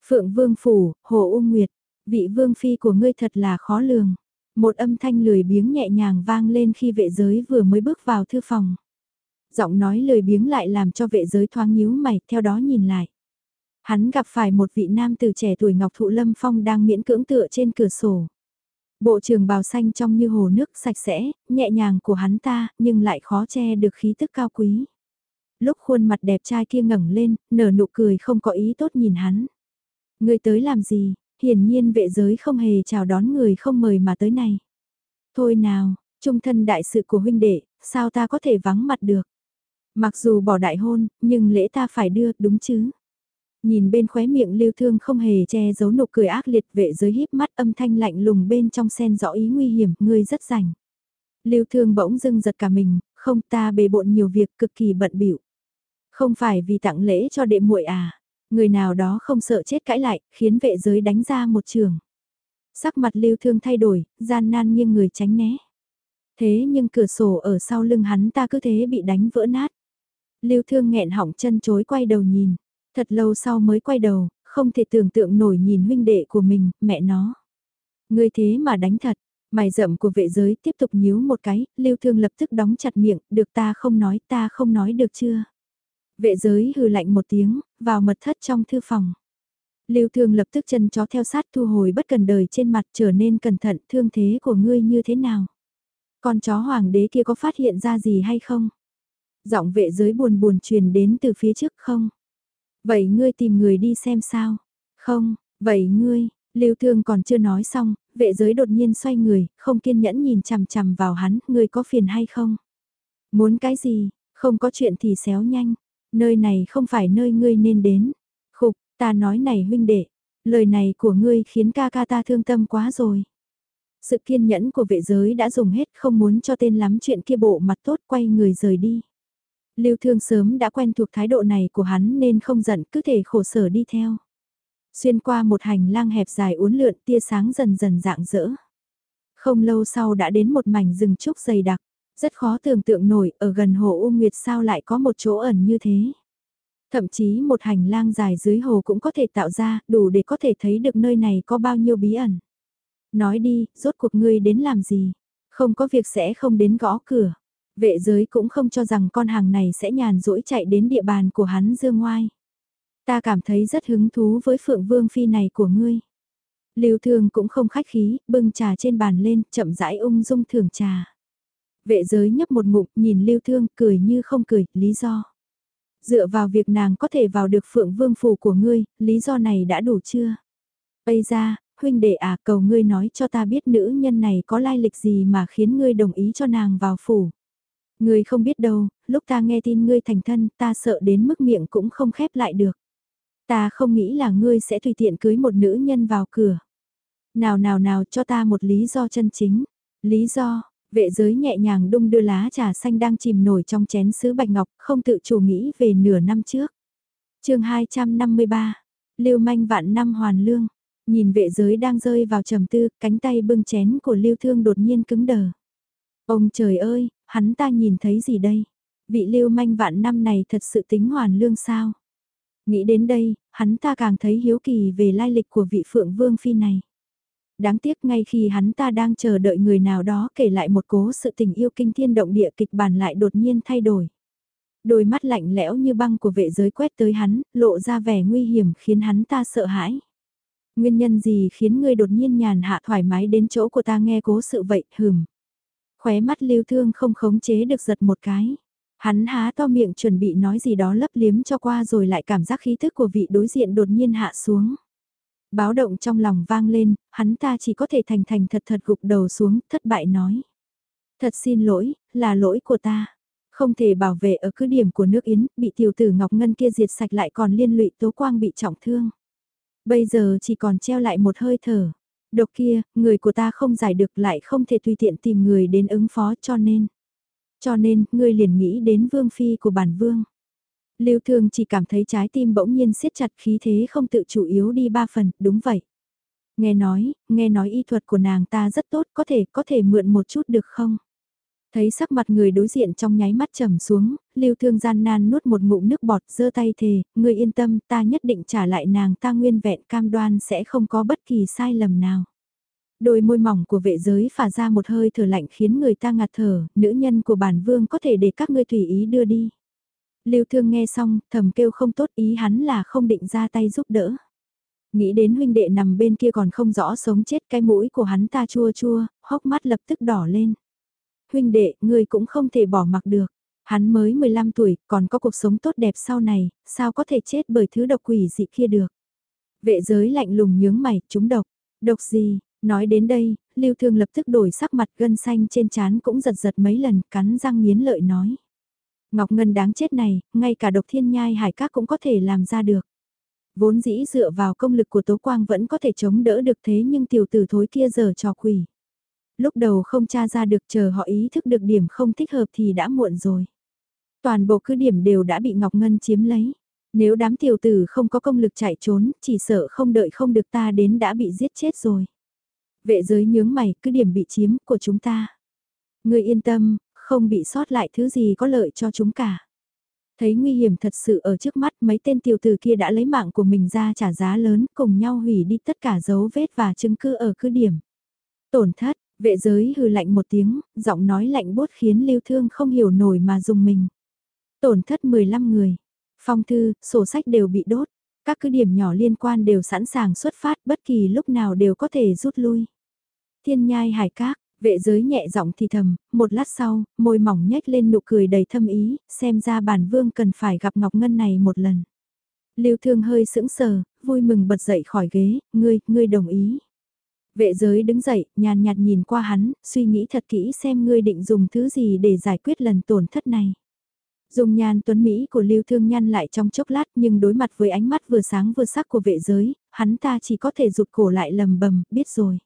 Phượng Vương Phủ, Hồ U Nguyệt, vị Vương Phi của ngươi thật là khó lường. Một âm thanh lười biếng nhẹ nhàng vang lên khi vệ giới vừa mới bước vào thư phòng. Giọng nói lười biếng lại làm cho vệ giới thoáng nhíu mày, theo đó nhìn lại. Hắn gặp phải một vị nam tử trẻ tuổi Ngọc Thụ Lâm Phong đang miễn cưỡng tựa trên cửa sổ. Bộ trường bào xanh trong như hồ nước sạch sẽ, nhẹ nhàng của hắn ta, nhưng lại khó che được khí tức cao quý. Lúc khuôn mặt đẹp trai kia ngẩng lên, nở nụ cười không có ý tốt nhìn hắn. Người tới làm gì, hiển nhiên vệ giới không hề chào đón người không mời mà tới này. Thôi nào, trung thân đại sự của huynh đệ, sao ta có thể vắng mặt được. Mặc dù bỏ đại hôn, nhưng lễ ta phải đưa, đúng chứ. Nhìn bên khóe miệng lưu thương không hề che giấu nụ cười ác liệt vệ giới híp mắt âm thanh lạnh lùng bên trong sen rõ ý nguy hiểm, ngươi rất rảnh. Lưu thương bỗng dưng giật cả mình, không ta bề bộn nhiều việc cực kỳ bận bịu Không phải vì tặng lễ cho đệ muội à, người nào đó không sợ chết cãi lại, khiến vệ giới đánh ra một trường. Sắc mặt lưu thương thay đổi, gian nan nghiêng người tránh né. Thế nhưng cửa sổ ở sau lưng hắn ta cứ thế bị đánh vỡ nát. Lưu thương nghẹn hỏng chân chối quay đầu nhìn. Thật lâu sau mới quay đầu, không thể tưởng tượng nổi nhìn huynh đệ của mình, mẹ nó. người thế mà đánh thật, mày rậm của vệ giới tiếp tục nhíu một cái, lưu thương lập tức đóng chặt miệng, được ta không nói, ta không nói được chưa. Vệ giới hừ lạnh một tiếng, vào mật thất trong thư phòng. Lưu thương lập tức chân chó theo sát thu hồi bất cần đời trên mặt trở nên cẩn thận thương thế của ngươi như thế nào. Con chó hoàng đế kia có phát hiện ra gì hay không? Giọng vệ giới buồn buồn truyền đến từ phía trước không? Vậy ngươi tìm người đi xem sao? Không, vậy ngươi, lưu thương còn chưa nói xong, vệ giới đột nhiên xoay người, không kiên nhẫn nhìn chằm chằm vào hắn, ngươi có phiền hay không? Muốn cái gì, không có chuyện thì xéo nhanh, nơi này không phải nơi ngươi nên đến. Khục, ta nói này huynh đệ, lời này của ngươi khiến ca ca ta thương tâm quá rồi. Sự kiên nhẫn của vệ giới đã dùng hết không muốn cho tên lắm chuyện kia bộ mặt tốt quay người rời đi. Lưu Thương sớm đã quen thuộc thái độ này của hắn nên không giận cứ thể khổ sở đi theo. Xuyên qua một hành lang hẹp dài uốn lượn tia sáng dần dần dạng dỡ. Không lâu sau đã đến một mảnh rừng trúc dày đặc, rất khó tưởng tượng nổi ở gần hồ U Nguyệt sao lại có một chỗ ẩn như thế. Thậm chí một hành lang dài dưới hồ cũng có thể tạo ra đủ để có thể thấy được nơi này có bao nhiêu bí ẩn. Nói đi, rốt cuộc ngươi đến làm gì? Không có việc sẽ không đến gõ cửa. Vệ giới cũng không cho rằng con hàng này sẽ nhàn rỗi chạy đến địa bàn của hắn dương ngoai. Ta cảm thấy rất hứng thú với phượng vương phi này của ngươi. Lưu thường cũng không khách khí, bưng trà trên bàn lên, chậm rãi ung dung thưởng trà. Vệ giới nhấp một ngụm, nhìn lưu thương, cười như không cười, lý do. Dựa vào việc nàng có thể vào được phượng vương phủ của ngươi, lý do này đã đủ chưa? Bây ra, huynh đệ à cầu ngươi nói cho ta biết nữ nhân này có lai lịch gì mà khiến ngươi đồng ý cho nàng vào phủ. Ngươi không biết đâu, lúc ta nghe tin ngươi thành thân ta sợ đến mức miệng cũng không khép lại được. Ta không nghĩ là ngươi sẽ tùy tiện cưới một nữ nhân vào cửa. Nào nào nào cho ta một lý do chân chính. Lý do, vệ giới nhẹ nhàng đung đưa lá trà xanh đang chìm nổi trong chén sứ bạch ngọc, không tự chủ nghĩ về nửa năm trước. chương 253, lưu manh vạn năm hoàn lương. Nhìn vệ giới đang rơi vào trầm tư, cánh tay bưng chén của lưu thương đột nhiên cứng đờ. Ông trời ơi, hắn ta nhìn thấy gì đây? Vị lưu manh vạn năm này thật sự tính hoàn lương sao? Nghĩ đến đây, hắn ta càng thấy hiếu kỳ về lai lịch của vị phượng vương phi này. Đáng tiếc ngay khi hắn ta đang chờ đợi người nào đó kể lại một cố sự tình yêu kinh thiên động địa kịch bản lại đột nhiên thay đổi. Đôi mắt lạnh lẽo như băng của vệ giới quét tới hắn, lộ ra vẻ nguy hiểm khiến hắn ta sợ hãi. Nguyên nhân gì khiến ngươi đột nhiên nhàn hạ thoải mái đến chỗ của ta nghe cố sự vậy, hừm. Khóe mắt lưu thương không khống chế được giật một cái. Hắn há to miệng chuẩn bị nói gì đó lấp liếm cho qua rồi lại cảm giác khí thức của vị đối diện đột nhiên hạ xuống. Báo động trong lòng vang lên, hắn ta chỉ có thể thành thành thật thật gục đầu xuống, thất bại nói. Thật xin lỗi, là lỗi của ta. Không thể bảo vệ ở cứ điểm của nước Yến, bị tiểu tử Ngọc Ngân kia diệt sạch lại còn liên lụy Tố Quang bị trọng thương. Bây giờ chỉ còn treo lại một hơi thở. Độc kia, người của ta không giải được lại không thể tùy tiện tìm người đến ứng phó cho nên. Cho nên, ngươi liền nghĩ đến vương phi của bản vương. Lưu Thương chỉ cảm thấy trái tim bỗng nhiên siết chặt khí thế không tự chủ yếu đi ba phần, đúng vậy. Nghe nói, nghe nói y thuật của nàng ta rất tốt, có thể, có thể mượn một chút được không? Thấy sắc mặt người đối diện trong nháy mắt trầm xuống, lưu thương gian nan nuốt một ngụm nước bọt giơ tay thề, người yên tâm ta nhất định trả lại nàng ta nguyên vẹn cam đoan sẽ không có bất kỳ sai lầm nào. Đôi môi mỏng của vệ giới phả ra một hơi thở lạnh khiến người ta ngạt thở, nữ nhân của bản vương có thể để các ngươi tùy ý đưa đi. Lưu thương nghe xong, thầm kêu không tốt ý hắn là không định ra tay giúp đỡ. Nghĩ đến huynh đệ nằm bên kia còn không rõ sống chết cái mũi của hắn ta chua chua, hốc mắt lập tức đỏ lên huynh đệ, ngươi cũng không thể bỏ mặc được. Hắn mới 15 tuổi, còn có cuộc sống tốt đẹp sau này, sao có thể chết bởi thứ độc quỷ dị kia được. Vệ giới lạnh lùng nhướng mày, chúng độc. Độc gì? Nói đến đây, Lưu Thương lập tức đổi sắc mặt gân xanh trên trán cũng giật giật mấy lần, cắn răng nghiến lợi nói. Ngọc Ngân đáng chết này, ngay cả độc thiên nhai hải các cũng có thể làm ra được. Vốn dĩ dựa vào công lực của Tố Quang vẫn có thể chống đỡ được thế nhưng tiểu tử thối kia giờ trò quỷ lúc đầu không tra ra được chờ họ ý thức được điểm không thích hợp thì đã muộn rồi. Toàn bộ cứ điểm đều đã bị Ngọc Ngân chiếm lấy. Nếu đám tiểu tử không có công lực chạy trốn, chỉ sợ không đợi không được ta đến đã bị giết chết rồi. Vệ giới nhướng mày, cứ điểm bị chiếm của chúng ta. Người yên tâm, không bị sót lại thứ gì có lợi cho chúng cả. Thấy nguy hiểm thật sự ở trước mắt mấy tên tiểu tử kia đã lấy mạng của mình ra trả giá lớn cùng nhau hủy đi tất cả dấu vết và chứng cứ ở cứ điểm. Tổn thất, Vệ giới hừ lạnh một tiếng, giọng nói lạnh bốt khiến lưu thương không hiểu nổi mà dùng mình. Tổn thất 15 người. Phong thư, sổ sách đều bị đốt. Các cứ điểm nhỏ liên quan đều sẵn sàng xuất phát bất kỳ lúc nào đều có thể rút lui. Thiên nhai hải các, Vệ giới nhẹ giọng thì thầm, một lát sau, môi mỏng nhếch lên nụ cười đầy thâm ý, xem ra bản vương cần phải gặp Ngọc Ngân này một lần. Lưu Thương hơi sững sờ, vui mừng bật dậy khỏi ghế, ngươi, ngươi đồng ý. Vệ giới đứng dậy, nhàn nhạt nhìn qua hắn, suy nghĩ thật kỹ xem ngươi định dùng thứ gì để giải quyết lần tổn thất này. Dùng nhan tuấn Mỹ của Lưu Thương nhăn lại trong chốc lát nhưng đối mặt với ánh mắt vừa sáng vừa sắc của vệ giới, hắn ta chỉ có thể rụt cổ lại lầm bầm, biết rồi.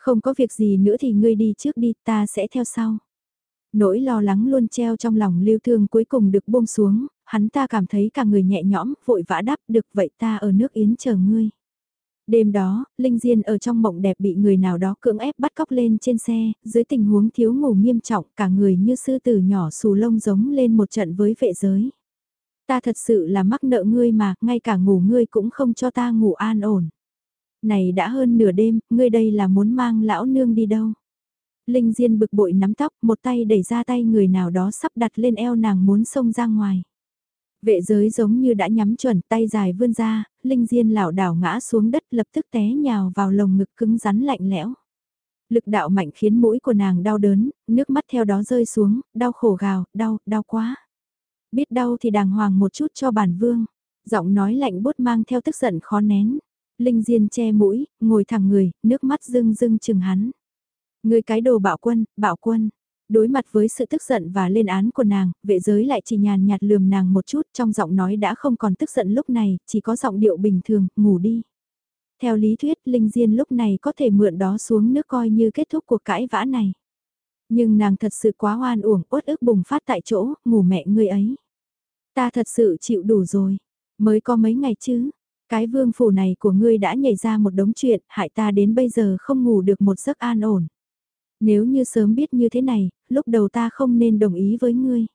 Không có việc gì nữa thì ngươi đi trước đi, ta sẽ theo sau. Nỗi lo lắng luôn treo trong lòng Lưu Thương cuối cùng được buông xuống, hắn ta cảm thấy cả người nhẹ nhõm, vội vã đáp được vậy ta ở nước Yến chờ ngươi. Đêm đó, Linh Diên ở trong mộng đẹp bị người nào đó cưỡng ép bắt cóc lên trên xe, dưới tình huống thiếu ngủ nghiêm trọng cả người như sư tử nhỏ xù lông giống lên một trận với vệ giới. Ta thật sự là mắc nợ ngươi mà, ngay cả ngủ ngươi cũng không cho ta ngủ an ổn. Này đã hơn nửa đêm, ngươi đây là muốn mang lão nương đi đâu? Linh Diên bực bội nắm tóc, một tay đẩy ra tay người nào đó sắp đặt lên eo nàng muốn xông ra ngoài. Vệ giới giống như đã nhắm chuẩn tay dài vươn ra, Linh Diên lảo đảo ngã xuống đất lập tức té nhào vào lồng ngực cứng rắn lạnh lẽo. Lực đạo mạnh khiến mũi của nàng đau đớn, nước mắt theo đó rơi xuống, đau khổ gào, đau, đau quá. Biết đau thì đàng hoàng một chút cho bản vương. Giọng nói lạnh bốt mang theo tức giận khó nén. Linh Diên che mũi, ngồi thẳng người, nước mắt rưng rưng chừng hắn. Người cái đồ bạo quân, bạo quân. Đối mặt với sự tức giận và lên án của nàng, vệ giới lại chỉ nhàn nhạt lườm nàng một chút trong giọng nói đã không còn tức giận lúc này, chỉ có giọng điệu bình thường, ngủ đi. Theo lý thuyết, Linh Diên lúc này có thể mượn đó xuống nước coi như kết thúc cuộc cãi vã này. Nhưng nàng thật sự quá hoan uổng, uất ức bùng phát tại chỗ, ngủ mẹ người ấy. Ta thật sự chịu đủ rồi, mới có mấy ngày chứ. Cái vương phủ này của ngươi đã nhảy ra một đống chuyện, hại ta đến bây giờ không ngủ được một giấc an ổn. Nếu như sớm biết như thế này, lúc đầu ta không nên đồng ý với ngươi.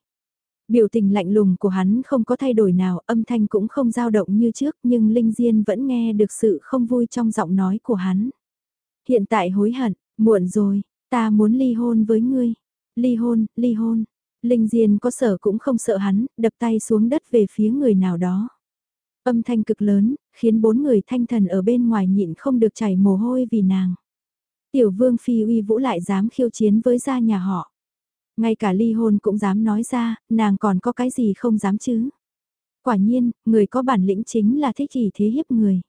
Biểu tình lạnh lùng của hắn không có thay đổi nào, âm thanh cũng không dao động như trước, nhưng Linh Diên vẫn nghe được sự không vui trong giọng nói của hắn. Hiện tại hối hận, muộn rồi, ta muốn ly hôn với ngươi. Ly hôn, ly hôn. Linh Diên có sợ cũng không sợ hắn, đập tay xuống đất về phía người nào đó. Âm thanh cực lớn, khiến bốn người thanh thần ở bên ngoài nhịn không được chảy mồ hôi vì nàng. Tiểu vương phi uy vũ lại dám khiêu chiến với gia nhà họ. Ngay cả ly hôn cũng dám nói ra, nàng còn có cái gì không dám chứ. Quả nhiên, người có bản lĩnh chính là thích chỉ thế hiếp người.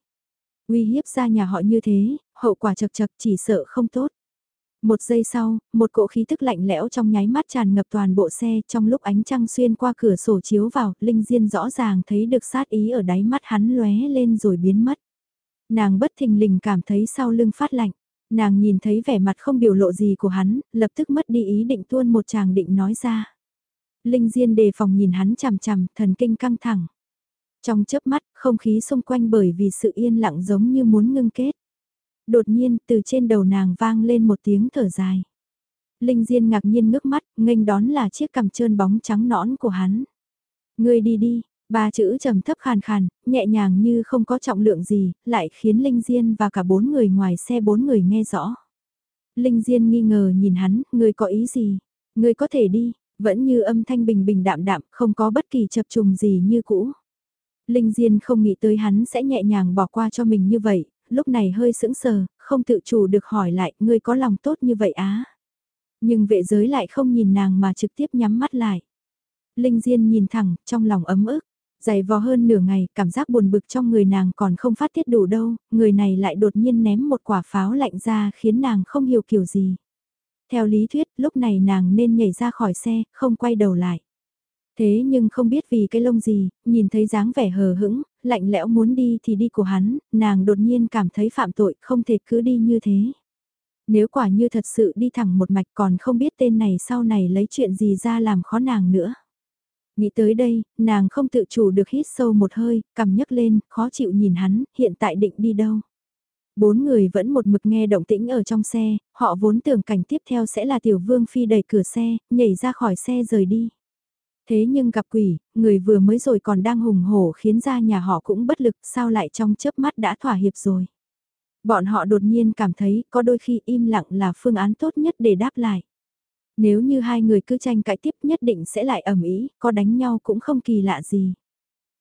Uy hiếp gia nhà họ như thế, hậu quả chật chật chỉ sợ không tốt. Một giây sau, một cỗ khí tức lạnh lẽo trong nháy mắt tràn ngập toàn bộ xe trong lúc ánh trăng xuyên qua cửa sổ chiếu vào, Linh Diên rõ ràng thấy được sát ý ở đáy mắt hắn lóe lên rồi biến mất. Nàng bất thình lình cảm thấy sau lưng phát lạnh. Nàng nhìn thấy vẻ mặt không biểu lộ gì của hắn, lập tức mất đi ý định tuôn một chàng định nói ra. Linh Diên đề phòng nhìn hắn chằm chằm, thần kinh căng thẳng. Trong chớp mắt, không khí xung quanh bởi vì sự yên lặng giống như muốn ngưng kết. Đột nhiên, từ trên đầu nàng vang lên một tiếng thở dài. Linh Diên ngạc nhiên ngước mắt, nghênh đón là chiếc cằm trơn bóng trắng nõn của hắn. Ngươi đi đi, Ba chữ trầm thấp khàn khàn, nhẹ nhàng như không có trọng lượng gì, lại khiến Linh Diên và cả bốn người ngoài xe bốn người nghe rõ. Linh Diên nghi ngờ nhìn hắn, ngươi có ý gì? Ngươi có thể đi, vẫn như âm thanh bình bình đạm đạm, không có bất kỳ chập trùng gì như cũ. Linh Diên không nghĩ tới hắn sẽ nhẹ nhàng bỏ qua cho mình như vậy, lúc này hơi sững sờ, không tự chủ được hỏi lại, ngươi có lòng tốt như vậy á? Nhưng vệ giới lại không nhìn nàng mà trực tiếp nhắm mắt lại. Linh Diên nhìn thẳng, trong lòng ấm ức. Dày vò hơn nửa ngày, cảm giác buồn bực trong người nàng còn không phát tiết đủ đâu, người này lại đột nhiên ném một quả pháo lạnh ra khiến nàng không hiểu kiểu gì. Theo lý thuyết, lúc này nàng nên nhảy ra khỏi xe, không quay đầu lại. Thế nhưng không biết vì cái lông gì, nhìn thấy dáng vẻ hờ hững, lạnh lẽo muốn đi thì đi của hắn, nàng đột nhiên cảm thấy phạm tội, không thể cứ đi như thế. Nếu quả như thật sự đi thẳng một mạch còn không biết tên này sau này lấy chuyện gì ra làm khó nàng nữa. Nghĩ tới đây, nàng không tự chủ được hít sâu một hơi, cầm nhấc lên, khó chịu nhìn hắn, hiện tại định đi đâu. Bốn người vẫn một mực nghe động tĩnh ở trong xe, họ vốn tưởng cảnh tiếp theo sẽ là tiểu vương phi đẩy cửa xe, nhảy ra khỏi xe rời đi. Thế nhưng gặp quỷ, người vừa mới rồi còn đang hùng hổ khiến ra nhà họ cũng bất lực sao lại trong chớp mắt đã thỏa hiệp rồi. Bọn họ đột nhiên cảm thấy có đôi khi im lặng là phương án tốt nhất để đáp lại. Nếu như hai người cứ tranh cãi tiếp nhất định sẽ lại ẩm ý, có đánh nhau cũng không kỳ lạ gì.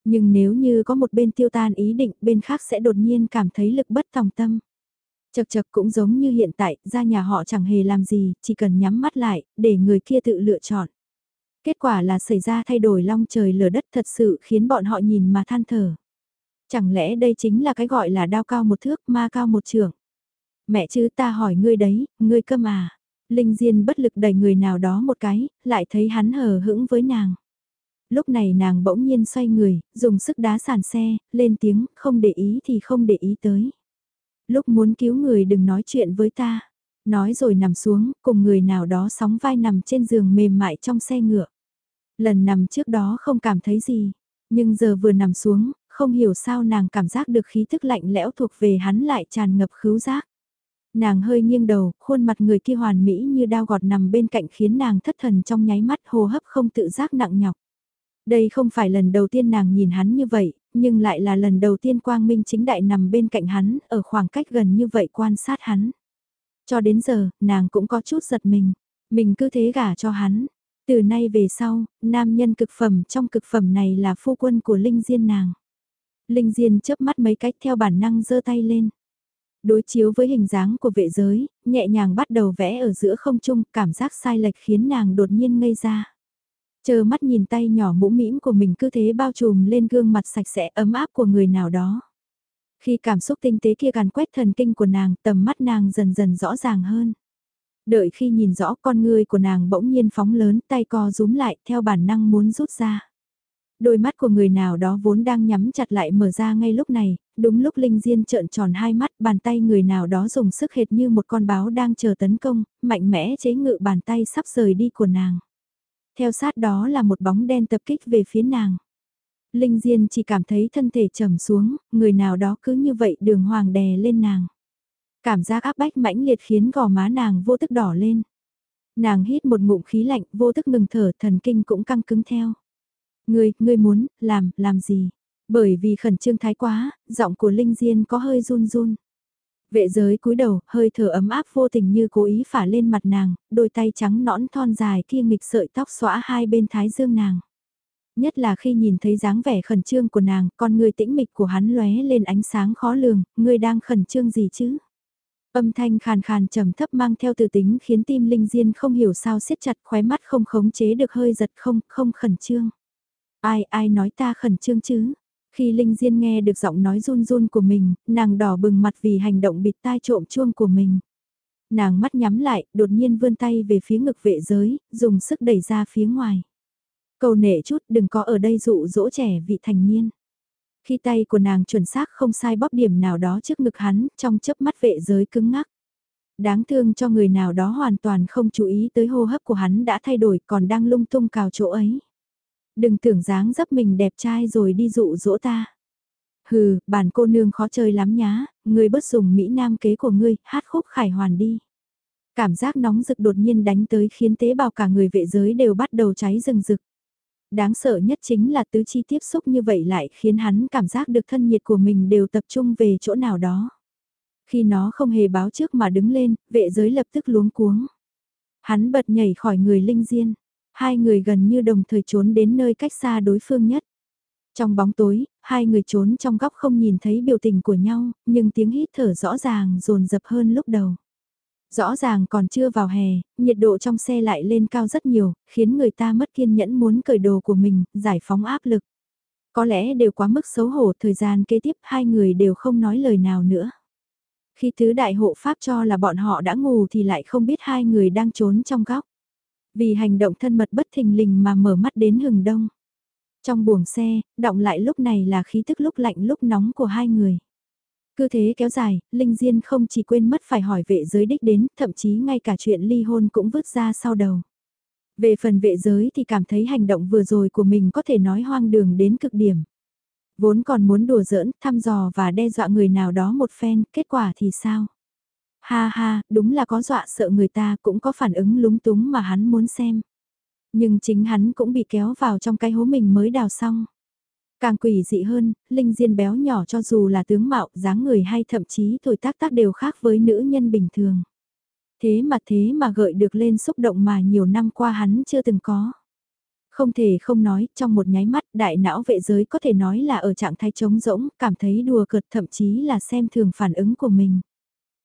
Nhưng nếu như có một bên tiêu tan ý định, bên khác sẽ đột nhiên cảm thấy lực bất tòng tâm. Chật chật cũng giống như hiện tại, ra nhà họ chẳng hề làm gì, chỉ cần nhắm mắt lại, để người kia tự lựa chọn. Kết quả là xảy ra thay đổi long trời lở đất thật sự khiến bọn họ nhìn mà than thở. Chẳng lẽ đây chính là cái gọi là đao cao một thước ma cao một trường. Mẹ chứ ta hỏi ngươi đấy, ngươi cơ mà. Linh Diên bất lực đẩy người nào đó một cái, lại thấy hắn hờ hững với nàng. Lúc này nàng bỗng nhiên xoay người, dùng sức đá sàn xe, lên tiếng, không để ý thì không để ý tới. Lúc muốn cứu người đừng nói chuyện với ta. Nói rồi nằm xuống, cùng người nào đó sóng vai nằm trên giường mềm mại trong xe ngựa. Lần nằm trước đó không cảm thấy gì, nhưng giờ vừa nằm xuống, không hiểu sao nàng cảm giác được khí thức lạnh lẽo thuộc về hắn lại tràn ngập khứu giác. Nàng hơi nghiêng đầu, khuôn mặt người kia hoàn mỹ như đao gọt nằm bên cạnh khiến nàng thất thần trong nháy mắt hô hấp không tự giác nặng nhọc. Đây không phải lần đầu tiên nàng nhìn hắn như vậy, nhưng lại là lần đầu tiên Quang Minh chính đại nằm bên cạnh hắn, ở khoảng cách gần như vậy quan sát hắn. Cho đến giờ, nàng cũng có chút giật mình, mình cứ thế gả cho hắn. Từ nay về sau, nam nhân cực phẩm trong cực phẩm này là phu quân của Linh Diên nàng. Linh Diên chớp mắt mấy cách theo bản năng giơ tay lên. Đối chiếu với hình dáng của vệ giới, nhẹ nhàng bắt đầu vẽ ở giữa không trung, cảm giác sai lệch khiến nàng đột nhiên ngây ra. Chờ mắt nhìn tay nhỏ mũ mĩm của mình cứ thế bao trùm lên gương mặt sạch sẽ ấm áp của người nào đó. Khi cảm xúc tinh tế kia càn quét thần kinh của nàng, tầm mắt nàng dần dần rõ ràng hơn. Đợi khi nhìn rõ con người của nàng bỗng nhiên phóng lớn tay co rúm lại theo bản năng muốn rút ra. Đôi mắt của người nào đó vốn đang nhắm chặt lại mở ra ngay lúc này, đúng lúc Linh Diên trợn tròn hai mắt bàn tay người nào đó dùng sức hệt như một con báo đang chờ tấn công, mạnh mẽ chế ngự bàn tay sắp rời đi của nàng. Theo sát đó là một bóng đen tập kích về phía nàng. Linh Diên chỉ cảm thấy thân thể trầm xuống, người nào đó cứ như vậy đường hoàng đè lên nàng. Cảm giác áp bách mãnh liệt khiến gò má nàng vô thức đỏ lên. Nàng hít một ngụm khí lạnh, vô thức ngừng thở, thần kinh cũng căng cứng theo. Ngươi, ngươi muốn, làm, làm gì? Bởi vì khẩn trương thái quá, giọng của Linh Diên có hơi run run. Vệ giới cúi đầu, hơi thở ấm áp vô tình như cố ý phả lên mặt nàng, đôi tay trắng nõn thon dài kia nghịch sợi tóc xõa hai bên thái dương nàng. Nhất là khi nhìn thấy dáng vẻ khẩn trương của nàng, con người tĩnh mịch của hắn lóe lên ánh sáng khó lường, ngươi đang khẩn trương gì chứ? Âm thanh khàn khàn trầm thấp mang theo từ tính khiến tim Linh Diên không hiểu sao siết chặt khóe mắt không khống chế được hơi giật không, không khẩn trương. Ai, ai nói ta khẩn trương chứ? Khi Linh Diên nghe được giọng nói run run của mình, nàng đỏ bừng mặt vì hành động bịt tai trộm chuông của mình. Nàng mắt nhắm lại, đột nhiên vươn tay về phía ngực vệ giới, dùng sức đẩy ra phía ngoài. Cầu nể chút đừng có ở đây dụ dỗ trẻ vị thành niên. Khi tay của nàng chuẩn xác không sai bóp điểm nào đó trước ngực hắn, trong chớp mắt vệ giới cứng ngắc. Đáng thương cho người nào đó hoàn toàn không chú ý tới hô hấp của hắn đã thay đổi còn đang lung tung cào chỗ ấy. Đừng tưởng dáng dấp mình đẹp trai rồi đi dụ dỗ ta. Hừ, bản cô nương khó chơi lắm nhá, ngươi bớt dùng Mỹ Nam kế của ngươi, hát khúc khải hoàn đi. Cảm giác nóng rực đột nhiên đánh tới khiến tế bào cả người vệ giới đều bắt đầu cháy rừng rực. Đáng sợ nhất chính là tứ chi tiếp xúc như vậy lại khiến hắn cảm giác được thân nhiệt của mình đều tập trung về chỗ nào đó. Khi nó không hề báo trước mà đứng lên, vệ giới lập tức luống cuống. Hắn bật nhảy khỏi người linh diên. Hai người gần như đồng thời trốn đến nơi cách xa đối phương nhất. Trong bóng tối, hai người trốn trong góc không nhìn thấy biểu tình của nhau, nhưng tiếng hít thở rõ ràng rồn dập hơn lúc đầu. Rõ ràng còn chưa vào hè, nhiệt độ trong xe lại lên cao rất nhiều, khiến người ta mất kiên nhẫn muốn cởi đồ của mình, giải phóng áp lực. Có lẽ đều quá mức xấu hổ thời gian kế tiếp hai người đều không nói lời nào nữa. Khi thứ đại hộ pháp cho là bọn họ đã ngủ thì lại không biết hai người đang trốn trong góc. Vì hành động thân mật bất thình lình mà mở mắt đến hừng đông. Trong buồng xe, động lại lúc này là khí tức lúc lạnh lúc nóng của hai người. Cứ thế kéo dài, Linh Diên không chỉ quên mất phải hỏi vệ giới đích đến, thậm chí ngay cả chuyện ly hôn cũng vứt ra sau đầu. Về phần vệ giới thì cảm thấy hành động vừa rồi của mình có thể nói hoang đường đến cực điểm. Vốn còn muốn đùa giỡn, thăm dò và đe dọa người nào đó một phen, kết quả thì sao? Ha ha, đúng là có dọa sợ người ta cũng có phản ứng lúng túng mà hắn muốn xem. Nhưng chính hắn cũng bị kéo vào trong cái hố mình mới đào xong. Càng quỷ dị hơn, Linh Diên béo nhỏ cho dù là tướng mạo, dáng người hay thậm chí tuổi tác tác đều khác với nữ nhân bình thường. Thế mà thế mà gợi được lên xúc động mà nhiều năm qua hắn chưa từng có. Không thể không nói, trong một nháy mắt đại não vệ giới có thể nói là ở trạng thái trống rỗng, cảm thấy đùa cợt thậm chí là xem thường phản ứng của mình.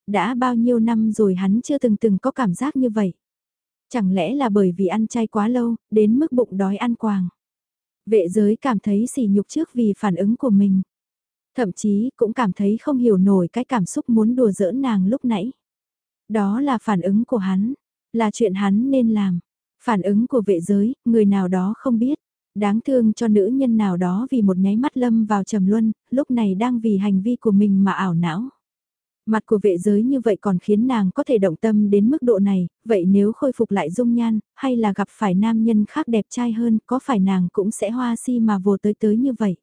Đã bao nhiêu năm rồi hắn chưa từng từng có cảm giác như vậy. Chẳng lẽ là bởi vì ăn chay quá lâu, đến mức bụng đói ăn quàng. Vệ giới cảm thấy sỉ nhục trước vì phản ứng của mình. Thậm chí cũng cảm thấy không hiểu nổi cái cảm xúc muốn đùa giỡn nàng lúc nãy. Đó là phản ứng của hắn, là chuyện hắn nên làm. Phản ứng của vệ giới, người nào đó không biết. Đáng thương cho nữ nhân nào đó vì một nháy mắt lâm vào trầm luân, lúc này đang vì hành vi của mình mà ảo não. Mặt của vệ giới như vậy còn khiến nàng có thể động tâm đến mức độ này, vậy nếu khôi phục lại dung nhan, hay là gặp phải nam nhân khác đẹp trai hơn, có phải nàng cũng sẽ hoa si mà vô tới tới như vậy.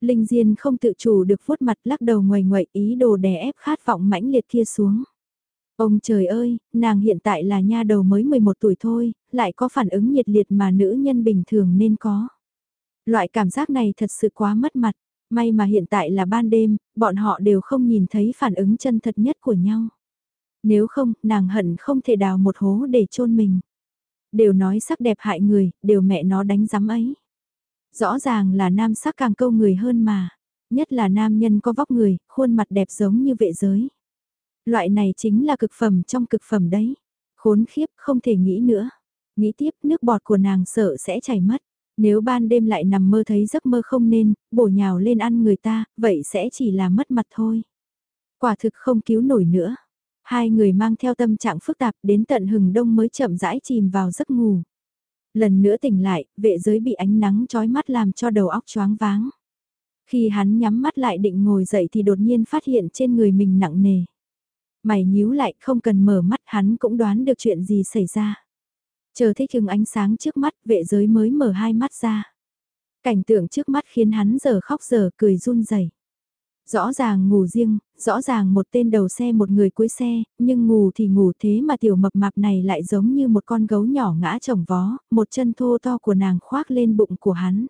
Linh Diên không tự chủ được vuốt mặt lắc đầu ngoài ngoại ý đồ đè ép khát vọng mãnh liệt kia xuống. Ông trời ơi, nàng hiện tại là nha đầu mới 11 tuổi thôi, lại có phản ứng nhiệt liệt mà nữ nhân bình thường nên có. Loại cảm giác này thật sự quá mất mặt, may mà hiện tại là ban đêm, bọn họ đều không nhìn thấy phản ứng chân thật nhất của nhau. Nếu không, nàng hận không thể đào một hố để chôn mình. Đều nói sắc đẹp hại người, đều mẹ nó đánh giám ấy. Rõ ràng là nam sắc càng câu người hơn mà. Nhất là nam nhân có vóc người, khuôn mặt đẹp giống như vệ giới. Loại này chính là cực phẩm trong cực phẩm đấy. Khốn khiếp không thể nghĩ nữa. Nghĩ tiếp nước bọt của nàng sợ sẽ chảy mất. Nếu ban đêm lại nằm mơ thấy giấc mơ không nên, bổ nhào lên ăn người ta, vậy sẽ chỉ là mất mặt thôi. Quả thực không cứu nổi nữa. Hai người mang theo tâm trạng phức tạp đến tận hừng đông mới chậm rãi chìm vào giấc ngủ. Lần nữa tỉnh lại, vệ giới bị ánh nắng chói mắt làm cho đầu óc choáng váng. Khi hắn nhắm mắt lại định ngồi dậy thì đột nhiên phát hiện trên người mình nặng nề. Mày nhíu lại không cần mở mắt hắn cũng đoán được chuyện gì xảy ra. Chờ thích hứng ánh sáng trước mắt vệ giới mới mở hai mắt ra. Cảnh tượng trước mắt khiến hắn giờ khóc giờ cười run rẩy. Rõ ràng ngủ riêng, rõ ràng một tên đầu xe một người cuối xe, nhưng ngủ thì ngủ thế mà tiểu mập mạp này lại giống như một con gấu nhỏ ngã chồng vó, một chân thô to của nàng khoác lên bụng của hắn.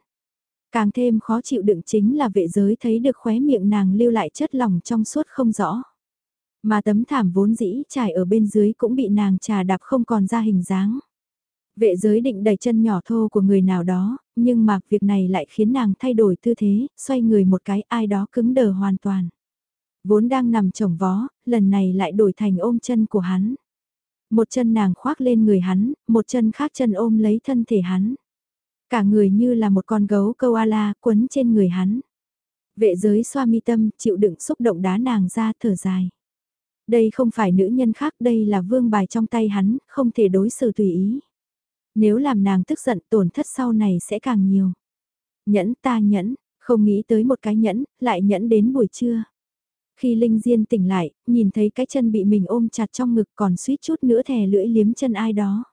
Càng thêm khó chịu đựng chính là vệ giới thấy được khóe miệng nàng lưu lại chất lỏng trong suốt không rõ. Mà tấm thảm vốn dĩ trải ở bên dưới cũng bị nàng trà đạp không còn ra hình dáng. Vệ giới định đẩy chân nhỏ thô của người nào đó, nhưng mà việc này lại khiến nàng thay đổi tư thế, xoay người một cái ai đó cứng đờ hoàn toàn. Vốn đang nằm chồng vó, lần này lại đổi thành ôm chân của hắn. Một chân nàng khoác lên người hắn, một chân khác chân ôm lấy thân thể hắn. Cả người như là một con gấu koala quấn trên người hắn. Vệ giới xoa mi tâm, chịu đựng xúc động đá nàng ra thở dài. Đây không phải nữ nhân khác, đây là vương bài trong tay hắn, không thể đối xử tùy ý. Nếu làm nàng tức giận tổn thất sau này sẽ càng nhiều. Nhẫn ta nhẫn, không nghĩ tới một cái nhẫn, lại nhẫn đến buổi trưa. Khi Linh Diên tỉnh lại, nhìn thấy cái chân bị mình ôm chặt trong ngực còn suýt chút nữa thè lưỡi liếm chân ai đó.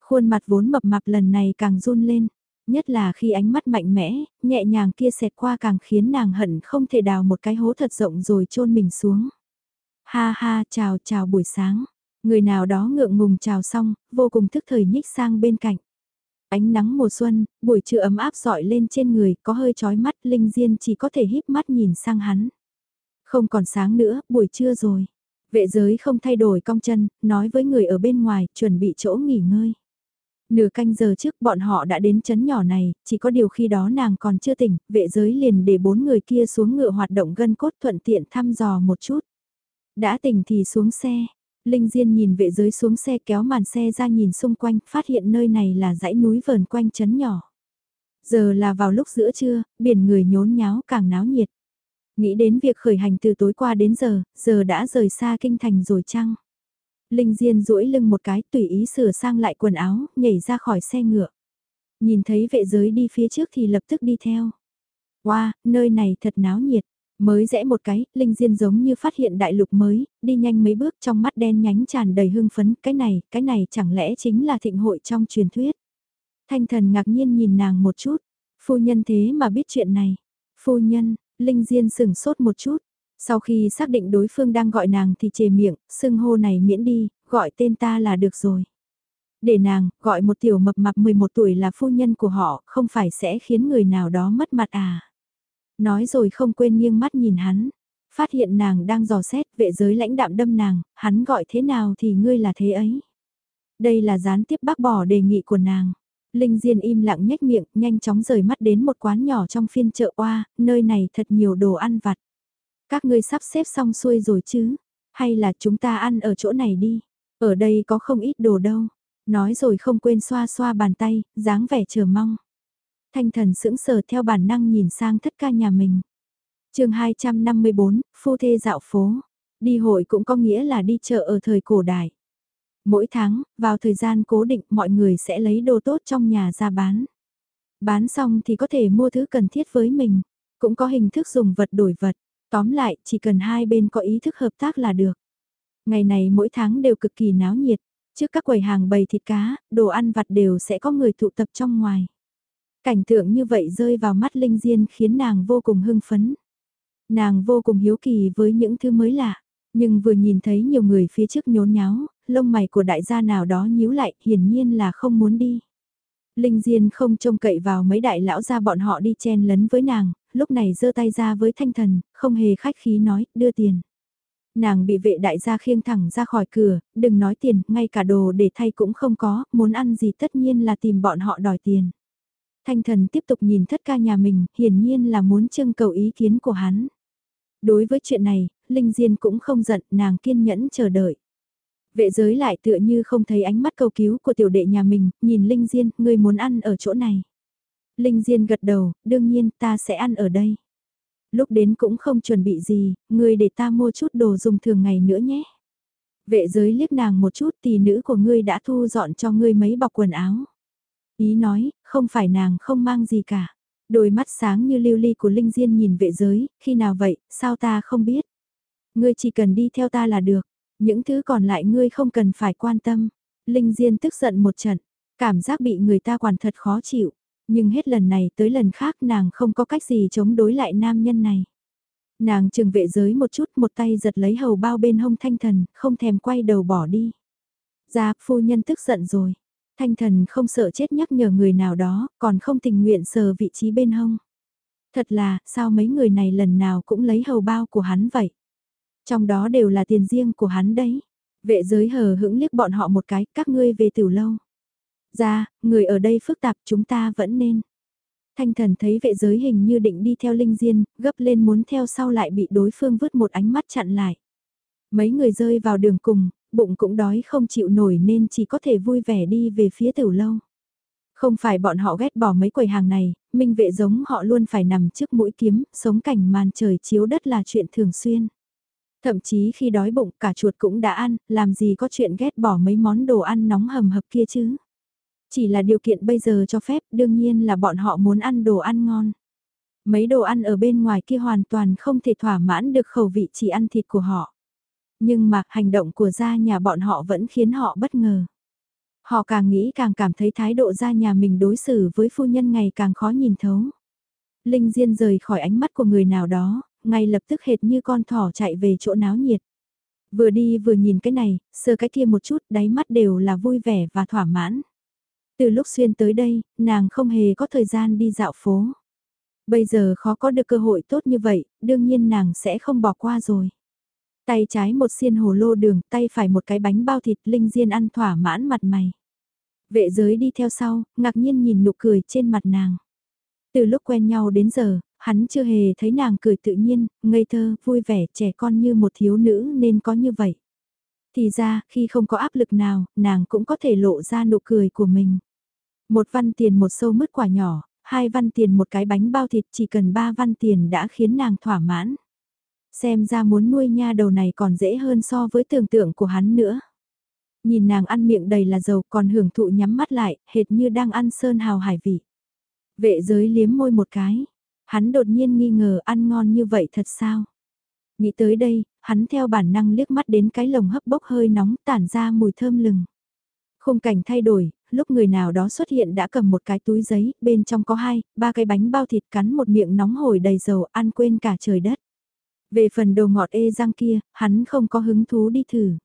Khuôn mặt vốn mập mạp lần này càng run lên, nhất là khi ánh mắt mạnh mẽ, nhẹ nhàng kia xẹt qua càng khiến nàng hận không thể đào một cái hố thật rộng rồi chôn mình xuống. Ha ha, chào chào buổi sáng. Người nào đó ngượng ngùng chào xong, vô cùng thức thời nhích sang bên cạnh. Ánh nắng mùa xuân, buổi trưa ấm áp dọi lên trên người, có hơi chói mắt, Linh Diên chỉ có thể híp mắt nhìn sang hắn. Không còn sáng nữa, buổi trưa rồi. Vệ giới không thay đổi cong chân, nói với người ở bên ngoài, chuẩn bị chỗ nghỉ ngơi. Nửa canh giờ trước bọn họ đã đến chấn nhỏ này, chỉ có điều khi đó nàng còn chưa tỉnh, vệ giới liền để bốn người kia xuống ngựa hoạt động gân cốt thuận tiện thăm dò một chút. Đã tỉnh thì xuống xe, Linh Diên nhìn vệ giới xuống xe kéo màn xe ra nhìn xung quanh, phát hiện nơi này là dãy núi vờn quanh chấn nhỏ. Giờ là vào lúc giữa trưa, biển người nhốn nháo càng náo nhiệt. Nghĩ đến việc khởi hành từ tối qua đến giờ, giờ đã rời xa kinh thành rồi chăng? Linh Diên duỗi lưng một cái tùy ý sửa sang lại quần áo, nhảy ra khỏi xe ngựa. Nhìn thấy vệ giới đi phía trước thì lập tức đi theo. Wow, nơi này thật náo nhiệt. Mới rẽ một cái, Linh Diên giống như phát hiện đại lục mới, đi nhanh mấy bước trong mắt đen nhánh tràn đầy hưng phấn, cái này, cái này chẳng lẽ chính là thịnh hội trong truyền thuyết. Thanh thần ngạc nhiên nhìn nàng một chút, phu nhân thế mà biết chuyện này. Phu nhân, Linh Diên sừng sốt một chút, sau khi xác định đối phương đang gọi nàng thì chề miệng, sưng hô này miễn đi, gọi tên ta là được rồi. Để nàng, gọi một tiểu mập mạp 11 tuổi là phu nhân của họ, không phải sẽ khiến người nào đó mất mặt à. Nói rồi không quên nghiêng mắt nhìn hắn. Phát hiện nàng đang dò xét vệ giới lãnh đạm đâm nàng, hắn gọi thế nào thì ngươi là thế ấy. Đây là gián tiếp bác bỏ đề nghị của nàng. Linh Diên im lặng nhếch miệng, nhanh chóng rời mắt đến một quán nhỏ trong phiên chợ oa, nơi này thật nhiều đồ ăn vặt. Các ngươi sắp xếp xong xuôi rồi chứ? hay là chúng ta ăn ở chỗ này đi, ở đây có không ít đồ đâu. Nói rồi không quên xoa xoa bàn tay, dáng vẻ chờ mong. Thanh thần sững sờ theo bản năng nhìn sang thất ca nhà mình. chương 254, phu thê dạo phố. Đi hội cũng có nghĩa là đi chợ ở thời cổ đại. Mỗi tháng, vào thời gian cố định mọi người sẽ lấy đồ tốt trong nhà ra bán. Bán xong thì có thể mua thứ cần thiết với mình. Cũng có hình thức dùng vật đổi vật. Tóm lại, chỉ cần hai bên có ý thức hợp tác là được. Ngày này mỗi tháng đều cực kỳ náo nhiệt. Trước các quầy hàng bày thịt cá, đồ ăn vặt đều sẽ có người tụ tập trong ngoài. Cảnh tượng như vậy rơi vào mắt Linh Diên khiến nàng vô cùng hưng phấn. Nàng vô cùng hiếu kỳ với những thứ mới lạ, nhưng vừa nhìn thấy nhiều người phía trước nhốn nháo, lông mày của đại gia nào đó nhíu lại, hiển nhiên là không muốn đi. Linh Diên không trông cậy vào mấy đại lão gia bọn họ đi chen lấn với nàng, lúc này giơ tay ra với thanh thần, không hề khách khí nói, đưa tiền. Nàng bị vệ đại gia khiêng thẳng ra khỏi cửa, đừng nói tiền, ngay cả đồ để thay cũng không có, muốn ăn gì tất nhiên là tìm bọn họ đòi tiền. Thanh thần tiếp tục nhìn thất ca nhà mình, hiển nhiên là muốn trưng cầu ý kiến của hắn. Đối với chuyện này, Linh Diên cũng không giận, nàng kiên nhẫn chờ đợi. Vệ giới lại tựa như không thấy ánh mắt cầu cứu của tiểu đệ nhà mình, nhìn Linh Diên, ngươi muốn ăn ở chỗ này. Linh Diên gật đầu, đương nhiên ta sẽ ăn ở đây. Lúc đến cũng không chuẩn bị gì, ngươi để ta mua chút đồ dùng thường ngày nữa nhé. Vệ giới liếc nàng một chút tỷ nữ của ngươi đã thu dọn cho ngươi mấy bọc quần áo. Ý nói, không phải nàng không mang gì cả. Đôi mắt sáng như lưu ly của Linh Diên nhìn vệ giới, khi nào vậy, sao ta không biết. Ngươi chỉ cần đi theo ta là được, những thứ còn lại ngươi không cần phải quan tâm. Linh Diên tức giận một trận, cảm giác bị người ta quản thật khó chịu, nhưng hết lần này tới lần khác nàng không có cách gì chống đối lại nam nhân này. Nàng trừng vệ giới một chút một tay giật lấy hầu bao bên hông thanh thần, không thèm quay đầu bỏ đi. Gia phu nhân tức giận rồi, Thanh thần không sợ chết nhắc nhở người nào đó, còn không tình nguyện sờ vị trí bên hông. Thật là, sao mấy người này lần nào cũng lấy hầu bao của hắn vậy? Trong đó đều là tiền riêng của hắn đấy. Vệ giới hờ hững liếc bọn họ một cái, các ngươi về tiểu lâu. Ra, người ở đây phức tạp chúng ta vẫn nên. Thanh thần thấy vệ giới hình như định đi theo linh diên, gấp lên muốn theo sau lại bị đối phương vứt một ánh mắt chặn lại. Mấy người rơi vào đường cùng, bụng cũng đói không chịu nổi nên chỉ có thể vui vẻ đi về phía tiểu lâu. Không phải bọn họ ghét bỏ mấy quầy hàng này, minh vệ giống họ luôn phải nằm trước mũi kiếm, sống cảnh màn trời chiếu đất là chuyện thường xuyên. Thậm chí khi đói bụng cả chuột cũng đã ăn, làm gì có chuyện ghét bỏ mấy món đồ ăn nóng hầm hập kia chứ. Chỉ là điều kiện bây giờ cho phép đương nhiên là bọn họ muốn ăn đồ ăn ngon. Mấy đồ ăn ở bên ngoài kia hoàn toàn không thể thỏa mãn được khẩu vị chỉ ăn thịt của họ. Nhưng mà hành động của gia nhà bọn họ vẫn khiến họ bất ngờ. Họ càng nghĩ càng cảm thấy thái độ gia nhà mình đối xử với phu nhân ngày càng khó nhìn thấu. Linh Diên rời khỏi ánh mắt của người nào đó, ngay lập tức hệt như con thỏ chạy về chỗ náo nhiệt. Vừa đi vừa nhìn cái này, sơ cái kia một chút, đáy mắt đều là vui vẻ và thỏa mãn. Từ lúc xuyên tới đây, nàng không hề có thời gian đi dạo phố. Bây giờ khó có được cơ hội tốt như vậy, đương nhiên nàng sẽ không bỏ qua rồi. Tay trái một xiên hồ lô đường, tay phải một cái bánh bao thịt linh diên ăn thỏa mãn mặt mày. Vệ giới đi theo sau, ngạc nhiên nhìn nụ cười trên mặt nàng. Từ lúc quen nhau đến giờ, hắn chưa hề thấy nàng cười tự nhiên, ngây thơ, vui vẻ, trẻ con như một thiếu nữ nên có như vậy. Thì ra, khi không có áp lực nào, nàng cũng có thể lộ ra nụ cười của mình. Một văn tiền một sâu mứt quả nhỏ, hai văn tiền một cái bánh bao thịt chỉ cần ba văn tiền đã khiến nàng thỏa mãn. Xem ra muốn nuôi nha đầu này còn dễ hơn so với tưởng tượng của hắn nữa. Nhìn nàng ăn miệng đầy là dầu còn hưởng thụ nhắm mắt lại, hệt như đang ăn sơn hào hải vị. Vệ giới liếm môi một cái. Hắn đột nhiên nghi ngờ ăn ngon như vậy thật sao? Nghĩ tới đây, hắn theo bản năng liếc mắt đến cái lồng hấp bốc hơi nóng tản ra mùi thơm lừng. Khung cảnh thay đổi, lúc người nào đó xuất hiện đã cầm một cái túi giấy, bên trong có hai, ba cái bánh bao thịt cắn một miệng nóng hổi đầy dầu ăn quên cả trời đất. Về phần đồ ngọt ê răng kia, hắn không có hứng thú đi thử.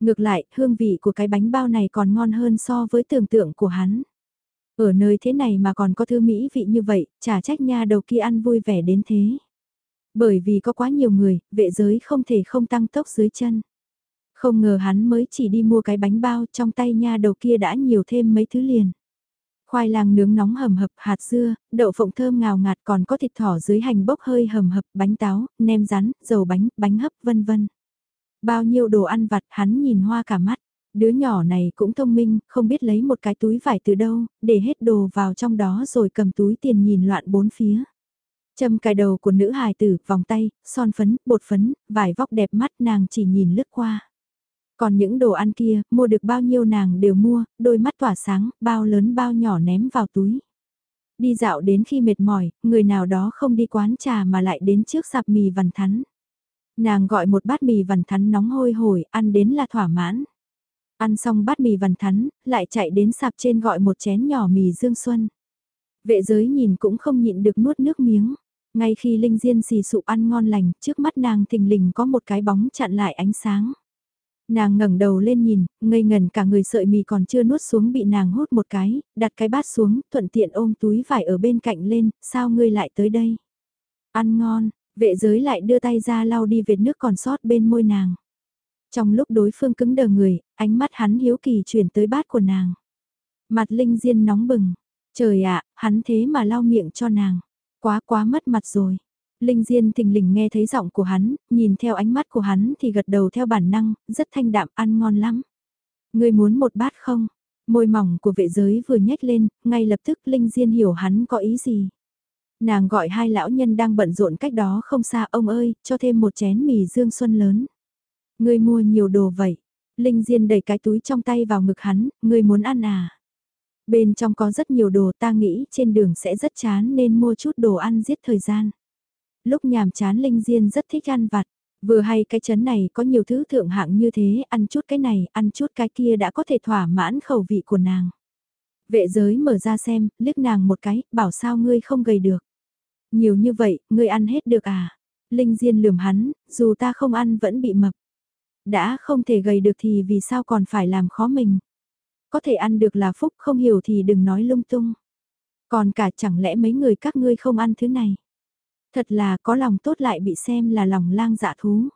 Ngược lại, hương vị của cái bánh bao này còn ngon hơn so với tưởng tượng của hắn. Ở nơi thế này mà còn có thứ mỹ vị như vậy, chả trách nha đầu kia ăn vui vẻ đến thế. Bởi vì có quá nhiều người, vệ giới không thể không tăng tốc dưới chân. Không ngờ hắn mới chỉ đi mua cái bánh bao trong tay nha đầu kia đã nhiều thêm mấy thứ liền. Khoai lang nướng nóng hầm hập, hạt dưa, đậu phộng thơm ngào ngạt còn có thịt thỏ dưới hành bốc hơi hầm hập, bánh táo, nem rán, dầu bánh, bánh hấp vân vân. Bao nhiêu đồ ăn vặt hắn nhìn hoa cả mắt. Đứa nhỏ này cũng thông minh, không biết lấy một cái túi vải từ đâu, để hết đồ vào trong đó rồi cầm túi tiền nhìn loạn bốn phía. Châm cài đầu của nữ hài tử, vòng tay, son phấn, bột phấn, vải vóc đẹp mắt nàng chỉ nhìn lướt qua. Còn những đồ ăn kia, mua được bao nhiêu nàng đều mua, đôi mắt tỏa sáng, bao lớn bao nhỏ ném vào túi. Đi dạo đến khi mệt mỏi, người nào đó không đi quán trà mà lại đến trước sạp mì vằn thắn. Nàng gọi một bát mì vằn thắn nóng hôi hổi, ăn đến là thỏa mãn. Ăn xong bát mì vằn thắn, lại chạy đến sạp trên gọi một chén nhỏ mì dương xuân. Vệ giới nhìn cũng không nhịn được nuốt nước miếng. Ngay khi Linh Diên xì sụp ăn ngon lành, trước mắt nàng thình lình có một cái bóng chặn lại ánh sáng. Nàng ngẩng đầu lên nhìn, ngây ngần cả người sợi mì còn chưa nuốt xuống bị nàng hút một cái, đặt cái bát xuống, thuận tiện ôm túi vải ở bên cạnh lên, sao ngươi lại tới đây? Ăn ngon, vệ giới lại đưa tay ra lau đi vệt nước còn sót bên môi nàng. Trong lúc đối phương cứng đờ người, ánh mắt hắn hiếu kỳ chuyển tới bát của nàng. Mặt Linh Diên nóng bừng, trời ạ, hắn thế mà lau miệng cho nàng, quá quá mất mặt rồi. Linh Diên thình lình nghe thấy giọng của hắn, nhìn theo ánh mắt của hắn thì gật đầu theo bản năng, rất thanh đạm ăn ngon lắm. Người muốn một bát không? Môi mỏng của vệ giới vừa nhếch lên, ngay lập tức Linh Diên hiểu hắn có ý gì. Nàng gọi hai lão nhân đang bận rộn cách đó không xa ông ơi, cho thêm một chén mì dương xuân lớn. Người mua nhiều đồ vậy. Linh Diên đẩy cái túi trong tay vào ngực hắn, người muốn ăn à? Bên trong có rất nhiều đồ ta nghĩ trên đường sẽ rất chán nên mua chút đồ ăn giết thời gian lúc nhàm chán Linh Diên rất thích ăn vặt. Vừa hay cái chấn này có nhiều thứ thượng hạng như thế, ăn chút cái này, ăn chút cái kia đã có thể thỏa mãn khẩu vị của nàng. Vệ giới mở ra xem, liếc nàng một cái, bảo sao ngươi không gầy được. Nhiều như vậy, ngươi ăn hết được à? Linh Diên lườm hắn, dù ta không ăn vẫn bị mập. Đã không thể gầy được thì vì sao còn phải làm khó mình? Có thể ăn được là phúc, không hiểu thì đừng nói lung tung. Còn cả chẳng lẽ mấy người các ngươi không ăn thứ này? Thật là có lòng tốt lại bị xem là lòng lang dạ thú.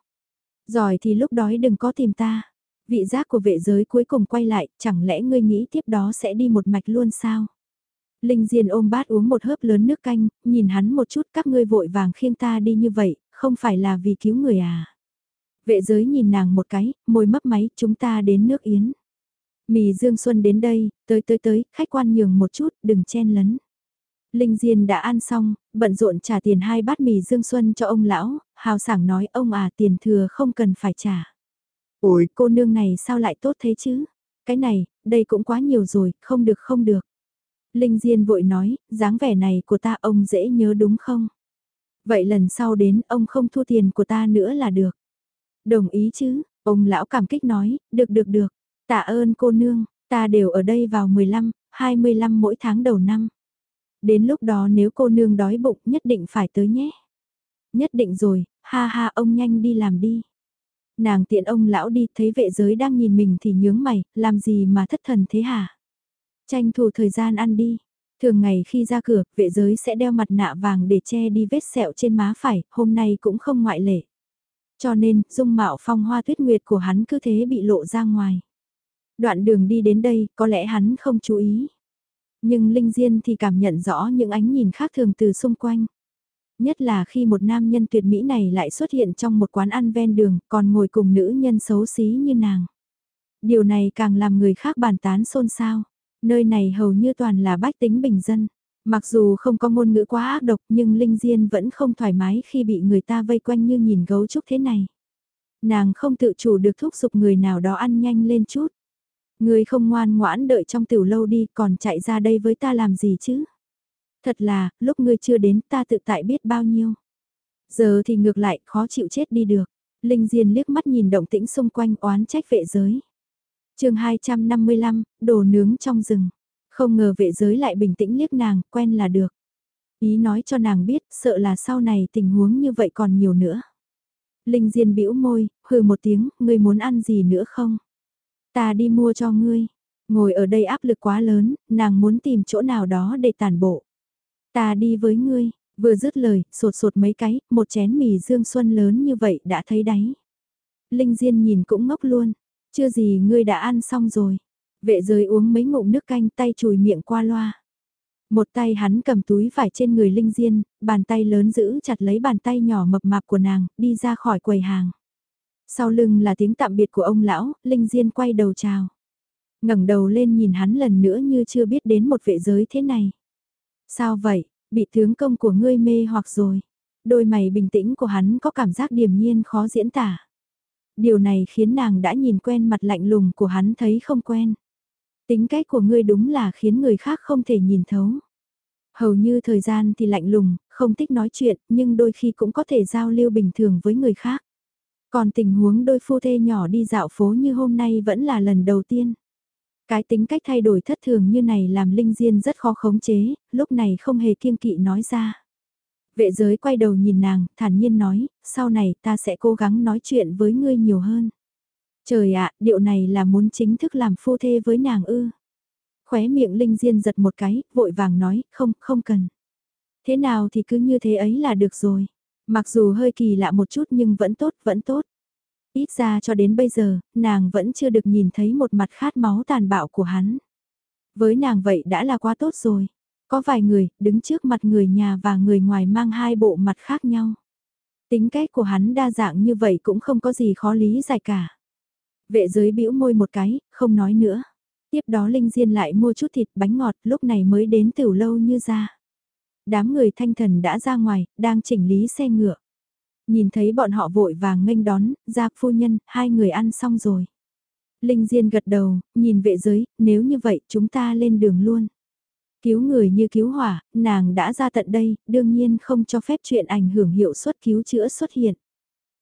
Giỏi thì lúc đói đừng có tìm ta. Vị giác của vệ giới cuối cùng quay lại, chẳng lẽ ngươi nghĩ tiếp đó sẽ đi một mạch luôn sao? Linh Diên ôm bát uống một hớp lớn nước canh, nhìn hắn một chút các ngươi vội vàng khiêng ta đi như vậy, không phải là vì cứu người à? Vệ giới nhìn nàng một cái, môi mấp máy, chúng ta đến nước Yến. Mì Dương Xuân đến đây, tới tới tới, khách quan nhường một chút, đừng chen lấn. Linh Diên đã ăn xong, bận rộn trả tiền hai bát mì Dương Xuân cho ông lão, hào sảng nói ông à tiền thừa không cần phải trả. Ôi cô nương này sao lại tốt thế chứ? Cái này, đây cũng quá nhiều rồi, không được không được. Linh Diên vội nói, dáng vẻ này của ta ông dễ nhớ đúng không? Vậy lần sau đến ông không thu tiền của ta nữa là được. Đồng ý chứ, ông lão cảm kích nói, được được được, tạ ơn cô nương, ta đều ở đây vào 15, 25 mỗi tháng đầu năm. Đến lúc đó nếu cô nương đói bụng nhất định phải tới nhé. Nhất định rồi, ha ha ông nhanh đi làm đi. Nàng tiện ông lão đi thấy vệ giới đang nhìn mình thì nhướng mày, làm gì mà thất thần thế hả? Tranh thủ thời gian ăn đi. Thường ngày khi ra cửa, vệ giới sẽ đeo mặt nạ vàng để che đi vết sẹo trên má phải, hôm nay cũng không ngoại lệ. Cho nên, dung mạo phong hoa tuyết nguyệt của hắn cứ thế bị lộ ra ngoài. Đoạn đường đi đến đây, có lẽ hắn không chú ý. Nhưng Linh Diên thì cảm nhận rõ những ánh nhìn khác thường từ xung quanh. Nhất là khi một nam nhân tuyệt mỹ này lại xuất hiện trong một quán ăn ven đường, còn ngồi cùng nữ nhân xấu xí như nàng. Điều này càng làm người khác bàn tán xôn xao. Nơi này hầu như toàn là bách tính bình dân. Mặc dù không có ngôn ngữ quá ác độc nhưng Linh Diên vẫn không thoải mái khi bị người ta vây quanh như nhìn gấu trúc thế này. Nàng không tự chủ được thúc giục người nào đó ăn nhanh lên chút. Ngươi không ngoan ngoãn đợi trong tiểu lâu đi còn chạy ra đây với ta làm gì chứ? Thật là, lúc ngươi chưa đến ta tự tại biết bao nhiêu. Giờ thì ngược lại, khó chịu chết đi được. Linh Diên liếc mắt nhìn động tĩnh xung quanh oán trách vệ giới. chương 255, đồ nướng trong rừng. Không ngờ vệ giới lại bình tĩnh liếc nàng, quen là được. Ý nói cho nàng biết, sợ là sau này tình huống như vậy còn nhiều nữa. Linh Diên bĩu môi, hừ một tiếng, ngươi muốn ăn gì nữa không? Ta đi mua cho ngươi. Ngồi ở đây áp lực quá lớn, nàng muốn tìm chỗ nào đó để tàn bộ. Ta đi với ngươi, vừa dứt lời, sột sột mấy cái, một chén mì dương xuân lớn như vậy đã thấy đáy. Linh Diên nhìn cũng ngốc luôn, chưa gì ngươi đã ăn xong rồi. Vệ giới uống mấy ngụm nước canh tay chùi miệng qua loa. Một tay hắn cầm túi vải trên người Linh Diên, bàn tay lớn giữ chặt lấy bàn tay nhỏ mập mạp của nàng, đi ra khỏi quầy hàng. Sau lưng là tiếng tạm biệt của ông lão, Linh Diên quay đầu chào. ngẩng đầu lên nhìn hắn lần nữa như chưa biết đến một vệ giới thế này. Sao vậy, bị tướng công của ngươi mê hoặc rồi. Đôi mày bình tĩnh của hắn có cảm giác điềm nhiên khó diễn tả. Điều này khiến nàng đã nhìn quen mặt lạnh lùng của hắn thấy không quen. Tính cách của ngươi đúng là khiến người khác không thể nhìn thấu. Hầu như thời gian thì lạnh lùng, không thích nói chuyện, nhưng đôi khi cũng có thể giao lưu bình thường với người khác. Còn tình huống đôi phu thê nhỏ đi dạo phố như hôm nay vẫn là lần đầu tiên. Cái tính cách thay đổi thất thường như này làm Linh Diên rất khó khống chế, lúc này không hề kiêng kỵ nói ra. Vệ giới quay đầu nhìn nàng, thản nhiên nói, sau này ta sẽ cố gắng nói chuyện với ngươi nhiều hơn. Trời ạ, điệu này là muốn chính thức làm phu thê với nàng ư. Khóe miệng Linh Diên giật một cái, vội vàng nói, không, không cần. Thế nào thì cứ như thế ấy là được rồi. Mặc dù hơi kỳ lạ một chút nhưng vẫn tốt, vẫn tốt. Ít ra cho đến bây giờ, nàng vẫn chưa được nhìn thấy một mặt khát máu tàn bạo của hắn. Với nàng vậy đã là quá tốt rồi. Có vài người, đứng trước mặt người nhà và người ngoài mang hai bộ mặt khác nhau. Tính cách của hắn đa dạng như vậy cũng không có gì khó lý giải cả. Vệ giới bĩu môi một cái, không nói nữa. Tiếp đó Linh Diên lại mua chút thịt bánh ngọt lúc này mới đến tiểu lâu như ra. Đám người thanh thần đã ra ngoài, đang chỉnh lý xe ngựa. Nhìn thấy bọn họ vội vàng nghênh đón, ra phu nhân, hai người ăn xong rồi. Linh Diên gật đầu, nhìn vệ giới, nếu như vậy chúng ta lên đường luôn. Cứu người như cứu hỏa, nàng đã ra tận đây, đương nhiên không cho phép chuyện ảnh hưởng hiệu suất cứu chữa xuất hiện.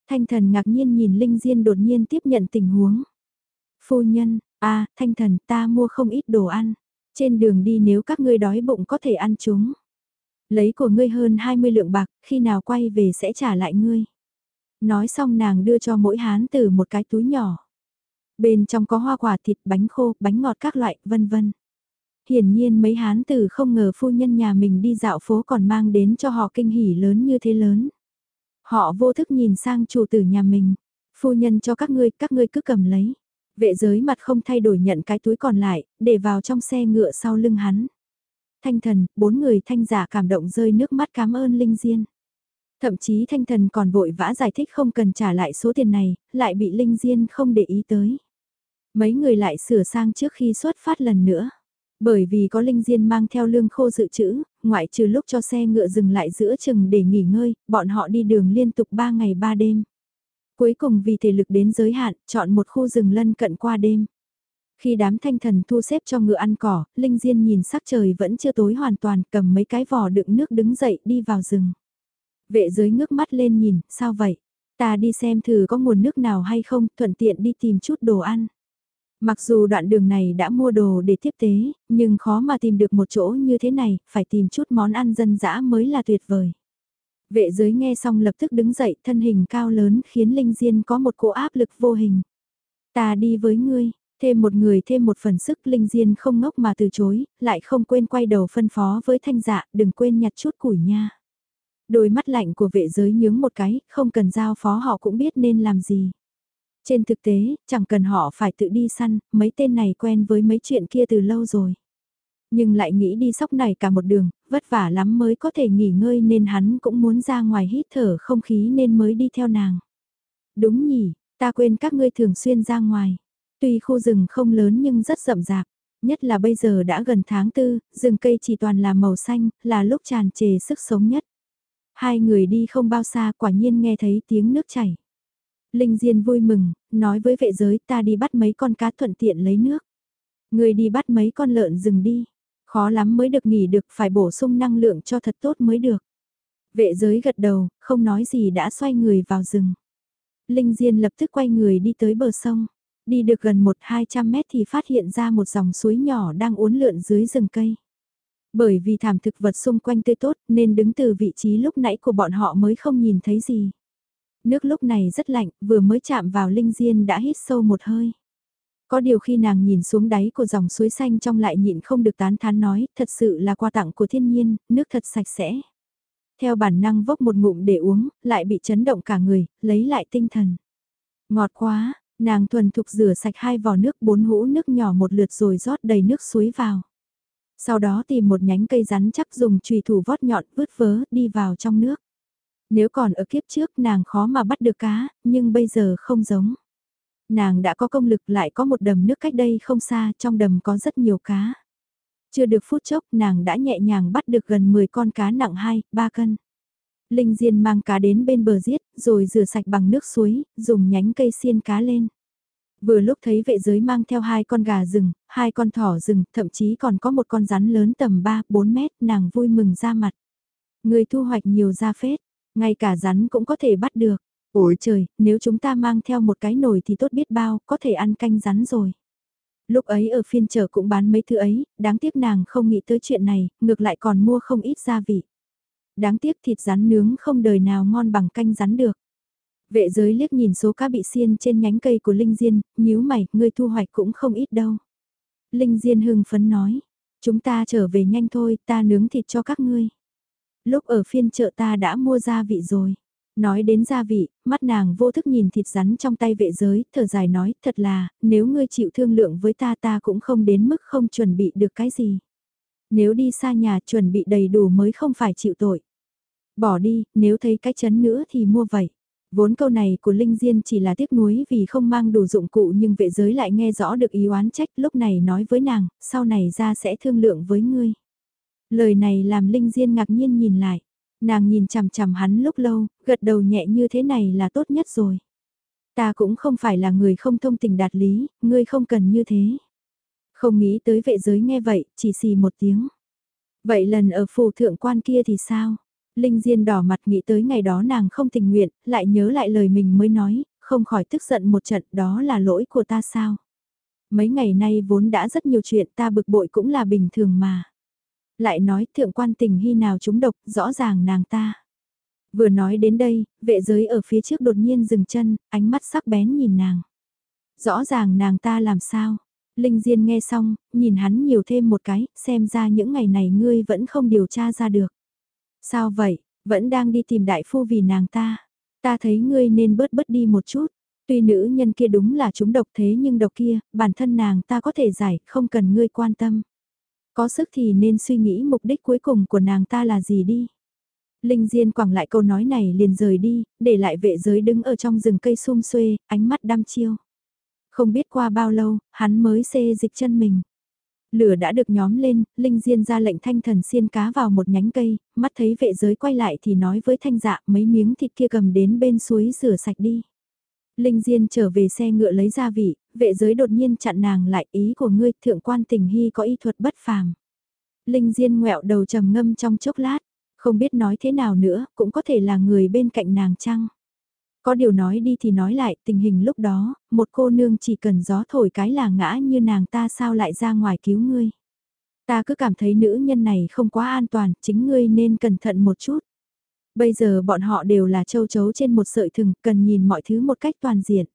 Thanh thần ngạc nhiên nhìn Linh Diên đột nhiên tiếp nhận tình huống. Phu nhân, a thanh thần ta mua không ít đồ ăn. Trên đường đi nếu các ngươi đói bụng có thể ăn chúng. Lấy của ngươi hơn 20 lượng bạc, khi nào quay về sẽ trả lại ngươi. Nói xong nàng đưa cho mỗi hán tử một cái túi nhỏ. Bên trong có hoa quả thịt, bánh khô, bánh ngọt các loại, vân vân. Hiển nhiên mấy hán tử không ngờ phu nhân nhà mình đi dạo phố còn mang đến cho họ kinh hỉ lớn như thế lớn. Họ vô thức nhìn sang chủ tử nhà mình. Phu nhân cho các ngươi, các ngươi cứ cầm lấy. Vệ giới mặt không thay đổi nhận cái túi còn lại, để vào trong xe ngựa sau lưng hắn. Thanh thần, bốn người thanh giả cảm động rơi nước mắt cảm ơn Linh Diên. Thậm chí thanh thần còn vội vã giải thích không cần trả lại số tiền này, lại bị Linh Diên không để ý tới. Mấy người lại sửa sang trước khi xuất phát lần nữa. Bởi vì có Linh Diên mang theo lương khô dự trữ, ngoại trừ lúc cho xe ngựa dừng lại giữa chừng để nghỉ ngơi, bọn họ đi đường liên tục 3 ngày 3 đêm. Cuối cùng vì thể lực đến giới hạn, chọn một khu rừng lân cận qua đêm. Khi đám thanh thần thu xếp cho ngựa ăn cỏ, Linh Diên nhìn sắc trời vẫn chưa tối hoàn toàn, cầm mấy cái vò đựng nước đứng dậy đi vào rừng. Vệ giới ngước mắt lên nhìn, sao vậy? Ta đi xem thử có nguồn nước nào hay không, thuận tiện đi tìm chút đồ ăn. Mặc dù đoạn đường này đã mua đồ để tiếp tế, nhưng khó mà tìm được một chỗ như thế này, phải tìm chút món ăn dân dã mới là tuyệt vời. Vệ giới nghe xong lập tức đứng dậy, thân hình cao lớn khiến Linh Diên có một cỗ áp lực vô hình. Ta đi với ngươi, thêm một người thêm một phần sức Linh Diên không ngốc mà từ chối, lại không quên quay đầu phân phó với thanh dạ, đừng quên nhặt chút củi nha. Đôi mắt lạnh của vệ giới nhướng một cái, không cần giao phó họ cũng biết nên làm gì. Trên thực tế, chẳng cần họ phải tự đi săn, mấy tên này quen với mấy chuyện kia từ lâu rồi. Nhưng lại nghĩ đi sóc này cả một đường, vất vả lắm mới có thể nghỉ ngơi nên hắn cũng muốn ra ngoài hít thở không khí nên mới đi theo nàng. Đúng nhỉ, ta quên các ngươi thường xuyên ra ngoài. Tuy khu rừng không lớn nhưng rất rậm rạp, nhất là bây giờ đã gần tháng tư, rừng cây chỉ toàn là màu xanh, là lúc tràn trề sức sống nhất. Hai người đi không bao xa quả nhiên nghe thấy tiếng nước chảy. Linh Diên vui mừng, nói với vệ giới ta đi bắt mấy con cá thuận tiện lấy nước. Người đi bắt mấy con lợn rừng đi. Khó lắm mới được nghỉ được phải bổ sung năng lượng cho thật tốt mới được. Vệ giới gật đầu, không nói gì đã xoay người vào rừng. Linh Diên lập tức quay người đi tới bờ sông. Đi được gần 1-200 mét thì phát hiện ra một dòng suối nhỏ đang uốn lượn dưới rừng cây. Bởi vì thảm thực vật xung quanh tươi tốt nên đứng từ vị trí lúc nãy của bọn họ mới không nhìn thấy gì. Nước lúc này rất lạnh, vừa mới chạm vào Linh Diên đã hít sâu một hơi. Có điều khi nàng nhìn xuống đáy của dòng suối xanh trong lại nhịn không được tán thán nói, thật sự là quà tặng của thiên nhiên, nước thật sạch sẽ. Theo bản năng vốc một ngụm để uống, lại bị chấn động cả người, lấy lại tinh thần. Ngọt quá, nàng thuần thục rửa sạch hai vò nước bốn hũ nước nhỏ một lượt rồi rót đầy nước suối vào. Sau đó tìm một nhánh cây rắn chắc dùng chùy thủ vót nhọn vứt vớ đi vào trong nước. Nếu còn ở kiếp trước nàng khó mà bắt được cá, nhưng bây giờ không giống. Nàng đã có công lực lại có một đầm nước cách đây không xa, trong đầm có rất nhiều cá. Chưa được phút chốc nàng đã nhẹ nhàng bắt được gần 10 con cá nặng 2, 3 cân. Linh Diên mang cá đến bên bờ giết, rồi rửa sạch bằng nước suối, dùng nhánh cây xiên cá lên. Vừa lúc thấy vệ giới mang theo hai con gà rừng, hai con thỏ rừng, thậm chí còn có một con rắn lớn tầm 3-4 mét, nàng vui mừng ra mặt. Người thu hoạch nhiều ra phết, ngay cả rắn cũng có thể bắt được. Ôi trời, nếu chúng ta mang theo một cái nồi thì tốt biết bao, có thể ăn canh rắn rồi. Lúc ấy ở phiên chợ cũng bán mấy thứ ấy, đáng tiếc nàng không nghĩ tới chuyện này, ngược lại còn mua không ít gia vị. Đáng tiếc thịt rắn nướng không đời nào ngon bằng canh rắn được. Vệ giới liếc nhìn số cá bị xiên trên nhánh cây của Linh Diên, nhíu mày, ngươi thu hoạch cũng không ít đâu. Linh Diên hưng phấn nói, chúng ta trở về nhanh thôi, ta nướng thịt cho các ngươi. Lúc ở phiên chợ ta đã mua gia vị rồi. Nói đến gia vị, mắt nàng vô thức nhìn thịt rắn trong tay vệ giới, thở dài nói, thật là, nếu ngươi chịu thương lượng với ta ta cũng không đến mức không chuẩn bị được cái gì. Nếu đi xa nhà chuẩn bị đầy đủ mới không phải chịu tội. Bỏ đi, nếu thấy cái chấn nữa thì mua vậy. Vốn câu này của Linh Diên chỉ là tiếc nuối vì không mang đủ dụng cụ nhưng vệ giới lại nghe rõ được ý oán trách lúc này nói với nàng, sau này ra sẽ thương lượng với ngươi. Lời này làm Linh Diên ngạc nhiên nhìn lại. Nàng nhìn chằm chằm hắn lúc lâu, gật đầu nhẹ như thế này là tốt nhất rồi. Ta cũng không phải là người không thông tình đạt lý, ngươi không cần như thế. Không nghĩ tới vệ giới nghe vậy, chỉ xì một tiếng. Vậy lần ở phù thượng quan kia thì sao? Linh Diên đỏ mặt nghĩ tới ngày đó nàng không tình nguyện, lại nhớ lại lời mình mới nói, không khỏi tức giận một trận đó là lỗi của ta sao? Mấy ngày nay vốn đã rất nhiều chuyện ta bực bội cũng là bình thường mà. Lại nói thượng quan tình hy nào chúng độc, rõ ràng nàng ta. Vừa nói đến đây, vệ giới ở phía trước đột nhiên dừng chân, ánh mắt sắc bén nhìn nàng. Rõ ràng nàng ta làm sao? Linh Diên nghe xong, nhìn hắn nhiều thêm một cái, xem ra những ngày này ngươi vẫn không điều tra ra được. Sao vậy, vẫn đang đi tìm đại phu vì nàng ta. Ta thấy ngươi nên bớt bớt đi một chút. Tuy nữ nhân kia đúng là chúng độc thế nhưng độc kia, bản thân nàng ta có thể giải, không cần ngươi quan tâm. Có sức thì nên suy nghĩ mục đích cuối cùng của nàng ta là gì đi. Linh Diên quẳng lại câu nói này liền rời đi, để lại vệ giới đứng ở trong rừng cây sum xuê, ánh mắt đăm chiêu. Không biết qua bao lâu, hắn mới xê dịch chân mình. Lửa đã được nhóm lên, Linh Diên ra lệnh thanh thần xiên cá vào một nhánh cây, mắt thấy vệ giới quay lại thì nói với thanh dạ mấy miếng thịt kia cầm đến bên suối rửa sạch đi. Linh Diên trở về xe ngựa lấy gia vị, vệ giới đột nhiên chặn nàng lại ý của ngươi thượng quan tình hy có y thuật bất phàm. Linh Diên ngẹo đầu trầm ngâm trong chốc lát, không biết nói thế nào nữa, cũng có thể là người bên cạnh nàng chăng. Có điều nói đi thì nói lại, tình hình lúc đó, một cô nương chỉ cần gió thổi cái là ngã như nàng ta sao lại ra ngoài cứu ngươi. Ta cứ cảm thấy nữ nhân này không quá an toàn, chính ngươi nên cẩn thận một chút. Bây giờ bọn họ đều là châu chấu trên một sợi thừng, cần nhìn mọi thứ một cách toàn diện.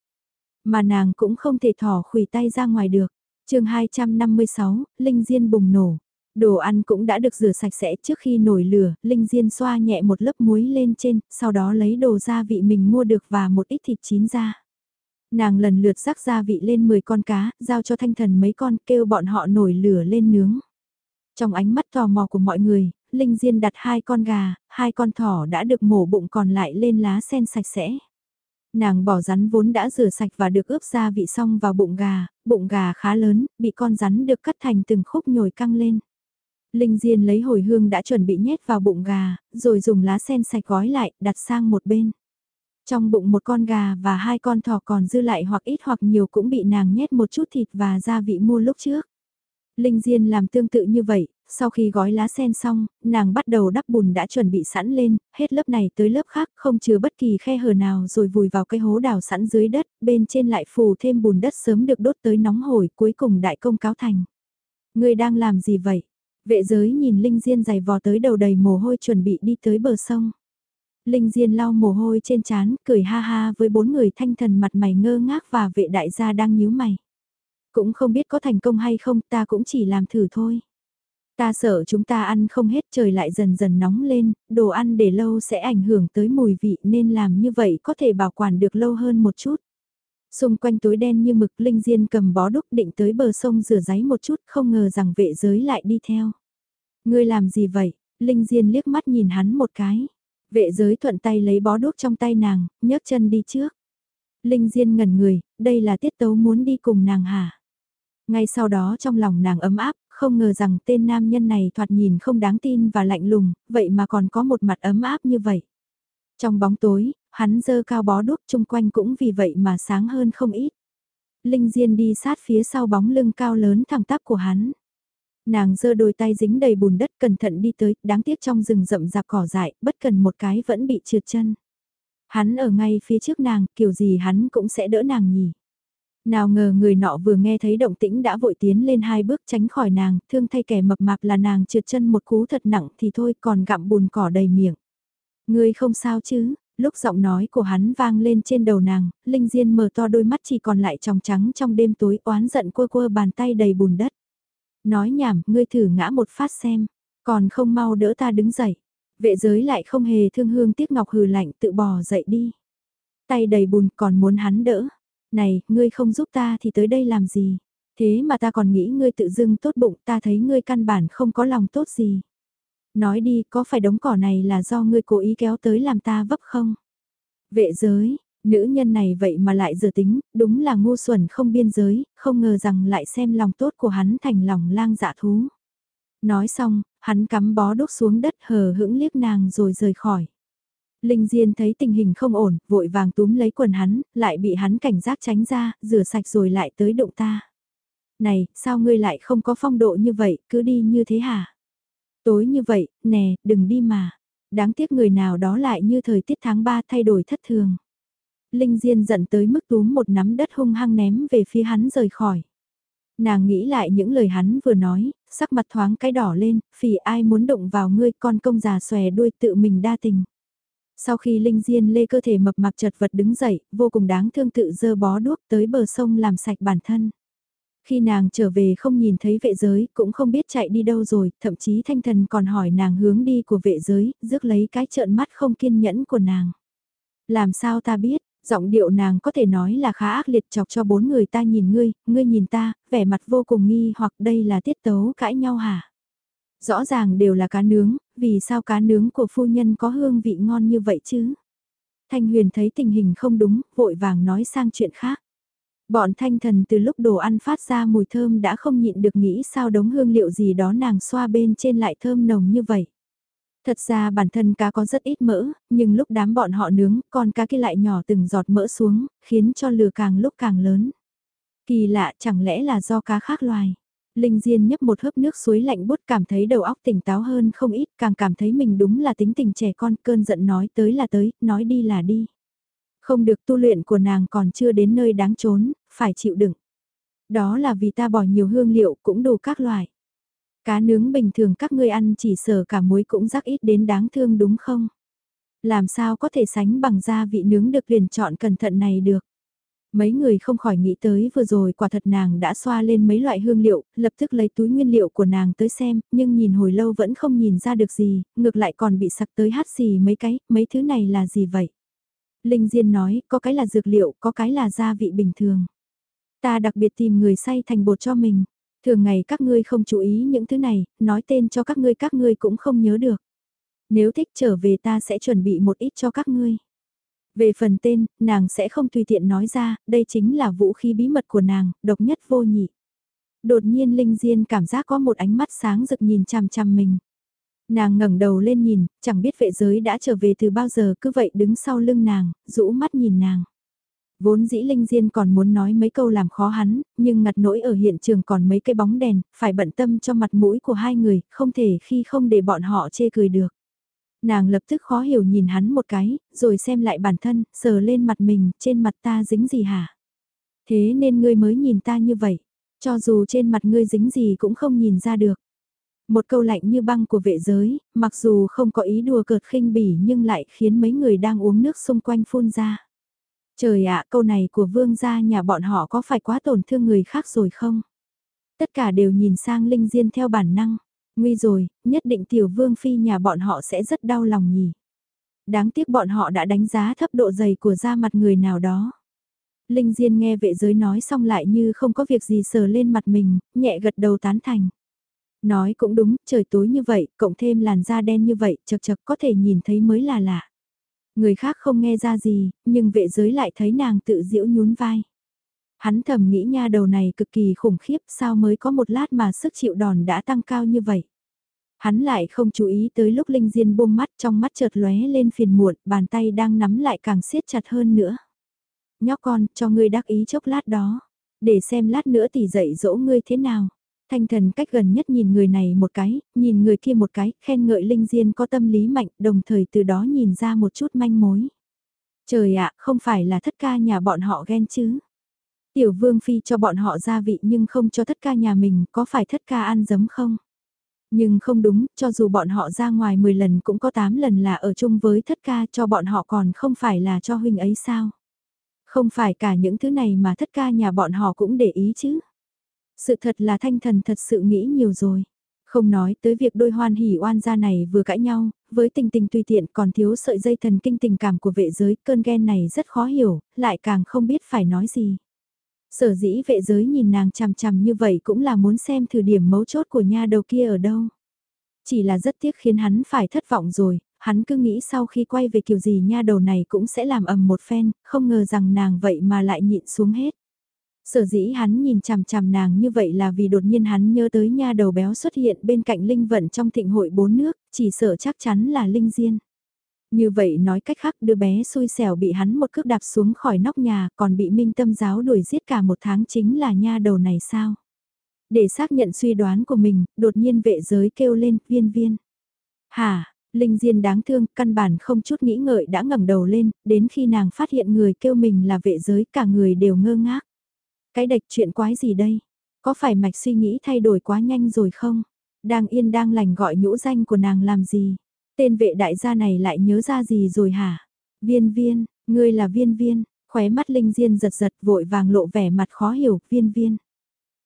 Mà nàng cũng không thể thỏ khủy tay ra ngoài được. chương 256, Linh Diên bùng nổ. Đồ ăn cũng đã được rửa sạch sẽ trước khi nổi lửa, Linh Diên xoa nhẹ một lớp muối lên trên, sau đó lấy đồ gia vị mình mua được và một ít thịt chín ra. Nàng lần lượt rắc gia vị lên 10 con cá, giao cho thanh thần mấy con kêu bọn họ nổi lửa lên nướng. Trong ánh mắt tò mò của mọi người, Linh Diên đặt hai con gà, hai con thỏ đã được mổ bụng còn lại lên lá sen sạch sẽ. Nàng bỏ rắn vốn đã rửa sạch và được ướp gia vị xong vào bụng gà, bụng gà khá lớn, bị con rắn được cắt thành từng khúc nhồi căng lên. Linh Diên lấy hồi hương đã chuẩn bị nhét vào bụng gà, rồi dùng lá sen sạch gói lại, đặt sang một bên. Trong bụng một con gà và hai con thỏ còn dư lại hoặc ít hoặc nhiều cũng bị nàng nhét một chút thịt và gia vị mua lúc trước. Linh Diên làm tương tự như vậy, sau khi gói lá sen xong, nàng bắt đầu đắp bùn đã chuẩn bị sẵn lên, hết lớp này tới lớp khác không chứa bất kỳ khe hở nào rồi vùi vào cái hố đào sẵn dưới đất, bên trên lại phủ thêm bùn đất sớm được đốt tới nóng hổi cuối cùng đại công cáo thành. Người đang làm gì vậy? Vệ giới nhìn Linh Diên giày vò tới đầu đầy mồ hôi chuẩn bị đi tới bờ sông. Linh Diên lau mồ hôi trên trán, cười ha ha với bốn người thanh thần mặt mày ngơ ngác và vệ đại gia đang nhíu mày. Cũng không biết có thành công hay không, ta cũng chỉ làm thử thôi. Ta sợ chúng ta ăn không hết trời lại dần dần nóng lên, đồ ăn để lâu sẽ ảnh hưởng tới mùi vị nên làm như vậy có thể bảo quản được lâu hơn một chút. Xung quanh túi đen như mực Linh Diên cầm bó đúc định tới bờ sông rửa giấy một chút không ngờ rằng vệ giới lại đi theo. Ngươi làm gì vậy? Linh Diên liếc mắt nhìn hắn một cái. Vệ giới thuận tay lấy bó đuốc trong tay nàng, nhấc chân đi trước. Linh Diên ngẩn người, đây là tiết tấu muốn đi cùng nàng hả? Ngay sau đó trong lòng nàng ấm áp, không ngờ rằng tên nam nhân này thoạt nhìn không đáng tin và lạnh lùng, vậy mà còn có một mặt ấm áp như vậy. Trong bóng tối, hắn dơ cao bó đuốc chung quanh cũng vì vậy mà sáng hơn không ít. Linh Diên đi sát phía sau bóng lưng cao lớn thẳng tắp của hắn. Nàng giơ đôi tay dính đầy bùn đất cẩn thận đi tới, đáng tiếc trong rừng rậm rạp cỏ dại, bất cần một cái vẫn bị trượt chân. Hắn ở ngay phía trước nàng, kiểu gì hắn cũng sẽ đỡ nàng nhỉ. Nào ngờ người nọ vừa nghe thấy động tĩnh đã vội tiến lên hai bước tránh khỏi nàng, thương thay kẻ mập mạp là nàng trượt chân một cú thật nặng thì thôi còn gặm bùn cỏ đầy miệng. Ngươi không sao chứ, lúc giọng nói của hắn vang lên trên đầu nàng, Linh Diên mở to đôi mắt chỉ còn lại tròng trắng trong đêm tối oán giận quơ quơ bàn tay đầy bùn đất. Nói nhảm, ngươi thử ngã một phát xem, còn không mau đỡ ta đứng dậy. Vệ giới lại không hề thương hương tiếc ngọc hừ lạnh tự bò dậy đi. Tay đầy bùn còn muốn hắn đỡ. Này, ngươi không giúp ta thì tới đây làm gì? Thế mà ta còn nghĩ ngươi tự dưng tốt bụng ta thấy ngươi căn bản không có lòng tốt gì. Nói đi, có phải đống cỏ này là do ngươi cố ý kéo tới làm ta vấp không? Vệ giới, nữ nhân này vậy mà lại dự tính, đúng là ngu xuẩn không biên giới, không ngờ rằng lại xem lòng tốt của hắn thành lòng lang dạ thú. Nói xong, hắn cắm bó đốt xuống đất hờ hững liếc nàng rồi rời khỏi. Linh Diên thấy tình hình không ổn, vội vàng túm lấy quần hắn, lại bị hắn cảnh giác tránh ra, rửa sạch rồi lại tới động ta. Này, sao ngươi lại không có phong độ như vậy, cứ đi như thế hả? Tối như vậy, nè, đừng đi mà. Đáng tiếc người nào đó lại như thời tiết tháng 3 thay đổi thất thường. Linh Diên giận tới mức túm một nắm đất hung hăng ném về phía hắn rời khỏi. Nàng nghĩ lại những lời hắn vừa nói, sắc mặt thoáng cái đỏ lên, phỉ ai muốn động vào ngươi con công già xòe đuôi tự mình đa tình. Sau khi Linh Diên lê cơ thể mập mạp chật vật đứng dậy, vô cùng đáng thương tự dơ bó đuốc tới bờ sông làm sạch bản thân. Khi nàng trở về không nhìn thấy vệ giới, cũng không biết chạy đi đâu rồi, thậm chí thanh thần còn hỏi nàng hướng đi của vệ giới, rước lấy cái trợn mắt không kiên nhẫn của nàng. Làm sao ta biết, giọng điệu nàng có thể nói là khá ác liệt chọc cho bốn người ta nhìn ngươi, ngươi nhìn ta, vẻ mặt vô cùng nghi hoặc đây là tiết tấu cãi nhau hả? Rõ ràng đều là cá nướng, vì sao cá nướng của phu nhân có hương vị ngon như vậy chứ? Thanh Huyền thấy tình hình không đúng, vội vàng nói sang chuyện khác. Bọn thanh thần từ lúc đồ ăn phát ra mùi thơm đã không nhịn được nghĩ sao đống hương liệu gì đó nàng xoa bên trên lại thơm nồng như vậy. Thật ra bản thân cá có rất ít mỡ, nhưng lúc đám bọn họ nướng, con cá kia lại nhỏ từng giọt mỡ xuống, khiến cho lửa càng lúc càng lớn. Kỳ lạ chẳng lẽ là do cá khác loài. Linh Diên nhấp một hớp nước suối lạnh bút cảm thấy đầu óc tỉnh táo hơn không ít, càng cảm thấy mình đúng là tính tình trẻ con, cơn giận nói tới là tới, nói đi là đi. Không được tu luyện của nàng còn chưa đến nơi đáng trốn, phải chịu đựng. Đó là vì ta bỏ nhiều hương liệu cũng đủ các loại. Cá nướng bình thường các ngươi ăn chỉ sở cả muối cũng rắc ít đến đáng thương đúng không? Làm sao có thể sánh bằng gia vị nướng được liền chọn cẩn thận này được? Mấy người không khỏi nghĩ tới vừa rồi quả thật nàng đã xoa lên mấy loại hương liệu, lập tức lấy túi nguyên liệu của nàng tới xem, nhưng nhìn hồi lâu vẫn không nhìn ra được gì, ngược lại còn bị sặc tới hát xì mấy cái, mấy thứ này là gì vậy? Linh Diên nói, có cái là dược liệu, có cái là gia vị bình thường. Ta đặc biệt tìm người xay thành bột cho mình. Thường ngày các ngươi không chú ý những thứ này, nói tên cho các ngươi các ngươi cũng không nhớ được. Nếu thích trở về ta sẽ chuẩn bị một ít cho các ngươi. Về phần tên, nàng sẽ không tùy tiện nói ra, đây chính là vũ khí bí mật của nàng, độc nhất vô nhị. Đột nhiên Linh Diên cảm giác có một ánh mắt sáng rực nhìn chằm chằm mình. Nàng ngẩng đầu lên nhìn, chẳng biết vệ giới đã trở về từ bao giờ cứ vậy đứng sau lưng nàng, rũ mắt nhìn nàng. Vốn dĩ Linh Diên còn muốn nói mấy câu làm khó hắn, nhưng ngặt nỗi ở hiện trường còn mấy cái bóng đèn, phải bận tâm cho mặt mũi của hai người, không thể khi không để bọn họ chê cười được. Nàng lập tức khó hiểu nhìn hắn một cái, rồi xem lại bản thân, sờ lên mặt mình, trên mặt ta dính gì hả? Thế nên ngươi mới nhìn ta như vậy, cho dù trên mặt ngươi dính gì cũng không nhìn ra được. Một câu lạnh như băng của vệ giới, mặc dù không có ý đùa cợt khinh bỉ nhưng lại khiến mấy người đang uống nước xung quanh phun ra. Trời ạ, câu này của vương gia nhà bọn họ có phải quá tổn thương người khác rồi không? Tất cả đều nhìn sang Linh Diên theo bản năng. Nguy rồi, nhất định tiểu vương phi nhà bọn họ sẽ rất đau lòng nhỉ. Đáng tiếc bọn họ đã đánh giá thấp độ dày của da mặt người nào đó. Linh Diên nghe vệ giới nói xong lại như không có việc gì sờ lên mặt mình, nhẹ gật đầu tán thành. Nói cũng đúng, trời tối như vậy, cộng thêm làn da đen như vậy, chật chật có thể nhìn thấy mới là lạ. Người khác không nghe ra gì, nhưng vệ giới lại thấy nàng tự diễu nhún vai. Hắn thầm nghĩ nha đầu này cực kỳ khủng khiếp sao mới có một lát mà sức chịu đòn đã tăng cao như vậy. Hắn lại không chú ý tới lúc Linh Diên buông mắt trong mắt chợt lóe lên phiền muộn, bàn tay đang nắm lại càng siết chặt hơn nữa. Nhóc con, cho ngươi đắc ý chốc lát đó, để xem lát nữa tỷ dạy dỗ ngươi thế nào. Thanh thần cách gần nhất nhìn người này một cái, nhìn người kia một cái, khen ngợi Linh Diên có tâm lý mạnh, đồng thời từ đó nhìn ra một chút manh mối. Trời ạ, không phải là thất ca nhà bọn họ ghen chứ. Tiểu vương phi cho bọn họ gia vị nhưng không cho thất ca nhà mình, có phải thất ca ăn giấm không? Nhưng không đúng, cho dù bọn họ ra ngoài 10 lần cũng có 8 lần là ở chung với thất ca cho bọn họ còn không phải là cho huynh ấy sao? Không phải cả những thứ này mà thất ca nhà bọn họ cũng để ý chứ? Sự thật là thanh thần thật sự nghĩ nhiều rồi. Không nói tới việc đôi hoan hỉ oan gia này vừa cãi nhau, với tình tình tùy tiện còn thiếu sợi dây thần kinh tình cảm của vệ giới, cơn ghen này rất khó hiểu, lại càng không biết phải nói gì. Sở dĩ vệ giới nhìn nàng chằm chằm như vậy cũng là muốn xem thử điểm mấu chốt của nha đầu kia ở đâu. Chỉ là rất tiếc khiến hắn phải thất vọng rồi, hắn cứ nghĩ sau khi quay về kiểu gì nha đầu này cũng sẽ làm ầm một phen, không ngờ rằng nàng vậy mà lại nhịn xuống hết. Sở dĩ hắn nhìn chằm chằm nàng như vậy là vì đột nhiên hắn nhớ tới nha đầu béo xuất hiện bên cạnh Linh Vận trong thịnh hội bốn nước, chỉ sợ chắc chắn là Linh Diên. Như vậy nói cách khác đứa bé xui xẻo bị hắn một cước đạp xuống khỏi nóc nhà còn bị minh tâm giáo đuổi giết cả một tháng chính là nha đầu này sao? Để xác nhận suy đoán của mình, đột nhiên vệ giới kêu lên viên viên. Hả, Linh Diên đáng thương, căn bản không chút nghĩ ngợi đã ngẩng đầu lên, đến khi nàng phát hiện người kêu mình là vệ giới cả người đều ngơ ngác. Cái đạch chuyện quái gì đây? Có phải mạch suy nghĩ thay đổi quá nhanh rồi không? Đang yên đang lành gọi nhũ danh của nàng làm gì? Tên vệ đại gia này lại nhớ ra gì rồi hả? Viên viên, ngươi là viên viên, khóe mắt Linh Diên giật giật vội vàng lộ vẻ mặt khó hiểu, viên viên.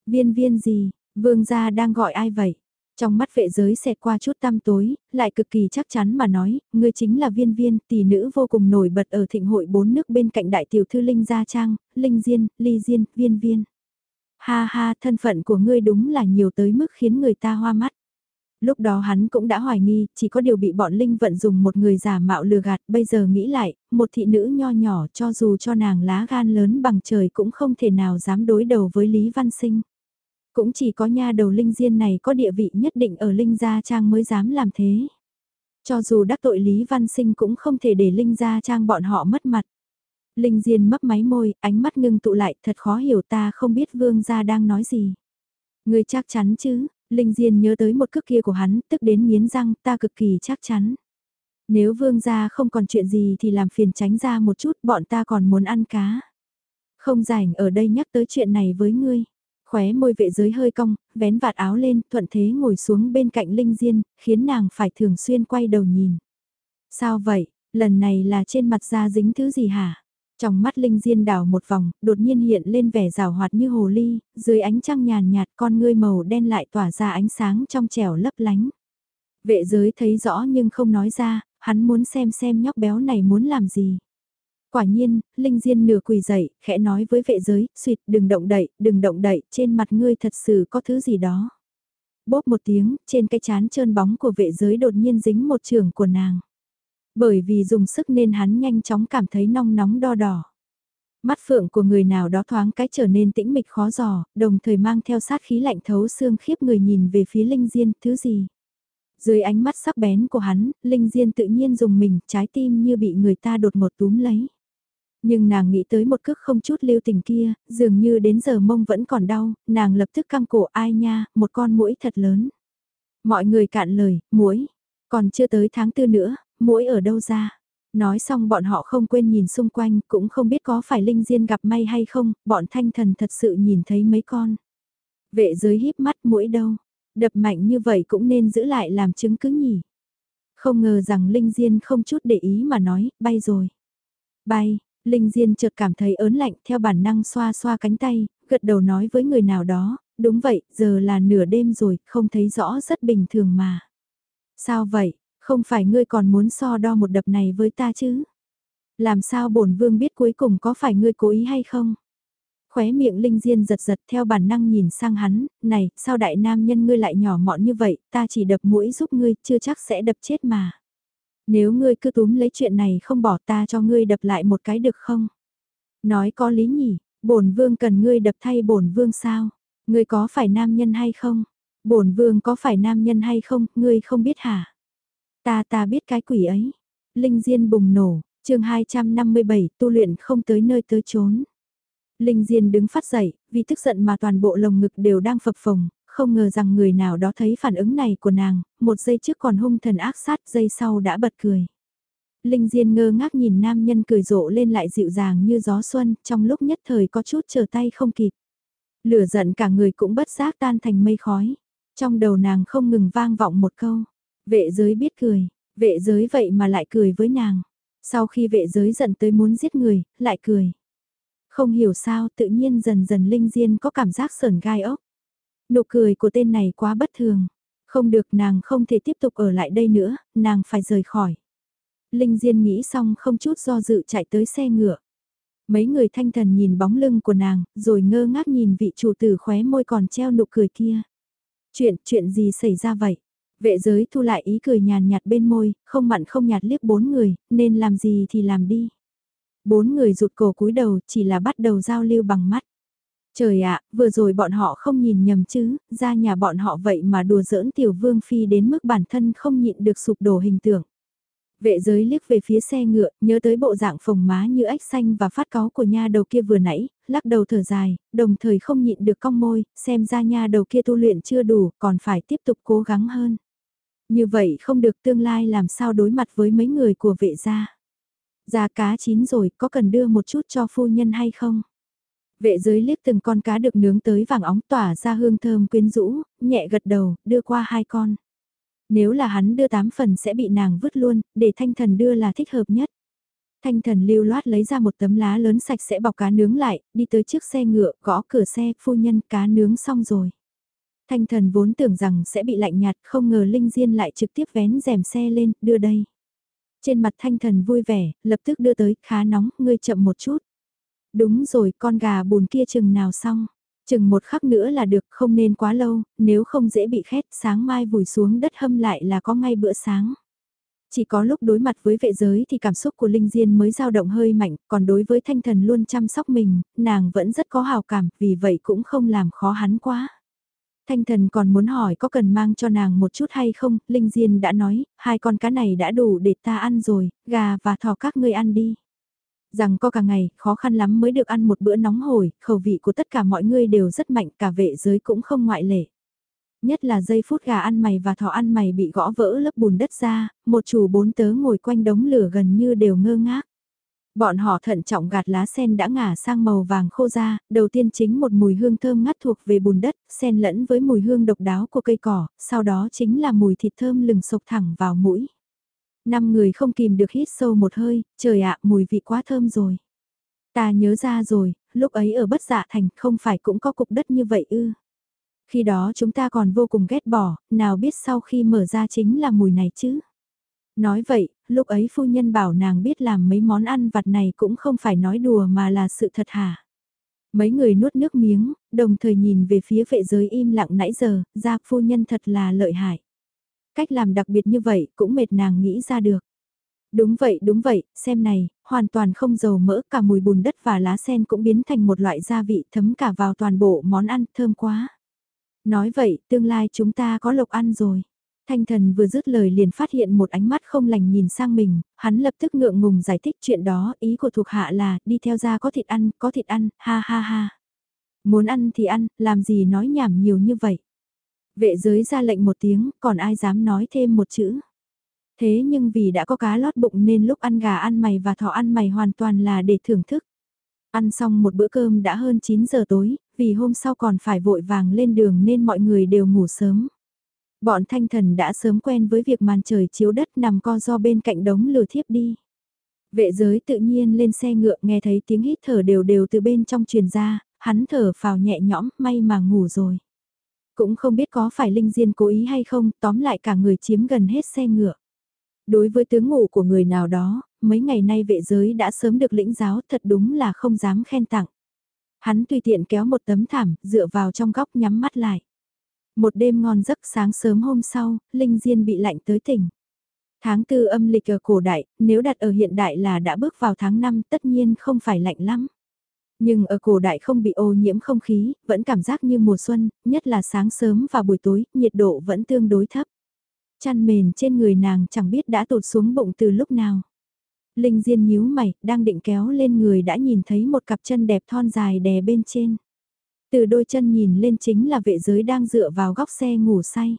Viên viên gì, vương gia đang gọi ai vậy? Trong mắt vệ giới xẹt qua chút tăm tối, lại cực kỳ chắc chắn mà nói, ngươi chính là viên viên, tỷ nữ vô cùng nổi bật ở thịnh hội bốn nước bên cạnh đại tiểu thư Linh Gia Trang, Linh Diên, Ly Diên, viên viên. Ha ha, thân phận của ngươi đúng là nhiều tới mức khiến người ta hoa mắt. Lúc đó hắn cũng đã hoài nghi, chỉ có điều bị bọn Linh vận dùng một người giả mạo lừa gạt, bây giờ nghĩ lại, một thị nữ nho nhỏ cho dù cho nàng lá gan lớn bằng trời cũng không thể nào dám đối đầu với Lý Văn Sinh. Cũng chỉ có nha đầu Linh Diên này có địa vị nhất định ở Linh Gia Trang mới dám làm thế. Cho dù đắc tội Lý Văn Sinh cũng không thể để Linh Gia Trang bọn họ mất mặt. Linh Diên mấp máy môi, ánh mắt ngưng tụ lại, thật khó hiểu ta không biết Vương Gia đang nói gì. Người chắc chắn chứ, Linh Diên nhớ tới một cước kia của hắn, tức đến miến răng, ta cực kỳ chắc chắn. Nếu Vương Gia không còn chuyện gì thì làm phiền tránh ra một chút, bọn ta còn muốn ăn cá. Không rảnh ở đây nhắc tới chuyện này với ngươi khóe môi vệ giới hơi cong, vén vạt áo lên, thuận thế ngồi xuống bên cạnh Linh Diên, khiến nàng phải thường xuyên quay đầu nhìn. Sao vậy, lần này là trên mặt da dính thứ gì hả? Trong mắt Linh Diên đảo một vòng, đột nhiên hiện lên vẻ rào hoạt như hồ ly, dưới ánh trăng nhàn nhạt con ngươi màu đen lại tỏa ra ánh sáng trong trẻo lấp lánh. Vệ giới thấy rõ nhưng không nói ra, hắn muốn xem xem nhóc béo này muốn làm gì. Quả nhiên, Linh Diên nửa quỳ dậy, khẽ nói với vệ giới, suyệt đừng động đậy, đừng động đậy, trên mặt ngươi thật sự có thứ gì đó. Bốp một tiếng, trên cái chán trơn bóng của vệ giới đột nhiên dính một trường của nàng. Bởi vì dùng sức nên hắn nhanh chóng cảm thấy nong nóng đo đỏ. Mắt phượng của người nào đó thoáng cái trở nên tĩnh mịch khó giò, đồng thời mang theo sát khí lạnh thấu xương khiếp người nhìn về phía Linh Diên, thứ gì? Dưới ánh mắt sắc bén của hắn, Linh Diên tự nhiên dùng mình, trái tim như bị người ta đột ngột túm lấy. Nhưng nàng nghĩ tới một cước không chút lưu tình kia, dường như đến giờ mông vẫn còn đau, nàng lập tức căng cổ ai nha, một con mũi thật lớn. Mọi người cạn lời, mũi, còn chưa tới tháng tư nữa, mũi ở đâu ra? Nói xong bọn họ không quên nhìn xung quanh, cũng không biết có phải Linh Diên gặp may hay không, bọn thanh thần thật sự nhìn thấy mấy con. Vệ giới híp mắt mũi đâu, đập mạnh như vậy cũng nên giữ lại làm chứng cứ nhỉ. Không ngờ rằng Linh Diên không chút để ý mà nói, bay rồi. Bay, Linh Diên chợt cảm thấy ớn lạnh theo bản năng xoa xoa cánh tay, gật đầu nói với người nào đó, đúng vậy, giờ là nửa đêm rồi, không thấy rõ rất bình thường mà. Sao vậy, không phải ngươi còn muốn so đo một đập này với ta chứ? Làm sao bổn vương biết cuối cùng có phải ngươi cố ý hay không? Khóe miệng Linh Diên giật giật theo bản năng nhìn sang hắn, này, sao đại nam nhân ngươi lại nhỏ mọn như vậy, ta chỉ đập mũi giúp ngươi, chưa chắc sẽ đập chết mà. Nếu ngươi cứ túm lấy chuyện này không bỏ ta cho ngươi đập lại một cái được không? Nói có lý nhỉ, bổn vương cần ngươi đập thay bổn vương sao? Ngươi có phải nam nhân hay không? Bổn vương có phải nam nhân hay không, ngươi không biết hả? Ta ta biết cái quỷ ấy. Linh Diên bùng nổ, chương 257, tu luyện không tới nơi tới chốn. Linh Diên đứng phát dậy, vì tức giận mà toàn bộ lồng ngực đều đang phập phồng, không ngờ rằng người nào đó thấy phản ứng này của nàng, một giây trước còn hung thần ác sát, giây sau đã bật cười. Linh Diên ngơ ngác nhìn nam nhân cười rộ lên lại dịu dàng như gió xuân, trong lúc nhất thời có chút chờ tay không kịp. Lửa giận cả người cũng bất giác tan thành mây khói. Trong đầu nàng không ngừng vang vọng một câu. Vệ giới biết cười, vệ giới vậy mà lại cười với nàng. Sau khi vệ giới giận tới muốn giết người, lại cười. Không hiểu sao tự nhiên dần dần Linh Diên có cảm giác sờn gai ốc. Nụ cười của tên này quá bất thường. Không được nàng không thể tiếp tục ở lại đây nữa, nàng phải rời khỏi. Linh Diên nghĩ xong không chút do dự chạy tới xe ngựa. Mấy người thanh thần nhìn bóng lưng của nàng, rồi ngơ ngác nhìn vị chủ tử khóe môi còn treo nụ cười kia. Chuyện, chuyện gì xảy ra vậy? Vệ giới thu lại ý cười nhàn nhạt bên môi, không mặn không nhạt liếc bốn người, nên làm gì thì làm đi. Bốn người rụt cổ cúi đầu chỉ là bắt đầu giao lưu bằng mắt. Trời ạ, vừa rồi bọn họ không nhìn nhầm chứ, ra nhà bọn họ vậy mà đùa giỡn tiểu vương phi đến mức bản thân không nhịn được sụp đổ hình tượng. Vệ giới liếc về phía xe ngựa, nhớ tới bộ dạng phồng má như ếch xanh và phát cáo của nha đầu kia vừa nãy, lắc đầu thở dài, đồng thời không nhịn được cong môi, xem ra nha đầu kia tu luyện chưa đủ, còn phải tiếp tục cố gắng hơn. Như vậy không được tương lai làm sao đối mặt với mấy người của vệ gia. Giá cá chín rồi, có cần đưa một chút cho phu nhân hay không? Vệ giới liếc từng con cá được nướng tới vàng óng tỏa ra hương thơm quyến rũ, nhẹ gật đầu, đưa qua hai con. Nếu là hắn đưa tám phần sẽ bị nàng vứt luôn, để thanh thần đưa là thích hợp nhất. Thanh thần lưu loát lấy ra một tấm lá lớn sạch sẽ bọc cá nướng lại, đi tới chiếc xe ngựa, gõ cửa xe, phu nhân cá nướng xong rồi. Thanh thần vốn tưởng rằng sẽ bị lạnh nhạt, không ngờ Linh Diên lại trực tiếp vén rèm xe lên, đưa đây. Trên mặt thanh thần vui vẻ, lập tức đưa tới, khá nóng, ngươi chậm một chút. Đúng rồi, con gà bùn kia chừng nào xong. Chừng một khắc nữa là được, không nên quá lâu, nếu không dễ bị khét, sáng mai vùi xuống đất hâm lại là có ngay bữa sáng. Chỉ có lúc đối mặt với vệ giới thì cảm xúc của Linh Diên mới dao động hơi mạnh, còn đối với thanh thần luôn chăm sóc mình, nàng vẫn rất có hào cảm, vì vậy cũng không làm khó hắn quá. Thanh thần còn muốn hỏi có cần mang cho nàng một chút hay không, Linh Diên đã nói, hai con cá này đã đủ để ta ăn rồi, gà và thỏ các ngươi ăn đi. Rằng có cả ngày, khó khăn lắm mới được ăn một bữa nóng hổi, khẩu vị của tất cả mọi người đều rất mạnh, cả vệ giới cũng không ngoại lệ. Nhất là giây phút gà ăn mày và thỏ ăn mày bị gõ vỡ lớp bùn đất ra, một chủ bốn tớ ngồi quanh đống lửa gần như đều ngơ ngác. Bọn họ thận trọng gạt lá sen đã ngả sang màu vàng khô ra, đầu tiên chính một mùi hương thơm ngắt thuộc về bùn đất, sen lẫn với mùi hương độc đáo của cây cỏ, sau đó chính là mùi thịt thơm lừng sộc thẳng vào mũi. Năm người không kìm được hít sâu một hơi, trời ạ, mùi vị quá thơm rồi. Ta nhớ ra rồi, lúc ấy ở bất dạ thành không phải cũng có cục đất như vậy ư. Khi đó chúng ta còn vô cùng ghét bỏ, nào biết sau khi mở ra chính là mùi này chứ. Nói vậy, lúc ấy phu nhân bảo nàng biết làm mấy món ăn vặt này cũng không phải nói đùa mà là sự thật hả. Mấy người nuốt nước miếng, đồng thời nhìn về phía vệ giới im lặng nãy giờ, ra phu nhân thật là lợi hại. Cách làm đặc biệt như vậy cũng mệt nàng nghĩ ra được. Đúng vậy, đúng vậy, xem này, hoàn toàn không dầu mỡ, cả mùi bùn đất và lá sen cũng biến thành một loại gia vị thấm cả vào toàn bộ món ăn, thơm quá. Nói vậy, tương lai chúng ta có lộc ăn rồi. Thanh thần vừa dứt lời liền phát hiện một ánh mắt không lành nhìn sang mình, hắn lập tức ngượng ngùng giải thích chuyện đó, ý của thuộc hạ là, đi theo ra có thịt ăn, có thịt ăn, ha ha ha. Muốn ăn thì ăn, làm gì nói nhảm nhiều như vậy. Vệ giới ra lệnh một tiếng, còn ai dám nói thêm một chữ. Thế nhưng vì đã có cá lót bụng nên lúc ăn gà ăn mày và thỏ ăn mày hoàn toàn là để thưởng thức. Ăn xong một bữa cơm đã hơn 9 giờ tối, vì hôm sau còn phải vội vàng lên đường nên mọi người đều ngủ sớm. Bọn thanh thần đã sớm quen với việc màn trời chiếu đất nằm co do bên cạnh đống lửa thiếp đi. Vệ giới tự nhiên lên xe ngựa nghe thấy tiếng hít thở đều đều từ bên trong truyền ra, hắn thở phào nhẹ nhõm, may mà ngủ rồi. Cũng không biết có phải Linh Diên cố ý hay không, tóm lại cả người chiếm gần hết xe ngựa. Đối với tướng ngủ của người nào đó, mấy ngày nay vệ giới đã sớm được lĩnh giáo thật đúng là không dám khen tặng. Hắn tùy tiện kéo một tấm thảm, dựa vào trong góc nhắm mắt lại. Một đêm ngon giấc sáng sớm hôm sau, Linh Diên bị lạnh tới tỉnh. Tháng tư âm lịch ở cổ đại, nếu đặt ở hiện đại là đã bước vào tháng 5 tất nhiên không phải lạnh lắm. Nhưng ở cổ đại không bị ô nhiễm không khí, vẫn cảm giác như mùa xuân, nhất là sáng sớm và buổi tối, nhiệt độ vẫn tương đối thấp. Chăn mền trên người nàng chẳng biết đã tụt xuống bụng từ lúc nào. Linh Diên nhíu mày, đang định kéo lên người đã nhìn thấy một cặp chân đẹp thon dài đè bên trên. Từ đôi chân nhìn lên chính là vệ giới đang dựa vào góc xe ngủ say.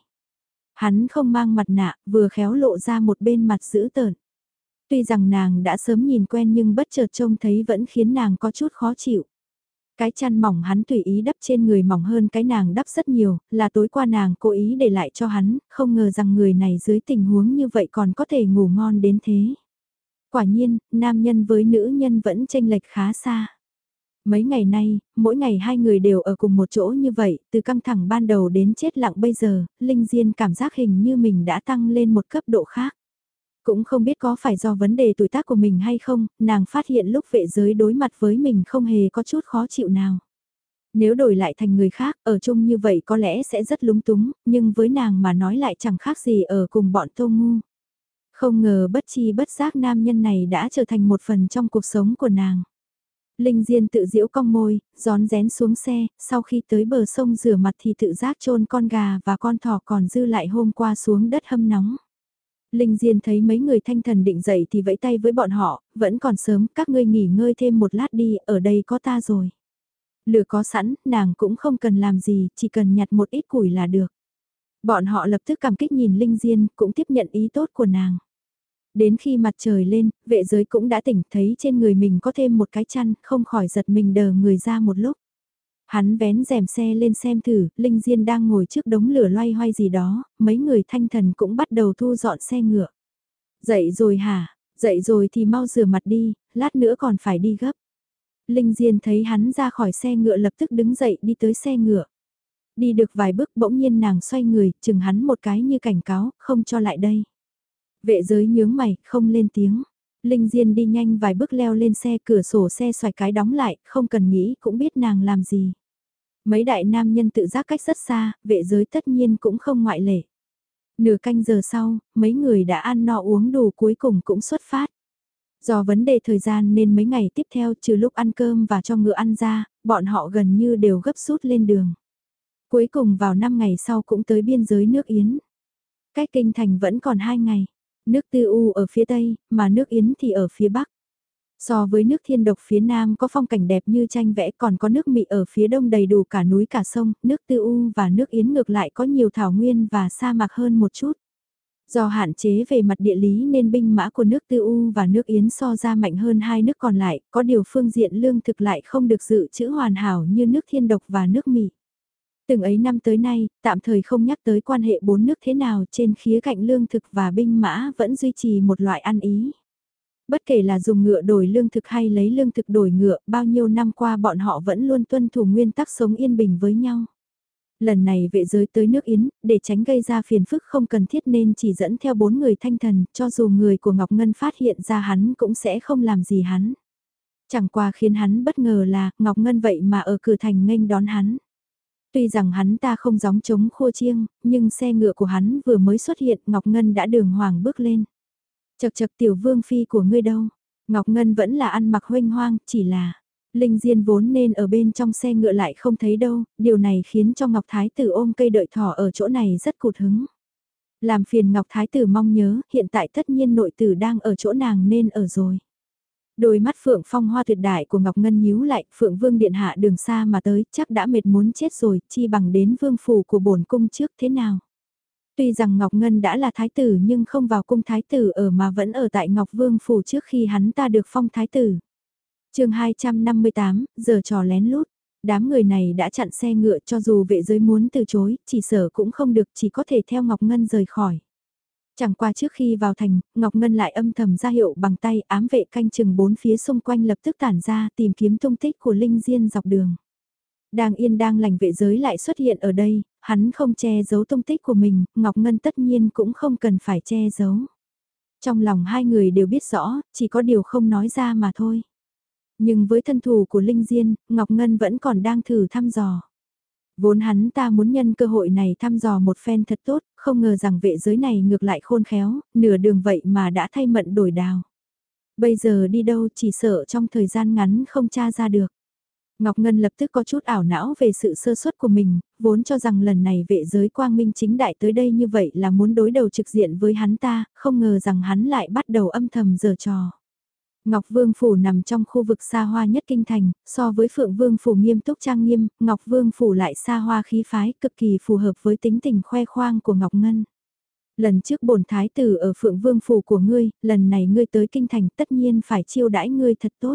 Hắn không mang mặt nạ, vừa khéo lộ ra một bên mặt dữ tợn. Tuy rằng nàng đã sớm nhìn quen nhưng bất chợt trông thấy vẫn khiến nàng có chút khó chịu. Cái chăn mỏng hắn tùy ý đắp trên người mỏng hơn cái nàng đắp rất nhiều, là tối qua nàng cố ý để lại cho hắn, không ngờ rằng người này dưới tình huống như vậy còn có thể ngủ ngon đến thế. Quả nhiên, nam nhân với nữ nhân vẫn tranh lệch khá xa. Mấy ngày nay, mỗi ngày hai người đều ở cùng một chỗ như vậy, từ căng thẳng ban đầu đến chết lặng bây giờ, Linh Diên cảm giác hình như mình đã tăng lên một cấp độ khác. Cũng không biết có phải do vấn đề tuổi tác của mình hay không, nàng phát hiện lúc vệ giới đối mặt với mình không hề có chút khó chịu nào. Nếu đổi lại thành người khác, ở chung như vậy có lẽ sẽ rất lúng túng, nhưng với nàng mà nói lại chẳng khác gì ở cùng bọn tô ngu. Không ngờ bất chi bất giác nam nhân này đã trở thành một phần trong cuộc sống của nàng. Linh Diên tự diễu cong môi, gión rén xuống xe, sau khi tới bờ sông rửa mặt thì tự giác chôn con gà và con thỏ còn dư lại hôm qua xuống đất hâm nóng. Linh Diên thấy mấy người thanh thần định dậy thì vẫy tay với bọn họ, vẫn còn sớm, các ngươi nghỉ ngơi thêm một lát đi, ở đây có ta rồi. Lửa có sẵn, nàng cũng không cần làm gì, chỉ cần nhặt một ít củi là được. Bọn họ lập tức cảm kích nhìn Linh Diên, cũng tiếp nhận ý tốt của nàng. Đến khi mặt trời lên, vệ giới cũng đã tỉnh thấy trên người mình có thêm một cái chăn, không khỏi giật mình đờ người ra một lúc. Hắn vén rèm xe lên xem thử, Linh Diên đang ngồi trước đống lửa loay hoay gì đó, mấy người thanh thần cũng bắt đầu thu dọn xe ngựa. Dậy rồi hả? Dậy rồi thì mau rửa mặt đi, lát nữa còn phải đi gấp. Linh Diên thấy hắn ra khỏi xe ngựa lập tức đứng dậy đi tới xe ngựa. Đi được vài bước bỗng nhiên nàng xoay người, chừng hắn một cái như cảnh cáo, không cho lại đây. Vệ giới nhướng mày, không lên tiếng. Linh Diên đi nhanh vài bước leo lên xe cửa sổ xe xoài cái đóng lại, không cần nghĩ cũng biết nàng làm gì. Mấy đại nam nhân tự giác cách rất xa, vệ giới tất nhiên cũng không ngoại lệ. Nửa canh giờ sau, mấy người đã ăn no uống đủ cuối cùng cũng xuất phát. Do vấn đề thời gian nên mấy ngày tiếp theo trừ lúc ăn cơm và cho ngựa ăn ra, bọn họ gần như đều gấp rút lên đường. Cuối cùng vào 5 ngày sau cũng tới biên giới nước Yến. Cách kinh thành vẫn còn 2 ngày. Nước Tư U ở phía Tây, mà nước Yến thì ở phía Bắc. So với nước thiên độc phía Nam có phong cảnh đẹp như tranh vẽ còn có nước Mị ở phía Đông đầy đủ cả núi cả sông, nước Tư U và nước Yến ngược lại có nhiều thảo nguyên và sa mạc hơn một chút. Do hạn chế về mặt địa lý nên binh mã của nước Tư U và nước Yến so ra mạnh hơn hai nước còn lại, có điều phương diện lương thực lại không được dự trữ hoàn hảo như nước thiên độc và nước Mị. Từng ấy năm tới nay, tạm thời không nhắc tới quan hệ bốn nước thế nào trên khía cạnh lương thực và binh mã vẫn duy trì một loại ăn ý. Bất kể là dùng ngựa đổi lương thực hay lấy lương thực đổi ngựa, bao nhiêu năm qua bọn họ vẫn luôn tuân thủ nguyên tắc sống yên bình với nhau. Lần này vệ giới tới nước Yến, để tránh gây ra phiền phức không cần thiết nên chỉ dẫn theo bốn người thanh thần, cho dù người của Ngọc Ngân phát hiện ra hắn cũng sẽ không làm gì hắn. Chẳng qua khiến hắn bất ngờ là Ngọc Ngân vậy mà ở cửa thành nghênh đón hắn. Tuy rằng hắn ta không gióng chống khô chiêng, nhưng xe ngựa của hắn vừa mới xuất hiện Ngọc Ngân đã đường hoàng bước lên. Chật chật tiểu vương phi của ngươi đâu? Ngọc Ngân vẫn là ăn mặc hoanh hoang, chỉ là... Linh Diên vốn nên ở bên trong xe ngựa lại không thấy đâu, điều này khiến cho Ngọc Thái Tử ôm cây đợi thỏ ở chỗ này rất cụt hứng. Làm phiền Ngọc Thái Tử mong nhớ, hiện tại tất nhiên nội tử đang ở chỗ nàng nên ở rồi. Đôi mắt Phượng Phong hoa tuyệt đại của Ngọc Ngân nhíu lại, Phượng Vương Điện Hạ đường xa mà tới, chắc đã mệt muốn chết rồi, chi bằng đến vương phủ của bổn cung trước thế nào. Tuy rằng Ngọc Ngân đã là thái tử nhưng không vào cung thái tử ở mà vẫn ở tại Ngọc Vương phủ trước khi hắn ta được phong thái tử. chương 258, giờ trò lén lút. Đám người này đã chặn xe ngựa cho dù vệ giới muốn từ chối, chỉ sở cũng không được chỉ có thể theo Ngọc Ngân rời khỏi. Chẳng qua trước khi vào thành, Ngọc Ngân lại âm thầm ra hiệu bằng tay ám vệ canh chừng bốn phía xung quanh lập tức tản ra tìm kiếm tung tích của Linh Diên dọc đường. Đang yên đang lành vệ giới lại xuất hiện ở đây, hắn không che giấu tung tích của mình, Ngọc Ngân tất nhiên cũng không cần phải che giấu. Trong lòng hai người đều biết rõ, chỉ có điều không nói ra mà thôi. Nhưng với thân thủ của Linh Diên, Ngọc Ngân vẫn còn đang thử thăm dò. Vốn hắn ta muốn nhân cơ hội này thăm dò một phen thật tốt, không ngờ rằng vệ giới này ngược lại khôn khéo, nửa đường vậy mà đã thay mận đổi đào. Bây giờ đi đâu chỉ sợ trong thời gian ngắn không tra ra được. Ngọc Ngân lập tức có chút ảo não về sự sơ suất của mình, vốn cho rằng lần này vệ giới quang minh chính đại tới đây như vậy là muốn đối đầu trực diện với hắn ta, không ngờ rằng hắn lại bắt đầu âm thầm giở trò. Ngọc Vương Phủ nằm trong khu vực xa hoa nhất kinh thành, so với Phượng Vương Phủ nghiêm túc trang nghiêm, Ngọc Vương Phủ lại xa hoa khí phái, cực kỳ phù hợp với tính tình khoe khoang của Ngọc Ngân. Lần trước bổn thái tử ở Phượng Vương Phủ của ngươi, lần này ngươi tới kinh thành tất nhiên phải chiêu đãi ngươi thật tốt.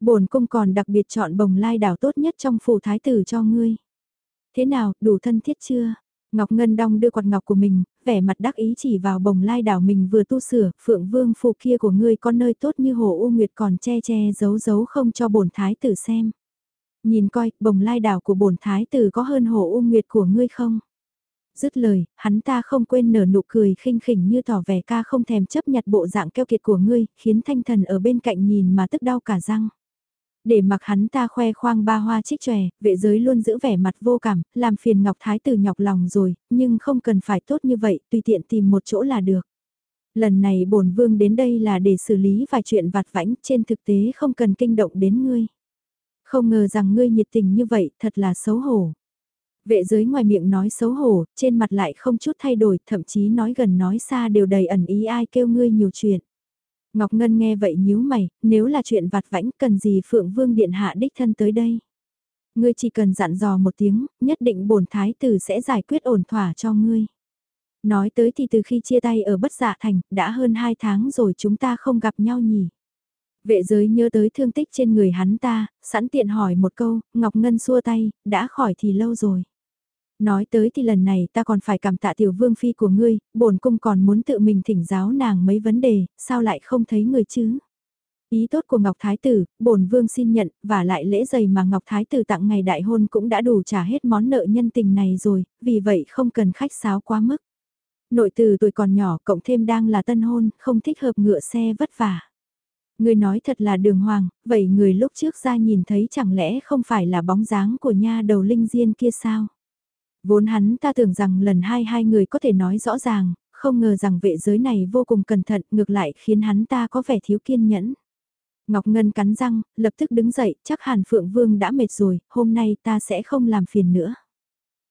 Bổn cung còn đặc biệt chọn bồng lai đảo tốt nhất trong phủ thái tử cho ngươi. Thế nào, đủ thân thiết chưa? Ngọc Ngân Đong đưa quạt ngọc của mình, vẻ mặt đắc ý chỉ vào bồng lai đảo mình vừa tu sửa, phượng vương phù kia của ngươi có nơi tốt như hồ U Nguyệt còn che che giấu giấu không cho bổn thái tử xem. Nhìn coi, bồng lai đảo của bổn thái tử có hơn hồ U Nguyệt của ngươi không? Dứt lời, hắn ta không quên nở nụ cười khinh khỉnh như tỏ vẻ ca không thèm chấp nhặt bộ dạng keo kiệt của ngươi, khiến thanh thần ở bên cạnh nhìn mà tức đau cả răng. Để mặc hắn ta khoe khoang ba hoa trích tròe, vệ giới luôn giữ vẻ mặt vô cảm, làm phiền Ngọc Thái tử nhọc lòng rồi, nhưng không cần phải tốt như vậy, tùy tiện tìm một chỗ là được. Lần này bổn vương đến đây là để xử lý vài chuyện vặt vãnh, trên thực tế không cần kinh động đến ngươi. Không ngờ rằng ngươi nhiệt tình như vậy, thật là xấu hổ. Vệ giới ngoài miệng nói xấu hổ, trên mặt lại không chút thay đổi, thậm chí nói gần nói xa đều đầy ẩn ý ai kêu ngươi nhiều chuyện. Ngọc Ngân nghe vậy nhíu mày, nếu là chuyện vặt vãnh cần gì Phượng Vương Điện Hạ đích thân tới đây. Ngươi chỉ cần dặn dò một tiếng, nhất định bổn thái tử sẽ giải quyết ổn thỏa cho ngươi. Nói tới thì từ khi chia tay ở bất dạ thành, đã hơn hai tháng rồi chúng ta không gặp nhau nhỉ. Vệ giới nhớ tới thương tích trên người hắn ta, sẵn tiện hỏi một câu, Ngọc Ngân xua tay, đã khỏi thì lâu rồi. Nói tới thì lần này ta còn phải cảm tạ tiểu vương phi của ngươi, bổn cung còn muốn tự mình thỉnh giáo nàng mấy vấn đề, sao lại không thấy người chứ? Ý tốt của Ngọc Thái Tử, bổn vương xin nhận, và lại lễ giày mà Ngọc Thái Tử tặng ngày đại hôn cũng đã đủ trả hết món nợ nhân tình này rồi, vì vậy không cần khách sáo quá mức. Nội từ tuổi còn nhỏ cộng thêm đang là tân hôn, không thích hợp ngựa xe vất vả. Người nói thật là đường hoàng, vậy người lúc trước ra nhìn thấy chẳng lẽ không phải là bóng dáng của nha đầu linh diên kia sao? Vốn hắn ta tưởng rằng lần hai hai người có thể nói rõ ràng, không ngờ rằng vệ giới này vô cùng cẩn thận ngược lại khiến hắn ta có vẻ thiếu kiên nhẫn. Ngọc Ngân cắn răng, lập tức đứng dậy, chắc hẳn Phượng Vương đã mệt rồi, hôm nay ta sẽ không làm phiền nữa.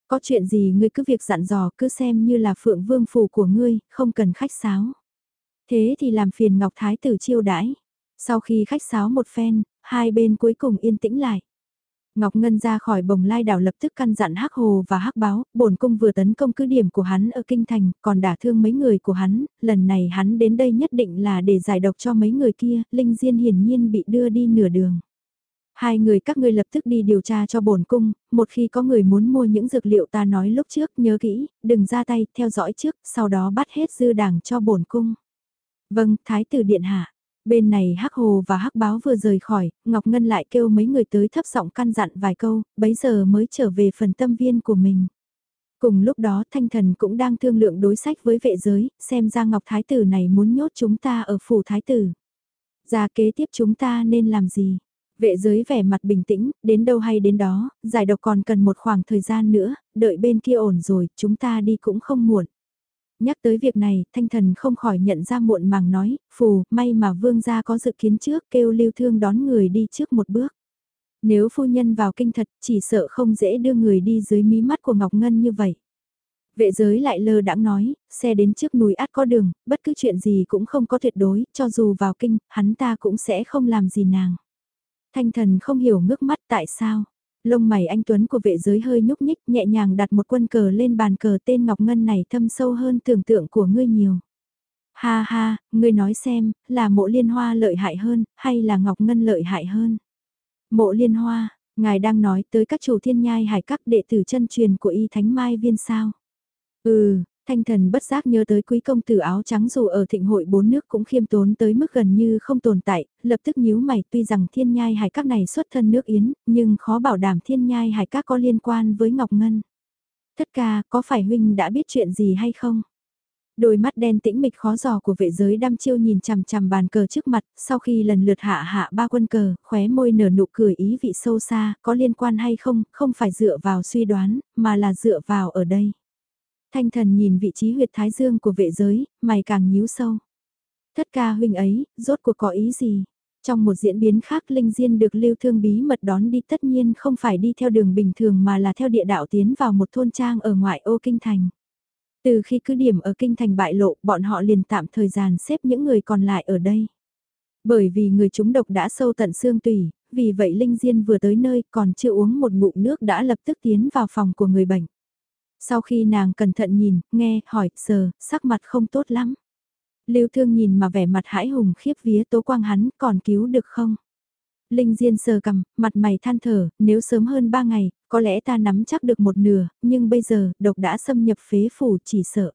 Có chuyện gì ngươi cứ việc dặn dò cứ xem như là Phượng Vương phù của ngươi, không cần khách sáo. Thế thì làm phiền Ngọc Thái tử chiêu đãi. Sau khi khách sáo một phen, hai bên cuối cùng yên tĩnh lại. Ngọc Ngân ra khỏi bồng lai đảo lập tức căn dặn hắc hồ và hắc báo, bổn cung vừa tấn công cứ điểm của hắn ở kinh thành, còn đả thương mấy người của hắn, lần này hắn đến đây nhất định là để giải độc cho mấy người kia, Linh Diên hiển nhiên bị đưa đi nửa đường. Hai người các ngươi lập tức đi điều tra cho bổn cung, một khi có người muốn mua những dược liệu ta nói lúc trước nhớ kỹ, đừng ra tay, theo dõi trước, sau đó bắt hết dư đảng cho bổn cung. Vâng, Thái tử Điện Hạ. Bên này Hắc Hồ và Hắc Báo vừa rời khỏi, Ngọc Ngân lại kêu mấy người tới thấp giọng căn dặn vài câu, bấy giờ mới trở về phần tâm viên của mình. Cùng lúc đó Thanh Thần cũng đang thương lượng đối sách với vệ giới, xem ra Ngọc Thái Tử này muốn nhốt chúng ta ở phủ Thái Tử. Ra kế tiếp chúng ta nên làm gì? Vệ giới vẻ mặt bình tĩnh, đến đâu hay đến đó, giải độc còn cần một khoảng thời gian nữa, đợi bên kia ổn rồi, chúng ta đi cũng không muộn. Nhắc tới việc này, thanh thần không khỏi nhận ra muộn màng nói, phù, may mà vương gia có dự kiến trước kêu lưu thương đón người đi trước một bước. Nếu phu nhân vào kinh thật, chỉ sợ không dễ đưa người đi dưới mí mắt của Ngọc Ngân như vậy. Vệ giới lại lơ đãng nói, xe đến trước núi át có đường, bất cứ chuyện gì cũng không có tuyệt đối, cho dù vào kinh, hắn ta cũng sẽ không làm gì nàng. Thanh thần không hiểu ngước mắt tại sao. Lông mày anh Tuấn của vệ giới hơi nhúc nhích nhẹ nhàng đặt một quân cờ lên bàn cờ tên Ngọc Ngân này thâm sâu hơn tưởng tượng của ngươi nhiều. Ha ha, ngươi nói xem, là mộ liên hoa lợi hại hơn, hay là Ngọc Ngân lợi hại hơn? Mộ liên hoa, ngài đang nói tới các chủ thiên nhai hải các đệ tử chân truyền của y thánh mai viên sao? Ừ, Thanh thần bất giác nhớ tới quý công tử áo trắng dù ở thịnh hội bốn nước cũng khiêm tốn tới mức gần như không tồn tại, lập tức nhíu mày tuy rằng thiên nhai hải các này xuất thân nước Yến, nhưng khó bảo đảm thiên nhai hải các có liên quan với Ngọc Ngân. Thất ca, có phải huynh đã biết chuyện gì hay không? Đôi mắt đen tĩnh mịch khó giò của vệ giới đăm chiêu nhìn chằm chằm bàn cờ trước mặt, sau khi lần lượt hạ hạ ba quân cờ, khóe môi nở nụ cười ý vị sâu xa, có liên quan hay không, không phải dựa vào suy đoán, mà là dựa vào ở đây. Thanh thần nhìn vị trí huyệt thái dương của vệ giới, mày càng nhíu sâu. Thất ca huynh ấy, rốt cuộc có ý gì? Trong một diễn biến khác Linh Diên được lưu thương bí mật đón đi tất nhiên không phải đi theo đường bình thường mà là theo địa đạo tiến vào một thôn trang ở ngoại ô kinh thành. Từ khi cứ điểm ở kinh thành bại lộ, bọn họ liền tạm thời gian xếp những người còn lại ở đây. Bởi vì người chúng độc đã sâu tận xương tủy, vì vậy Linh Diên vừa tới nơi còn chưa uống một ngụm nước đã lập tức tiến vào phòng của người bệnh. Sau khi nàng cẩn thận nhìn, nghe, hỏi, sờ, sắc mặt không tốt lắm. Lưu thương nhìn mà vẻ mặt hãi hùng khiếp vía tố quang hắn còn cứu được không? Linh Diên sờ cầm, mặt mày than thở, nếu sớm hơn ba ngày, có lẽ ta nắm chắc được một nửa, nhưng bây giờ, độc đã xâm nhập phế phủ chỉ sợ.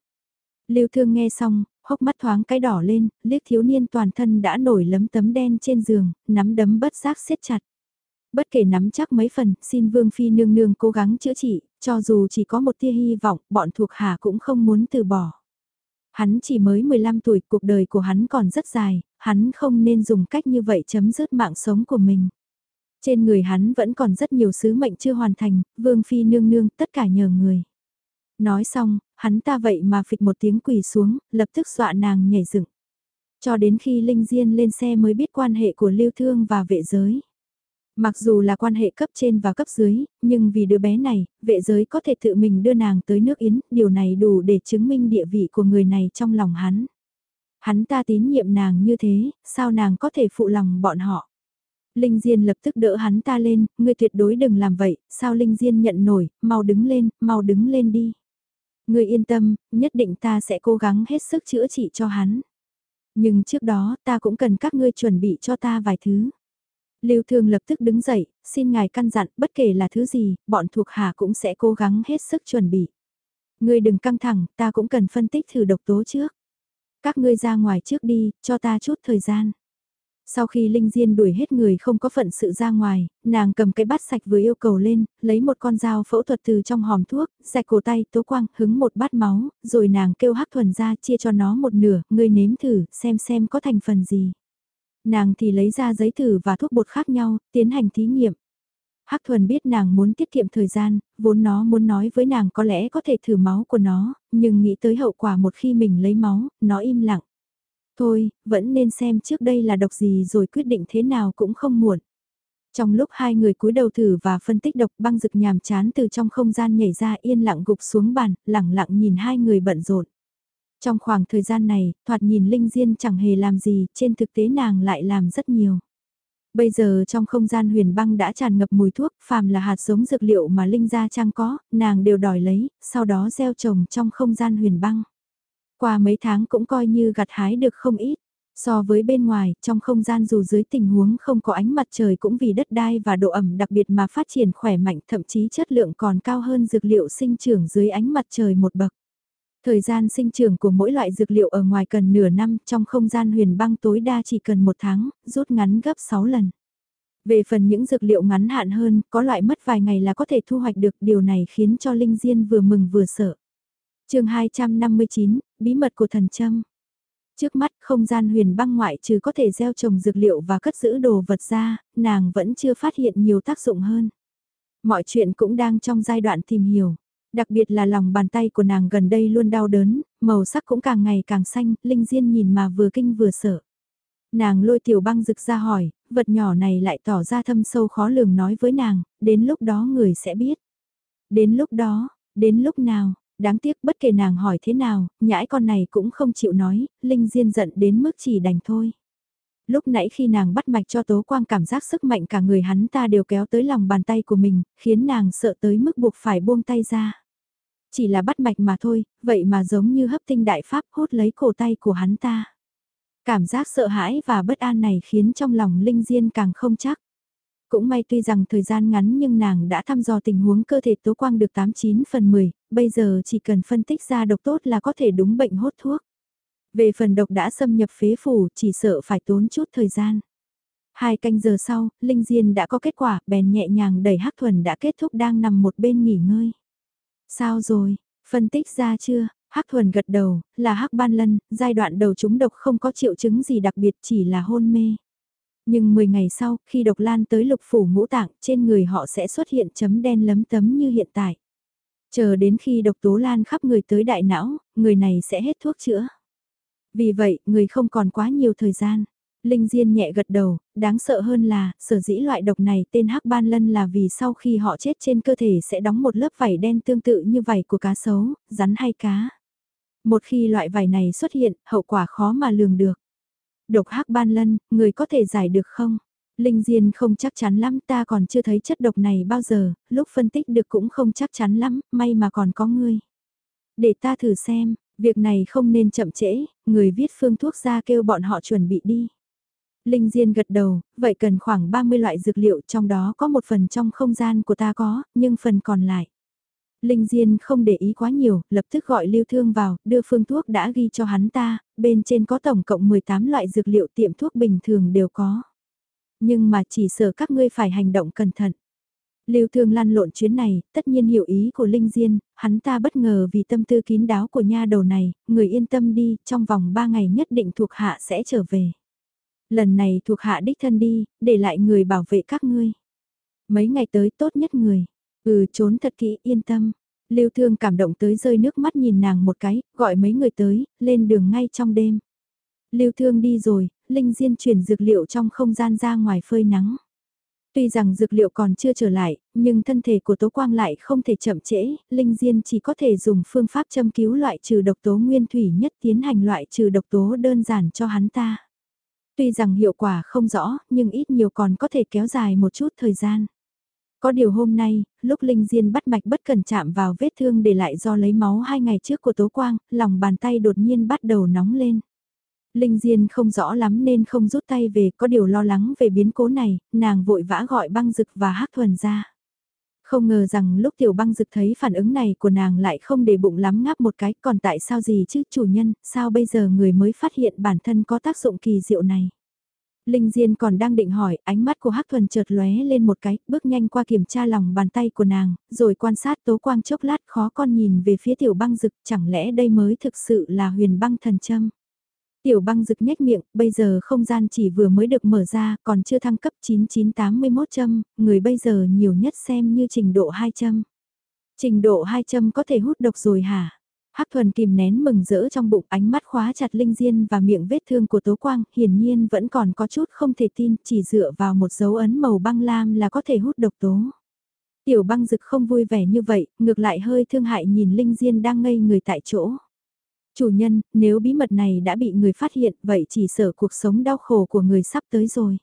Lưu Thương nghe xong, hốc mắt thoáng cái đỏ lên, liếc thiếu niên toàn thân đã nổi lấm tấm đen trên giường, nắm đấm bất giác siết chặt. Bất kể nắm chắc mấy phần, xin Vương Phi nương nương cố gắng chữa trị, cho dù chỉ có một tia hy vọng, bọn thuộc hạ cũng không muốn từ bỏ. Hắn chỉ mới 15 tuổi, cuộc đời của hắn còn rất dài, hắn không nên dùng cách như vậy chấm dứt mạng sống của mình. Trên người hắn vẫn còn rất nhiều sứ mệnh chưa hoàn thành, vương phi nương nương tất cả nhờ người. Nói xong, hắn ta vậy mà phịch một tiếng quỳ xuống, lập tức dọa nàng nhảy dựng. Cho đến khi Linh Diên lên xe mới biết quan hệ của Lưu Thương và vệ giới. Mặc dù là quan hệ cấp trên và cấp dưới, nhưng vì đứa bé này, vệ giới có thể tự mình đưa nàng tới nước Yến, điều này đủ để chứng minh địa vị của người này trong lòng hắn. Hắn ta tín nhiệm nàng như thế, sao nàng có thể phụ lòng bọn họ? Linh Diên lập tức đỡ hắn ta lên, ngươi tuyệt đối đừng làm vậy, sao Linh Diên nhận nổi, mau đứng lên, mau đứng lên đi. Ngươi yên tâm, nhất định ta sẽ cố gắng hết sức chữa trị cho hắn. Nhưng trước đó ta cũng cần các ngươi chuẩn bị cho ta vài thứ. Lưu Thương lập tức đứng dậy, xin ngài căn dặn, bất kể là thứ gì, bọn thuộc hạ cũng sẽ cố gắng hết sức chuẩn bị. Ngươi đừng căng thẳng, ta cũng cần phân tích thử độc tố trước. Các ngươi ra ngoài trước đi, cho ta chút thời gian. Sau khi Linh Diên đuổi hết người không có phận sự ra ngoài, nàng cầm cái bát sạch vừa yêu cầu lên, lấy một con dao phẫu thuật từ trong hòm thuốc, sạch cổ tay, tố quang, hứng một bát máu, rồi nàng kêu hắc thuần ra chia cho nó một nửa, ngươi nếm thử, xem xem có thành phần gì. Nàng thì lấy ra giấy thử và thuốc bột khác nhau, tiến hành thí nghiệm. Hắc Thuần biết nàng muốn tiết kiệm thời gian, vốn nó muốn nói với nàng có lẽ có thể thử máu của nó, nhưng nghĩ tới hậu quả một khi mình lấy máu, nó im lặng. Thôi, vẫn nên xem trước đây là độc gì rồi quyết định thế nào cũng không muộn. Trong lúc hai người cúi đầu thử và phân tích độc băng rực nhàm chán từ trong không gian nhảy ra yên lặng gục xuống bàn, lặng lặng nhìn hai người bận rộn. Trong khoảng thời gian này, thoạt nhìn Linh Diên chẳng hề làm gì, trên thực tế nàng lại làm rất nhiều. Bây giờ trong không gian huyền băng đã tràn ngập mùi thuốc, phàm là hạt giống dược liệu mà Linh Gia Trang có, nàng đều đòi lấy, sau đó gieo trồng trong không gian huyền băng. Qua mấy tháng cũng coi như gặt hái được không ít. So với bên ngoài, trong không gian dù dưới tình huống không có ánh mặt trời cũng vì đất đai và độ ẩm đặc biệt mà phát triển khỏe mạnh thậm chí chất lượng còn cao hơn dược liệu sinh trưởng dưới ánh mặt trời một bậc. Thời gian sinh trưởng của mỗi loại dược liệu ở ngoài cần nửa năm, trong không gian huyền băng tối đa chỉ cần một tháng, rút ngắn gấp 6 lần. Về phần những dược liệu ngắn hạn hơn, có loại mất vài ngày là có thể thu hoạch được, điều này khiến cho Linh Diên vừa mừng vừa sợ. chương 259, Bí mật của thần châm. Trước mắt không gian huyền băng ngoại trừ có thể gieo trồng dược liệu và cất giữ đồ vật ra, nàng vẫn chưa phát hiện nhiều tác dụng hơn. Mọi chuyện cũng đang trong giai đoạn tìm hiểu. Đặc biệt là lòng bàn tay của nàng gần đây luôn đau đớn, màu sắc cũng càng ngày càng xanh, Linh Diên nhìn mà vừa kinh vừa sợ. Nàng lôi tiểu băng rực ra hỏi, vật nhỏ này lại tỏ ra thâm sâu khó lường nói với nàng, đến lúc đó người sẽ biết. Đến lúc đó, đến lúc nào, đáng tiếc bất kể nàng hỏi thế nào, nhãi con này cũng không chịu nói, Linh Diên giận đến mức chỉ đành thôi. Lúc nãy khi nàng bắt mạch cho Tố Quang cảm giác sức mạnh cả người hắn ta đều kéo tới lòng bàn tay của mình, khiến nàng sợ tới mức buộc phải buông tay ra. Chỉ là bắt mạch mà thôi, vậy mà giống như hấp tinh đại pháp hút lấy cổ tay của hắn ta. Cảm giác sợ hãi và bất an này khiến trong lòng Linh Diên càng không chắc. Cũng may tuy rằng thời gian ngắn nhưng nàng đã thăm dò tình huống cơ thể tố quang được 89 phần 10, bây giờ chỉ cần phân tích ra độc tốt là có thể đúng bệnh hốt thuốc. Về phần độc đã xâm nhập phế phủ chỉ sợ phải tốn chút thời gian. Hai canh giờ sau, Linh Diên đã có kết quả, bèn nhẹ nhàng đẩy Hắc Thuần đã kết thúc đang nằm một bên nghỉ ngơi. Sao rồi, phân tích ra chưa, Hắc thuần gật đầu, là hắc ban lân, giai đoạn đầu chúng độc không có triệu chứng gì đặc biệt chỉ là hôn mê. Nhưng 10 ngày sau, khi độc lan tới lục phủ ngũ tạng, trên người họ sẽ xuất hiện chấm đen lấm tấm như hiện tại. Chờ đến khi độc tố lan khắp người tới đại não, người này sẽ hết thuốc chữa. Vì vậy, người không còn quá nhiều thời gian. Linh Diên nhẹ gật đầu, đáng sợ hơn là, sở dĩ loại độc này tên hắc ban lân là vì sau khi họ chết trên cơ thể sẽ đóng một lớp vảy đen tương tự như vảy của cá sấu, rắn hay cá. Một khi loại vảy này xuất hiện, hậu quả khó mà lường được. Độc hắc ban lân, người có thể giải được không? Linh Diên không chắc chắn lắm ta còn chưa thấy chất độc này bao giờ, lúc phân tích được cũng không chắc chắn lắm, may mà còn có ngươi. Để ta thử xem, việc này không nên chậm trễ, người viết phương thuốc ra kêu bọn họ chuẩn bị đi. Linh Diên gật đầu, vậy cần khoảng 30 loại dược liệu trong đó có một phần trong không gian của ta có, nhưng phần còn lại. Linh Diên không để ý quá nhiều, lập tức gọi Lưu Thương vào, đưa phương thuốc đã ghi cho hắn ta, bên trên có tổng cộng 18 loại dược liệu tiệm thuốc bình thường đều có. Nhưng mà chỉ sợ các ngươi phải hành động cẩn thận. Lưu Thương lăn lộn chuyến này, tất nhiên hiểu ý của Linh Diên, hắn ta bất ngờ vì tâm tư kín đáo của nha đầu này, người yên tâm đi, trong vòng 3 ngày nhất định thuộc hạ sẽ trở về. Lần này thuộc hạ đích thân đi, để lại người bảo vệ các ngươi. Mấy ngày tới tốt nhất người. Ừ trốn thật kỹ yên tâm. Lưu Thương cảm động tới rơi nước mắt nhìn nàng một cái, gọi mấy người tới, lên đường ngay trong đêm. Lưu Thương đi rồi, Linh Diên chuyển dược liệu trong không gian ra ngoài phơi nắng. Tuy rằng dược liệu còn chưa trở lại, nhưng thân thể của Tố Quang lại không thể chậm trễ, Linh Diên chỉ có thể dùng phương pháp châm cứu loại trừ độc tố nguyên thủy nhất tiến hành loại trừ độc tố đơn giản cho hắn ta. Tuy rằng hiệu quả không rõ, nhưng ít nhiều còn có thể kéo dài một chút thời gian. Có điều hôm nay, lúc Linh Diên bắt mạch bất cần chạm vào vết thương để lại do lấy máu hai ngày trước của Tố Quang, lòng bàn tay đột nhiên bắt đầu nóng lên. Linh Diên không rõ lắm nên không rút tay về, có điều lo lắng về biến cố này, nàng vội vã gọi băng dực và hắc thuần ra. Không ngờ rằng lúc tiểu băng dực thấy phản ứng này của nàng lại không để bụng lắm ngáp một cái, còn tại sao gì chứ chủ nhân, sao bây giờ người mới phát hiện bản thân có tác dụng kỳ diệu này. Linh Diên còn đang định hỏi, ánh mắt của Hắc Thuần chợt lóe lên một cái, bước nhanh qua kiểm tra lòng bàn tay của nàng, rồi quan sát tố quang chốc lát khó con nhìn về phía tiểu băng dực, chẳng lẽ đây mới thực sự là huyền băng thần châm. Tiểu băng rực nhếch miệng, bây giờ không gian chỉ vừa mới được mở ra, còn chưa thăng cấp 9981 châm, người bây giờ nhiều nhất xem như trình độ 2 châm. Trình độ 2 châm có thể hút độc rồi hả? Hắc thuần kìm nén mừng rỡ trong bụng ánh mắt khóa chặt linh diên và miệng vết thương của tố quang, hiển nhiên vẫn còn có chút không thể tin, chỉ dựa vào một dấu ấn màu băng lam là có thể hút độc tố. Tiểu băng rực không vui vẻ như vậy, ngược lại hơi thương hại nhìn linh diên đang ngây người tại chỗ. Chủ nhân, nếu bí mật này đã bị người phát hiện, vậy chỉ sợ cuộc sống đau khổ của người sắp tới rồi.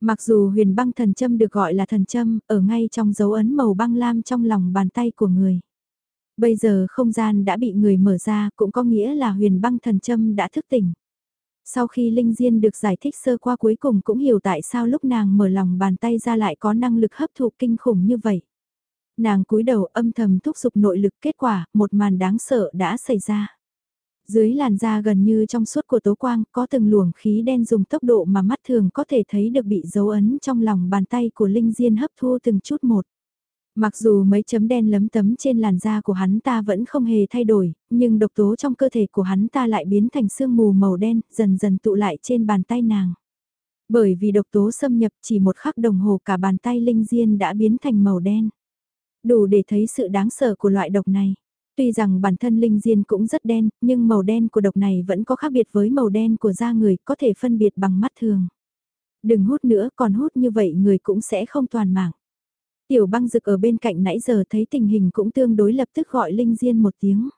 Mặc dù huyền băng thần châm được gọi là thần châm, ở ngay trong dấu ấn màu băng lam trong lòng bàn tay của người. Bây giờ không gian đã bị người mở ra, cũng có nghĩa là huyền băng thần châm đã thức tỉnh. Sau khi Linh Diên được giải thích sơ qua cuối cùng cũng hiểu tại sao lúc nàng mở lòng bàn tay ra lại có năng lực hấp thụ kinh khủng như vậy. Nàng cúi đầu âm thầm thúc giục nội lực kết quả, một màn đáng sợ đã xảy ra. Dưới làn da gần như trong suốt của tố quang có từng luồng khí đen dùng tốc độ mà mắt thường có thể thấy được bị dấu ấn trong lòng bàn tay của Linh Diên hấp thu từng chút một. Mặc dù mấy chấm đen lấm tấm trên làn da của hắn ta vẫn không hề thay đổi, nhưng độc tố trong cơ thể của hắn ta lại biến thành sương mù màu đen, dần dần tụ lại trên bàn tay nàng. Bởi vì độc tố xâm nhập chỉ một khắc đồng hồ cả bàn tay Linh Diên đã biến thành màu đen. Đủ để thấy sự đáng sợ của loại độc này. Tuy rằng bản thân linh diên cũng rất đen, nhưng màu đen của độc này vẫn có khác biệt với màu đen của da người, có thể phân biệt bằng mắt thường. Đừng hút nữa, còn hút như vậy người cũng sẽ không toàn mạng. Tiểu băng rực ở bên cạnh nãy giờ thấy tình hình cũng tương đối lập tức gọi Linh Diên một tiếng.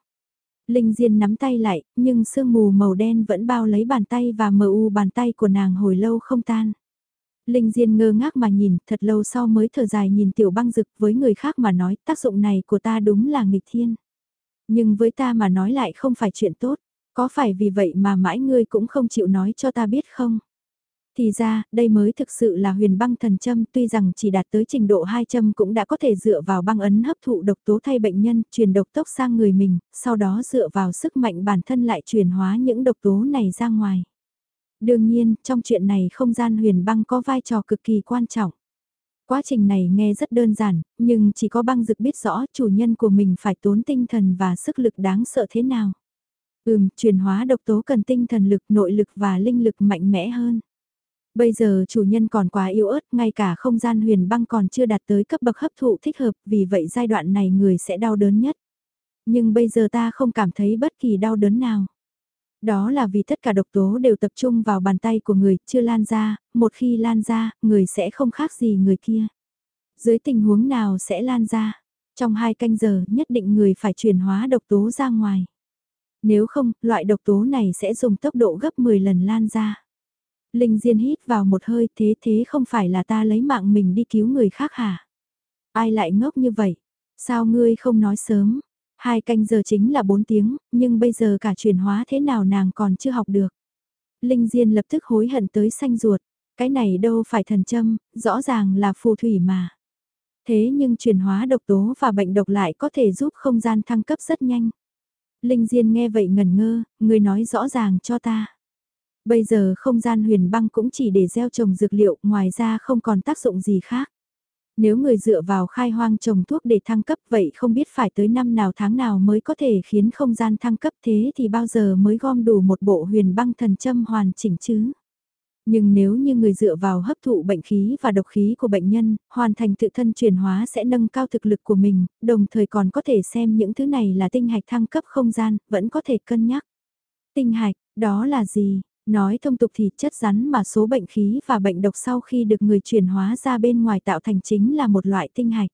Linh Diên nắm tay lại, nhưng sương mù màu đen vẫn bao lấy bàn tay và mờ u bàn tay của nàng hồi lâu không tan. Linh Diên ngơ ngác mà nhìn, thật lâu sau mới thở dài nhìn tiểu băng rực với người khác mà nói tác dụng này của ta đúng là nghịch thiên. Nhưng với ta mà nói lại không phải chuyện tốt, có phải vì vậy mà mãi ngươi cũng không chịu nói cho ta biết không? Thì ra, đây mới thực sự là huyền băng thần châm tuy rằng chỉ đạt tới trình độ 2 châm cũng đã có thể dựa vào băng ấn hấp thụ độc tố thay bệnh nhân, truyền độc tốc sang người mình, sau đó dựa vào sức mạnh bản thân lại truyền hóa những độc tố này ra ngoài. Đương nhiên, trong chuyện này không gian huyền băng có vai trò cực kỳ quan trọng. Quá trình này nghe rất đơn giản, nhưng chỉ có băng dực biết rõ chủ nhân của mình phải tốn tinh thần và sức lực đáng sợ thế nào. Ừm, chuyển hóa độc tố cần tinh thần lực, nội lực và linh lực mạnh mẽ hơn. Bây giờ chủ nhân còn quá yếu ớt, ngay cả không gian huyền băng còn chưa đạt tới cấp bậc hấp thụ thích hợp, vì vậy giai đoạn này người sẽ đau đớn nhất. Nhưng bây giờ ta không cảm thấy bất kỳ đau đớn nào. Đó là vì tất cả độc tố đều tập trung vào bàn tay của người, chưa lan ra, một khi lan ra, người sẽ không khác gì người kia. Dưới tình huống nào sẽ lan ra? Trong hai canh giờ nhất định người phải chuyển hóa độc tố ra ngoài. Nếu không, loại độc tố này sẽ dùng tốc độ gấp 10 lần lan ra. Linh Diên hít vào một hơi thế thế không phải là ta lấy mạng mình đi cứu người khác hả? Ai lại ngốc như vậy? Sao ngươi không nói sớm? Hai canh giờ chính là bốn tiếng, nhưng bây giờ cả chuyển hóa thế nào nàng còn chưa học được. Linh Diên lập tức hối hận tới xanh ruột, cái này đâu phải thần châm, rõ ràng là phù thủy mà. Thế nhưng chuyển hóa độc tố và bệnh độc lại có thể giúp không gian thăng cấp rất nhanh. Linh Diên nghe vậy ngần ngơ, người nói rõ ràng cho ta. Bây giờ không gian huyền băng cũng chỉ để gieo trồng dược liệu, ngoài ra không còn tác dụng gì khác. Nếu người dựa vào khai hoang trồng thuốc để thăng cấp vậy không biết phải tới năm nào tháng nào mới có thể khiến không gian thăng cấp thế thì bao giờ mới gom đủ một bộ huyền băng thần châm hoàn chỉnh chứ. Nhưng nếu như người dựa vào hấp thụ bệnh khí và độc khí của bệnh nhân, hoàn thành tự thân chuyển hóa sẽ nâng cao thực lực của mình, đồng thời còn có thể xem những thứ này là tinh hạch thăng cấp không gian, vẫn có thể cân nhắc. Tinh hạch, đó là gì? Nói thông tục thì chất rắn mà số bệnh khí và bệnh độc sau khi được người chuyển hóa ra bên ngoài tạo thành chính là một loại tinh hạch.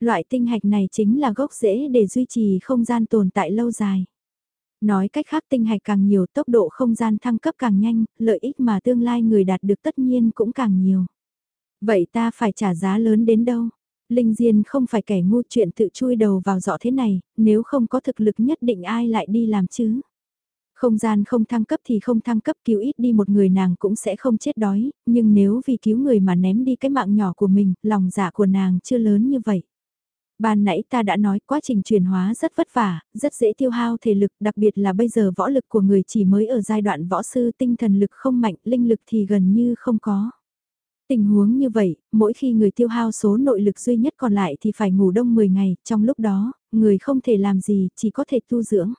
Loại tinh hạch này chính là gốc rễ để duy trì không gian tồn tại lâu dài. Nói cách khác tinh hạch càng nhiều tốc độ không gian thăng cấp càng nhanh, lợi ích mà tương lai người đạt được tất nhiên cũng càng nhiều. Vậy ta phải trả giá lớn đến đâu? Linh Diên không phải kẻ ngu chuyện tự chui đầu vào dọ thế này, nếu không có thực lực nhất định ai lại đi làm chứ? Không gian không thăng cấp thì không thăng cấp cứu ít đi một người nàng cũng sẽ không chết đói, nhưng nếu vì cứu người mà ném đi cái mạng nhỏ của mình, lòng dạ của nàng chưa lớn như vậy. Ban nãy ta đã nói quá trình chuyển hóa rất vất vả, rất dễ tiêu hao thể lực, đặc biệt là bây giờ võ lực của người chỉ mới ở giai đoạn võ sư tinh thần lực không mạnh, linh lực thì gần như không có. Tình huống như vậy, mỗi khi người tiêu hao số nội lực duy nhất còn lại thì phải ngủ đông 10 ngày, trong lúc đó, người không thể làm gì, chỉ có thể tu dưỡng.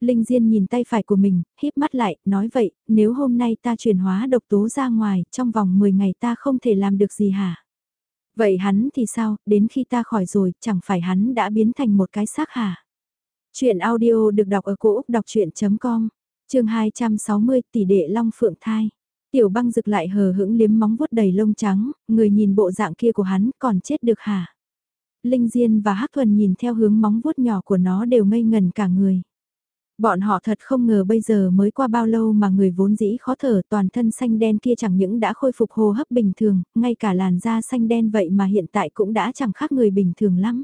Linh Diên nhìn tay phải của mình, híp mắt lại, nói vậy, nếu hôm nay ta chuyển hóa độc tố ra ngoài, trong vòng 10 ngày ta không thể làm được gì hả? Vậy hắn thì sao, đến khi ta khỏi rồi, chẳng phải hắn đã biến thành một cái xác hả? Chuyện audio được đọc ở cổ Úc đọc chuyện.com, trường 260 tỷ đệ Long Phượng Thai. Tiểu băng rực lại hờ hững liếm móng vuốt đầy lông trắng, người nhìn bộ dạng kia của hắn còn chết được hả? Linh Diên và Hắc Thuần nhìn theo hướng móng vuốt nhỏ của nó đều ngây ngần cả người. Bọn họ thật không ngờ bây giờ mới qua bao lâu mà người vốn dĩ khó thở toàn thân xanh đen kia chẳng những đã khôi phục hô hấp bình thường, ngay cả làn da xanh đen vậy mà hiện tại cũng đã chẳng khác người bình thường lắm.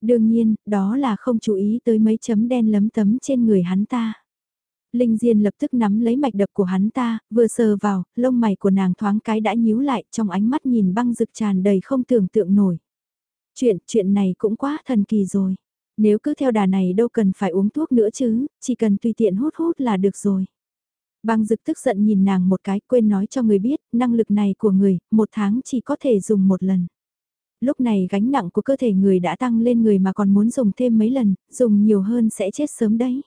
Đương nhiên, đó là không chú ý tới mấy chấm đen lấm tấm trên người hắn ta. Linh Diên lập tức nắm lấy mạch đập của hắn ta, vừa sờ vào, lông mày của nàng thoáng cái đã nhíu lại trong ánh mắt nhìn băng rực tràn đầy không tưởng tượng nổi. Chuyện, chuyện này cũng quá thần kỳ rồi. Nếu cứ theo đà này đâu cần phải uống thuốc nữa chứ, chỉ cần tùy tiện hút hút là được rồi. Băng dực tức giận nhìn nàng một cái quên nói cho người biết, năng lực này của người, một tháng chỉ có thể dùng một lần. Lúc này gánh nặng của cơ thể người đã tăng lên người mà còn muốn dùng thêm mấy lần, dùng nhiều hơn sẽ chết sớm đấy.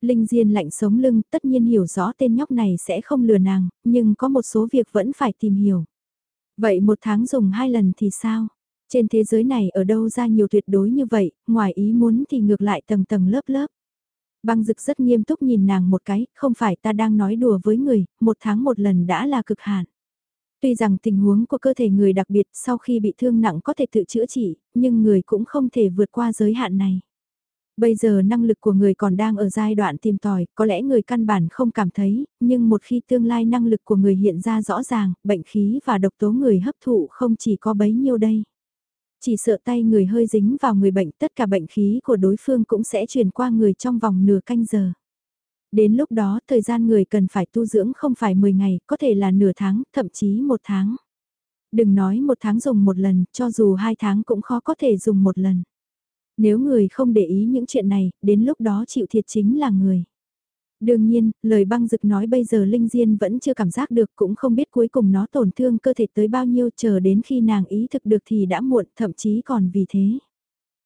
Linh Diên lạnh sống lưng, tất nhiên hiểu rõ tên nhóc này sẽ không lừa nàng, nhưng có một số việc vẫn phải tìm hiểu. Vậy một tháng dùng hai lần thì sao? Trên thế giới này ở đâu ra nhiều tuyệt đối như vậy, ngoài ý muốn thì ngược lại tầng tầng lớp lớp. Băng dực rất nghiêm túc nhìn nàng một cái, không phải ta đang nói đùa với người, một tháng một lần đã là cực hạn. Tuy rằng tình huống của cơ thể người đặc biệt sau khi bị thương nặng có thể tự chữa trị, nhưng người cũng không thể vượt qua giới hạn này. Bây giờ năng lực của người còn đang ở giai đoạn tìm tòi, có lẽ người căn bản không cảm thấy, nhưng một khi tương lai năng lực của người hiện ra rõ ràng, bệnh khí và độc tố người hấp thụ không chỉ có bấy nhiêu đây. Chỉ sợ tay người hơi dính vào người bệnh tất cả bệnh khí của đối phương cũng sẽ truyền qua người trong vòng nửa canh giờ. Đến lúc đó thời gian người cần phải tu dưỡng không phải 10 ngày, có thể là nửa tháng, thậm chí một tháng. Đừng nói một tháng dùng một lần, cho dù hai tháng cũng khó có thể dùng một lần. Nếu người không để ý những chuyện này, đến lúc đó chịu thiệt chính là người. Đương nhiên, lời băng dực nói bây giờ Linh Diên vẫn chưa cảm giác được cũng không biết cuối cùng nó tổn thương cơ thể tới bao nhiêu chờ đến khi nàng ý thực được thì đã muộn thậm chí còn vì thế.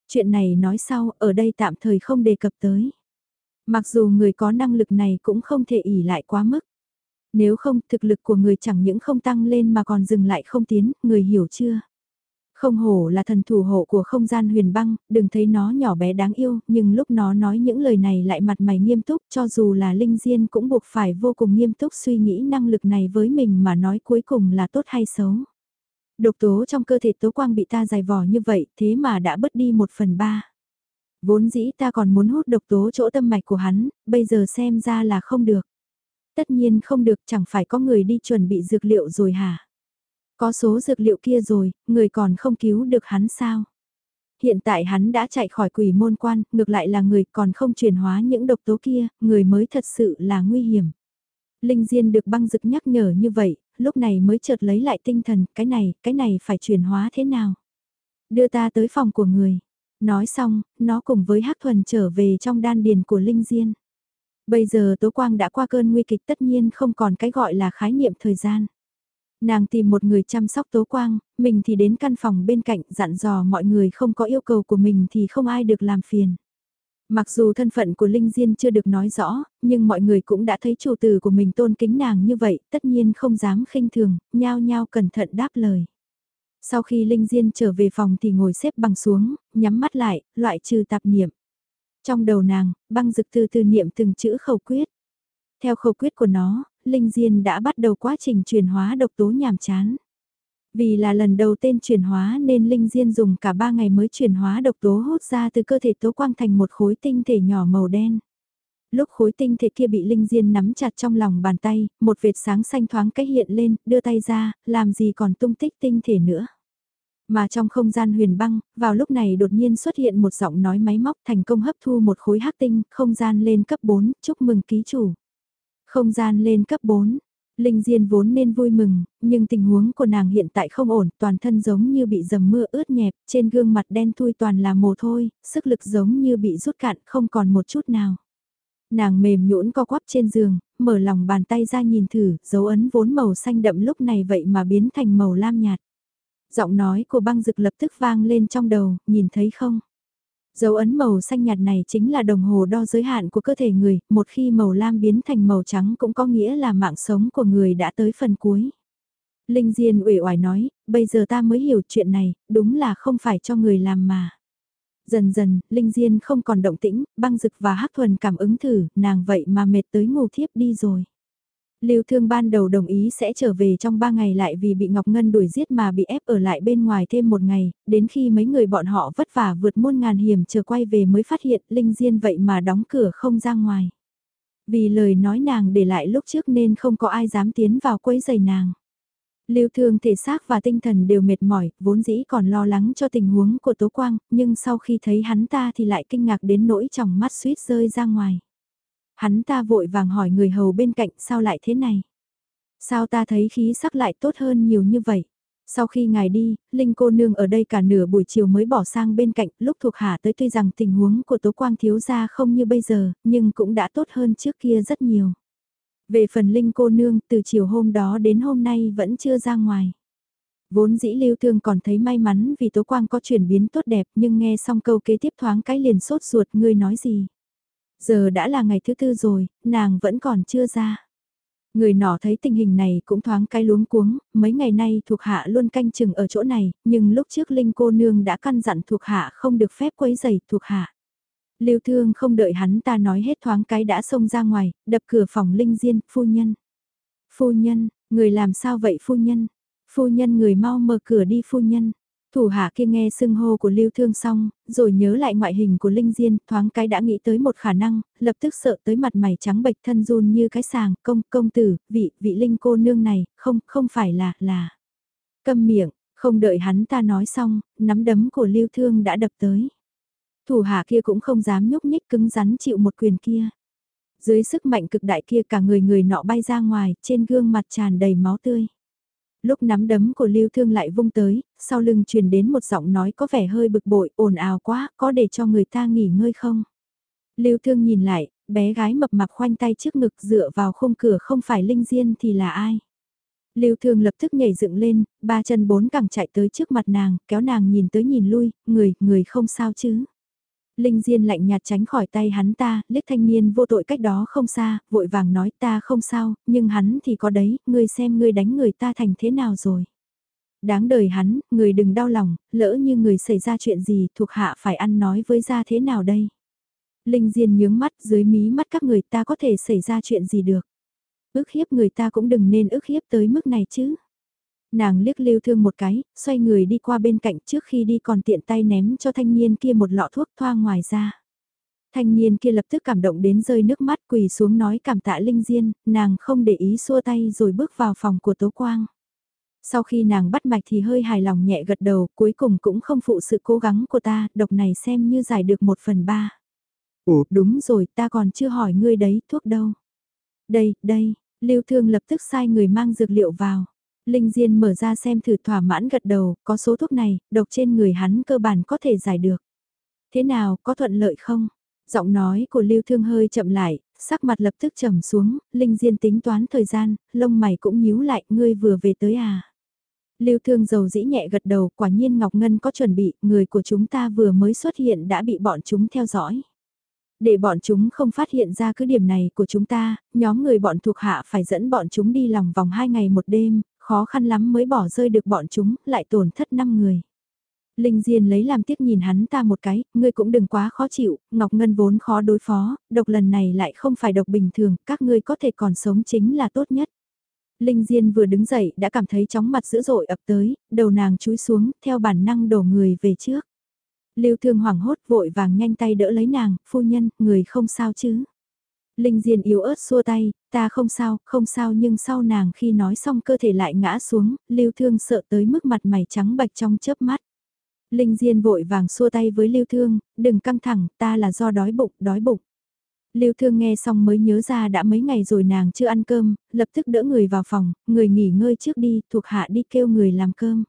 Chuyện này nói sau, ở đây tạm thời không đề cập tới. Mặc dù người có năng lực này cũng không thể ỉ lại quá mức. Nếu không, thực lực của người chẳng những không tăng lên mà còn dừng lại không tiến, người hiểu chưa? Không hổ là thần thủ hộ của không gian huyền băng, đừng thấy nó nhỏ bé đáng yêu, nhưng lúc nó nói những lời này lại mặt mày nghiêm túc cho dù là Linh Diên cũng buộc phải vô cùng nghiêm túc suy nghĩ năng lực này với mình mà nói cuối cùng là tốt hay xấu. Độc tố trong cơ thể tố quang bị ta dài vò như vậy thế mà đã bớt đi một phần ba. Vốn dĩ ta còn muốn hút độc tố chỗ tâm mạch của hắn, bây giờ xem ra là không được. Tất nhiên không được chẳng phải có người đi chuẩn bị dược liệu rồi hả? Có số dược liệu kia rồi, người còn không cứu được hắn sao? Hiện tại hắn đã chạy khỏi quỷ môn quan, ngược lại là người còn không chuyển hóa những độc tố kia, người mới thật sự là nguy hiểm. Linh Diên được băng dực nhắc nhở như vậy, lúc này mới chợt lấy lại tinh thần, cái này, cái này phải chuyển hóa thế nào? Đưa ta tới phòng của người. Nói xong, nó cùng với Hắc Thuần trở về trong đan điền của Linh Diên. Bây giờ Tố Quang đã qua cơn nguy kịch tất nhiên không còn cái gọi là khái niệm thời gian. Nàng tìm một người chăm sóc Tố Quang, mình thì đến căn phòng bên cạnh dặn dò mọi người không có yêu cầu của mình thì không ai được làm phiền. Mặc dù thân phận của Linh Diên chưa được nói rõ, nhưng mọi người cũng đã thấy chủ tử của mình tôn kính nàng như vậy, tất nhiên không dám khinh thường, nhao nhao cẩn thận đáp lời. Sau khi Linh Diên trở về phòng thì ngồi xếp bằng xuống, nhắm mắt lại, loại trừ tạp niệm. Trong đầu nàng, băng dực từ từ niệm từng chữ khẩu quyết. Theo khẩu quyết của nó, Linh Diên đã bắt đầu quá trình chuyển hóa độc tố nhàm chán. Vì là lần đầu tên chuyển hóa nên Linh Diên dùng cả 3 ngày mới chuyển hóa độc tố hút ra từ cơ thể tố quang thành một khối tinh thể nhỏ màu đen. Lúc khối tinh thể kia bị Linh Diên nắm chặt trong lòng bàn tay, một vệt sáng xanh thoáng cách hiện lên, đưa tay ra, làm gì còn tung tích tinh thể nữa. Mà trong không gian huyền băng, vào lúc này đột nhiên xuất hiện một giọng nói máy móc thành công hấp thu một khối hắc tinh, không gian lên cấp 4, chúc mừng ký chủ. Không gian lên cấp 4, Linh Diên vốn nên vui mừng, nhưng tình huống của nàng hiện tại không ổn, toàn thân giống như bị dầm mưa ướt nhẹp, trên gương mặt đen thui toàn là mồ thôi, sức lực giống như bị rút cạn không còn một chút nào. Nàng mềm nhũn co quắp trên giường, mở lòng bàn tay ra nhìn thử, dấu ấn vốn màu xanh đậm lúc này vậy mà biến thành màu lam nhạt. Giọng nói của băng dực lập tức vang lên trong đầu, nhìn thấy không? Dấu ấn màu xanh nhạt này chính là đồng hồ đo giới hạn của cơ thể người, một khi màu lam biến thành màu trắng cũng có nghĩa là mạng sống của người đã tới phần cuối. Linh Diên uể oải nói, bây giờ ta mới hiểu chuyện này, đúng là không phải cho người làm mà. Dần dần, Linh Diên không còn động tĩnh, băng dực và hắc thuần cảm ứng thử, nàng vậy mà mệt tới ngủ thiếp đi rồi. Lưu Thương ban đầu đồng ý sẽ trở về trong 3 ngày lại vì bị Ngọc Ngân đuổi giết mà bị ép ở lại bên ngoài thêm một ngày, đến khi mấy người bọn họ vất vả vượt muôn ngàn hiểm chờ quay về mới phát hiện Linh Diên vậy mà đóng cửa không ra ngoài. Vì lời nói nàng để lại lúc trước nên không có ai dám tiến vào quấy giày nàng. Lưu Thương thể xác và tinh thần đều mệt mỏi, vốn dĩ còn lo lắng cho tình huống của Tố Quang, nhưng sau khi thấy hắn ta thì lại kinh ngạc đến nỗi trong mắt suýt rơi ra ngoài. Hắn ta vội vàng hỏi người hầu bên cạnh sao lại thế này? Sao ta thấy khí sắc lại tốt hơn nhiều như vậy? Sau khi ngài đi, Linh cô nương ở đây cả nửa buổi chiều mới bỏ sang bên cạnh, lúc thuộc hạ tới tuy rằng tình huống của Tố Quang thiếu gia không như bây giờ, nhưng cũng đã tốt hơn trước kia rất nhiều. Về phần Linh cô nương, từ chiều hôm đó đến hôm nay vẫn chưa ra ngoài. Vốn dĩ lưu thương còn thấy may mắn vì Tố Quang có chuyển biến tốt đẹp nhưng nghe xong câu kế tiếp thoáng cái liền sốt ruột ngươi nói gì. Giờ đã là ngày thứ tư rồi, nàng vẫn còn chưa ra. Người nọ thấy tình hình này cũng thoáng cái luống cuống, mấy ngày nay thuộc hạ luôn canh chừng ở chỗ này, nhưng lúc trước Linh cô nương đã căn dặn thuộc hạ không được phép quấy giày thuộc hạ. Lưu thương không đợi hắn ta nói hết thoáng cái đã xông ra ngoài, đập cửa phòng Linh Diên, phu nhân. Phu nhân, người làm sao vậy phu nhân? Phu nhân người mau mở cửa đi phu nhân. Thủ hạ kia nghe sưng hô của Lưu Thương xong, rồi nhớ lại ngoại hình của Linh Diên, thoáng cái đã nghĩ tới một khả năng, lập tức sợ tới mặt mày trắng bệch thân run như cái sàng, công, công tử, vị, vị Linh cô nương này, không, không phải là, là. Câm miệng, không đợi hắn ta nói xong, nắm đấm của Lưu Thương đã đập tới. Thủ hạ kia cũng không dám nhúc nhích cứng rắn chịu một quyền kia. Dưới sức mạnh cực đại kia cả người người nọ bay ra ngoài, trên gương mặt tràn đầy máu tươi. Lúc nắm đấm của Lưu Thương lại vung tới, sau lưng truyền đến một giọng nói có vẻ hơi bực bội, ồn ào quá, có để cho người ta nghỉ ngơi không? Lưu Thương nhìn lại, bé gái mập mạp khoanh tay trước ngực dựa vào khung cửa không phải Linh Diên thì là ai. Lưu Thương lập tức nhảy dựng lên, ba chân bốn cẳng chạy tới trước mặt nàng, kéo nàng nhìn tới nhìn lui, người, người không sao chứ. Linh Diên lạnh nhạt tránh khỏi tay hắn ta, liếc thanh niên vô tội cách đó không xa, vội vàng nói ta không sao, nhưng hắn thì có đấy, ngươi xem ngươi đánh người ta thành thế nào rồi. Đáng đời hắn, người đừng đau lòng, lỡ như người xảy ra chuyện gì thuộc hạ phải ăn nói với ra thế nào đây. Linh Diên nhướng mắt dưới mí mắt các người ta có thể xảy ra chuyện gì được. Ước hiếp người ta cũng đừng nên ước hiếp tới mức này chứ. Nàng liếc lưu thương một cái, xoay người đi qua bên cạnh trước khi đi còn tiện tay ném cho thanh niên kia một lọ thuốc thoa ngoài ra. Thanh niên kia lập tức cảm động đến rơi nước mắt quỳ xuống nói cảm tạ Linh Diên, nàng không để ý xua tay rồi bước vào phòng của Tố Quang. Sau khi nàng bắt mạch thì hơi hài lòng nhẹ gật đầu, cuối cùng cũng không phụ sự cố gắng của ta, độc này xem như giải được một phần ba. Ủa, đúng rồi, ta còn chưa hỏi ngươi đấy, thuốc đâu. Đây, đây, Lưu Thương lập tức sai người mang dược liệu vào. Linh Diên mở ra xem thử thỏa mãn gật đầu, có số thuốc này, độc trên người hắn cơ bản có thể giải được. Thế nào, có thuận lợi không? Giọng nói của Lưu Thương hơi chậm lại, sắc mặt lập tức trầm xuống, Linh Diên tính toán thời gian, lông mày cũng nhíu lại, ngươi vừa về tới à? Lưu Thương dầu dĩ nhẹ gật đầu, quả nhiên Ngọc Ngân có chuẩn bị, người của chúng ta vừa mới xuất hiện đã bị bọn chúng theo dõi. Để bọn chúng không phát hiện ra cứ điểm này của chúng ta, nhóm người bọn thuộc hạ phải dẫn bọn chúng đi lòng vòng 2 ngày một đêm, khó khăn lắm mới bỏ rơi được bọn chúng, lại tổn thất 5 người. Linh Diên lấy làm tiếc nhìn hắn ta một cái, ngươi cũng đừng quá khó chịu, Ngọc Ngân vốn khó đối phó, độc lần này lại không phải độc bình thường, các ngươi có thể còn sống chính là tốt nhất. Linh Diên vừa đứng dậy đã cảm thấy chóng mặt dữ dội ập tới, đầu nàng chúi xuống, theo bản năng đổ người về trước. Lưu Thương hoảng hốt vội vàng nhanh tay đỡ lấy nàng, phu nhân, người không sao chứ. Linh Diên yếu ớt xua tay, ta không sao, không sao nhưng sau nàng khi nói xong cơ thể lại ngã xuống, Lưu Thương sợ tới mức mặt mày trắng bạch trong chớp mắt. Linh Diên vội vàng xua tay với Lưu Thương, đừng căng thẳng, ta là do đói bụng, đói bụng. Lưu Thương nghe xong mới nhớ ra đã mấy ngày rồi nàng chưa ăn cơm, lập tức đỡ người vào phòng, người nghỉ ngơi trước đi, thuộc hạ đi kêu người làm cơm.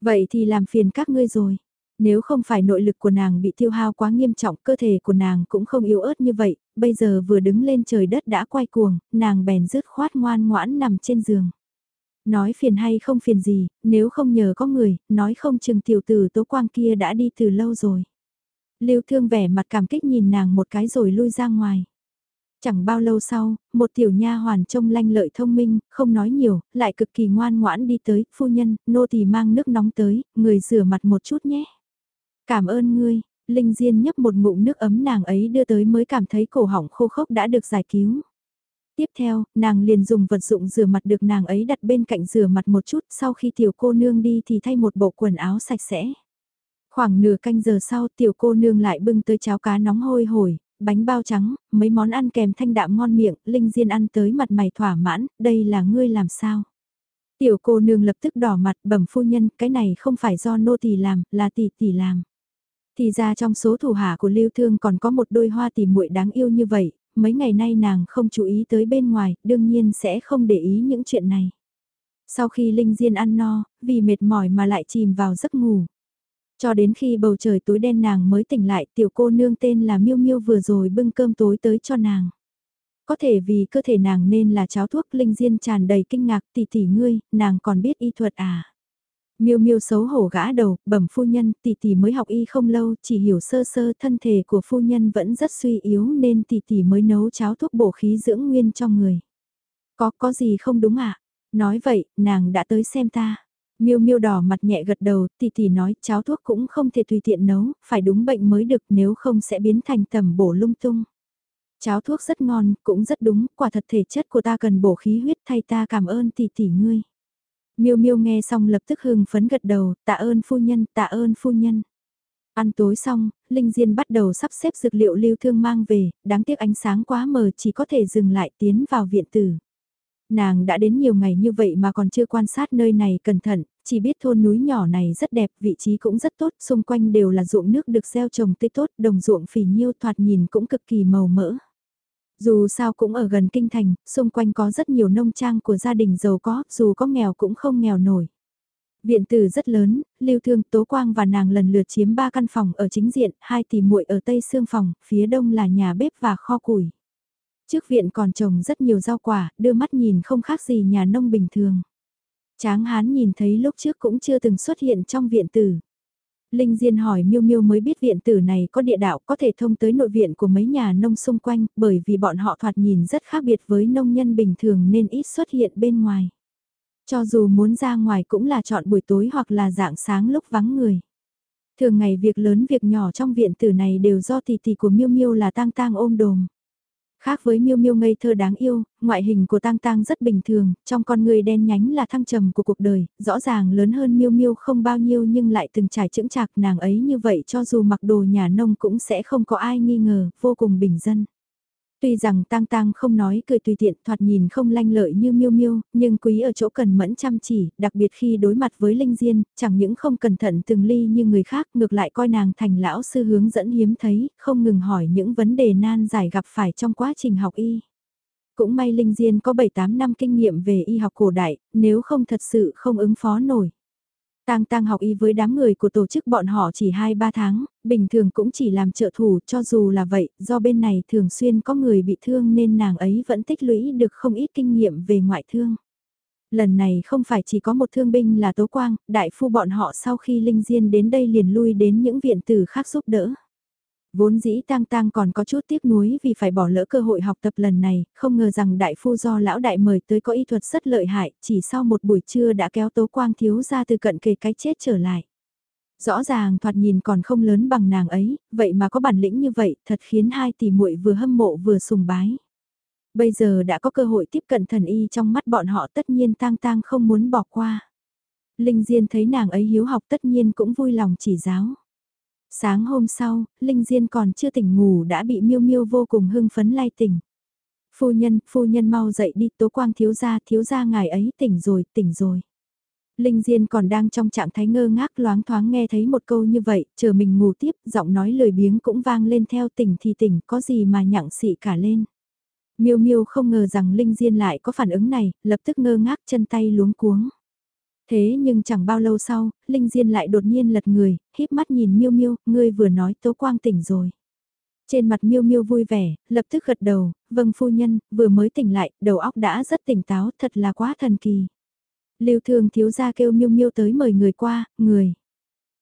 Vậy thì làm phiền các ngươi rồi. Nếu không phải nội lực của nàng bị tiêu hao quá nghiêm trọng, cơ thể của nàng cũng không yếu ớt như vậy, bây giờ vừa đứng lên trời đất đã quay cuồng, nàng bèn rứt khoát ngoan ngoãn nằm trên giường. Nói phiền hay không phiền gì, nếu không nhờ có người, nói không chừng tiểu tử tố quang kia đã đi từ lâu rồi. Lưu thương vẻ mặt cảm kích nhìn nàng một cái rồi lui ra ngoài. Chẳng bao lâu sau, một tiểu nha hoàn trông lanh lợi thông minh, không nói nhiều, lại cực kỳ ngoan ngoãn đi tới, phu nhân, nô tỳ mang nước nóng tới, người rửa mặt một chút nhé. Cảm ơn ngươi, Linh Diên nhấp một ngụm nước ấm nàng ấy đưa tới mới cảm thấy cổ họng khô khốc đã được giải cứu. Tiếp theo, nàng liền dùng vật dụng rửa mặt được nàng ấy đặt bên cạnh rửa mặt một chút sau khi tiểu cô nương đi thì thay một bộ quần áo sạch sẽ. Khoảng nửa canh giờ sau tiểu cô nương lại bưng tới cháo cá nóng hôi hổi, bánh bao trắng, mấy món ăn kèm thanh đạm ngon miệng, Linh Diên ăn tới mặt mày thỏa mãn, đây là ngươi làm sao? Tiểu cô nương lập tức đỏ mặt bẩm phu nhân, cái này không phải do nô tỳ làm, là tỷ tỷ làm. Thì ra trong số thủ hạ của Lưu Thương còn có một đôi hoa tỉ muội đáng yêu như vậy, mấy ngày nay nàng không chú ý tới bên ngoài, đương nhiên sẽ không để ý những chuyện này. Sau khi Linh Diên ăn no, vì mệt mỏi mà lại chìm vào giấc ngủ. Cho đến khi bầu trời tối đen nàng mới tỉnh lại, tiểu cô nương tên là Miêu Miêu vừa rồi bưng cơm tối tới cho nàng. Có thể vì cơ thể nàng nên là cháo thuốc Linh Diên tràn đầy kinh ngạc tỷ tỷ ngươi, nàng còn biết y thuật à. Miêu Miêu xấu hổ gã đầu, bẩm phu nhân, tỷ tỷ mới học y không lâu, chỉ hiểu sơ sơ thân thể của phu nhân vẫn rất suy yếu nên tỷ tỷ mới nấu cháo thuốc bổ khí dưỡng nguyên cho người. Có, có gì không đúng ạ? À? Nói vậy, nàng đã tới xem ta. Miêu Miêu đỏ mặt nhẹ gật đầu, tỷ tỷ nói cháo thuốc cũng không thể tùy tiện nấu, phải đúng bệnh mới được nếu không sẽ biến thành tầm bổ lung tung. Cháo thuốc rất ngon, cũng rất đúng, quả thật thể chất của ta cần bổ khí huyết thay ta cảm ơn tỷ tỷ ngươi. Miêu Miêu nghe xong lập tức hưng phấn gật đầu, tạ ơn phu nhân, tạ ơn phu nhân. Ăn tối xong, Linh Diên bắt đầu sắp xếp dược liệu lưu thương mang về, đáng tiếc ánh sáng quá mờ chỉ có thể dừng lại tiến vào viện tử. Nàng đã đến nhiều ngày như vậy mà còn chưa quan sát nơi này cẩn thận, chỉ biết thôn núi nhỏ này rất đẹp, vị trí cũng rất tốt, xung quanh đều là ruộng nước được gieo trồng tươi tốt, đồng ruộng phì nhiêu thoạt nhìn cũng cực kỳ màu mỡ. Dù sao cũng ở gần kinh thành, xung quanh có rất nhiều nông trang của gia đình giàu có, dù có nghèo cũng không nghèo nổi. Viện tử rất lớn, Lưu Thương, Tố Quang và nàng lần lượt chiếm ba căn phòng ở chính diện, hai tỷ muội ở tây xương phòng, phía đông là nhà bếp và kho củi. Trước viện còn trồng rất nhiều rau quả, đưa mắt nhìn không khác gì nhà nông bình thường. Tráng hán nhìn thấy lúc trước cũng chưa từng xuất hiện trong viện tử. Linh Diên hỏi Miêu Miêu mới biết viện tử này có địa đạo có thể thông tới nội viện của mấy nhà nông xung quanh, bởi vì bọn họ thoạt nhìn rất khác biệt với nông nhân bình thường nên ít xuất hiện bên ngoài. Cho dù muốn ra ngoài cũng là chọn buổi tối hoặc là dạng sáng lúc vắng người. Thường ngày việc lớn việc nhỏ trong viện tử này đều do tỷ tỷ của Miêu Miêu là tang tang ôm đồm. Khác với miêu miêu ngây thơ đáng yêu, ngoại hình của tang tang rất bình thường, trong con người đen nhánh là thăng trầm của cuộc đời, rõ ràng lớn hơn miêu miêu không bao nhiêu nhưng lại từng trải chững chạc nàng ấy như vậy cho dù mặc đồ nhà nông cũng sẽ không có ai nghi ngờ, vô cùng bình dân. Tuy rằng tang tang không nói cười tùy tiện thoạt nhìn không lanh lợi như miêu miêu, nhưng quý ở chỗ cần mẫn chăm chỉ, đặc biệt khi đối mặt với linh diên, chẳng những không cẩn thận từng ly như người khác ngược lại coi nàng thành lão sư hướng dẫn hiếm thấy, không ngừng hỏi những vấn đề nan giải gặp phải trong quá trình học y. Cũng may Linh Diên có 7-8 năm kinh nghiệm về y học cổ đại, nếu không thật sự không ứng phó nổi. Tang Tang học y với đám người của tổ chức bọn họ chỉ 2-3 tháng, bình thường cũng chỉ làm trợ thủ cho dù là vậy, do bên này thường xuyên có người bị thương nên nàng ấy vẫn tích lũy được không ít kinh nghiệm về ngoại thương. Lần này không phải chỉ có một thương binh là Tố Quang, đại phu bọn họ sau khi Linh Diên đến đây liền lui đến những viện tử khác giúp đỡ. Vốn dĩ tang tang còn có chút tiếc nuối vì phải bỏ lỡ cơ hội học tập lần này, không ngờ rằng đại phu do lão đại mời tới có y thuật rất lợi hại, chỉ sau một buổi trưa đã kéo tố quang thiếu ra từ cận kề cái chết trở lại. Rõ ràng thoạt nhìn còn không lớn bằng nàng ấy, vậy mà có bản lĩnh như vậy, thật khiến hai tỷ muội vừa hâm mộ vừa sùng bái. Bây giờ đã có cơ hội tiếp cận thần y trong mắt bọn họ tất nhiên tang tang không muốn bỏ qua. Linh Diên thấy nàng ấy hiếu học tất nhiên cũng vui lòng chỉ giáo. Sáng hôm sau, Linh Diên còn chưa tỉnh ngủ đã bị miêu miêu vô cùng hưng phấn lay tỉnh. Phu nhân, phu nhân mau dậy đi, tố quang thiếu gia, thiếu gia ngài ấy tỉnh rồi, tỉnh rồi. Linh Diên còn đang trong trạng thái ngơ ngác loáng thoáng nghe thấy một câu như vậy, chờ mình ngủ tiếp, giọng nói lười biếng cũng vang lên theo tỉnh thì tỉnh, có gì mà nhặng xị cả lên. Miêu Miêu không ngờ rằng Linh Diên lại có phản ứng này, lập tức ngơ ngác chân tay luống cuống. Thế nhưng chẳng bao lâu sau, Linh Diên lại đột nhiên lật người, híp mắt nhìn Miêu Miêu, ngươi vừa nói Tố Quang tỉnh rồi. Trên mặt Miêu Miêu vui vẻ, lập tức gật đầu, vâng phu nhân, vừa mới tỉnh lại, đầu óc đã rất tỉnh táo, thật là quá thần kỳ. Lưu Thường thiếu gia kêu Miêu Miêu tới mời người qua, người.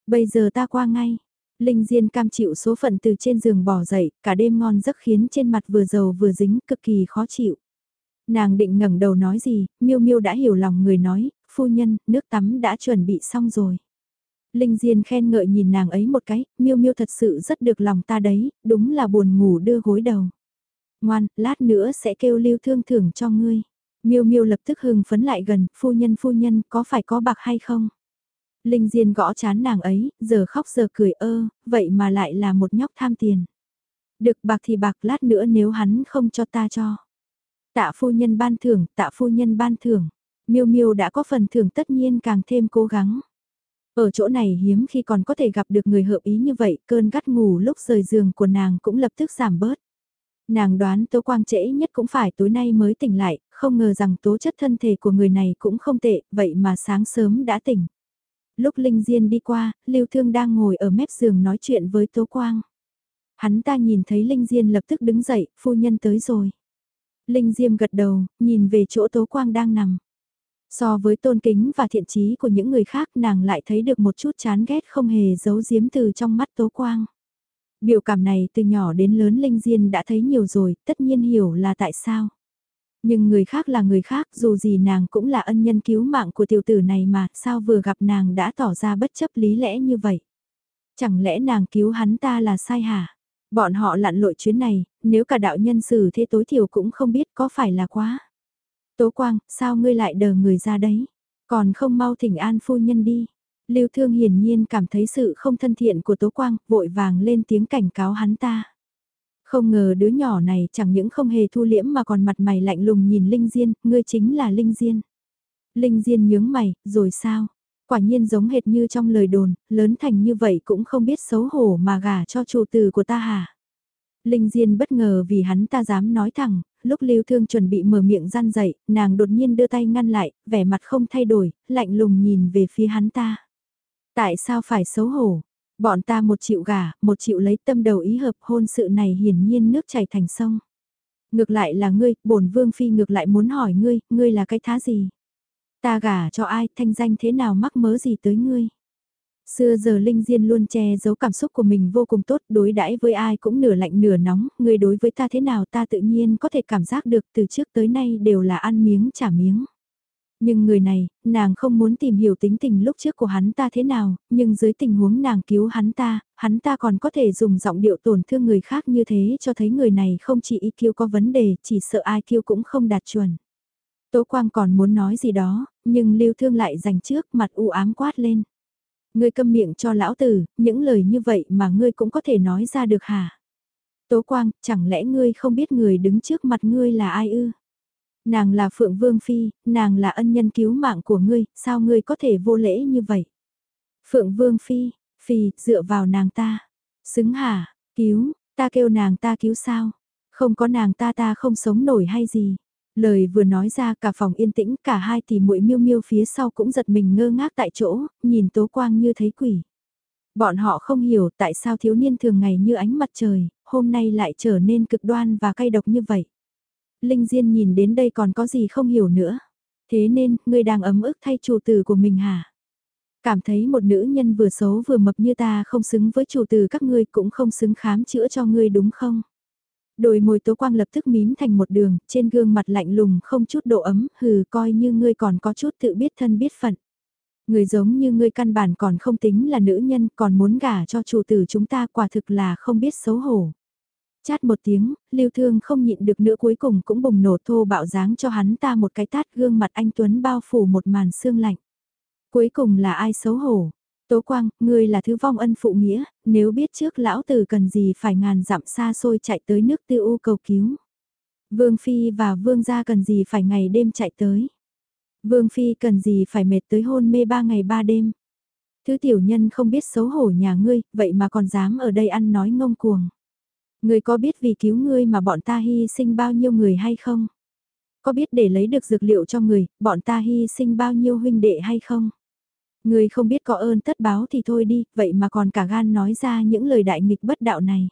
Bây giờ ta qua ngay. Linh Diên cam chịu số phận từ trên giường bỏ dậy, cả đêm ngon giấc khiến trên mặt vừa dầu vừa dính, cực kỳ khó chịu. Nàng định ngẩng đầu nói gì, Miêu Miêu đã hiểu lòng người nói, phu nhân, nước tắm đã chuẩn bị xong rồi. Linh Diên khen ngợi nhìn nàng ấy một cái, miêu miêu thật sự rất được lòng ta đấy, đúng là buồn ngủ đưa gối đầu. Ngoan, lát nữa sẽ kêu lưu thương thưởng cho ngươi. Miêu miêu lập tức hưng phấn lại gần, phu nhân phu nhân, có phải có bạc hay không? Linh Diên gõ chán nàng ấy, giờ khóc giờ cười ơ, vậy mà lại là một nhóc tham tiền. Được bạc thì bạc lát nữa nếu hắn không cho ta cho. Tạ phu nhân ban thưởng, tạ phu nhân ban thưởng. Miêu Miêu đã có phần thưởng tất nhiên càng thêm cố gắng. Ở chỗ này hiếm khi còn có thể gặp được người hợp ý như vậy, cơn gắt ngủ lúc rời giường của nàng cũng lập tức giảm bớt. Nàng đoán tố quang trễ nhất cũng phải tối nay mới tỉnh lại, không ngờ rằng tố chất thân thể của người này cũng không tệ, vậy mà sáng sớm đã tỉnh. Lúc Linh Diên đi qua, Lưu Thương đang ngồi ở mép giường nói chuyện với Tố Quang. Hắn ta nhìn thấy Linh Diên lập tức đứng dậy, phu nhân tới rồi. Linh Diêm gật đầu, nhìn về chỗ Tố Quang đang nằm. So với tôn kính và thiện trí của những người khác nàng lại thấy được một chút chán ghét không hề giấu giếm từ trong mắt Tố Quang. Biểu cảm này từ nhỏ đến lớn Linh Diên đã thấy nhiều rồi, tất nhiên hiểu là tại sao. Nhưng người khác là người khác, dù gì nàng cũng là ân nhân cứu mạng của tiểu tử này mà, sao vừa gặp nàng đã tỏ ra bất chấp lý lẽ như vậy. Chẳng lẽ nàng cứu hắn ta là sai hả? Bọn họ lặn lội chuyến này, nếu cả đạo nhân xử thế tối thiểu cũng không biết có phải là quá. Tố Quang, sao ngươi lại đờ người ra đấy? Còn không mau thỉnh an phu nhân đi. Lưu Thương hiển nhiên cảm thấy sự không thân thiện của Tố Quang, vội vàng lên tiếng cảnh cáo hắn ta. Không ngờ đứa nhỏ này chẳng những không hề thu liễm mà còn mặt mày lạnh lùng nhìn Linh Diên, ngươi chính là Linh Diên. Linh Diên nhướng mày, rồi sao? Quả nhiên giống hệt như trong lời đồn, lớn thành như vậy cũng không biết xấu hổ mà gả cho chủ tử của ta hả? Linh Diên bất ngờ vì hắn ta dám nói thẳng, lúc Lưu Thương chuẩn bị mở miệng gian dậy, nàng đột nhiên đưa tay ngăn lại, vẻ mặt không thay đổi, lạnh lùng nhìn về phía hắn ta. Tại sao phải xấu hổ? Bọn ta một triệu gả, một triệu lấy tâm đầu ý hợp hôn sự này hiển nhiên nước chảy thành sông. Ngược lại là ngươi, bổn vương phi ngược lại muốn hỏi ngươi, ngươi là cái thá gì? Ta gả cho ai, thanh danh thế nào mắc mớ gì tới ngươi? Xưa giờ Linh Diên luôn che giấu cảm xúc của mình vô cùng tốt, đối đãi với ai cũng nửa lạnh nửa nóng, người đối với ta thế nào ta tự nhiên có thể cảm giác được từ trước tới nay đều là ăn miếng trả miếng. Nhưng người này, nàng không muốn tìm hiểu tính tình lúc trước của hắn ta thế nào, nhưng dưới tình huống nàng cứu hắn ta, hắn ta còn có thể dùng giọng điệu tổn thương người khác như thế cho thấy người này không chỉ IQ có vấn đề, chỉ sợ IQ cũng không đạt chuẩn. Tố Quang còn muốn nói gì đó, nhưng Lưu Thương lại giành trước mặt u ám quát lên. Ngươi câm miệng cho lão tử, những lời như vậy mà ngươi cũng có thể nói ra được hả? Tố Quang, chẳng lẽ ngươi không biết người đứng trước mặt ngươi là ai ư? Nàng là Phượng Vương Phi, nàng là ân nhân cứu mạng của ngươi, sao ngươi có thể vô lễ như vậy? Phượng Vương Phi, Phi, dựa vào nàng ta. Xứng hả, cứu, ta kêu nàng ta cứu sao? Không có nàng ta ta không sống nổi hay gì? Lời vừa nói ra cả phòng yên tĩnh, cả hai tỷ muội miêu miêu phía sau cũng giật mình ngơ ngác tại chỗ, nhìn tố quang như thấy quỷ. Bọn họ không hiểu tại sao thiếu niên thường ngày như ánh mặt trời, hôm nay lại trở nên cực đoan và cay độc như vậy. Linh Diên nhìn đến đây còn có gì không hiểu nữa. Thế nên, ngươi đang ấm ức thay chủ tử của mình hả? Cảm thấy một nữ nhân vừa xấu vừa mập như ta không xứng với chủ tử các ngươi cũng không xứng khám chữa cho ngươi đúng không? Đôi môi tố quang lập tức mím thành một đường, trên gương mặt lạnh lùng không chút độ ấm, hừ coi như ngươi còn có chút tự biết thân biết phận. Người giống như ngươi căn bản còn không tính là nữ nhân còn muốn gả cho chủ tử chúng ta quả thực là không biết xấu hổ. Chát một tiếng, lưu thương không nhịn được nữa cuối cùng cũng bùng nổ thô bạo dáng cho hắn ta một cái tát gương mặt anh Tuấn bao phủ một màn xương lạnh. Cuối cùng là ai xấu hổ? Tố Quang, ngươi là thứ vong ân phụ nghĩa, nếu biết trước lão tử cần gì phải ngàn dặm xa xôi chạy tới nước tiêu u cầu cứu. Vương Phi và Vương gia cần gì phải ngày đêm chạy tới. Vương Phi cần gì phải mệt tới hôn mê ba ngày ba đêm. Thứ tiểu nhân không biết xấu hổ nhà ngươi, vậy mà còn dám ở đây ăn nói ngông cuồng. Ngươi có biết vì cứu ngươi mà bọn ta hy sinh bao nhiêu người hay không? Có biết để lấy được dược liệu cho người, bọn ta hy sinh bao nhiêu huynh đệ hay không? Người không biết có ơn tất báo thì thôi đi, vậy mà còn cả gan nói ra những lời đại nghịch bất đạo này.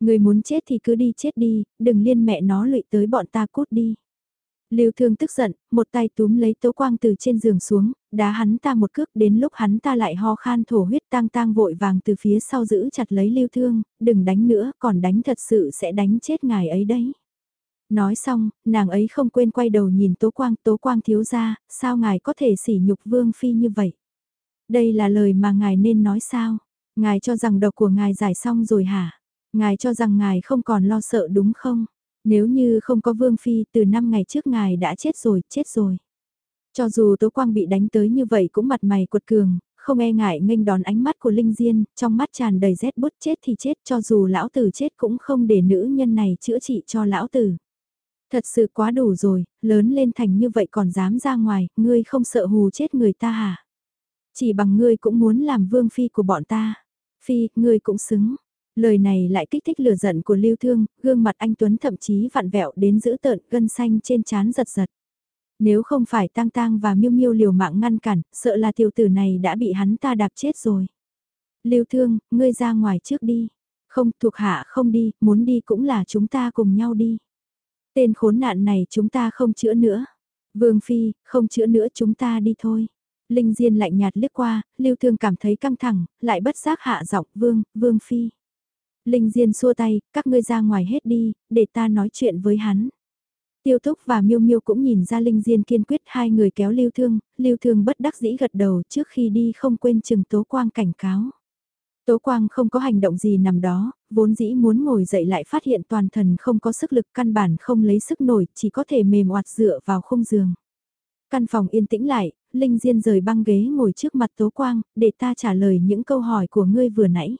Người muốn chết thì cứ đi chết đi, đừng liên mẹ nó lụy tới bọn ta cút đi. Lưu Thương tức giận, một tay túm lấy Tố Quang từ trên giường xuống, đá hắn ta một cước đến lúc hắn ta lại ho khan thổ huyết tang tang vội vàng từ phía sau giữ chặt lấy Lưu Thương, đừng đánh nữa, còn đánh thật sự sẽ đánh chết ngài ấy đấy. Nói xong, nàng ấy không quên quay đầu nhìn Tố Quang, Tố Quang thiếu gia sao ngài có thể sỉ nhục Vương Phi như vậy? Đây là lời mà ngài nên nói sao? Ngài cho rằng độc của ngài giải xong rồi hả? Ngài cho rằng ngài không còn lo sợ đúng không? Nếu như không có Vương Phi từ 5 ngày trước ngài đã chết rồi, chết rồi. Cho dù Tố Quang bị đánh tới như vậy cũng mặt mày cuột cường, không e ngại nghênh đón ánh mắt của Linh Diên, trong mắt tràn đầy rét bút chết thì chết cho dù lão tử chết cũng không để nữ nhân này chữa trị cho lão tử. Thật sự quá đủ rồi, lớn lên thành như vậy còn dám ra ngoài, ngươi không sợ hù chết người ta hả? Chỉ bằng ngươi cũng muốn làm vương phi của bọn ta. Phi, ngươi cũng xứng. Lời này lại kích thích lửa giận của Lưu Thương, gương mặt anh Tuấn thậm chí vặn vẹo đến giữ tợn gân xanh trên trán giật giật. Nếu không phải tang tang và miêu miêu liều mạng ngăn cản, sợ là tiểu tử này đã bị hắn ta đạp chết rồi. Lưu Thương, ngươi ra ngoài trước đi. Không, thuộc hạ không đi, muốn đi cũng là chúng ta cùng nhau đi. Tên khốn nạn này chúng ta không chữa nữa. Vương Phi, không chữa nữa chúng ta đi thôi. Linh Diên lạnh nhạt liếc qua, Lưu Thương cảm thấy căng thẳng, lại bất giác hạ giọng, "Vương, Vương phi." Linh Diên xua tay, "Các ngươi ra ngoài hết đi, để ta nói chuyện với hắn." Tiêu Thúc và Miêu Miêu cũng nhìn ra Linh Diên kiên quyết hai người kéo Lưu Thương, Lưu Thương bất đắc dĩ gật đầu trước khi đi không quên chừng Tố Quang cảnh cáo. Tố Quang không có hành động gì nằm đó, vốn dĩ muốn ngồi dậy lại phát hiện toàn thần không có sức lực căn bản không lấy sức nổi, chỉ có thể mềm oạt dựa vào khung giường. Căn phòng yên tĩnh lại, Linh Diên rời băng ghế ngồi trước mặt Tố Quang, để ta trả lời những câu hỏi của ngươi vừa nãy.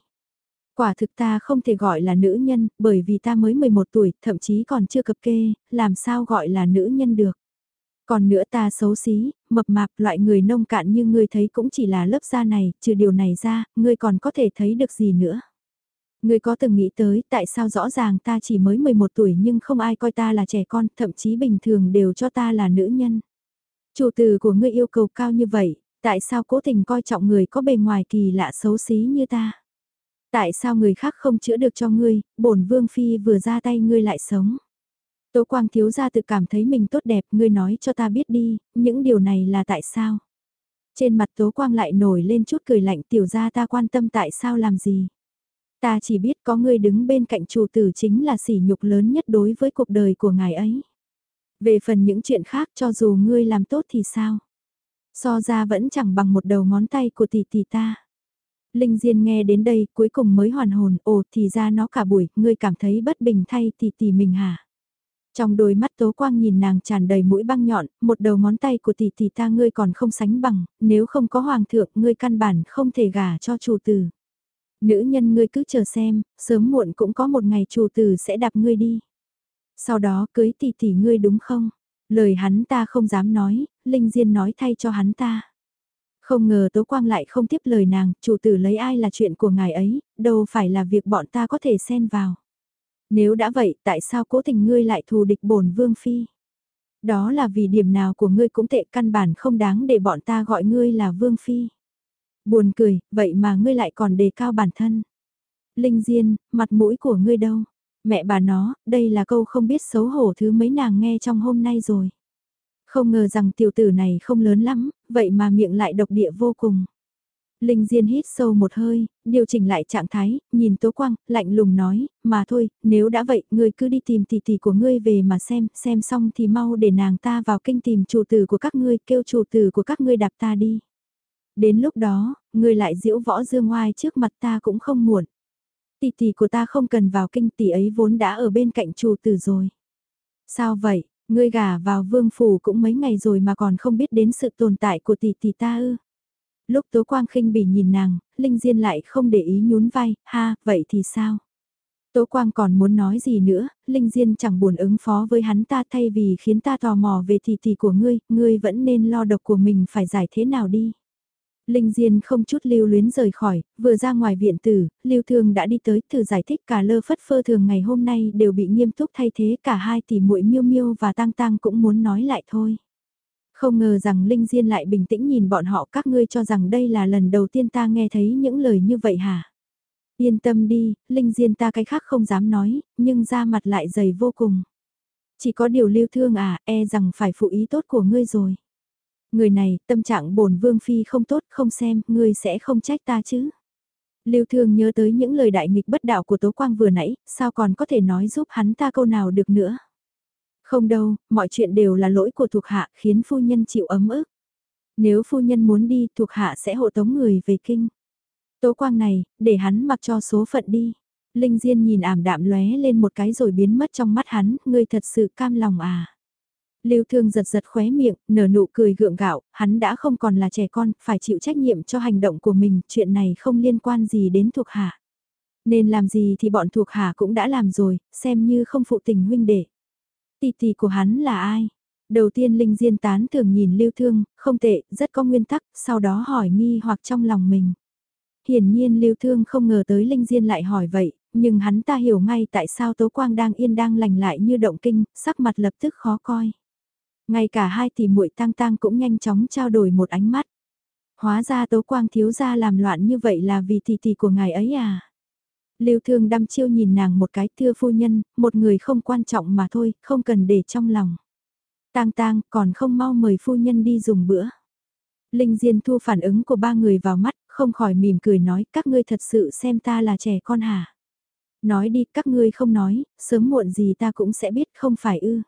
Quả thực ta không thể gọi là nữ nhân, bởi vì ta mới 11 tuổi, thậm chí còn chưa cập kê, làm sao gọi là nữ nhân được. Còn nữa ta xấu xí, mập mạp loại người nông cạn như ngươi thấy cũng chỉ là lớp da này, trừ điều này ra, ngươi còn có thể thấy được gì nữa. Ngươi có từng nghĩ tới tại sao rõ ràng ta chỉ mới 11 tuổi nhưng không ai coi ta là trẻ con, thậm chí bình thường đều cho ta là nữ nhân. Chủ từ của ngươi yêu cầu cao như vậy, tại sao cố tình coi trọng người có bề ngoài kỳ lạ xấu xí như ta? Tại sao người khác không chữa được cho ngươi, bổn vương phi vừa ra tay ngươi lại sống? Tố Quang thiếu gia tự cảm thấy mình tốt đẹp, ngươi nói cho ta biết đi, những điều này là tại sao? Trên mặt Tố Quang lại nổi lên chút cười lạnh tiểu gia ta quan tâm tại sao làm gì? Ta chỉ biết có ngươi đứng bên cạnh chủ tử chính là sỉ nhục lớn nhất đối với cuộc đời của ngài ấy. Về phần những chuyện khác cho dù ngươi làm tốt thì sao? So ra vẫn chẳng bằng một đầu ngón tay của tỷ tỷ ta. Linh Diên nghe đến đây cuối cùng mới hoàn hồn, ồ thì ra nó cả buổi, ngươi cảm thấy bất bình thay tỷ tỷ mình hả? Trong đôi mắt tố quang nhìn nàng tràn đầy mũi băng nhọn, một đầu ngón tay của tỷ tỷ ta ngươi còn không sánh bằng, nếu không có hoàng thượng ngươi căn bản không thể gả cho chủ tử. Nữ nhân ngươi cứ chờ xem, sớm muộn cũng có một ngày chủ tử sẽ đạp ngươi đi. Sau đó cưới tỷ tỷ ngươi đúng không? Lời hắn ta không dám nói, Linh Diên nói thay cho hắn ta. Không ngờ Tố Quang lại không tiếp lời nàng, chủ tử lấy ai là chuyện của ngài ấy, đâu phải là việc bọn ta có thể xen vào. Nếu đã vậy, tại sao cố tình ngươi lại thù địch bổn vương phi? Đó là vì điểm nào của ngươi cũng tệ căn bản không đáng để bọn ta gọi ngươi là vương phi. Buồn cười, vậy mà ngươi lại còn đề cao bản thân. Linh Diên, mặt mũi của ngươi đâu? Mẹ bà nó, đây là câu không biết xấu hổ thứ mấy nàng nghe trong hôm nay rồi. Không ngờ rằng tiểu tử này không lớn lắm, vậy mà miệng lại độc địa vô cùng. Linh Diên hít sâu một hơi, điều chỉnh lại trạng thái, nhìn Tố Quang, lạnh lùng nói, mà thôi, nếu đã vậy, ngươi cứ đi tìm tỷ tỷ của ngươi về mà xem, xem xong thì mau để nàng ta vào kinh tìm chủ tử của các ngươi, kêu chủ tử của các ngươi đạp ta đi. Đến lúc đó, ngươi lại diễu võ dương ngoài trước mặt ta cũng không muộn. Tỷ tỷ của ta không cần vào kinh tỷ ấy vốn đã ở bên cạnh chủ tử rồi. Sao vậy, ngươi gả vào vương phủ cũng mấy ngày rồi mà còn không biết đến sự tồn tại của tỷ tỷ ta ư? Lúc Tố Quang khinh bỉ nhìn nàng, Linh Diên lại không để ý nhún vai, ha, vậy thì sao? Tố Quang còn muốn nói gì nữa, Linh Diên chẳng buồn ứng phó với hắn ta thay vì khiến ta tò mò về tỷ tỷ của ngươi, ngươi vẫn nên lo độc của mình phải giải thế nào đi. Linh Diên không chút lưu luyến rời khỏi, vừa ra ngoài viện tử, lưu thương đã đi tới thử giải thích cả lơ phất phơ thường ngày hôm nay đều bị nghiêm túc thay thế cả hai tỷ muội miêu miêu và tang tang cũng muốn nói lại thôi. Không ngờ rằng Linh Diên lại bình tĩnh nhìn bọn họ các ngươi cho rằng đây là lần đầu tiên ta nghe thấy những lời như vậy hả? Yên tâm đi, Linh Diên ta cái khác không dám nói, nhưng da mặt lại dày vô cùng. Chỉ có điều lưu thương à, e rằng phải phụ ý tốt của ngươi rồi. Người này, tâm trạng bổn vương phi không tốt, không xem, ngươi sẽ không trách ta chứ. Lưu Thương nhớ tới những lời đại nghịch bất đạo của Tố Quang vừa nãy, sao còn có thể nói giúp hắn ta câu nào được nữa. Không đâu, mọi chuyện đều là lỗi của thuộc hạ khiến phu nhân chịu ấm ức. Nếu phu nhân muốn đi, thuộc hạ sẽ hộ tống người về kinh. Tố Quang này, để hắn mặc cho số phận đi. Linh Diên nhìn ảm đạm lóe lên một cái rồi biến mất trong mắt hắn, ngươi thật sự cam lòng à. Lưu Thương giật giật khóe miệng, nở nụ cười gượng gạo, hắn đã không còn là trẻ con, phải chịu trách nhiệm cho hành động của mình, chuyện này không liên quan gì đến thuộc hạ. Nên làm gì thì bọn thuộc hạ cũng đã làm rồi, xem như không phụ tình huynh đệ. Tỷ tỷ của hắn là ai? Đầu tiên Linh Diên tán thường nhìn Lưu Thương, không tệ, rất có nguyên tắc, sau đó hỏi nghi hoặc trong lòng mình. Hiển nhiên Lưu Thương không ngờ tới Linh Diên lại hỏi vậy, nhưng hắn ta hiểu ngay tại sao Tố Quang đang yên đang lành lại như động kinh, sắc mặt lập tức khó coi. Ngay cả hai tỷ muội tang tang cũng nhanh chóng trao đổi một ánh mắt. Hóa ra tố quang thiếu gia làm loạn như vậy là vì tỷ tỷ của ngài ấy à. Lưu thương đăm chiêu nhìn nàng một cái thưa phu nhân, một người không quan trọng mà thôi, không cần để trong lòng. Tang tang còn không mau mời phu nhân đi dùng bữa. Linh Diên thu phản ứng của ba người vào mắt, không khỏi mỉm cười nói các ngươi thật sự xem ta là trẻ con hả. Nói đi các ngươi không nói, sớm muộn gì ta cũng sẽ biết không phải ư.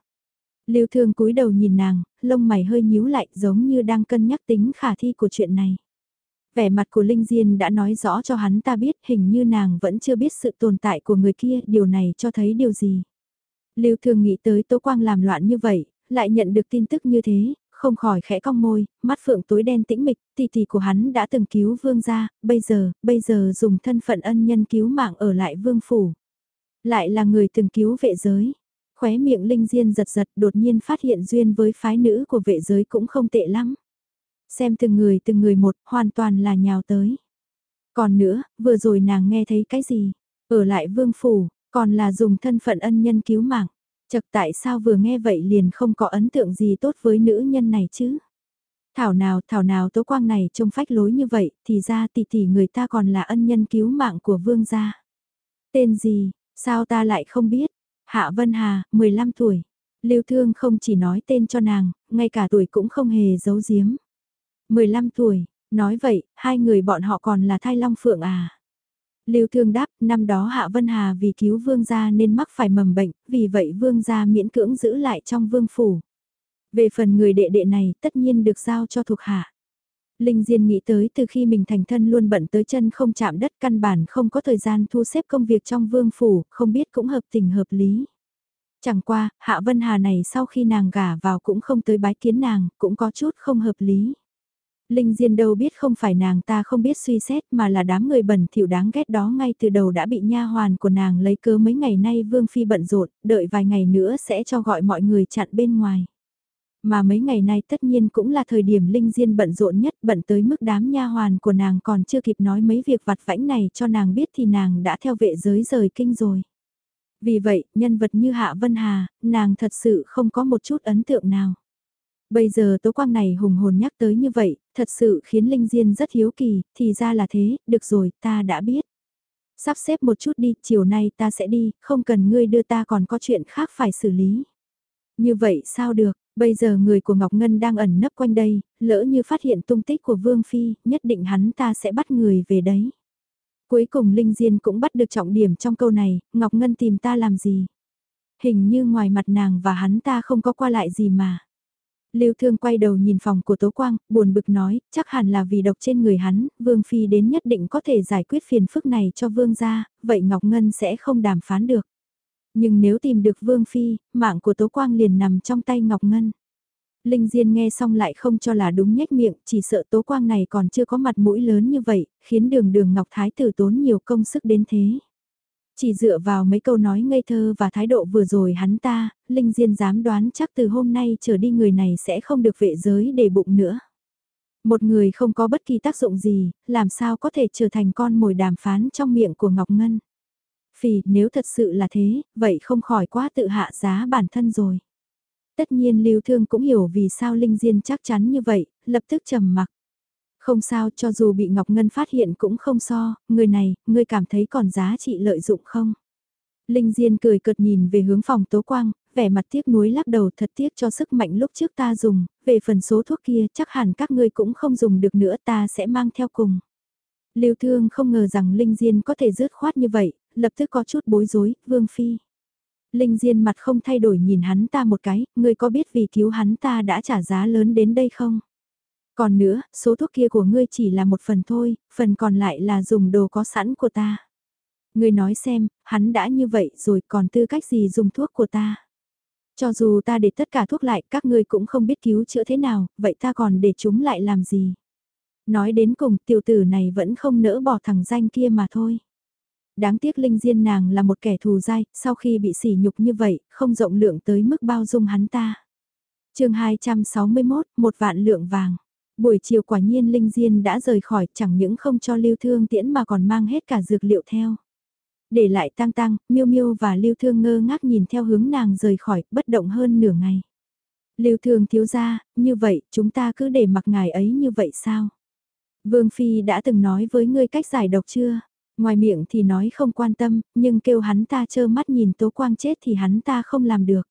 Lưu Thương cúi đầu nhìn nàng, lông mày hơi nhíu lại giống như đang cân nhắc tính khả thi của chuyện này. Vẻ mặt của Linh Diên đã nói rõ cho hắn ta biết hình như nàng vẫn chưa biết sự tồn tại của người kia, điều này cho thấy điều gì. Lưu Thương nghĩ tới Tố Quang làm loạn như vậy, lại nhận được tin tức như thế, không khỏi khẽ cong môi, mắt phượng tối đen tĩnh mịch, tỷ tỷ của hắn đã từng cứu vương gia, bây giờ, bây giờ dùng thân phận ân nhân cứu mạng ở lại vương phủ. Lại là người từng cứu vệ giới, Khóe miệng Linh Diên giật giật đột nhiên phát hiện duyên với phái nữ của vệ giới cũng không tệ lắm. Xem từng người từng người một, hoàn toàn là nhào tới. Còn nữa, vừa rồi nàng nghe thấy cái gì? Ở lại vương phủ, còn là dùng thân phận ân nhân cứu mạng. Chật tại sao vừa nghe vậy liền không có ấn tượng gì tốt với nữ nhân này chứ? Thảo nào, thảo nào tố quang này trông phách lối như vậy, thì ra tỷ tỷ người ta còn là ân nhân cứu mạng của vương gia. Tên gì, sao ta lại không biết? Hạ Vân Hà, 15 tuổi. Lưu Thương không chỉ nói tên cho nàng, ngay cả tuổi cũng không hề giấu giếm. 15 tuổi, nói vậy, hai người bọn họ còn là thai long phượng à. Lưu Thương đáp, năm đó Hạ Vân Hà vì cứu vương gia nên mắc phải mầm bệnh, vì vậy vương gia miễn cưỡng giữ lại trong vương phủ. Về phần người đệ đệ này, tất nhiên được giao cho thuộc hạ. Linh Diên nghĩ tới từ khi mình thành thân luôn bận tới chân không chạm đất căn bản không có thời gian thu xếp công việc trong vương phủ, không biết cũng hợp tình hợp lý. Chẳng qua, Hạ Vân Hà này sau khi nàng gả vào cũng không tới bái kiến nàng, cũng có chút không hợp lý. Linh Diên đâu biết không phải nàng ta không biết suy xét mà là đám người bẩn thỉu đáng ghét đó ngay từ đầu đã bị nha hoàn của nàng lấy cớ mấy ngày nay Vương Phi bận rộn, đợi vài ngày nữa sẽ cho gọi mọi người chặn bên ngoài. Mà mấy ngày nay tất nhiên cũng là thời điểm Linh Diên bận rộn nhất bận tới mức đám nha hoàn của nàng còn chưa kịp nói mấy việc vặt vãnh này cho nàng biết thì nàng đã theo vệ giới rời kinh rồi. Vì vậy, nhân vật như Hạ Vân Hà, nàng thật sự không có một chút ấn tượng nào. Bây giờ tố quang này hùng hồn nhắc tới như vậy, thật sự khiến Linh Diên rất hiếu kỳ, thì ra là thế, được rồi, ta đã biết. Sắp xếp một chút đi, chiều nay ta sẽ đi, không cần ngươi đưa ta còn có chuyện khác phải xử lý. Như vậy sao được, bây giờ người của Ngọc Ngân đang ẩn nấp quanh đây, lỡ như phát hiện tung tích của Vương Phi, nhất định hắn ta sẽ bắt người về đấy. Cuối cùng Linh Diên cũng bắt được trọng điểm trong câu này, Ngọc Ngân tìm ta làm gì? Hình như ngoài mặt nàng và hắn ta không có qua lại gì mà. Lưu Thương quay đầu nhìn phòng của Tố Quang, buồn bực nói, chắc hẳn là vì độc trên người hắn, Vương Phi đến nhất định có thể giải quyết phiền phức này cho Vương gia, vậy Ngọc Ngân sẽ không đàm phán được. Nhưng nếu tìm được Vương Phi, mạng của Tố Quang liền nằm trong tay Ngọc Ngân. Linh Diên nghe xong lại không cho là đúng nhếch miệng, chỉ sợ Tố Quang này còn chưa có mặt mũi lớn như vậy, khiến đường đường Ngọc Thái tử tốn nhiều công sức đến thế. Chỉ dựa vào mấy câu nói ngây thơ và thái độ vừa rồi hắn ta, Linh Diên dám đoán chắc từ hôm nay trở đi người này sẽ không được vệ giới để bụng nữa. Một người không có bất kỳ tác dụng gì, làm sao có thể trở thành con mồi đàm phán trong miệng của Ngọc Ngân. Phì, nếu thật sự là thế, vậy không khỏi quá tự hạ giá bản thân rồi. Tất nhiên Lưu Thương cũng hiểu vì sao Linh Diên chắc chắn như vậy, lập tức trầm mặc. Không sao cho dù bị Ngọc Ngân phát hiện cũng không so, người này, người cảm thấy còn giá trị lợi dụng không? Linh Diên cười cợt nhìn về hướng phòng tố quang, vẻ mặt tiếc nuối lắc đầu thật tiếc cho sức mạnh lúc trước ta dùng, về phần số thuốc kia chắc hẳn các ngươi cũng không dùng được nữa ta sẽ mang theo cùng. Lưu Thương không ngờ rằng Linh Diên có thể rớt khoát như vậy, lập tức có chút bối rối, Vương Phi. Linh Diên mặt không thay đổi nhìn hắn ta một cái, ngươi có biết vì cứu hắn ta đã trả giá lớn đến đây không? Còn nữa, số thuốc kia của ngươi chỉ là một phần thôi, phần còn lại là dùng đồ có sẵn của ta. Ngươi nói xem, hắn đã như vậy rồi còn tư cách gì dùng thuốc của ta? Cho dù ta để tất cả thuốc lại, các ngươi cũng không biết cứu chữa thế nào, vậy ta còn để chúng lại làm gì? Nói đến cùng, tiểu tử này vẫn không nỡ bỏ thằng danh kia mà thôi. Đáng tiếc Linh Diên nàng là một kẻ thù dai, sau khi bị sỉ nhục như vậy, không rộng lượng tới mức bao dung hắn ta. chương 261, một vạn lượng vàng. Buổi chiều quả nhiên Linh Diên đã rời khỏi chẳng những không cho Lưu Thương tiễn mà còn mang hết cả dược liệu theo. Để lại tang tang, miêu miêu và Lưu Thương ngơ ngác nhìn theo hướng nàng rời khỏi, bất động hơn nửa ngày. Lưu Thương thiếu ra, như vậy chúng ta cứ để mặc ngài ấy như vậy sao? Vương Phi đã từng nói với ngươi cách giải độc chưa? Ngoài miệng thì nói không quan tâm, nhưng kêu hắn ta trơ mắt nhìn Tố Quang chết thì hắn ta không làm được.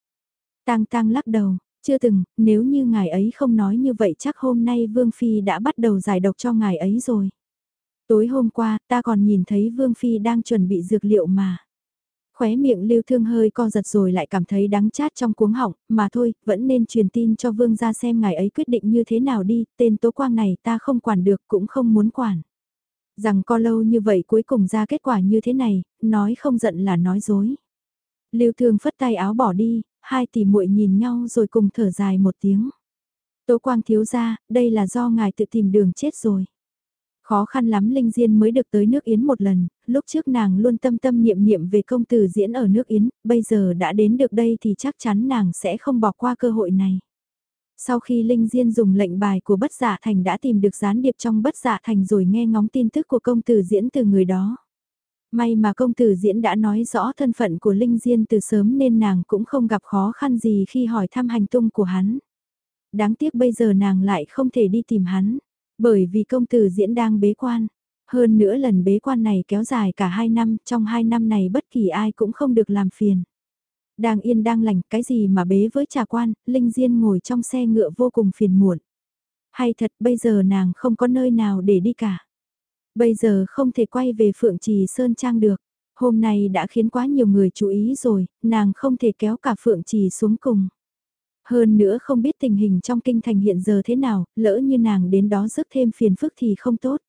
Tang Tang lắc đầu, chưa từng, nếu như ngài ấy không nói như vậy chắc hôm nay Vương Phi đã bắt đầu giải độc cho ngài ấy rồi. Tối hôm qua, ta còn nhìn thấy Vương Phi đang chuẩn bị dược liệu mà. Khóe miệng lưu thương hơi co giật rồi lại cảm thấy đắng chát trong cuống họng, mà thôi, vẫn nên truyền tin cho Vương ra xem ngài ấy quyết định như thế nào đi, tên Tố Quang này ta không quản được cũng không muốn quản. Rằng co lâu như vậy cuối cùng ra kết quả như thế này, nói không giận là nói dối. Lưu Thương phất tay áo bỏ đi, hai tỷ muội nhìn nhau rồi cùng thở dài một tiếng. Tố Quang thiếu gia đây là do ngài tự tìm đường chết rồi. Khó khăn lắm Linh Diên mới được tới nước Yến một lần, lúc trước nàng luôn tâm tâm niệm niệm về công tử diễn ở nước Yến, bây giờ đã đến được đây thì chắc chắn nàng sẽ không bỏ qua cơ hội này. Sau khi Linh Diên dùng lệnh bài của bất giả thành đã tìm được gián điệp trong bất giả thành rồi nghe ngóng tin tức của công tử diễn từ người đó. May mà công tử diễn đã nói rõ thân phận của Linh Diên từ sớm nên nàng cũng không gặp khó khăn gì khi hỏi thăm hành tung của hắn. Đáng tiếc bây giờ nàng lại không thể đi tìm hắn, bởi vì công tử diễn đang bế quan. Hơn nữa lần bế quan này kéo dài cả hai năm, trong hai năm này bất kỳ ai cũng không được làm phiền. Đang yên đang lành, cái gì mà bế với trà quan, Linh Diên ngồi trong xe ngựa vô cùng phiền muộn. Hay thật bây giờ nàng không có nơi nào để đi cả. Bây giờ không thể quay về Phượng Trì Sơn Trang được. Hôm nay đã khiến quá nhiều người chú ý rồi, nàng không thể kéo cả Phượng Trì xuống cùng. Hơn nữa không biết tình hình trong kinh thành hiện giờ thế nào, lỡ như nàng đến đó rước thêm phiền phức thì không tốt.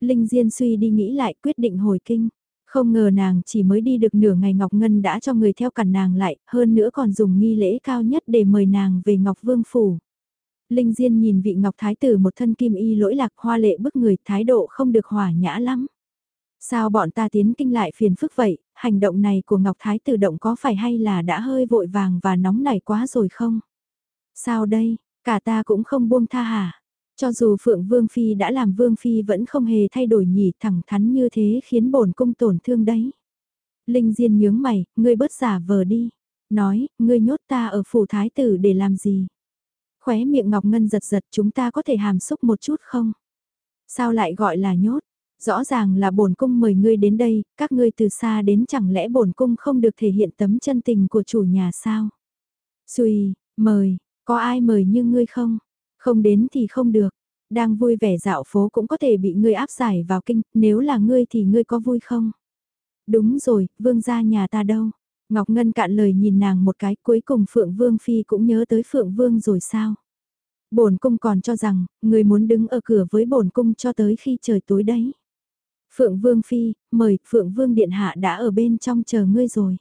Linh Diên suy đi nghĩ lại quyết định hồi kinh. Không ngờ nàng chỉ mới đi được nửa ngày Ngọc Ngân đã cho người theo cản nàng lại, hơn nữa còn dùng nghi lễ cao nhất để mời nàng về Ngọc Vương Phủ. Linh Diên nhìn vị Ngọc Thái tử một thân kim y lỗi lạc hoa lệ bức người thái độ không được hòa nhã lắm. Sao bọn ta tiến kinh lại phiền phức vậy, hành động này của Ngọc Thái tử động có phải hay là đã hơi vội vàng và nóng nảy quá rồi không? Sao đây, cả ta cũng không buông tha hả? Cho dù Phượng Vương Phi đã làm Vương Phi vẫn không hề thay đổi nhỉ thẳng thắn như thế khiến bổn cung tổn thương đấy. Linh Diên nhướng mày, ngươi bớt giả vờ đi. Nói, ngươi nhốt ta ở phủ thái tử để làm gì? Khóe miệng Ngọc Ngân giật giật chúng ta có thể hàm xúc một chút không? Sao lại gọi là nhốt? Rõ ràng là bổn cung mời ngươi đến đây, các ngươi từ xa đến chẳng lẽ bổn cung không được thể hiện tấm chân tình của chủ nhà sao? Xùi, mời, có ai mời như ngươi không? Không đến thì không được. Đang vui vẻ dạo phố cũng có thể bị ngươi áp giải vào kinh, nếu là ngươi thì ngươi có vui không? Đúng rồi, vương gia nhà ta đâu? Ngọc Ngân cạn lời nhìn nàng một cái cuối cùng Phượng Vương Phi cũng nhớ tới Phượng Vương rồi sao? Bổn cung còn cho rằng, người muốn đứng ở cửa với bổn cung cho tới khi trời tối đấy. Phượng Vương Phi, mời, Phượng Vương Điện Hạ đã ở bên trong chờ ngươi rồi.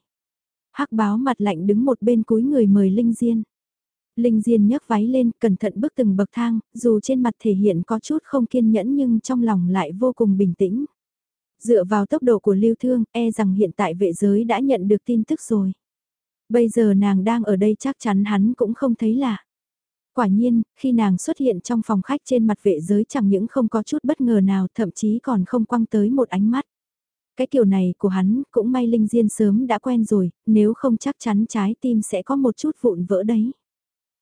hắc báo mặt lạnh đứng một bên cúi người mời Linh Diên. Linh Diên nhấc váy lên, cẩn thận bước từng bậc thang, dù trên mặt thể hiện có chút không kiên nhẫn nhưng trong lòng lại vô cùng bình tĩnh. Dựa vào tốc độ của lưu thương, e rằng hiện tại vệ giới đã nhận được tin tức rồi. Bây giờ nàng đang ở đây chắc chắn hắn cũng không thấy lạ. Quả nhiên, khi nàng xuất hiện trong phòng khách trên mặt vệ giới chẳng những không có chút bất ngờ nào thậm chí còn không quăng tới một ánh mắt. Cái kiểu này của hắn cũng may Linh Diên sớm đã quen rồi, nếu không chắc chắn trái tim sẽ có một chút vụn vỡ đấy.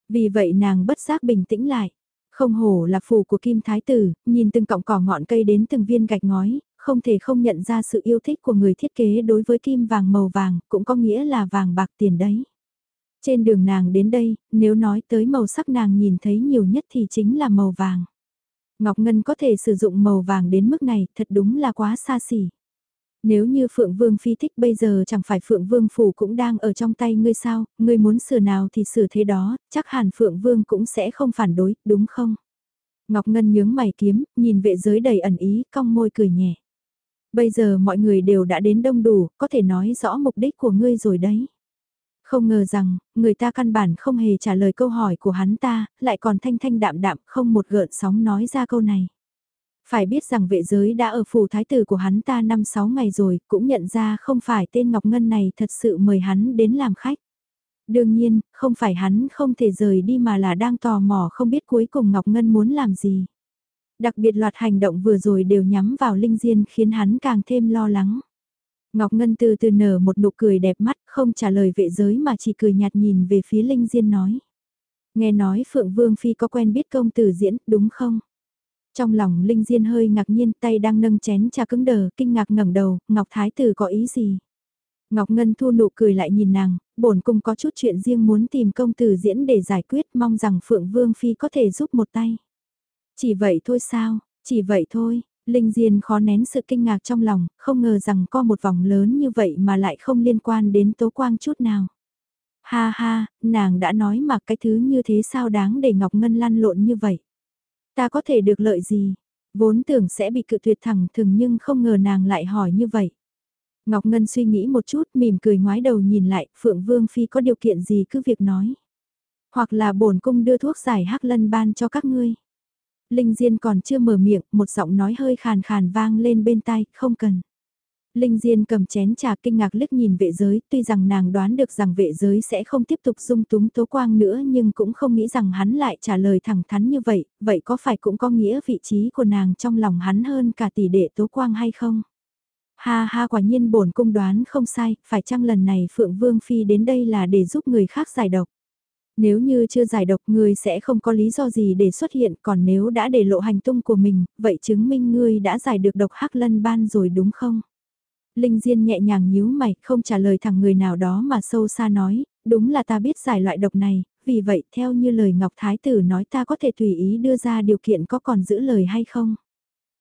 Vì vậy nàng bất giác bình tĩnh lại. Không hổ là phù của Kim Thái Tử, nhìn từng cọng cỏ ngọn cây đến từng viên gạch ngói, không thể không nhận ra sự yêu thích của người thiết kế đối với kim vàng màu vàng, cũng có nghĩa là vàng bạc tiền đấy. Trên đường nàng đến đây, nếu nói tới màu sắc nàng nhìn thấy nhiều nhất thì chính là màu vàng. Ngọc Ngân có thể sử dụng màu vàng đến mức này, thật đúng là quá xa xỉ. Nếu như Phượng Vương Phi thích bây giờ chẳng phải Phượng Vương Phủ cũng đang ở trong tay ngươi sao, ngươi muốn sửa nào thì sửa thế đó, chắc hẳn Phượng Vương cũng sẽ không phản đối, đúng không? Ngọc Ngân nhướng mày kiếm, nhìn vệ giới đầy ẩn ý, cong môi cười nhẹ. Bây giờ mọi người đều đã đến đông đủ, có thể nói rõ mục đích của ngươi rồi đấy. Không ngờ rằng, người ta căn bản không hề trả lời câu hỏi của hắn ta, lại còn thanh thanh đạm đạm không một gợn sóng nói ra câu này. Phải biết rằng vệ giới đã ở phủ thái tử của hắn ta 5-6 ngày rồi, cũng nhận ra không phải tên Ngọc Ngân này thật sự mời hắn đến làm khách. Đương nhiên, không phải hắn không thể rời đi mà là đang tò mò không biết cuối cùng Ngọc Ngân muốn làm gì. Đặc biệt loạt hành động vừa rồi đều nhắm vào Linh Diên khiến hắn càng thêm lo lắng. Ngọc Ngân từ từ nở một nụ cười đẹp mắt, không trả lời vệ giới mà chỉ cười nhạt nhìn về phía Linh Diên nói. Nghe nói Phượng Vương Phi có quen biết công tử diễn, đúng không? Trong lòng Linh Diên hơi ngạc nhiên tay đang nâng chén trà cứng đờ, kinh ngạc ngẩng đầu, Ngọc Thái Tử có ý gì? Ngọc Ngân thu nụ cười lại nhìn nàng, bổn cung có chút chuyện riêng muốn tìm công tử diễn để giải quyết mong rằng Phượng Vương Phi có thể giúp một tay. Chỉ vậy thôi sao, chỉ vậy thôi, Linh Diên khó nén sự kinh ngạc trong lòng, không ngờ rằng có một vòng lớn như vậy mà lại không liên quan đến tố quang chút nào. Ha ha, nàng đã nói mà cái thứ như thế sao đáng để Ngọc Ngân lăn lộn như vậy. Ta có thể được lợi gì? Vốn tưởng sẽ bị cự tuyệt thẳng thừng nhưng không ngờ nàng lại hỏi như vậy. Ngọc Ngân suy nghĩ một chút mỉm cười ngoái đầu nhìn lại Phượng Vương Phi có điều kiện gì cứ việc nói. Hoặc là bổn cung đưa thuốc giải hắc lân ban cho các ngươi. Linh Diên còn chưa mở miệng, một giọng nói hơi khàn khàn vang lên bên tai, không cần. Linh Diên cầm chén trà kinh ngạc liếc nhìn vệ giới, tuy rằng nàng đoán được rằng vệ giới sẽ không tiếp tục dung túng tố quang nữa nhưng cũng không nghĩ rằng hắn lại trả lời thẳng thắn như vậy, vậy có phải cũng có nghĩa vị trí của nàng trong lòng hắn hơn cả tỷ đệ tố quang hay không? Ha ha quả nhiên bổn cung đoán không sai, phải chăng lần này Phượng Vương Phi đến đây là để giúp người khác giải độc? Nếu như chưa giải độc ngươi sẽ không có lý do gì để xuất hiện còn nếu đã để lộ hành tung của mình, vậy chứng minh ngươi đã giải được độc hắc lân ban rồi đúng không? Linh Diên nhẹ nhàng nhíu mày, không trả lời thẳng người nào đó mà sâu xa nói, đúng là ta biết giải loại độc này, vì vậy theo như lời Ngọc Thái Tử nói ta có thể tùy ý đưa ra điều kiện có còn giữ lời hay không.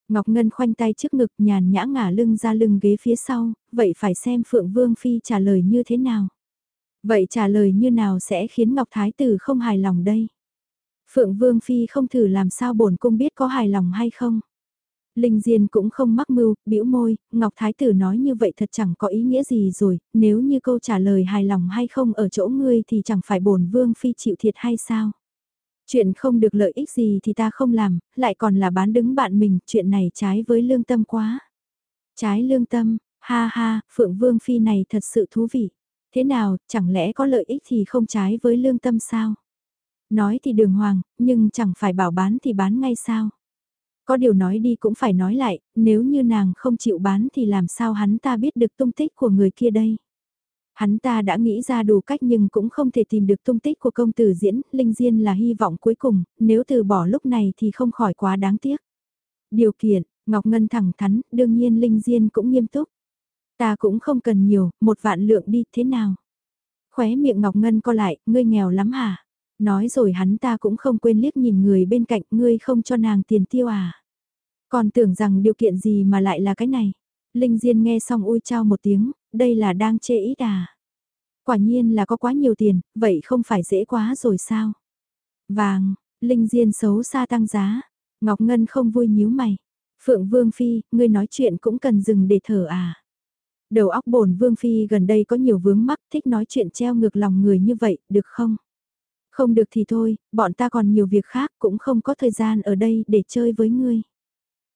Ngọc Ngân khoanh tay trước ngực nhàn nhã ngả lưng ra lưng ghế phía sau, vậy phải xem Phượng Vương Phi trả lời như thế nào. Vậy trả lời như nào sẽ khiến Ngọc Thái Tử không hài lòng đây? Phượng Vương Phi không thử làm sao bổn cung biết có hài lòng hay không? Linh Diên cũng không mắc mưu, bĩu môi, Ngọc Thái Tử nói như vậy thật chẳng có ý nghĩa gì rồi, nếu như câu trả lời hài lòng hay không ở chỗ ngươi thì chẳng phải bổn Vương Phi chịu thiệt hay sao? Chuyện không được lợi ích gì thì ta không làm, lại còn là bán đứng bạn mình, chuyện này trái với lương tâm quá. Trái lương tâm, ha ha, Phượng Vương Phi này thật sự thú vị. Thế nào, chẳng lẽ có lợi ích thì không trái với lương tâm sao? Nói thì đường hoàng, nhưng chẳng phải bảo bán thì bán ngay sao? Có điều nói đi cũng phải nói lại, nếu như nàng không chịu bán thì làm sao hắn ta biết được tung tích của người kia đây? Hắn ta đã nghĩ ra đủ cách nhưng cũng không thể tìm được tung tích của công tử diễn, Linh Diên là hy vọng cuối cùng, nếu từ bỏ lúc này thì không khỏi quá đáng tiếc. Điều kiện, Ngọc Ngân thẳng thắn, đương nhiên Linh Diên cũng nghiêm túc. Ta cũng không cần nhiều, một vạn lượng đi, thế nào? Khóe miệng Ngọc Ngân co lại, ngươi nghèo lắm hả? Nói rồi hắn ta cũng không quên liếc nhìn người bên cạnh, ngươi không cho nàng tiền tiêu à? Còn tưởng rằng điều kiện gì mà lại là cái này? Linh Diên nghe xong ui trao một tiếng, đây là đang chê ít à? Quả nhiên là có quá nhiều tiền, vậy không phải dễ quá rồi sao? Vàng, Linh Diên xấu xa tăng giá, Ngọc Ngân không vui nhíu mày. Phượng Vương Phi, ngươi nói chuyện cũng cần dừng để thở à? Đầu óc bổn Vương Phi gần đây có nhiều vướng mắc thích nói chuyện treo ngược lòng người như vậy, được không? Không được thì thôi, bọn ta còn nhiều việc khác cũng không có thời gian ở đây để chơi với ngươi.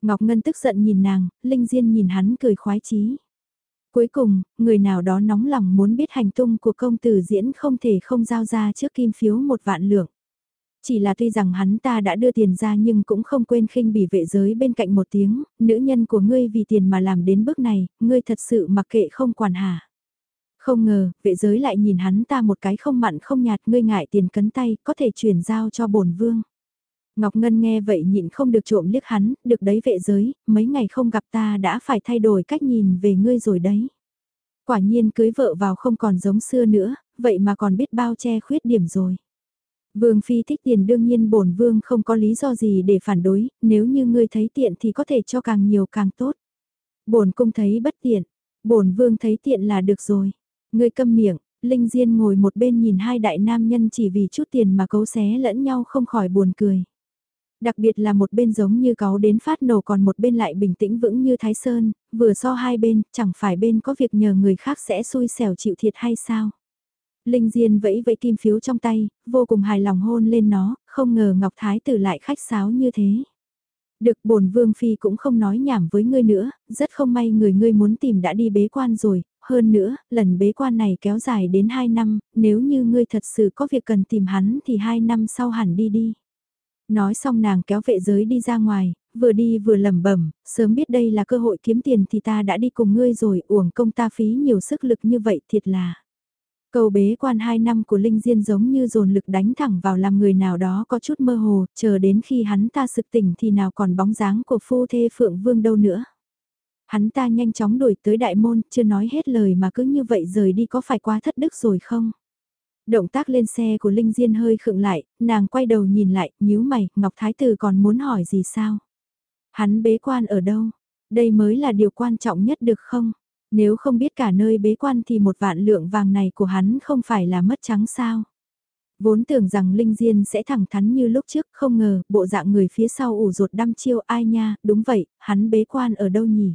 Ngọc Ngân tức giận nhìn nàng, Linh Diên nhìn hắn cười khoái chí. Cuối cùng, người nào đó nóng lòng muốn biết hành tung của công tử diễn không thể không giao ra trước kim phiếu một vạn lượng. Chỉ là tuy rằng hắn ta đã đưa tiền ra nhưng cũng không quên khinh bỉ vệ giới bên cạnh một tiếng, nữ nhân của ngươi vì tiền mà làm đến bước này, ngươi thật sự mặc kệ không quản hả. Không ngờ, vệ giới lại nhìn hắn ta một cái không mặn không nhạt ngươi ngại tiền cấn tay, có thể chuyển giao cho bổn vương. Ngọc Ngân nghe vậy nhịn không được trộm liếc hắn, được đấy vệ giới, mấy ngày không gặp ta đã phải thay đổi cách nhìn về ngươi rồi đấy. Quả nhiên cưới vợ vào không còn giống xưa nữa, vậy mà còn biết bao che khuyết điểm rồi. Vương Phi thích tiền đương nhiên bổn Vương không có lý do gì để phản đối, nếu như ngươi thấy tiện thì có thể cho càng nhiều càng tốt. Bổn cung thấy bất tiện, bổn Vương thấy tiện là được rồi. Ngươi câm miệng, Linh Diên ngồi một bên nhìn hai đại nam nhân chỉ vì chút tiền mà cấu xé lẫn nhau không khỏi buồn cười. Đặc biệt là một bên giống như cáu đến phát nổ còn một bên lại bình tĩnh vững như Thái Sơn, vừa so hai bên, chẳng phải bên có việc nhờ người khác sẽ xui xẻo chịu thiệt hay sao. Linh Diên vẫy vẫy kim phiếu trong tay, vô cùng hài lòng hôn lên nó, không ngờ Ngọc Thái tử lại khách sáo như thế. Được bổn vương phi cũng không nói nhảm với ngươi nữa, rất không may người ngươi muốn tìm đã đi bế quan rồi, hơn nữa, lần bế quan này kéo dài đến 2 năm, nếu như ngươi thật sự có việc cần tìm hắn thì 2 năm sau hẳn đi đi. Nói xong nàng kéo vệ giới đi ra ngoài, vừa đi vừa lẩm bẩm, sớm biết đây là cơ hội kiếm tiền thì ta đã đi cùng ngươi rồi, uổng công ta phí nhiều sức lực như vậy thiệt là. Cầu bế quan 2 năm của Linh Diên giống như dồn lực đánh thẳng vào làm người nào đó có chút mơ hồ, chờ đến khi hắn ta sực tỉnh thì nào còn bóng dáng của phu thê Phượng Vương đâu nữa. Hắn ta nhanh chóng đuổi tới đại môn, chưa nói hết lời mà cứ như vậy rời đi có phải quá thất đức rồi không? Động tác lên xe của Linh Diên hơi khựng lại, nàng quay đầu nhìn lại, nhíu mày, Ngọc Thái Tử còn muốn hỏi gì sao? Hắn bế quan ở đâu? Đây mới là điều quan trọng nhất được không? Nếu không biết cả nơi bế quan thì một vạn lượng vàng này của hắn không phải là mất trắng sao? Vốn tưởng rằng Linh Diên sẽ thẳng thắn như lúc trước, không ngờ, bộ dạng người phía sau ủ rột đăm chiêu ai nha, đúng vậy, hắn bế quan ở đâu nhỉ?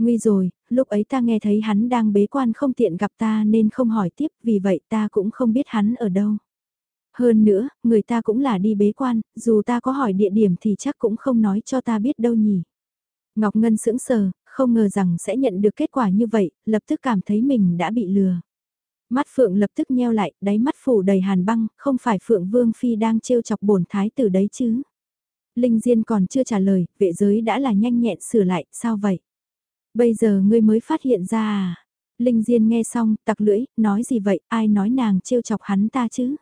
Nguy rồi, lúc ấy ta nghe thấy hắn đang bế quan không tiện gặp ta nên không hỏi tiếp vì vậy ta cũng không biết hắn ở đâu. Hơn nữa, người ta cũng là đi bế quan, dù ta có hỏi địa điểm thì chắc cũng không nói cho ta biết đâu nhỉ. Ngọc Ngân sững sờ, không ngờ rằng sẽ nhận được kết quả như vậy, lập tức cảm thấy mình đã bị lừa. Mắt Phượng lập tức nheo lại, đáy mắt phủ đầy hàn băng, không phải Phượng Vương Phi đang trêu chọc bổn thái tử đấy chứ. Linh Diên còn chưa trả lời, vệ giới đã là nhanh nhẹn sửa lại, sao vậy? Bây giờ ngươi mới phát hiện ra à? Linh Diên nghe xong, tặc lưỡi, nói gì vậy, ai nói nàng trêu chọc hắn ta chứ?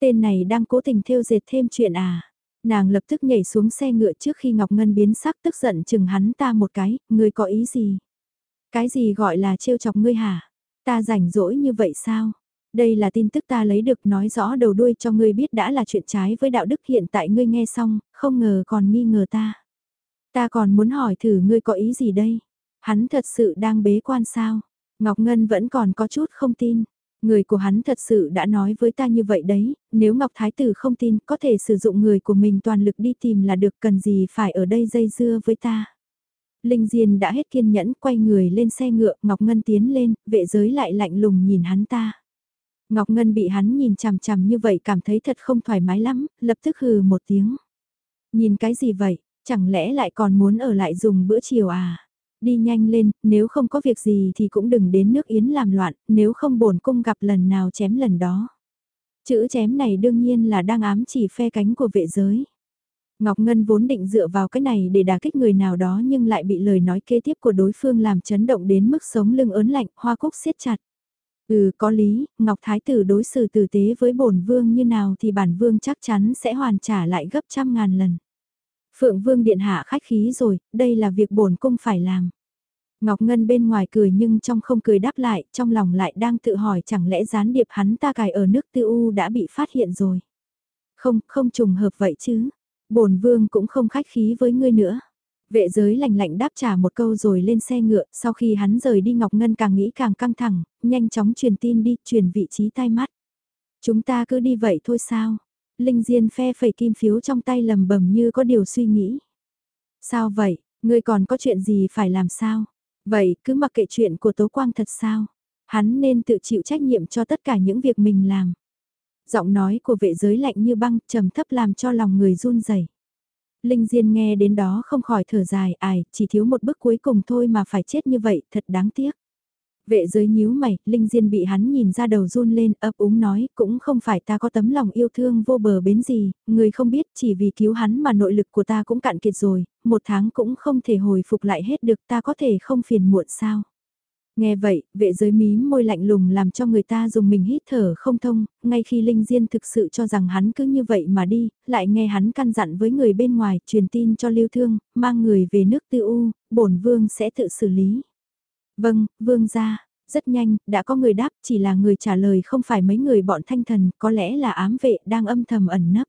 Tên này đang cố tình thêu dệt thêm chuyện à? Nàng lập tức nhảy xuống xe ngựa trước khi Ngọc Ngân biến sắc tức giận chừng hắn ta một cái, ngươi có ý gì? Cái gì gọi là trêu chọc ngươi hả? Ta rảnh rỗi như vậy sao? Đây là tin tức ta lấy được nói rõ đầu đuôi cho ngươi biết đã là chuyện trái với đạo đức hiện tại ngươi nghe xong, không ngờ còn nghi ngờ ta. Ta còn muốn hỏi thử ngươi có ý gì đây? Hắn thật sự đang bế quan sao? Ngọc Ngân vẫn còn có chút không tin. Người của hắn thật sự đã nói với ta như vậy đấy, nếu Ngọc Thái Tử không tin có thể sử dụng người của mình toàn lực đi tìm là được cần gì phải ở đây dây dưa với ta. Linh Diên đã hết kiên nhẫn quay người lên xe ngựa, Ngọc Ngân tiến lên, vệ giới lại lạnh lùng nhìn hắn ta. Ngọc Ngân bị hắn nhìn chằm chằm như vậy cảm thấy thật không thoải mái lắm, lập tức hừ một tiếng. Nhìn cái gì vậy, chẳng lẽ lại còn muốn ở lại dùng bữa chiều à? Đi nhanh lên, nếu không có việc gì thì cũng đừng đến nước Yến làm loạn, nếu không bổn cung gặp lần nào chém lần đó. Chữ chém này đương nhiên là đang ám chỉ phe cánh của vệ giới. Ngọc Ngân vốn định dựa vào cái này để đả kích người nào đó nhưng lại bị lời nói kế tiếp của đối phương làm chấn động đến mức sống lưng ớn lạnh, hoa cúc siết chặt. Ừ có lý, Ngọc Thái tử đối xử tử tế với bổn vương như nào thì bản vương chắc chắn sẽ hoàn trả lại gấp trăm ngàn lần. Phượng vương điện hạ khách khí rồi, đây là việc bổn cung phải làm. Ngọc Ngân bên ngoài cười nhưng trong không cười đáp lại, trong lòng lại đang tự hỏi chẳng lẽ gián điệp hắn ta cài ở nước tư u đã bị phát hiện rồi. Không, không trùng hợp vậy chứ. bổn vương cũng không khách khí với ngươi nữa. Vệ giới lạnh lạnh đáp trả một câu rồi lên xe ngựa, sau khi hắn rời đi Ngọc Ngân càng nghĩ càng căng thẳng, nhanh chóng truyền tin đi, truyền vị trí tai mắt. Chúng ta cứ đi vậy thôi sao? Linh Diên phe phẩy kim phiếu trong tay lầm bầm như có điều suy nghĩ. Sao vậy, ngươi còn có chuyện gì phải làm sao? Vậy cứ mặc kệ chuyện của Tố Quang thật sao? Hắn nên tự chịu trách nhiệm cho tất cả những việc mình làm. Giọng nói của vệ giới lạnh như băng trầm thấp làm cho lòng người run rẩy. Linh Diên nghe đến đó không khỏi thở dài, ai, chỉ thiếu một bước cuối cùng thôi mà phải chết như vậy, thật đáng tiếc. Vệ giới nhíu mày, Linh Diên bị hắn nhìn ra đầu run lên, ấp úng nói, cũng không phải ta có tấm lòng yêu thương vô bờ bến gì, người không biết chỉ vì cứu hắn mà nội lực của ta cũng cạn kiệt rồi, một tháng cũng không thể hồi phục lại hết được ta có thể không phiền muộn sao. Nghe vậy, vệ giới mím môi lạnh lùng làm cho người ta dùng mình hít thở không thông, ngay khi Linh Diên thực sự cho rằng hắn cứ như vậy mà đi, lại nghe hắn căn dặn với người bên ngoài, truyền tin cho Lưu Thương, mang người về nước tư u, bổn vương sẽ tự xử lý. Vâng, vương gia rất nhanh, đã có người đáp, chỉ là người trả lời không phải mấy người bọn thanh thần, có lẽ là ám vệ đang âm thầm ẩn nấp.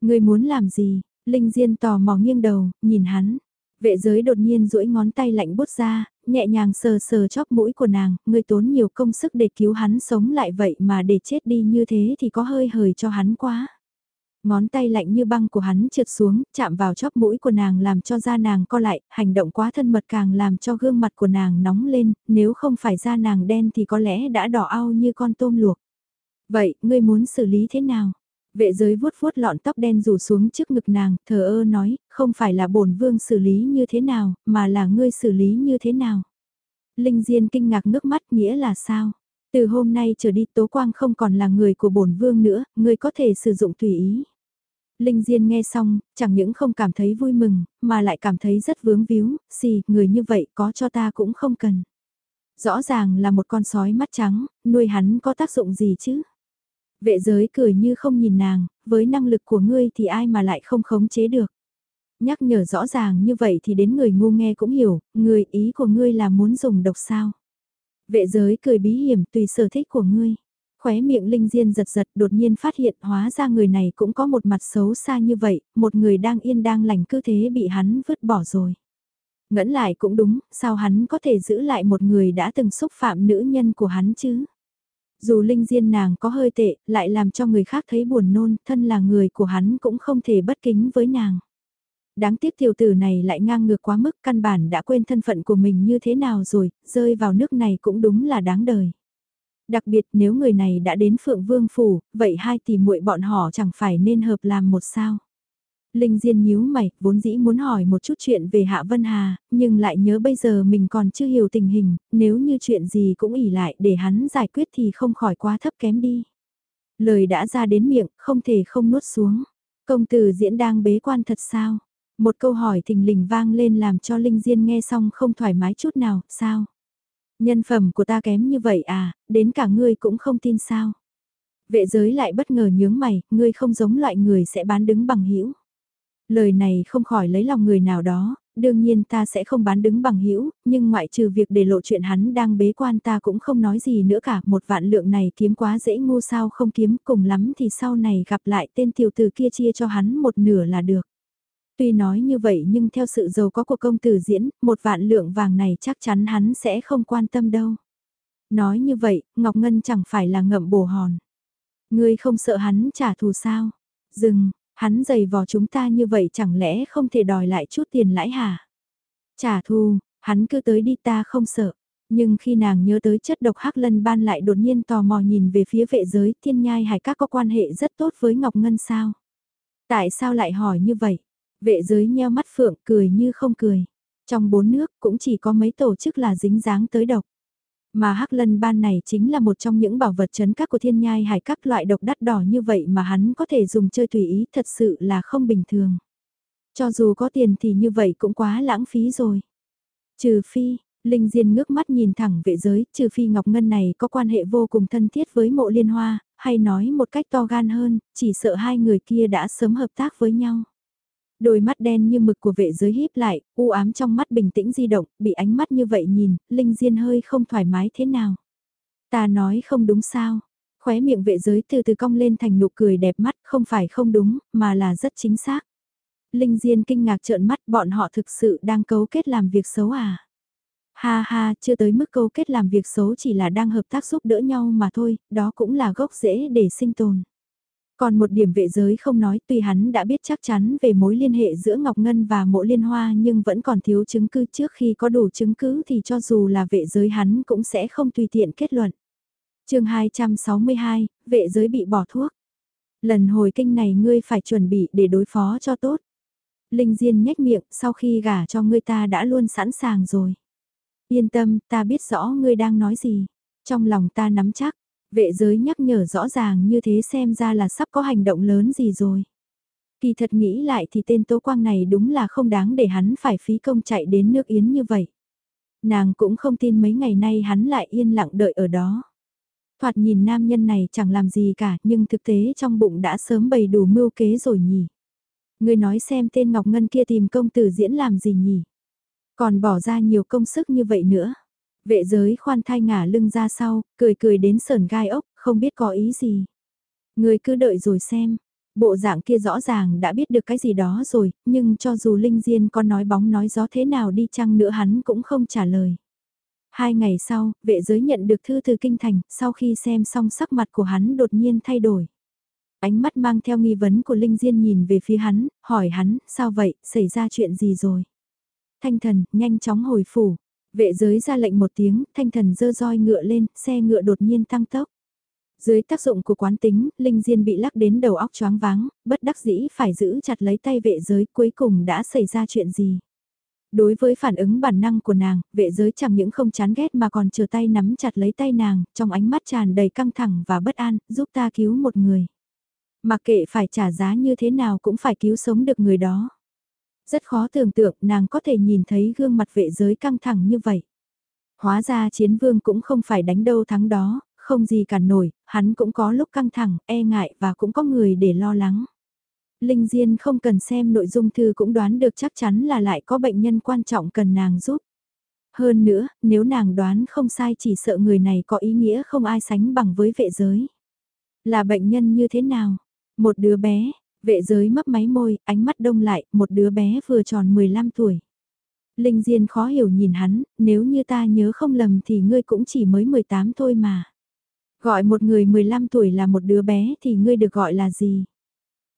Người muốn làm gì? Linh Diên tò mò nghiêng đầu, nhìn hắn. Vệ giới đột nhiên duỗi ngón tay lạnh bút ra, nhẹ nhàng sờ sờ chóp mũi của nàng, người tốn nhiều công sức để cứu hắn sống lại vậy mà để chết đi như thế thì có hơi hời cho hắn quá. Ngón tay lạnh như băng của hắn trượt xuống, chạm vào chóp mũi của nàng làm cho da nàng co lại, hành động quá thân mật càng làm cho gương mặt của nàng nóng lên, nếu không phải da nàng đen thì có lẽ đã đỏ ao như con tôm luộc. Vậy, ngươi muốn xử lý thế nào? Vệ giới vuốt vuốt lọn tóc đen rủ xuống trước ngực nàng, thờ ơ nói, không phải là bổn vương xử lý như thế nào, mà là ngươi xử lý như thế nào. Linh Diên kinh ngạc nước mắt nghĩa là sao? Từ hôm nay trở đi Tố Quang không còn là người của bổn vương nữa, ngươi có thể sử dụng tùy ý. Linh Diên nghe xong, chẳng những không cảm thấy vui mừng, mà lại cảm thấy rất vướng víu, xì, người như vậy có cho ta cũng không cần. Rõ ràng là một con sói mắt trắng, nuôi hắn có tác dụng gì chứ? Vệ giới cười như không nhìn nàng, với năng lực của ngươi thì ai mà lại không khống chế được. Nhắc nhở rõ ràng như vậy thì đến người ngu nghe cũng hiểu, người ý của ngươi là muốn dùng độc sao. Vệ giới cười bí hiểm tùy sở thích của ngươi. Khóe miệng Linh Diên giật giật đột nhiên phát hiện hóa ra người này cũng có một mặt xấu xa như vậy, một người đang yên đang lành cứ thế bị hắn vứt bỏ rồi. Ngẫn lại cũng đúng, sao hắn có thể giữ lại một người đã từng xúc phạm nữ nhân của hắn chứ? Dù linh diên nàng có hơi tệ, lại làm cho người khác thấy buồn nôn, thân là người của hắn cũng không thể bất kính với nàng. Đáng tiếc tiểu tử này lại ngang ngược quá mức căn bản đã quên thân phận của mình như thế nào rồi, rơi vào nước này cũng đúng là đáng đời. Đặc biệt nếu người này đã đến Phượng Vương Phủ, vậy hai tỷ muội bọn họ chẳng phải nên hợp làm một sao. Linh Diên nhíu mày, vốn dĩ muốn hỏi một chút chuyện về Hạ Vân Hà, nhưng lại nhớ bây giờ mình còn chưa hiểu tình hình, nếu như chuyện gì cũng ỉ lại để hắn giải quyết thì không khỏi quá thấp kém đi. Lời đã ra đến miệng, không thể không nuốt xuống. Công tử diễn đang bế quan thật sao? Một câu hỏi thình lình vang lên làm cho Linh Diên nghe xong không thoải mái chút nào, sao? Nhân phẩm của ta kém như vậy à, đến cả ngươi cũng không tin sao? Vệ giới lại bất ngờ nhướng mày, ngươi không giống loại người sẽ bán đứng bằng hữu Lời này không khỏi lấy lòng người nào đó, đương nhiên ta sẽ không bán đứng bằng hữu nhưng ngoại trừ việc để lộ chuyện hắn đang bế quan ta cũng không nói gì nữa cả, một vạn lượng này kiếm quá dễ ngu sao không kiếm, cùng lắm thì sau này gặp lại tên tiểu tử kia chia cho hắn một nửa là được. Tuy nói như vậy nhưng theo sự giàu có của công tử diễn, một vạn lượng vàng này chắc chắn hắn sẽ không quan tâm đâu. Nói như vậy, Ngọc Ngân chẳng phải là ngậm bồ hòn. Ngươi không sợ hắn trả thù sao? Dừng, hắn giày vò chúng ta như vậy chẳng lẽ không thể đòi lại chút tiền lãi hả? Trả thù, hắn cứ tới đi ta không sợ. Nhưng khi nàng nhớ tới chất độc hắc lân ban lại đột nhiên tò mò nhìn về phía vệ giới thiên nhai hải các có quan hệ rất tốt với Ngọc Ngân sao? Tại sao lại hỏi như vậy? Vệ giới nheo mắt phượng cười như không cười. Trong bốn nước cũng chỉ có mấy tổ chức là dính dáng tới độc. Mà hắc lân ban này chính là một trong những bảo vật chấn các của thiên nhai hải các loại độc đắt đỏ như vậy mà hắn có thể dùng chơi tùy ý thật sự là không bình thường. Cho dù có tiền thì như vậy cũng quá lãng phí rồi. Trừ phi, Linh Diên ngước mắt nhìn thẳng vệ giới, trừ phi Ngọc Ngân này có quan hệ vô cùng thân thiết với mộ liên hoa, hay nói một cách to gan hơn, chỉ sợ hai người kia đã sớm hợp tác với nhau. Đôi mắt đen như mực của vệ giới híp lại, u ám trong mắt bình tĩnh di động, bị ánh mắt như vậy nhìn, Linh Diên hơi không thoải mái thế nào. Ta nói không đúng sao. Khóe miệng vệ giới từ từ cong lên thành nụ cười đẹp mắt, không phải không đúng, mà là rất chính xác. Linh Diên kinh ngạc trợn mắt bọn họ thực sự đang cấu kết làm việc xấu à. Ha ha, chưa tới mức cấu kết làm việc xấu chỉ là đang hợp tác giúp đỡ nhau mà thôi, đó cũng là gốc rễ để sinh tồn. Còn một điểm vệ giới không nói tuy hắn đã biết chắc chắn về mối liên hệ giữa Ngọc Ngân và mộ liên hoa nhưng vẫn còn thiếu chứng cứ trước khi có đủ chứng cứ thì cho dù là vệ giới hắn cũng sẽ không tùy tiện kết luận. chương 262, vệ giới bị bỏ thuốc. Lần hồi kinh này ngươi phải chuẩn bị để đối phó cho tốt. Linh Diên nhếch miệng sau khi gả cho ngươi ta đã luôn sẵn sàng rồi. Yên tâm, ta biết rõ ngươi đang nói gì. Trong lòng ta nắm chắc, Vệ giới nhắc nhở rõ ràng như thế xem ra là sắp có hành động lớn gì rồi. Kỳ thật nghĩ lại thì tên Tố Quang này đúng là không đáng để hắn phải phí công chạy đến nước Yến như vậy. Nàng cũng không tin mấy ngày nay hắn lại yên lặng đợi ở đó. Thoạt nhìn nam nhân này chẳng làm gì cả, nhưng thực tế trong bụng đã sớm bày đủ mưu kế rồi nhỉ. Người nói xem tên Ngọc Ngân kia tìm công tử diễn làm gì nhỉ. Còn bỏ ra nhiều công sức như vậy nữa. Vệ giới khoan thai ngả lưng ra sau, cười cười đến sờn gai ốc, không biết có ý gì. Người cứ đợi rồi xem. Bộ dạng kia rõ ràng đã biết được cái gì đó rồi, nhưng cho dù Linh Diên có nói bóng nói gió thế nào đi chăng nữa hắn cũng không trả lời. Hai ngày sau, vệ giới nhận được thư từ kinh thành, sau khi xem xong sắc mặt của hắn đột nhiên thay đổi. Ánh mắt mang theo nghi vấn của Linh Diên nhìn về phía hắn, hỏi hắn, sao vậy, xảy ra chuyện gì rồi? Thanh thần, nhanh chóng hồi phủ, Vệ giới ra lệnh một tiếng, thanh thần dơ roi ngựa lên, xe ngựa đột nhiên tăng tốc. Dưới tác dụng của quán tính, Linh Diên bị lắc đến đầu óc choáng váng, bất đắc dĩ phải giữ chặt lấy tay vệ giới cuối cùng đã xảy ra chuyện gì. Đối với phản ứng bản năng của nàng, vệ giới chẳng những không chán ghét mà còn chờ tay nắm chặt lấy tay nàng, trong ánh mắt tràn đầy căng thẳng và bất an, giúp ta cứu một người. Mặc kệ phải trả giá như thế nào cũng phải cứu sống được người đó. Rất khó tưởng tượng nàng có thể nhìn thấy gương mặt vệ giới căng thẳng như vậy. Hóa ra chiến vương cũng không phải đánh đâu thắng đó, không gì cả nổi, hắn cũng có lúc căng thẳng, e ngại và cũng có người để lo lắng. Linh Diên không cần xem nội dung thư cũng đoán được chắc chắn là lại có bệnh nhân quan trọng cần nàng giúp. Hơn nữa, nếu nàng đoán không sai chỉ sợ người này có ý nghĩa không ai sánh bằng với vệ giới. Là bệnh nhân như thế nào? Một đứa bé, Vệ giới mấp máy môi, ánh mắt đông lại, một đứa bé vừa tròn 15 tuổi. Linh Diên khó hiểu nhìn hắn, nếu như ta nhớ không lầm thì ngươi cũng chỉ mới 18 thôi mà. Gọi một người 15 tuổi là một đứa bé thì ngươi được gọi là gì?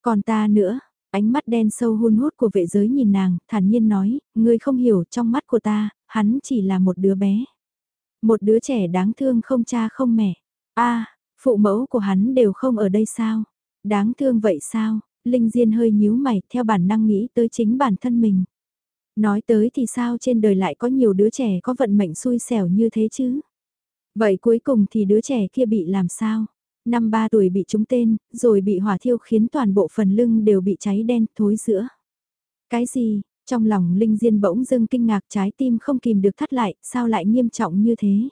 Còn ta nữa, ánh mắt đen sâu hun hút của vệ giới nhìn nàng, thản nhiên nói, ngươi không hiểu trong mắt của ta, hắn chỉ là một đứa bé. Một đứa trẻ đáng thương không cha không mẹ. a phụ mẫu của hắn đều không ở đây sao? Đáng thương vậy sao? Linh Diên hơi nhíu mày, theo bản năng nghĩ tới chính bản thân mình. Nói tới thì sao trên đời lại có nhiều đứa trẻ có vận mệnh xui xẻo như thế chứ? Vậy cuối cùng thì đứa trẻ kia bị làm sao? Năm ba tuổi bị trúng tên, rồi bị hỏa thiêu khiến toàn bộ phần lưng đều bị cháy đen thối giữa. Cái gì? Trong lòng Linh Diên bỗng dưng kinh ngạc trái tim không kìm được thắt lại, sao lại nghiêm trọng như thế?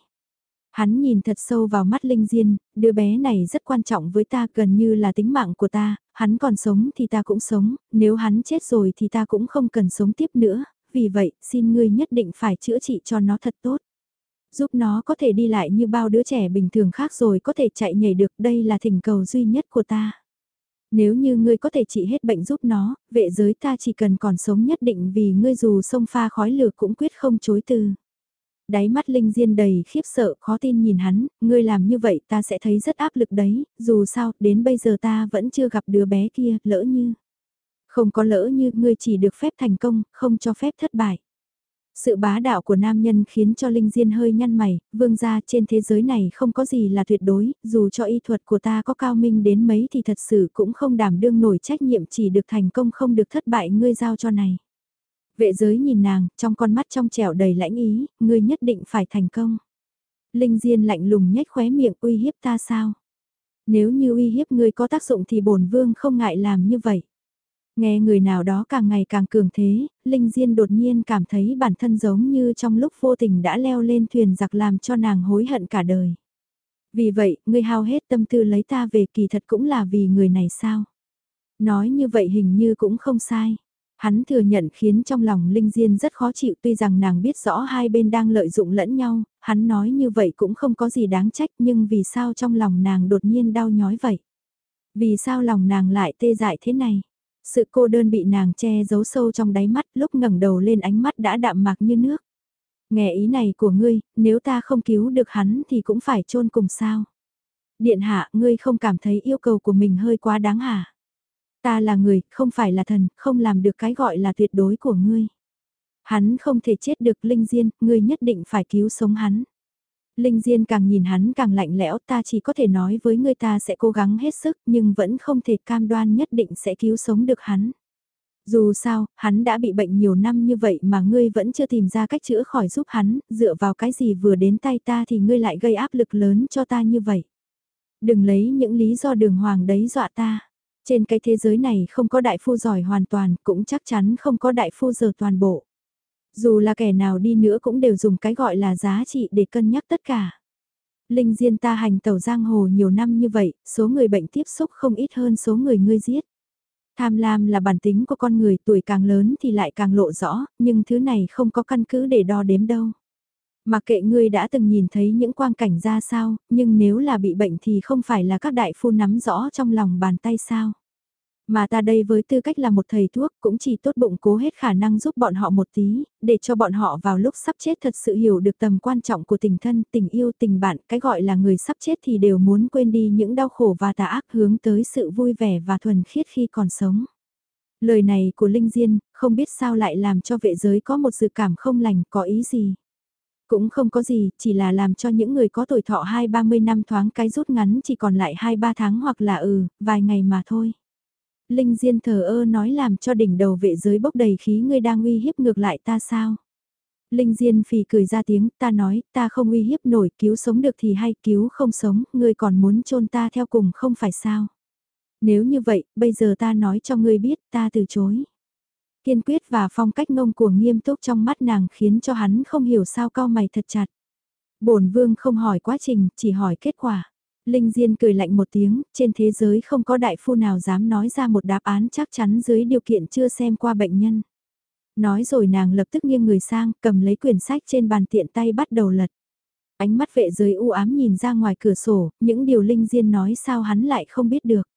Hắn nhìn thật sâu vào mắt Linh Diên, đứa bé này rất quan trọng với ta gần như là tính mạng của ta, hắn còn sống thì ta cũng sống, nếu hắn chết rồi thì ta cũng không cần sống tiếp nữa, vì vậy xin ngươi nhất định phải chữa trị cho nó thật tốt. Giúp nó có thể đi lại như bao đứa trẻ bình thường khác rồi có thể chạy nhảy được đây là thỉnh cầu duy nhất của ta. Nếu như ngươi có thể trị hết bệnh giúp nó, vệ giới ta chỉ cần còn sống nhất định vì ngươi dù sông pha khói lửa cũng quyết không chối từ. Đáy mắt Linh Diên đầy khiếp sợ, khó tin nhìn hắn, ngươi làm như vậy ta sẽ thấy rất áp lực đấy, dù sao, đến bây giờ ta vẫn chưa gặp đứa bé kia, lỡ như. Không có lỡ như ngươi chỉ được phép thành công, không cho phép thất bại. Sự bá đạo của nam nhân khiến cho Linh Diên hơi nhăn mày, vương gia trên thế giới này không có gì là tuyệt đối, dù cho y thuật của ta có cao minh đến mấy thì thật sự cũng không đảm đương nổi trách nhiệm chỉ được thành công không được thất bại ngươi giao cho này. Vệ giới nhìn nàng, trong con mắt trong trẻo đầy lãnh ý, ngươi nhất định phải thành công. Linh Diên lạnh lùng nhếch khóe miệng uy hiếp ta sao? Nếu như uy hiếp ngươi có tác dụng thì bổn vương không ngại làm như vậy. Nghe người nào đó càng ngày càng cường thế, Linh Diên đột nhiên cảm thấy bản thân giống như trong lúc vô tình đã leo lên thuyền giặc làm cho nàng hối hận cả đời. Vì vậy, ngươi hao hết tâm tư lấy ta về kỳ thật cũng là vì người này sao? Nói như vậy hình như cũng không sai. Hắn thừa nhận khiến trong lòng Linh Diên rất khó chịu tuy rằng nàng biết rõ hai bên đang lợi dụng lẫn nhau, hắn nói như vậy cũng không có gì đáng trách nhưng vì sao trong lòng nàng đột nhiên đau nhói vậy? Vì sao lòng nàng lại tê dại thế này? Sự cô đơn bị nàng che giấu sâu trong đáy mắt lúc ngẩng đầu lên ánh mắt đã đạm mạc như nước. Nghe ý này của ngươi, nếu ta không cứu được hắn thì cũng phải chôn cùng sao. Điện hạ, ngươi không cảm thấy yêu cầu của mình hơi quá đáng hả? Ta là người, không phải là thần, không làm được cái gọi là tuyệt đối của ngươi. Hắn không thể chết được Linh Diên, ngươi nhất định phải cứu sống hắn. Linh Diên càng nhìn hắn càng lạnh lẽo ta chỉ có thể nói với ngươi ta sẽ cố gắng hết sức nhưng vẫn không thể cam đoan nhất định sẽ cứu sống được hắn. Dù sao, hắn đã bị bệnh nhiều năm như vậy mà ngươi vẫn chưa tìm ra cách chữa khỏi giúp hắn, dựa vào cái gì vừa đến tay ta thì ngươi lại gây áp lực lớn cho ta như vậy. Đừng lấy những lý do đường hoàng đấy dọa ta. Trên cái thế giới này không có đại phu giỏi hoàn toàn, cũng chắc chắn không có đại phu giờ toàn bộ. Dù là kẻ nào đi nữa cũng đều dùng cái gọi là giá trị để cân nhắc tất cả. Linh Diên ta hành tàu giang hồ nhiều năm như vậy, số người bệnh tiếp xúc không ít hơn số người ngươi giết. Tham lam là bản tính của con người tuổi càng lớn thì lại càng lộ rõ, nhưng thứ này không có căn cứ để đo đếm đâu. Mà kệ ngươi đã từng nhìn thấy những quang cảnh ra sao, nhưng nếu là bị bệnh thì không phải là các đại phu nắm rõ trong lòng bàn tay sao. Mà ta đây với tư cách là một thầy thuốc cũng chỉ tốt bụng cố hết khả năng giúp bọn họ một tí, để cho bọn họ vào lúc sắp chết thật sự hiểu được tầm quan trọng của tình thân, tình yêu, tình bạn, cái gọi là người sắp chết thì đều muốn quên đi những đau khổ và tà ác hướng tới sự vui vẻ và thuần khiết khi còn sống. Lời này của Linh Diên, không biết sao lại làm cho vệ giới có một dự cảm không lành, có ý gì. Cũng không có gì, chỉ là làm cho những người có tuổi thọ 2-30 năm thoáng cái rút ngắn chỉ còn lại 2-3 tháng hoặc là ừ, vài ngày mà thôi. Linh Diên thờ ơ nói làm cho đỉnh đầu vệ giới bốc đầy khí ngươi đang uy hiếp ngược lại ta sao? Linh Diên phì cười ra tiếng, ta nói, ta không uy hiếp nổi, cứu sống được thì hay, cứu không sống, ngươi còn muốn chôn ta theo cùng không phải sao? Nếu như vậy, bây giờ ta nói cho ngươi biết, ta từ chối. Kiên quyết và phong cách ngông cuồng nghiêm túc trong mắt nàng khiến cho hắn không hiểu sao cao mày thật chặt. bổn vương không hỏi quá trình, chỉ hỏi kết quả. Linh Diên cười lạnh một tiếng, trên thế giới không có đại phu nào dám nói ra một đáp án chắc chắn dưới điều kiện chưa xem qua bệnh nhân. Nói rồi nàng lập tức nghiêng người sang, cầm lấy quyển sách trên bàn tiện tay bắt đầu lật. Ánh mắt vệ giới u ám nhìn ra ngoài cửa sổ, những điều Linh Diên nói sao hắn lại không biết được.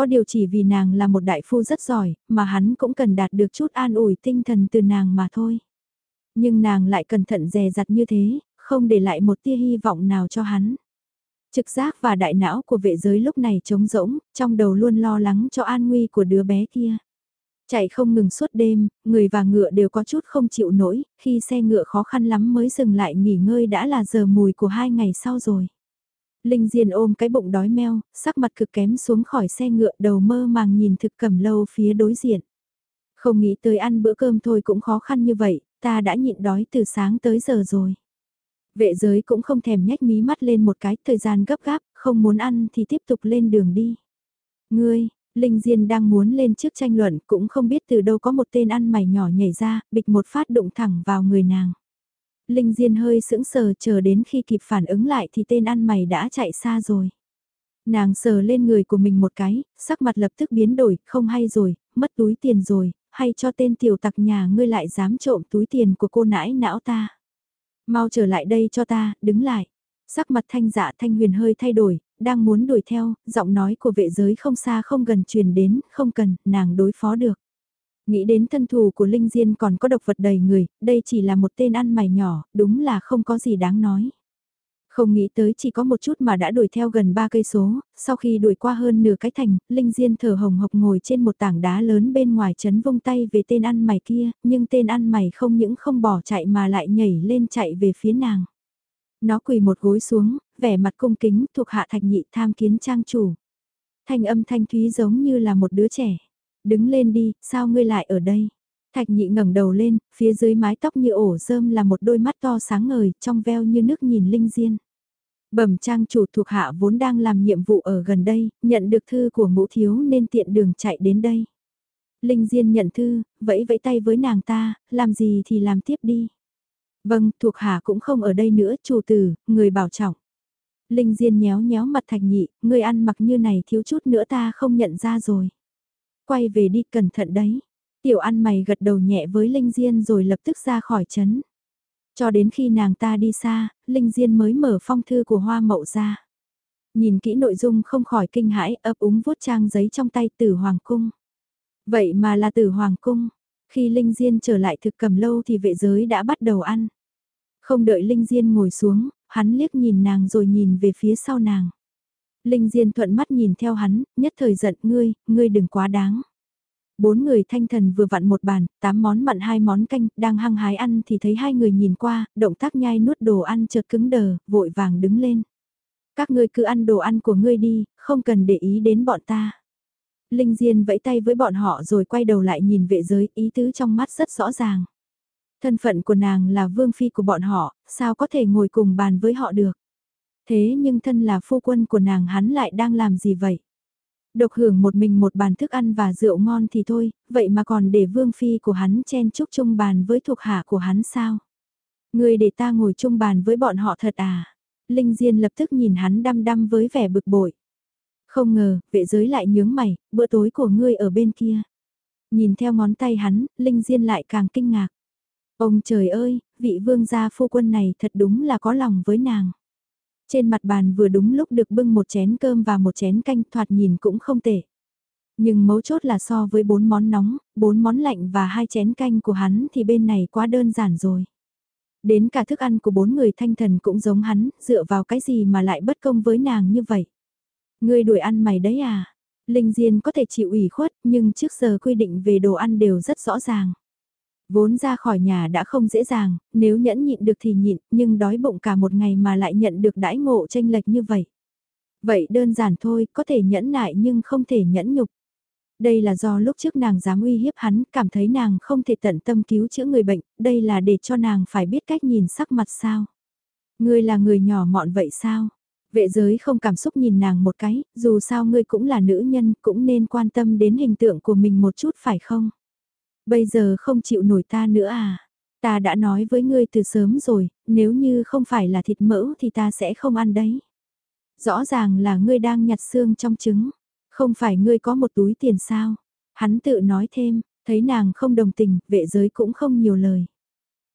Có điều chỉ vì nàng là một đại phu rất giỏi, mà hắn cũng cần đạt được chút an ủi tinh thần từ nàng mà thôi. Nhưng nàng lại cẩn thận dè dặt như thế, không để lại một tia hy vọng nào cho hắn. Trực giác và đại não của vệ giới lúc này trống rỗng, trong đầu luôn lo lắng cho an nguy của đứa bé kia. Chạy không ngừng suốt đêm, người và ngựa đều có chút không chịu nổi, khi xe ngựa khó khăn lắm mới dừng lại nghỉ ngơi đã là giờ mùi của hai ngày sau rồi. Linh Diên ôm cái bụng đói meo, sắc mặt cực kém xuống khỏi xe ngựa đầu mơ màng nhìn thực cẩm lâu phía đối diện. Không nghĩ tới ăn bữa cơm thôi cũng khó khăn như vậy, ta đã nhịn đói từ sáng tới giờ rồi. Vệ giới cũng không thèm nhách mí mắt lên một cái, thời gian gấp gáp, không muốn ăn thì tiếp tục lên đường đi. Ngươi, Linh Diên đang muốn lên trước tranh luận cũng không biết từ đâu có một tên ăn mày nhỏ nhảy ra, bịch một phát đụng thẳng vào người nàng. Linh Diên hơi sững sờ chờ đến khi kịp phản ứng lại thì tên ăn mày đã chạy xa rồi. Nàng sờ lên người của mình một cái, sắc mặt lập tức biến đổi, không hay rồi, mất túi tiền rồi, hay cho tên tiểu tặc nhà ngươi lại dám trộm túi tiền của cô nãi não ta. Mau trở lại đây cho ta, đứng lại. Sắc mặt thanh dạ thanh huyền hơi thay đổi, đang muốn đuổi theo, giọng nói của vệ giới không xa không gần truyền đến, không cần, nàng đối phó được. Nghĩ đến thân thù của Linh Diên còn có độc vật đầy người, đây chỉ là một tên ăn mày nhỏ, đúng là không có gì đáng nói. Không nghĩ tới chỉ có một chút mà đã đuổi theo gần ba cây số, sau khi đuổi qua hơn nửa cái thành, Linh Diên thở hồng hộc ngồi trên một tảng đá lớn bên ngoài chấn vung tay về tên ăn mày kia, nhưng tên ăn mày không những không bỏ chạy mà lại nhảy lên chạy về phía nàng. Nó quỳ một gối xuống, vẻ mặt cung kính thuộc hạ thạch nhị tham kiến trang chủ. Thanh âm thanh thúy giống như là một đứa trẻ. Đứng lên đi, sao ngươi lại ở đây? Thạch nhị ngẩng đầu lên, phía dưới mái tóc như ổ rơm là một đôi mắt to sáng ngời, trong veo như nước nhìn linh diên. Bẩm trang chủ thuộc hạ vốn đang làm nhiệm vụ ở gần đây, nhận được thư của ngũ thiếu nên tiện đường chạy đến đây. Linh Diên nhận thư, vẫy vẫy tay với nàng ta, làm gì thì làm tiếp đi. Vâng, thuộc hạ cũng không ở đây nữa, chủ tử, người bảo trọng. Linh Diên nhéo nhéo mặt thạch nhị, người ăn mặc như này thiếu chút nữa ta không nhận ra rồi. Quay về đi cẩn thận đấy. Tiểu ăn mày gật đầu nhẹ với Linh Diên rồi lập tức ra khỏi chấn. Cho đến khi nàng ta đi xa, Linh Diên mới mở phong thư của hoa mậu ra. Nhìn kỹ nội dung không khỏi kinh hãi ấp úng vuốt trang giấy trong tay tử hoàng cung. Vậy mà là tử hoàng cung. Khi Linh Diên trở lại thực cầm lâu thì vệ giới đã bắt đầu ăn. Không đợi Linh Diên ngồi xuống, hắn liếc nhìn nàng rồi nhìn về phía sau nàng. Linh Diên thuận mắt nhìn theo hắn, nhất thời giận ngươi, ngươi đừng quá đáng. Bốn người thanh thần vừa vặn một bàn, tám món mặn hai món canh, đang hăng hái ăn thì thấy hai người nhìn qua, động tác nhai nuốt đồ ăn chợt cứng đờ, vội vàng đứng lên. Các ngươi cứ ăn đồ ăn của ngươi đi, không cần để ý đến bọn ta. Linh Diên vẫy tay với bọn họ rồi quay đầu lại nhìn vệ giới, ý tứ trong mắt rất rõ ràng. Thân phận của nàng là vương phi của bọn họ, sao có thể ngồi cùng bàn với họ được. Thế nhưng thân là phu quân của nàng hắn lại đang làm gì vậy? Độc hưởng một mình một bàn thức ăn và rượu ngon thì thôi, vậy mà còn để vương phi của hắn chen chúc chung bàn với thuộc hạ của hắn sao? Người để ta ngồi chung bàn với bọn họ thật à? Linh Diên lập tức nhìn hắn đăm đăm với vẻ bực bội. Không ngờ, vệ giới lại nhướng mày, bữa tối của ngươi ở bên kia. Nhìn theo ngón tay hắn, Linh Diên lại càng kinh ngạc. Ông trời ơi, vị vương gia phu quân này thật đúng là có lòng với nàng. Trên mặt bàn vừa đúng lúc được bưng một chén cơm và một chén canh thoạt nhìn cũng không tệ. Nhưng mấu chốt là so với bốn món nóng, bốn món lạnh và hai chén canh của hắn thì bên này quá đơn giản rồi. Đến cả thức ăn của bốn người thanh thần cũng giống hắn, dựa vào cái gì mà lại bất công với nàng như vậy. Ngươi đuổi ăn mày đấy à? Linh Diên có thể chịu ủy khuất, nhưng trước giờ quy định về đồ ăn đều rất rõ ràng. Vốn ra khỏi nhà đã không dễ dàng, nếu nhẫn nhịn được thì nhịn, nhưng đói bụng cả một ngày mà lại nhận được đãi ngộ tranh lệch như vậy. Vậy đơn giản thôi, có thể nhẫn nại nhưng không thể nhẫn nhục. Đây là do lúc trước nàng dám uy hiếp hắn, cảm thấy nàng không thể tận tâm cứu chữa người bệnh, đây là để cho nàng phải biết cách nhìn sắc mặt sao. Ngươi là người nhỏ mọn vậy sao? Vệ giới không cảm xúc nhìn nàng một cái, dù sao ngươi cũng là nữ nhân, cũng nên quan tâm đến hình tượng của mình một chút phải không? Bây giờ không chịu nổi ta nữa à? Ta đã nói với ngươi từ sớm rồi, nếu như không phải là thịt mỡ thì ta sẽ không ăn đấy. Rõ ràng là ngươi đang nhặt xương trong trứng, không phải ngươi có một túi tiền sao? Hắn tự nói thêm, thấy nàng không đồng tình, vệ giới cũng không nhiều lời.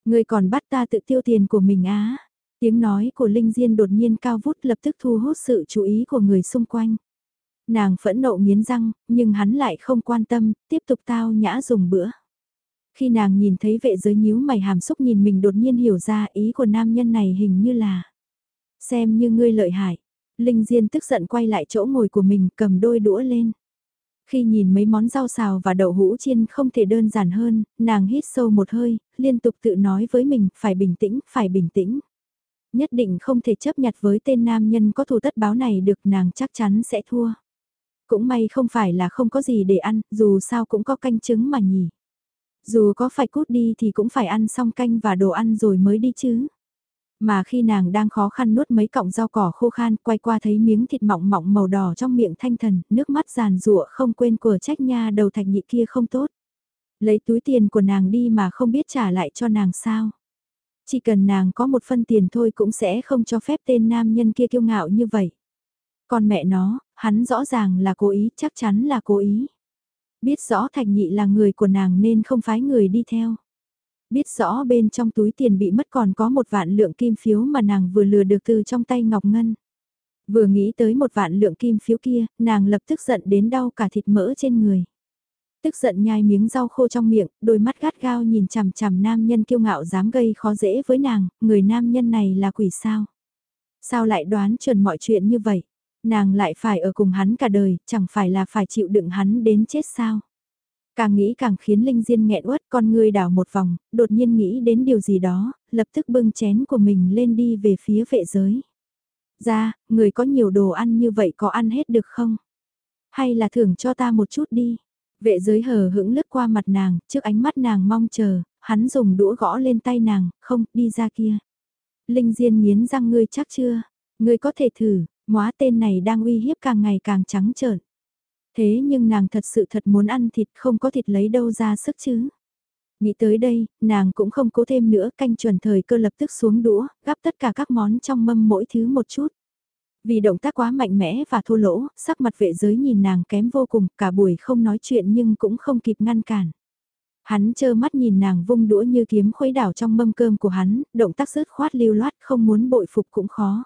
Ngươi còn bắt ta tự tiêu tiền của mình á? Tiếng nói của Linh Diên đột nhiên cao vút lập tức thu hút sự chú ý của người xung quanh. Nàng phẫn nộ nghiến răng, nhưng hắn lại không quan tâm, tiếp tục tao nhã dùng bữa. Khi nàng nhìn thấy vệ giới nhíu mày hàm xúc nhìn mình đột nhiên hiểu ra ý của nam nhân này hình như là Xem như ngươi lợi hại. Linh Diên tức giận quay lại chỗ ngồi của mình cầm đôi đũa lên. Khi nhìn mấy món rau xào và đậu hũ chiên không thể đơn giản hơn, nàng hít sâu một hơi, liên tục tự nói với mình phải bình tĩnh, phải bình tĩnh. Nhất định không thể chấp nhặt với tên nam nhân có thù tất báo này được nàng chắc chắn sẽ thua. Cũng may không phải là không có gì để ăn, dù sao cũng có canh trứng mà nhỉ. Dù có phải cút đi thì cũng phải ăn xong canh và đồ ăn rồi mới đi chứ. Mà khi nàng đang khó khăn nuốt mấy cọng rau cỏ khô khan, quay qua thấy miếng thịt mọng mọng màu đỏ trong miệng thanh thần, nước mắt giàn rụa không quên của trách nha đầu thạch nhị kia không tốt. Lấy túi tiền của nàng đi mà không biết trả lại cho nàng sao. Chỉ cần nàng có một phân tiền thôi cũng sẽ không cho phép tên nam nhân kia kiêu ngạo như vậy. Còn mẹ nó, hắn rõ ràng là cố ý, chắc chắn là cố ý. Biết rõ Thạch Nhị là người của nàng nên không phái người đi theo. Biết rõ bên trong túi tiền bị mất còn có một vạn lượng kim phiếu mà nàng vừa lừa được từ trong tay Ngọc Ngân. Vừa nghĩ tới một vạn lượng kim phiếu kia, nàng lập tức giận đến đau cả thịt mỡ trên người. Tức giận nhai miếng rau khô trong miệng, đôi mắt gắt gao nhìn chằm chằm nam nhân kiêu ngạo dám gây khó dễ với nàng, người nam nhân này là quỷ sao? Sao lại đoán chuẩn mọi chuyện như vậy? Nàng lại phải ở cùng hắn cả đời, chẳng phải là phải chịu đựng hắn đến chết sao? Càng nghĩ càng khiến Linh Diên nghẹn uất con ngươi đảo một vòng, đột nhiên nghĩ đến điều gì đó, lập tức bưng chén của mình lên đi về phía vệ giới. Ra, người có nhiều đồ ăn như vậy có ăn hết được không? Hay là thưởng cho ta một chút đi? Vệ giới hờ hững lướt qua mặt nàng, trước ánh mắt nàng mong chờ, hắn dùng đũa gõ lên tay nàng, không, đi ra kia. Linh Diên miến răng ngươi chắc chưa? Ngươi có thể thử, móa tên này đang uy hiếp càng ngày càng trắng trợn. Thế nhưng nàng thật sự thật muốn ăn thịt không có thịt lấy đâu ra sức chứ. Nghĩ tới đây, nàng cũng không cố thêm nữa, canh chuẩn thời cơ lập tức xuống đũa, gắp tất cả các món trong mâm mỗi thứ một chút. Vì động tác quá mạnh mẽ và thô lỗ, sắc mặt vệ giới nhìn nàng kém vô cùng, cả buổi không nói chuyện nhưng cũng không kịp ngăn cản. Hắn chơ mắt nhìn nàng vung đũa như kiếm khuấy đảo trong mâm cơm của hắn, động tác rớt khoát lưu loát không muốn bội phục cũng khó.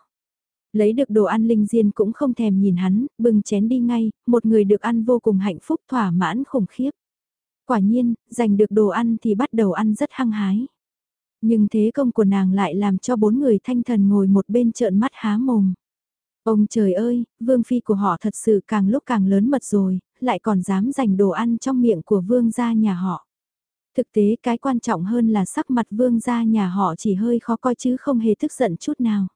Lấy được đồ ăn linh diên cũng không thèm nhìn hắn, bưng chén đi ngay, một người được ăn vô cùng hạnh phúc thỏa mãn khủng khiếp. Quả nhiên, giành được đồ ăn thì bắt đầu ăn rất hăng hái. Nhưng thế công của nàng lại làm cho bốn người thanh thần ngồi một bên trợn mắt há mồm. Ông trời ơi, vương phi của họ thật sự càng lúc càng lớn mật rồi, lại còn dám giành đồ ăn trong miệng của vương gia nhà họ. Thực tế cái quan trọng hơn là sắc mặt vương gia nhà họ chỉ hơi khó coi chứ không hề tức giận chút nào.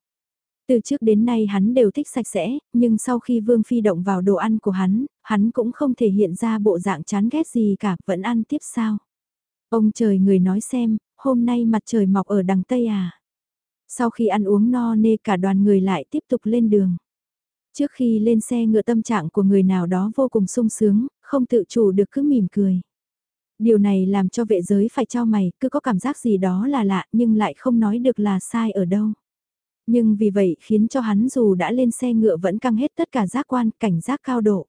Từ trước đến nay hắn đều thích sạch sẽ, nhưng sau khi Vương Phi động vào đồ ăn của hắn, hắn cũng không thể hiện ra bộ dạng chán ghét gì cả, vẫn ăn tiếp sao. Ông trời người nói xem, hôm nay mặt trời mọc ở đằng Tây à. Sau khi ăn uống no nê cả đoàn người lại tiếp tục lên đường. Trước khi lên xe ngựa tâm trạng của người nào đó vô cùng sung sướng, không tự chủ được cứ mỉm cười. Điều này làm cho vệ giới phải cho mày, cứ có cảm giác gì đó là lạ nhưng lại không nói được là sai ở đâu. Nhưng vì vậy khiến cho hắn dù đã lên xe ngựa vẫn căng hết tất cả giác quan, cảnh giác cao độ.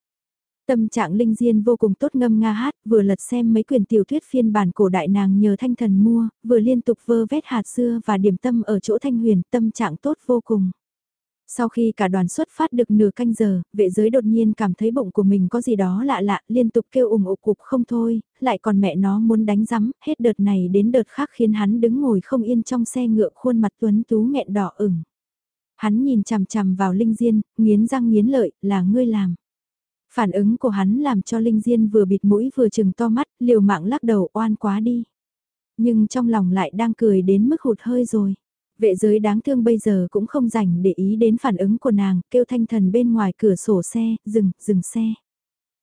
Tâm trạng Linh Diên vô cùng tốt ngâm nga hát, vừa lật xem mấy quyển tiểu thuyết phiên bản cổ đại nàng nhờ thanh thần mua, vừa liên tục vơ vét hạt dưa và điểm tâm ở chỗ thanh huyền, tâm trạng tốt vô cùng. Sau khi cả đoàn xuất phát được nửa canh giờ, vệ giới đột nhiên cảm thấy bụng của mình có gì đó lạ lạ, liên tục kêu ủng ục cục không thôi, lại còn mẹ nó muốn đánh rắm, hết đợt này đến đợt khác khiến hắn đứng ngồi không yên trong xe ngựa khuôn mặt tuấn tú nghẹn đỏ ửng. Hắn nhìn chằm chằm vào Linh Diên, nghiến răng nghiến lợi, là ngươi làm. Phản ứng của hắn làm cho Linh Diên vừa bịt mũi vừa chừng to mắt, liều mạng lắc đầu oan quá đi. Nhưng trong lòng lại đang cười đến mức hụt hơi rồi. Vệ giới đáng thương bây giờ cũng không rảnh để ý đến phản ứng của nàng, kêu thanh thần bên ngoài cửa sổ xe, dừng, dừng xe.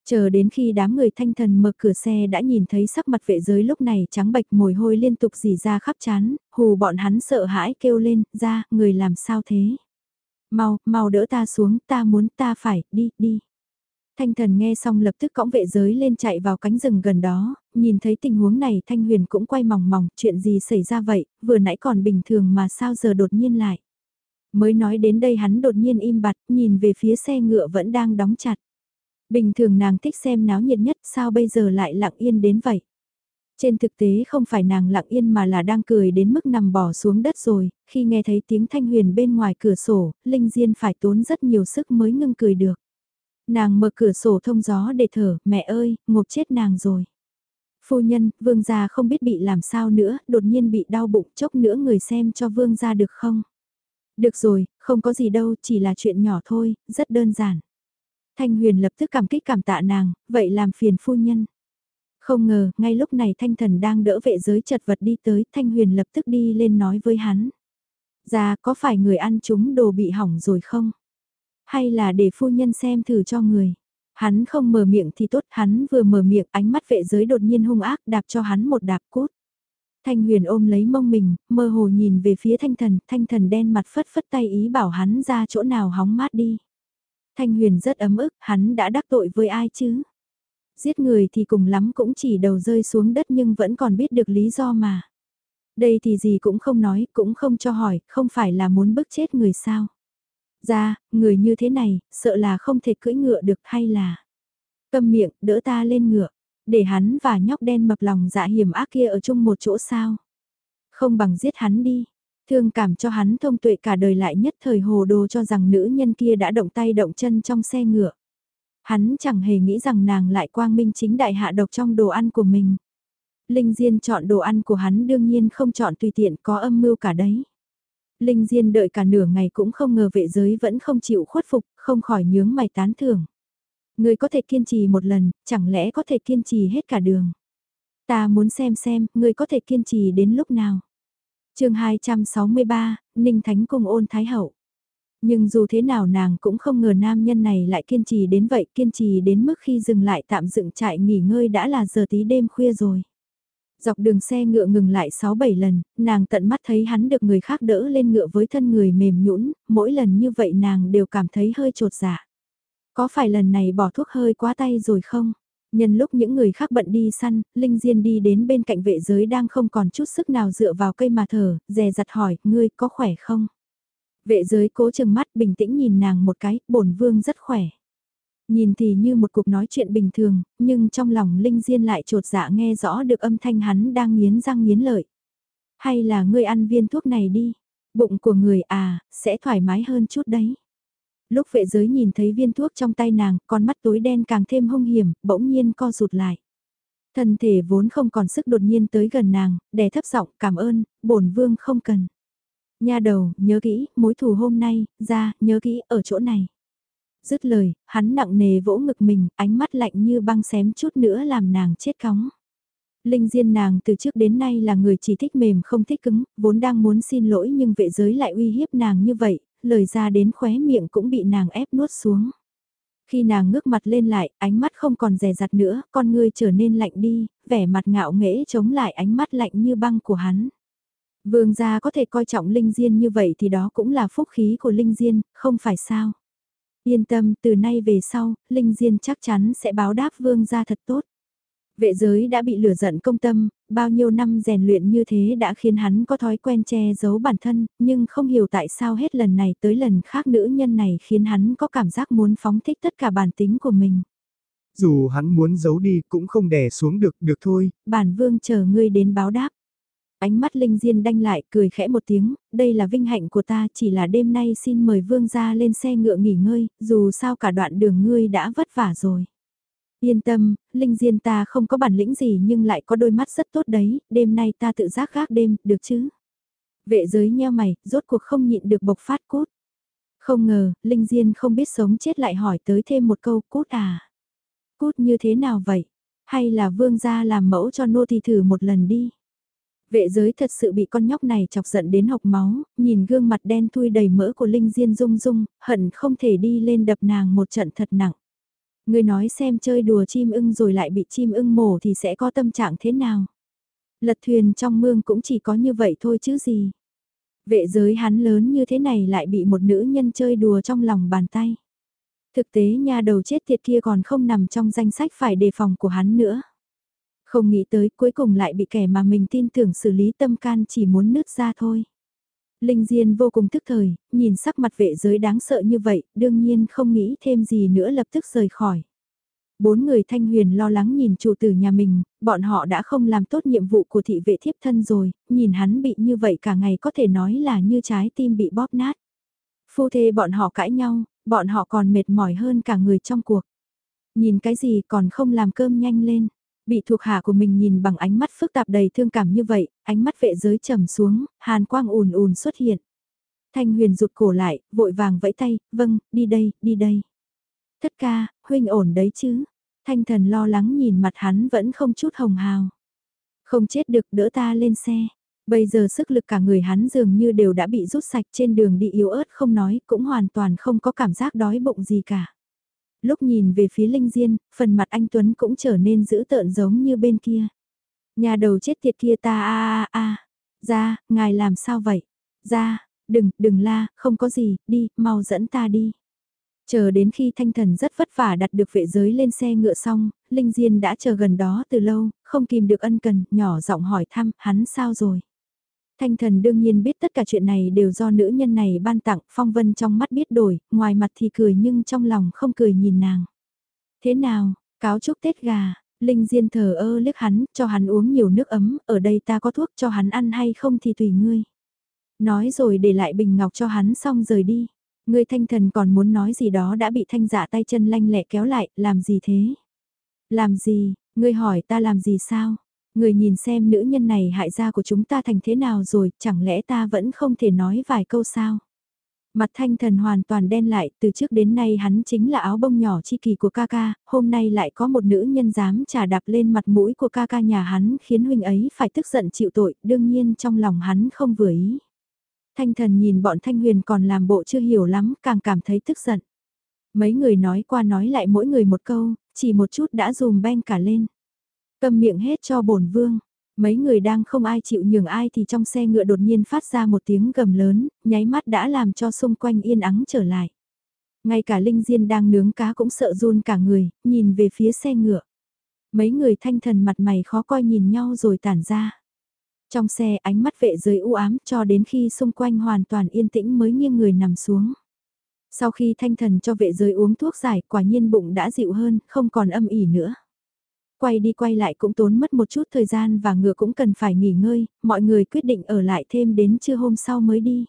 Chờ đến khi đám người thanh thần mở cửa xe đã nhìn thấy sắc mặt vệ giới lúc này trắng bệch mồi hôi liên tục dì ra khắp chán, hù bọn hắn sợ hãi kêu lên, ra, người làm sao thế? Mau, mau đỡ ta xuống, ta muốn, ta phải, đi, đi. Thanh thần nghe xong lập tức cõng vệ giới lên chạy vào cánh rừng gần đó, nhìn thấy tình huống này Thanh huyền cũng quay mỏng mỏng chuyện gì xảy ra vậy, vừa nãy còn bình thường mà sao giờ đột nhiên lại. Mới nói đến đây hắn đột nhiên im bặt, nhìn về phía xe ngựa vẫn đang đóng chặt. Bình thường nàng thích xem náo nhiệt nhất, sao bây giờ lại lặng yên đến vậy? Trên thực tế không phải nàng lặng yên mà là đang cười đến mức nằm bỏ xuống đất rồi, khi nghe thấy tiếng thanh huyền bên ngoài cửa sổ, Linh Diên phải tốn rất nhiều sức mới ngưng cười được. Nàng mở cửa sổ thông gió để thở, mẹ ơi, ngộp chết nàng rồi. Phu nhân, vương gia không biết bị làm sao nữa, đột nhiên bị đau bụng chốc nữa người xem cho vương gia được không? Được rồi, không có gì đâu, chỉ là chuyện nhỏ thôi, rất đơn giản. Thanh huyền lập tức cảm kích cảm tạ nàng, vậy làm phiền phu nhân. Không ngờ, ngay lúc này thanh thần đang đỡ vệ giới chật vật đi tới, thanh huyền lập tức đi lên nói với hắn. Già có phải người ăn chúng đồ bị hỏng rồi không? Hay là để phu nhân xem thử cho người? Hắn không mở miệng thì tốt, hắn vừa mở miệng ánh mắt vệ giới đột nhiên hung ác đạp cho hắn một đạp cút. Thanh huyền ôm lấy mông mình, mơ hồ nhìn về phía thanh thần, thanh thần đen mặt phất phất tay ý bảo hắn ra chỗ nào hóng mát đi. Thanh huyền rất ấm ức, hắn đã đắc tội với ai chứ? Giết người thì cùng lắm cũng chỉ đầu rơi xuống đất nhưng vẫn còn biết được lý do mà. Đây thì gì cũng không nói, cũng không cho hỏi, không phải là muốn bức chết người sao. Ra, người như thế này, sợ là không thể cưỡi ngựa được hay là... cầm miệng, đỡ ta lên ngựa. để hắn và nhóc đen mập lòng dạ hiểm ác kia ở chung một chỗ sao. Không bằng giết hắn đi, thương cảm cho hắn thông tuệ cả đời lại nhất thời hồ đồ cho rằng nữ nhân kia đã động tay động chân trong xe ngựa. Hắn chẳng hề nghĩ rằng nàng lại quang minh chính đại hạ độc trong đồ ăn của mình. Linh Diên chọn đồ ăn của hắn đương nhiên không chọn tùy tiện có âm mưu cả đấy. Linh Diên đợi cả nửa ngày cũng không ngờ vệ giới vẫn không chịu khuất phục, không khỏi nhướng mày tán thưởng. Người có thể kiên trì một lần, chẳng lẽ có thể kiên trì hết cả đường. Ta muốn xem xem, người có thể kiên trì đến lúc nào. chương 263, Ninh Thánh Cung ôn Thái Hậu. Nhưng dù thế nào nàng cũng không ngờ nam nhân này lại kiên trì đến vậy, kiên trì đến mức khi dừng lại tạm dựng trại nghỉ ngơi đã là giờ tí đêm khuya rồi. Dọc đường xe ngựa ngừng lại 6-7 lần, nàng tận mắt thấy hắn được người khác đỡ lên ngựa với thân người mềm nhũn, mỗi lần như vậy nàng đều cảm thấy hơi trột dạ. Có phải lần này bỏ thuốc hơi quá tay rồi không? Nhân lúc những người khác bận đi săn, Linh Diên đi đến bên cạnh vệ giới đang không còn chút sức nào dựa vào cây mà thở, dè dặt hỏi, ngươi có khỏe không? Vệ giới cố chừng mắt bình tĩnh nhìn nàng một cái, bổn vương rất khỏe. Nhìn thì như một cuộc nói chuyện bình thường, nhưng trong lòng Linh Diên lại trột dạ nghe rõ được âm thanh hắn đang nghiến răng nghiến lợi. Hay là ngươi ăn viên thuốc này đi, bụng của người à, sẽ thoải mái hơn chút đấy. Lúc vệ giới nhìn thấy viên thuốc trong tay nàng, con mắt tối đen càng thêm hung hiểm, bỗng nhiên co rụt lại. Thân thể vốn không còn sức đột nhiên tới gần nàng, đè thấp giọng cảm ơn, bổn vương không cần. Nha đầu, nhớ kỹ, mối thù hôm nay, ra, nhớ kỹ, ở chỗ này. Dứt lời, hắn nặng nề vỗ ngực mình, ánh mắt lạnh như băng xém chút nữa làm nàng chết cóng. Linh Diên nàng từ trước đến nay là người chỉ thích mềm không thích cứng, vốn đang muốn xin lỗi nhưng vệ giới lại uy hiếp nàng như vậy, lời ra đến khóe miệng cũng bị nàng ép nuốt xuống. Khi nàng ngước mặt lên lại, ánh mắt không còn rè rặt nữa, con ngươi trở nên lạnh đi, vẻ mặt ngạo nghễ chống lại ánh mắt lạnh như băng của hắn. Vương gia có thể coi trọng Linh Diên như vậy thì đó cũng là phúc khí của Linh Diên, không phải sao. Yên tâm, từ nay về sau, Linh Diên chắc chắn sẽ báo đáp vương gia thật tốt. Vệ giới đã bị lửa giận công tâm, bao nhiêu năm rèn luyện như thế đã khiến hắn có thói quen che giấu bản thân, nhưng không hiểu tại sao hết lần này tới lần khác nữ nhân này khiến hắn có cảm giác muốn phóng thích tất cả bản tính của mình. Dù hắn muốn giấu đi cũng không đè xuống được, được thôi. Bản vương chờ ngươi đến báo đáp. Ánh mắt Linh Diên đanh lại cười khẽ một tiếng, đây là vinh hạnh của ta chỉ là đêm nay xin mời vương ra lên xe ngựa nghỉ ngơi, dù sao cả đoạn đường ngươi đã vất vả rồi. Yên tâm, Linh Diên ta không có bản lĩnh gì nhưng lại có đôi mắt rất tốt đấy, đêm nay ta tự giác gác đêm, được chứ? Vệ giới nheo mày, rốt cuộc không nhịn được bộc phát cút. Không ngờ, Linh Diên không biết sống chết lại hỏi tới thêm một câu cút à. Cút như thế nào vậy? Hay là vương gia làm mẫu cho nô thì thử một lần đi? Vệ giới thật sự bị con nhóc này chọc giận đến học máu, nhìn gương mặt đen thui đầy mỡ của Linh Diên rung rung, hận không thể đi lên đập nàng một trận thật nặng. Người nói xem chơi đùa chim ưng rồi lại bị chim ưng mổ thì sẽ có tâm trạng thế nào. Lật thuyền trong mương cũng chỉ có như vậy thôi chứ gì. Vệ giới hắn lớn như thế này lại bị một nữ nhân chơi đùa trong lòng bàn tay. Thực tế nhà đầu chết tiệt kia còn không nằm trong danh sách phải đề phòng của hắn nữa. Không nghĩ tới cuối cùng lại bị kẻ mà mình tin tưởng xử lý tâm can chỉ muốn nứt ra thôi. Linh Diên vô cùng thức thời, nhìn sắc mặt vệ giới đáng sợ như vậy, đương nhiên không nghĩ thêm gì nữa lập tức rời khỏi. Bốn người thanh huyền lo lắng nhìn chủ tử nhà mình, bọn họ đã không làm tốt nhiệm vụ của thị vệ thiếp thân rồi, nhìn hắn bị như vậy cả ngày có thể nói là như trái tim bị bóp nát. Phu thê bọn họ cãi nhau, bọn họ còn mệt mỏi hơn cả người trong cuộc. Nhìn cái gì còn không làm cơm nhanh lên. Bị thuộc hạ của mình nhìn bằng ánh mắt phức tạp đầy thương cảm như vậy, ánh mắt vệ giới trầm xuống, hàn quang ùn ùn xuất hiện. Thanh huyền rụt cổ lại, vội vàng vẫy tay, vâng, đi đây, đi đây. Thất ca, huynh ổn đấy chứ. Thanh thần lo lắng nhìn mặt hắn vẫn không chút hồng hào. Không chết được đỡ ta lên xe. Bây giờ sức lực cả người hắn dường như đều đã bị rút sạch trên đường đi yếu ớt không nói, cũng hoàn toàn không có cảm giác đói bụng gì cả lúc nhìn về phía Linh Diên, phần mặt anh Tuấn cũng trở nên dữ tợn giống như bên kia. Nhà đầu chết tiệt kia ta a a a, ra, ngài làm sao vậy? Ra, đừng, đừng la, không có gì, đi, mau dẫn ta đi. Chờ đến khi thanh thần rất vất vả đặt được vệ giới lên xe ngựa xong, Linh Diên đã chờ gần đó từ lâu, không kìm được ân cần, nhỏ giọng hỏi thăm, hắn sao rồi? Thanh thần đương nhiên biết tất cả chuyện này đều do nữ nhân này ban tặng, phong vân trong mắt biết đổi, ngoài mặt thì cười nhưng trong lòng không cười nhìn nàng. Thế nào, cáo chúc Tết gà, Linh Diên thờ ơ liếc hắn, cho hắn uống nhiều nước ấm, ở đây ta có thuốc cho hắn ăn hay không thì tùy ngươi. Nói rồi để lại bình ngọc cho hắn xong rời đi. Ngươi thanh thần còn muốn nói gì đó đã bị thanh giả tay chân lanh lẹ kéo lại, làm gì thế? Làm gì, ngươi hỏi ta làm gì sao? Người nhìn xem nữ nhân này hại gia của chúng ta thành thế nào rồi, chẳng lẽ ta vẫn không thể nói vài câu sao? Mặt thanh thần hoàn toàn đen lại, từ trước đến nay hắn chính là áo bông nhỏ chi kỳ của ca ca, hôm nay lại có một nữ nhân dám trả đạp lên mặt mũi của ca ca nhà hắn khiến huynh ấy phải tức giận chịu tội, đương nhiên trong lòng hắn không vừa ý. Thanh thần nhìn bọn thanh huyền còn làm bộ chưa hiểu lắm, càng cảm thấy tức giận. Mấy người nói qua nói lại mỗi người một câu, chỉ một chút đã dùm ben cả lên. Cầm miệng hết cho bổn vương. Mấy người đang không ai chịu nhường ai thì trong xe ngựa đột nhiên phát ra một tiếng gầm lớn, nháy mắt đã làm cho xung quanh yên ắng trở lại. Ngay cả Linh Diên đang nướng cá cũng sợ run cả người, nhìn về phía xe ngựa. Mấy người thanh thần mặt mày khó coi nhìn nhau rồi tản ra. Trong xe ánh mắt vệ giới u ám cho đến khi xung quanh hoàn toàn yên tĩnh mới nghiêng người nằm xuống. Sau khi thanh thần cho vệ giới uống thuốc giải quả nhiên bụng đã dịu hơn, không còn âm ỉ nữa. Quay đi quay lại cũng tốn mất một chút thời gian và ngựa cũng cần phải nghỉ ngơi, mọi người quyết định ở lại thêm đến trưa hôm sau mới đi.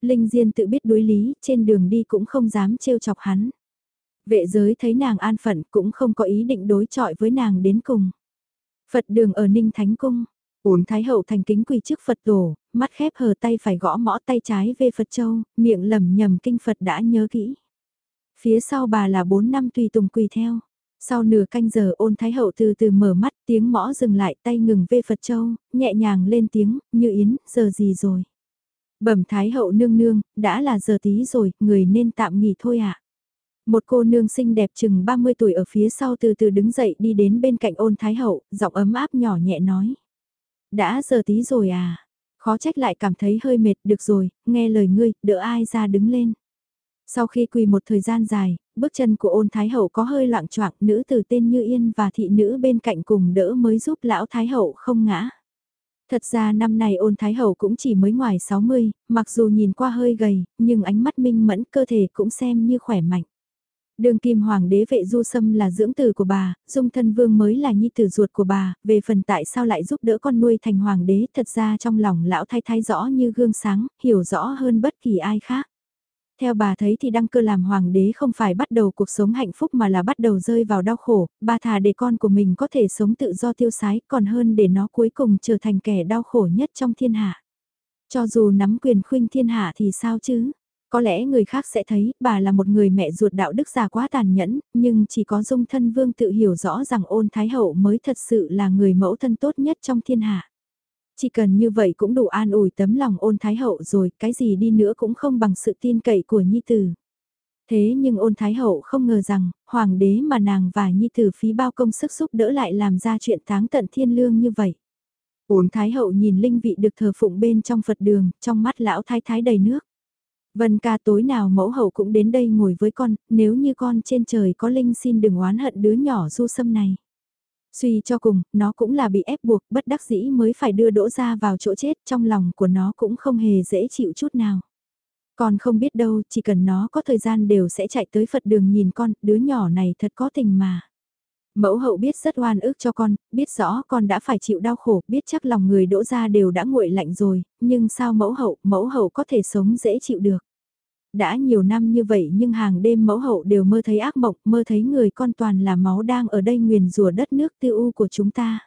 Linh Diên tự biết đối lý, trên đường đi cũng không dám trêu chọc hắn. Vệ giới thấy nàng an phận cũng không có ý định đối chọi với nàng đến cùng. Phật đường ở Ninh Thánh Cung, ổn Thái Hậu thành kính quỳ trước Phật tổ, mắt khép hờ tay phải gõ mõ tay trái về Phật Châu, miệng lầm nhầm kinh Phật đã nhớ kỹ. Phía sau bà là bốn năm tùy tùng quỳ theo. Sau nửa canh giờ ôn Thái Hậu từ từ mở mắt tiếng mõ dừng lại tay ngừng về Phật Châu, nhẹ nhàng lên tiếng, như yến, giờ gì rồi. Bẩm Thái Hậu nương nương, đã là giờ tí rồi, người nên tạm nghỉ thôi ạ. Một cô nương xinh đẹp chừng 30 tuổi ở phía sau từ từ đứng dậy đi đến bên cạnh ôn Thái Hậu, giọng ấm áp nhỏ nhẹ nói. Đã giờ tí rồi à, khó trách lại cảm thấy hơi mệt, được rồi, nghe lời ngươi, đỡ ai ra đứng lên. Sau khi quỳ một thời gian dài, bước chân của ôn thái hậu có hơi loạn choạng nữ từ tên Như Yên và thị nữ bên cạnh cùng đỡ mới giúp lão thái hậu không ngã. Thật ra năm nay ôn thái hậu cũng chỉ mới ngoài 60, mặc dù nhìn qua hơi gầy, nhưng ánh mắt minh mẫn cơ thể cũng xem như khỏe mạnh. Đường kim hoàng đế vệ du sâm là dưỡng tử của bà, dung thân vương mới là nhi tử ruột của bà, về phần tại sao lại giúp đỡ con nuôi thành hoàng đế thật ra trong lòng lão thái thái rõ như gương sáng, hiểu rõ hơn bất kỳ ai khác. Theo bà thấy thì đăng cơ làm hoàng đế không phải bắt đầu cuộc sống hạnh phúc mà là bắt đầu rơi vào đau khổ, bà thà để con của mình có thể sống tự do tiêu sái còn hơn để nó cuối cùng trở thành kẻ đau khổ nhất trong thiên hạ. Cho dù nắm quyền khuynh thiên hạ thì sao chứ? Có lẽ người khác sẽ thấy bà là một người mẹ ruột đạo đức già quá tàn nhẫn, nhưng chỉ có dung thân vương tự hiểu rõ rằng ôn thái hậu mới thật sự là người mẫu thân tốt nhất trong thiên hạ. Chỉ cần như vậy cũng đủ an ủi tấm lòng ôn thái hậu rồi, cái gì đi nữa cũng không bằng sự tin cậy của nhi tử. Thế nhưng ôn thái hậu không ngờ rằng, hoàng đế mà nàng và nhi tử phí bao công sức giúp đỡ lại làm ra chuyện táng tận thiên lương như vậy. Ôn thái hậu nhìn linh vị được thờ phụng bên trong Phật đường, trong mắt lão thái thái đầy nước. Vân ca tối nào mẫu hậu cũng đến đây ngồi với con, nếu như con trên trời có linh xin đừng oán hận đứa nhỏ du sâm này. Suy cho cùng, nó cũng là bị ép buộc, bất đắc dĩ mới phải đưa đỗ ra vào chỗ chết, trong lòng của nó cũng không hề dễ chịu chút nào. còn không biết đâu, chỉ cần nó có thời gian đều sẽ chạy tới Phật đường nhìn con, đứa nhỏ này thật có tình mà. Mẫu hậu biết rất oan ức cho con, biết rõ con đã phải chịu đau khổ, biết chắc lòng người đỗ ra đều đã nguội lạnh rồi, nhưng sao mẫu hậu, mẫu hậu có thể sống dễ chịu được. Đã nhiều năm như vậy nhưng hàng đêm mẫu hậu đều mơ thấy ác mộng, mơ thấy người con toàn là máu đang ở đây nguyền rủa đất nước tiêu u của chúng ta.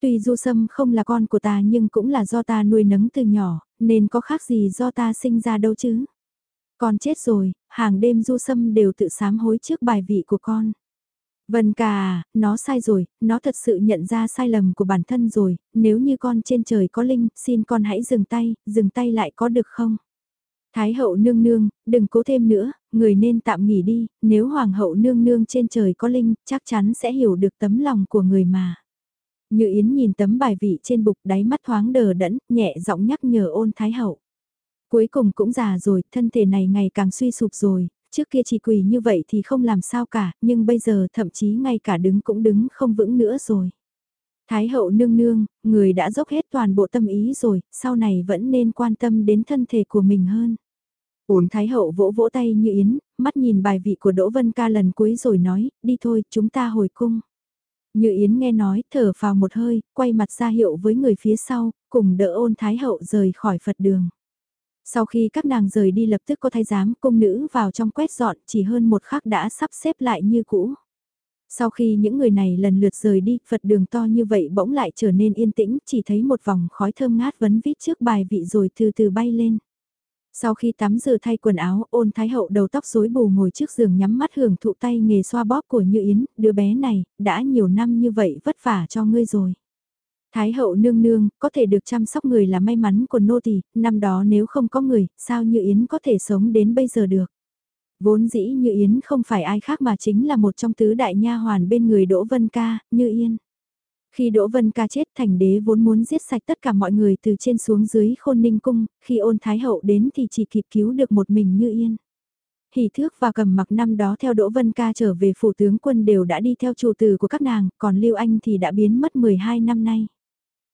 Tuy Du Sâm không là con của ta nhưng cũng là do ta nuôi nấng từ nhỏ, nên có khác gì do ta sinh ra đâu chứ. Con chết rồi, hàng đêm Du Sâm đều tự sám hối trước bài vị của con. Vân ca à, nó sai rồi, nó thật sự nhận ra sai lầm của bản thân rồi, nếu như con trên trời có linh, xin con hãy dừng tay, dừng tay lại có được không? Thái hậu nương nương, đừng cố thêm nữa, người nên tạm nghỉ đi, nếu hoàng hậu nương nương trên trời có linh, chắc chắn sẽ hiểu được tấm lòng của người mà. Như Yến nhìn tấm bài vị trên bục đáy mắt thoáng đờ đẫn, nhẹ giọng nhắc nhở ôn Thái hậu. Cuối cùng cũng già rồi, thân thể này ngày càng suy sụp rồi, trước kia chỉ quỳ như vậy thì không làm sao cả, nhưng bây giờ thậm chí ngay cả đứng cũng đứng không vững nữa rồi. Thái hậu nương nương, người đã dốc hết toàn bộ tâm ý rồi, sau này vẫn nên quan tâm đến thân thể của mình hơn. Uống Thái hậu vỗ vỗ tay như yến, mắt nhìn bài vị của Đỗ Vân Ca lần cuối rồi nói, đi thôi, chúng ta hồi cung. Như Yến nghe nói, thở vào một hơi, quay mặt ra hiệu với người phía sau, cùng đỡ ôn thái hậu rời khỏi Phật đường. Sau khi các nàng rời đi lập tức có thái giám cung nữ vào trong quét dọn chỉ hơn một khắc đã sắp xếp lại như cũ. Sau khi những người này lần lượt rời đi, Phật đường to như vậy bỗng lại trở nên yên tĩnh, chỉ thấy một vòng khói thơm ngát vấn vít trước bài vị rồi từ từ bay lên. Sau khi tắm rửa thay quần áo, ôn thái hậu đầu tóc rối bù ngồi trước giường nhắm mắt hưởng thụ tay nghề xoa bóp của Như Yến, đứa bé này, đã nhiều năm như vậy vất vả cho ngươi rồi. Thái hậu nương nương, có thể được chăm sóc người là may mắn của nô tỳ, năm đó nếu không có người, sao Như Yến có thể sống đến bây giờ được. Vốn dĩ Như Yến không phải ai khác mà chính là một trong tứ đại nha hoàn bên người Đỗ Vân Ca, Như Yên. Khi Đỗ Vân Ca chết thành đế vốn muốn giết sạch tất cả mọi người từ trên xuống dưới khôn ninh cung, khi ôn thái hậu đến thì chỉ kịp cứu được một mình Như Yên. Hỷ thước và cầm mặc năm đó theo Đỗ Vân Ca trở về phủ tướng quân đều đã đi theo chủ tử của các nàng, còn Lưu Anh thì đã biến mất 12 năm nay.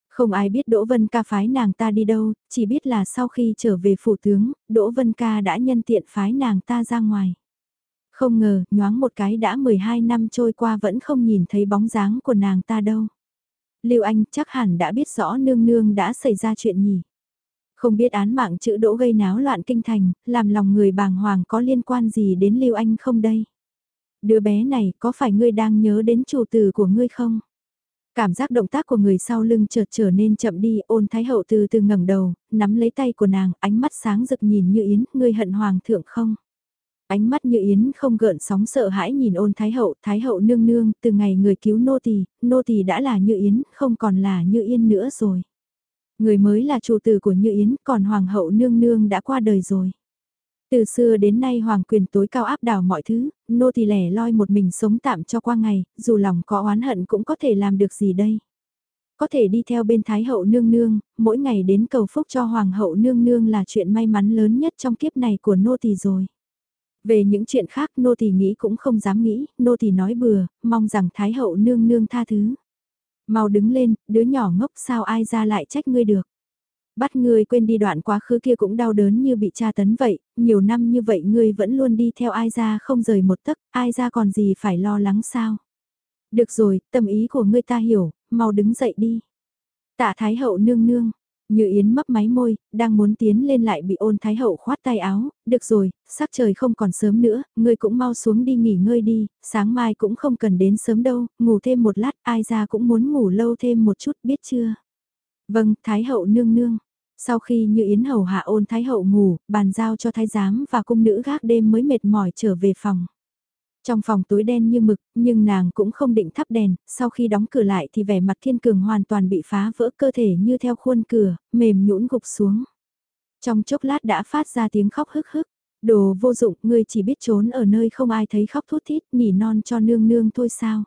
Không ai biết Đỗ Vân Ca phái nàng ta đi đâu, chỉ biết là sau khi trở về phủ tướng, Đỗ Vân Ca đã nhân tiện phái nàng ta ra ngoài. Không ngờ, nhoáng một cái đã 12 năm trôi qua vẫn không nhìn thấy bóng dáng của nàng ta đâu. Lưu Anh chắc hẳn đã biết rõ nương nương đã xảy ra chuyện nhỉ. Không biết án mạng chữ đỗ gây náo loạn kinh thành, làm lòng người bàng hoàng có liên quan gì đến Lưu Anh không đây? Đứa bé này có phải ngươi đang nhớ đến chủ tử của ngươi không? Cảm giác động tác của người sau lưng chợt trở nên chậm đi, ôn thái hậu từ từ ngẩng đầu, nắm lấy tay của nàng, ánh mắt sáng rực nhìn như yến, ngươi hận hoàng thượng không? Ánh mắt như yến không gợn sóng sợ hãi nhìn ôn thái hậu, thái hậu nương nương, từ ngày người cứu nô tỳ, nô tỳ đã là như yến, không còn là như yên nữa rồi. Người mới là chủ tử của như yến, còn hoàng hậu nương nương đã qua đời rồi. Từ xưa đến nay hoàng quyền tối cao áp đảo mọi thứ, nô tỳ lẻ loi một mình sống tạm cho qua ngày, dù lòng có oán hận cũng có thể làm được gì đây. Có thể đi theo bên Thái hậu nương nương, mỗi ngày đến cầu phúc cho hoàng hậu nương nương là chuyện may mắn lớn nhất trong kiếp này của nô tỳ rồi. Về những chuyện khác nô tỳ nghĩ cũng không dám nghĩ, nô tỳ nói bừa, mong rằng Thái hậu nương nương tha thứ. Mau đứng lên, đứa nhỏ ngốc sao ai ra lại trách ngươi được. Bắt ngươi quên đi đoạn quá khứ kia cũng đau đớn như bị tra tấn vậy, nhiều năm như vậy ngươi vẫn luôn đi theo ai ra không rời một tấc, ai ra còn gì phải lo lắng sao. Được rồi, tâm ý của ngươi ta hiểu, mau đứng dậy đi. Tạ Thái Hậu nương nương, như Yến mấp máy môi, đang muốn tiến lên lại bị ôn Thái Hậu khoát tay áo, được rồi, sắc trời không còn sớm nữa, ngươi cũng mau xuống đi nghỉ ngơi đi, sáng mai cũng không cần đến sớm đâu, ngủ thêm một lát, ai ra cũng muốn ngủ lâu thêm một chút biết chưa. Vâng, Thái Hậu nương nương. Sau khi như Yến Hầu hạ ôn Thái Hậu ngủ, bàn giao cho Thái Giám và cung nữ gác đêm mới mệt mỏi trở về phòng. Trong phòng tối đen như mực, nhưng nàng cũng không định thắp đèn, sau khi đóng cửa lại thì vẻ mặt thiên cường hoàn toàn bị phá vỡ cơ thể như theo khuôn cửa, mềm nhũn gục xuống. Trong chốc lát đã phát ra tiếng khóc hức hức, đồ vô dụng, ngươi chỉ biết trốn ở nơi không ai thấy khóc thút thít, nỉ non cho nương nương thôi sao.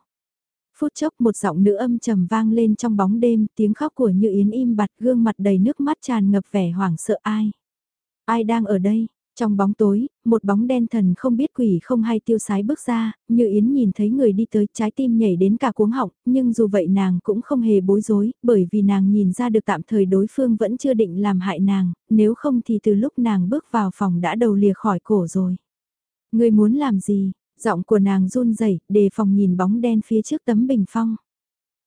Phút chốc một giọng nữ âm trầm vang lên trong bóng đêm, tiếng khóc của Như Yến im bặt gương mặt đầy nước mắt tràn ngập vẻ hoảng sợ ai. Ai đang ở đây? Trong bóng tối, một bóng đen thần không biết quỷ không hay tiêu sái bước ra, như Yến nhìn thấy người đi tới trái tim nhảy đến cả cuống họng, nhưng dù vậy nàng cũng không hề bối rối, bởi vì nàng nhìn ra được tạm thời đối phương vẫn chưa định làm hại nàng, nếu không thì từ lúc nàng bước vào phòng đã đầu lìa khỏi cổ rồi. Người muốn làm gì? Giọng của nàng run rẩy đề phòng nhìn bóng đen phía trước tấm bình phong.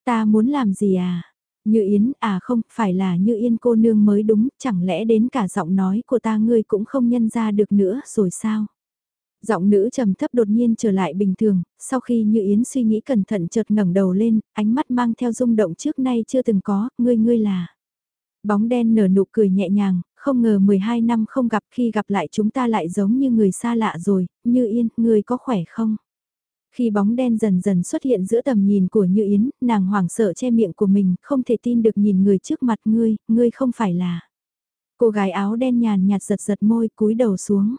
Ta muốn làm gì à? Như Yến, à không, phải là Như Yên cô nương mới đúng, chẳng lẽ đến cả giọng nói của ta ngươi cũng không nhân ra được nữa rồi sao? Giọng nữ trầm thấp đột nhiên trở lại bình thường, sau khi Như Yến suy nghĩ cẩn thận chợt ngẩng đầu lên, ánh mắt mang theo rung động trước nay chưa từng có, ngươi ngươi là. Bóng đen nở nụ cười nhẹ nhàng, không ngờ 12 năm không gặp khi gặp lại chúng ta lại giống như người xa lạ rồi, Như Yên, ngươi có khỏe không? Khi bóng đen dần dần xuất hiện giữa tầm nhìn của Như Yến, nàng hoảng sợ che miệng của mình, không thể tin được nhìn người trước mặt ngươi, ngươi không phải là. Cô gái áo đen nhàn nhạt giật giật môi cúi đầu xuống.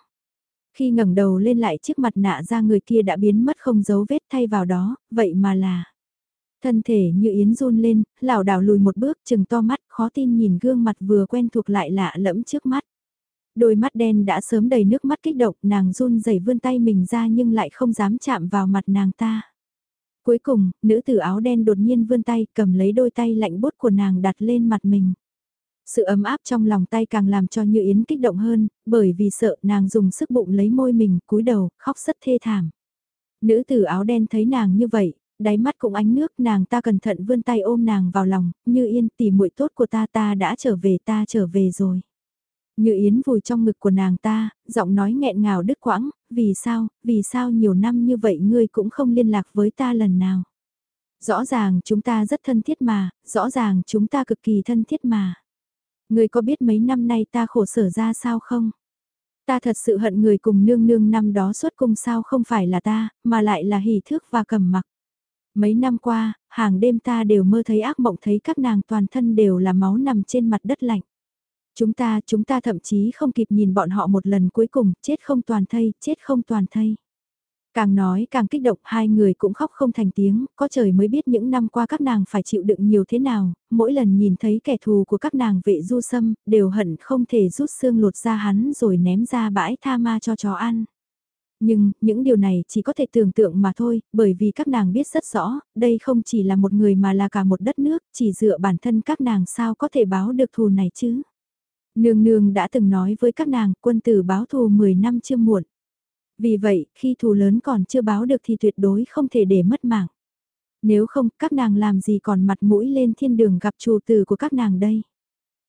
Khi ngẩng đầu lên lại chiếc mặt nạ ra người kia đã biến mất không dấu vết thay vào đó, vậy mà là. Thân thể như yến run lên, lảo đảo lùi một bước chừng to mắt khó tin nhìn gương mặt vừa quen thuộc lại lạ lẫm trước mắt. Đôi mắt đen đã sớm đầy nước mắt kích động, nàng run rẩy vươn tay mình ra nhưng lại không dám chạm vào mặt nàng ta. Cuối cùng, nữ tử áo đen đột nhiên vươn tay cầm lấy đôi tay lạnh bốt của nàng đặt lên mặt mình. Sự ấm áp trong lòng tay càng làm cho Như Yến kích động hơn, bởi vì sợ nàng dùng sức bụng lấy môi mình, cúi đầu, khóc rất thê thảm. Nữ tử áo đen thấy nàng như vậy, đáy mắt cũng ánh nước, nàng ta cẩn thận vươn tay ôm nàng vào lòng, như yên tỉ muội tốt của ta ta đã trở về ta trở về rồi. Như Yến vùi trong ngực của nàng ta, giọng nói nghẹn ngào đứt quãng, vì sao, vì sao nhiều năm như vậy ngươi cũng không liên lạc với ta lần nào. Rõ ràng chúng ta rất thân thiết mà, rõ ràng chúng ta cực kỳ thân thiết mà. Ngươi có biết mấy năm nay ta khổ sở ra sao không? Ta thật sự hận người cùng nương nương năm đó xuất cung sao không phải là ta, mà lại là hỉ thước và cầm mặc. Mấy năm qua, hàng đêm ta đều mơ thấy ác mộng thấy các nàng toàn thân đều là máu nằm trên mặt đất lạnh. Chúng ta, chúng ta thậm chí không kịp nhìn bọn họ một lần cuối cùng, chết không toàn thây, chết không toàn thây. Càng nói càng kích động hai người cũng khóc không thành tiếng, có trời mới biết những năm qua các nàng phải chịu đựng nhiều thế nào, mỗi lần nhìn thấy kẻ thù của các nàng vệ du sâm, đều hận không thể rút xương lột ra hắn rồi ném ra bãi tha ma cho chó ăn. Nhưng, những điều này chỉ có thể tưởng tượng mà thôi, bởi vì các nàng biết rất rõ, đây không chỉ là một người mà là cả một đất nước, chỉ dựa bản thân các nàng sao có thể báo được thù này chứ. Nương nương đã từng nói với các nàng quân tử báo thù 10 năm chưa muộn. Vì vậy, khi thù lớn còn chưa báo được thì tuyệt đối không thể để mất mạng. Nếu không, các nàng làm gì còn mặt mũi lên thiên đường gặp chủ tử của các nàng đây.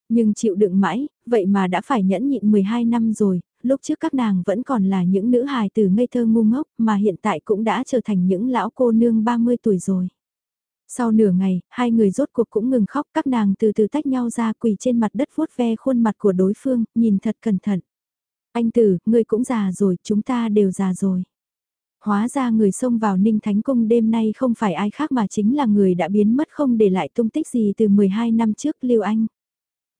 Nhưng chịu đựng mãi, vậy mà đã phải nhẫn nhịn 12 năm rồi, lúc trước các nàng vẫn còn là những nữ hài từ ngây thơ ngu ngốc mà hiện tại cũng đã trở thành những lão cô nương 30 tuổi rồi. Sau nửa ngày, hai người rốt cuộc cũng ngừng khóc các nàng từ từ tách nhau ra quỳ trên mặt đất vuốt ve khuôn mặt của đối phương, nhìn thật cẩn thận. Anh tử, người cũng già rồi, chúng ta đều già rồi. Hóa ra người xông vào Ninh Thánh Cung đêm nay không phải ai khác mà chính là người đã biến mất không để lại tung tích gì từ 12 năm trước Lưu Anh.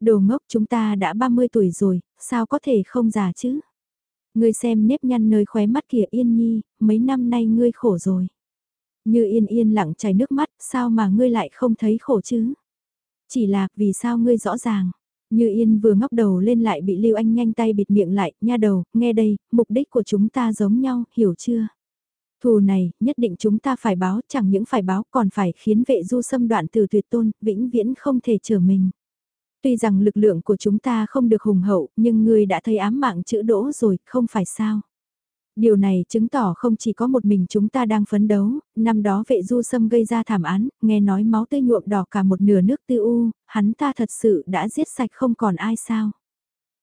Đồ ngốc chúng ta đã 30 tuổi rồi, sao có thể không già chứ? Ngươi xem nếp nhăn nơi khóe mắt kìa Yên Nhi, mấy năm nay ngươi khổ rồi. Như yên yên lặng chảy nước mắt, sao mà ngươi lại không thấy khổ chứ? Chỉ là, vì sao ngươi rõ ràng? Như yên vừa ngóc đầu lên lại bị Lưu Anh nhanh tay bịt miệng lại, nha đầu, nghe đây, mục đích của chúng ta giống nhau, hiểu chưa? Thù này, nhất định chúng ta phải báo, chẳng những phải báo còn phải khiến vệ du xâm đoạn từ tuyệt tôn, vĩnh viễn không thể trở mình. Tuy rằng lực lượng của chúng ta không được hùng hậu, nhưng ngươi đã thấy ám mạng chữ đỗ rồi, không phải sao? Điều này chứng tỏ không chỉ có một mình chúng ta đang phấn đấu, năm đó vệ du sâm gây ra thảm án, nghe nói máu tươi nhuộm đỏ cả một nửa nước tư u, hắn ta thật sự đã giết sạch không còn ai sao.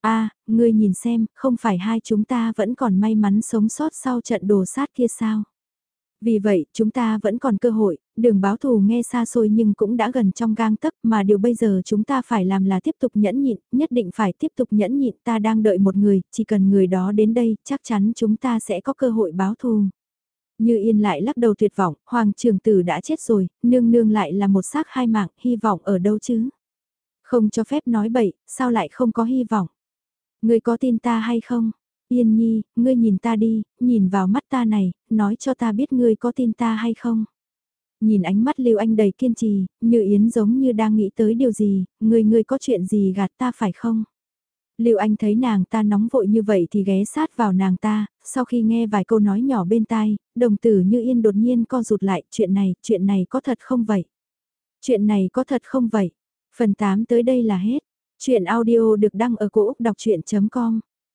a ngươi nhìn xem, không phải hai chúng ta vẫn còn may mắn sống sót sau trận đồ sát kia sao. Vì vậy, chúng ta vẫn còn cơ hội, đường báo thù nghe xa xôi nhưng cũng đã gần trong gang tấc mà điều bây giờ chúng ta phải làm là tiếp tục nhẫn nhịn, nhất định phải tiếp tục nhẫn nhịn ta đang đợi một người, chỉ cần người đó đến đây, chắc chắn chúng ta sẽ có cơ hội báo thù. Như yên lại lắc đầu tuyệt vọng, hoàng trường tử đã chết rồi, nương nương lại là một xác hai mạng, hy vọng ở đâu chứ? Không cho phép nói bậy, sao lại không có hy vọng? Người có tin ta hay không? Yên nhi, ngươi nhìn ta đi, nhìn vào mắt ta này, nói cho ta biết ngươi có tin ta hay không. Nhìn ánh mắt Lưu Anh đầy kiên trì, như Yến giống như đang nghĩ tới điều gì, ngươi ngươi có chuyện gì gạt ta phải không? Lưu Anh thấy nàng ta nóng vội như vậy thì ghé sát vào nàng ta, sau khi nghe vài câu nói nhỏ bên tai, đồng tử như yên đột nhiên co rụt lại, chuyện này, chuyện này có thật không vậy? Chuyện này có thật không vậy? Phần 8 tới đây là hết. Chuyện audio được đăng ở cổ Úc đọc chuyện.com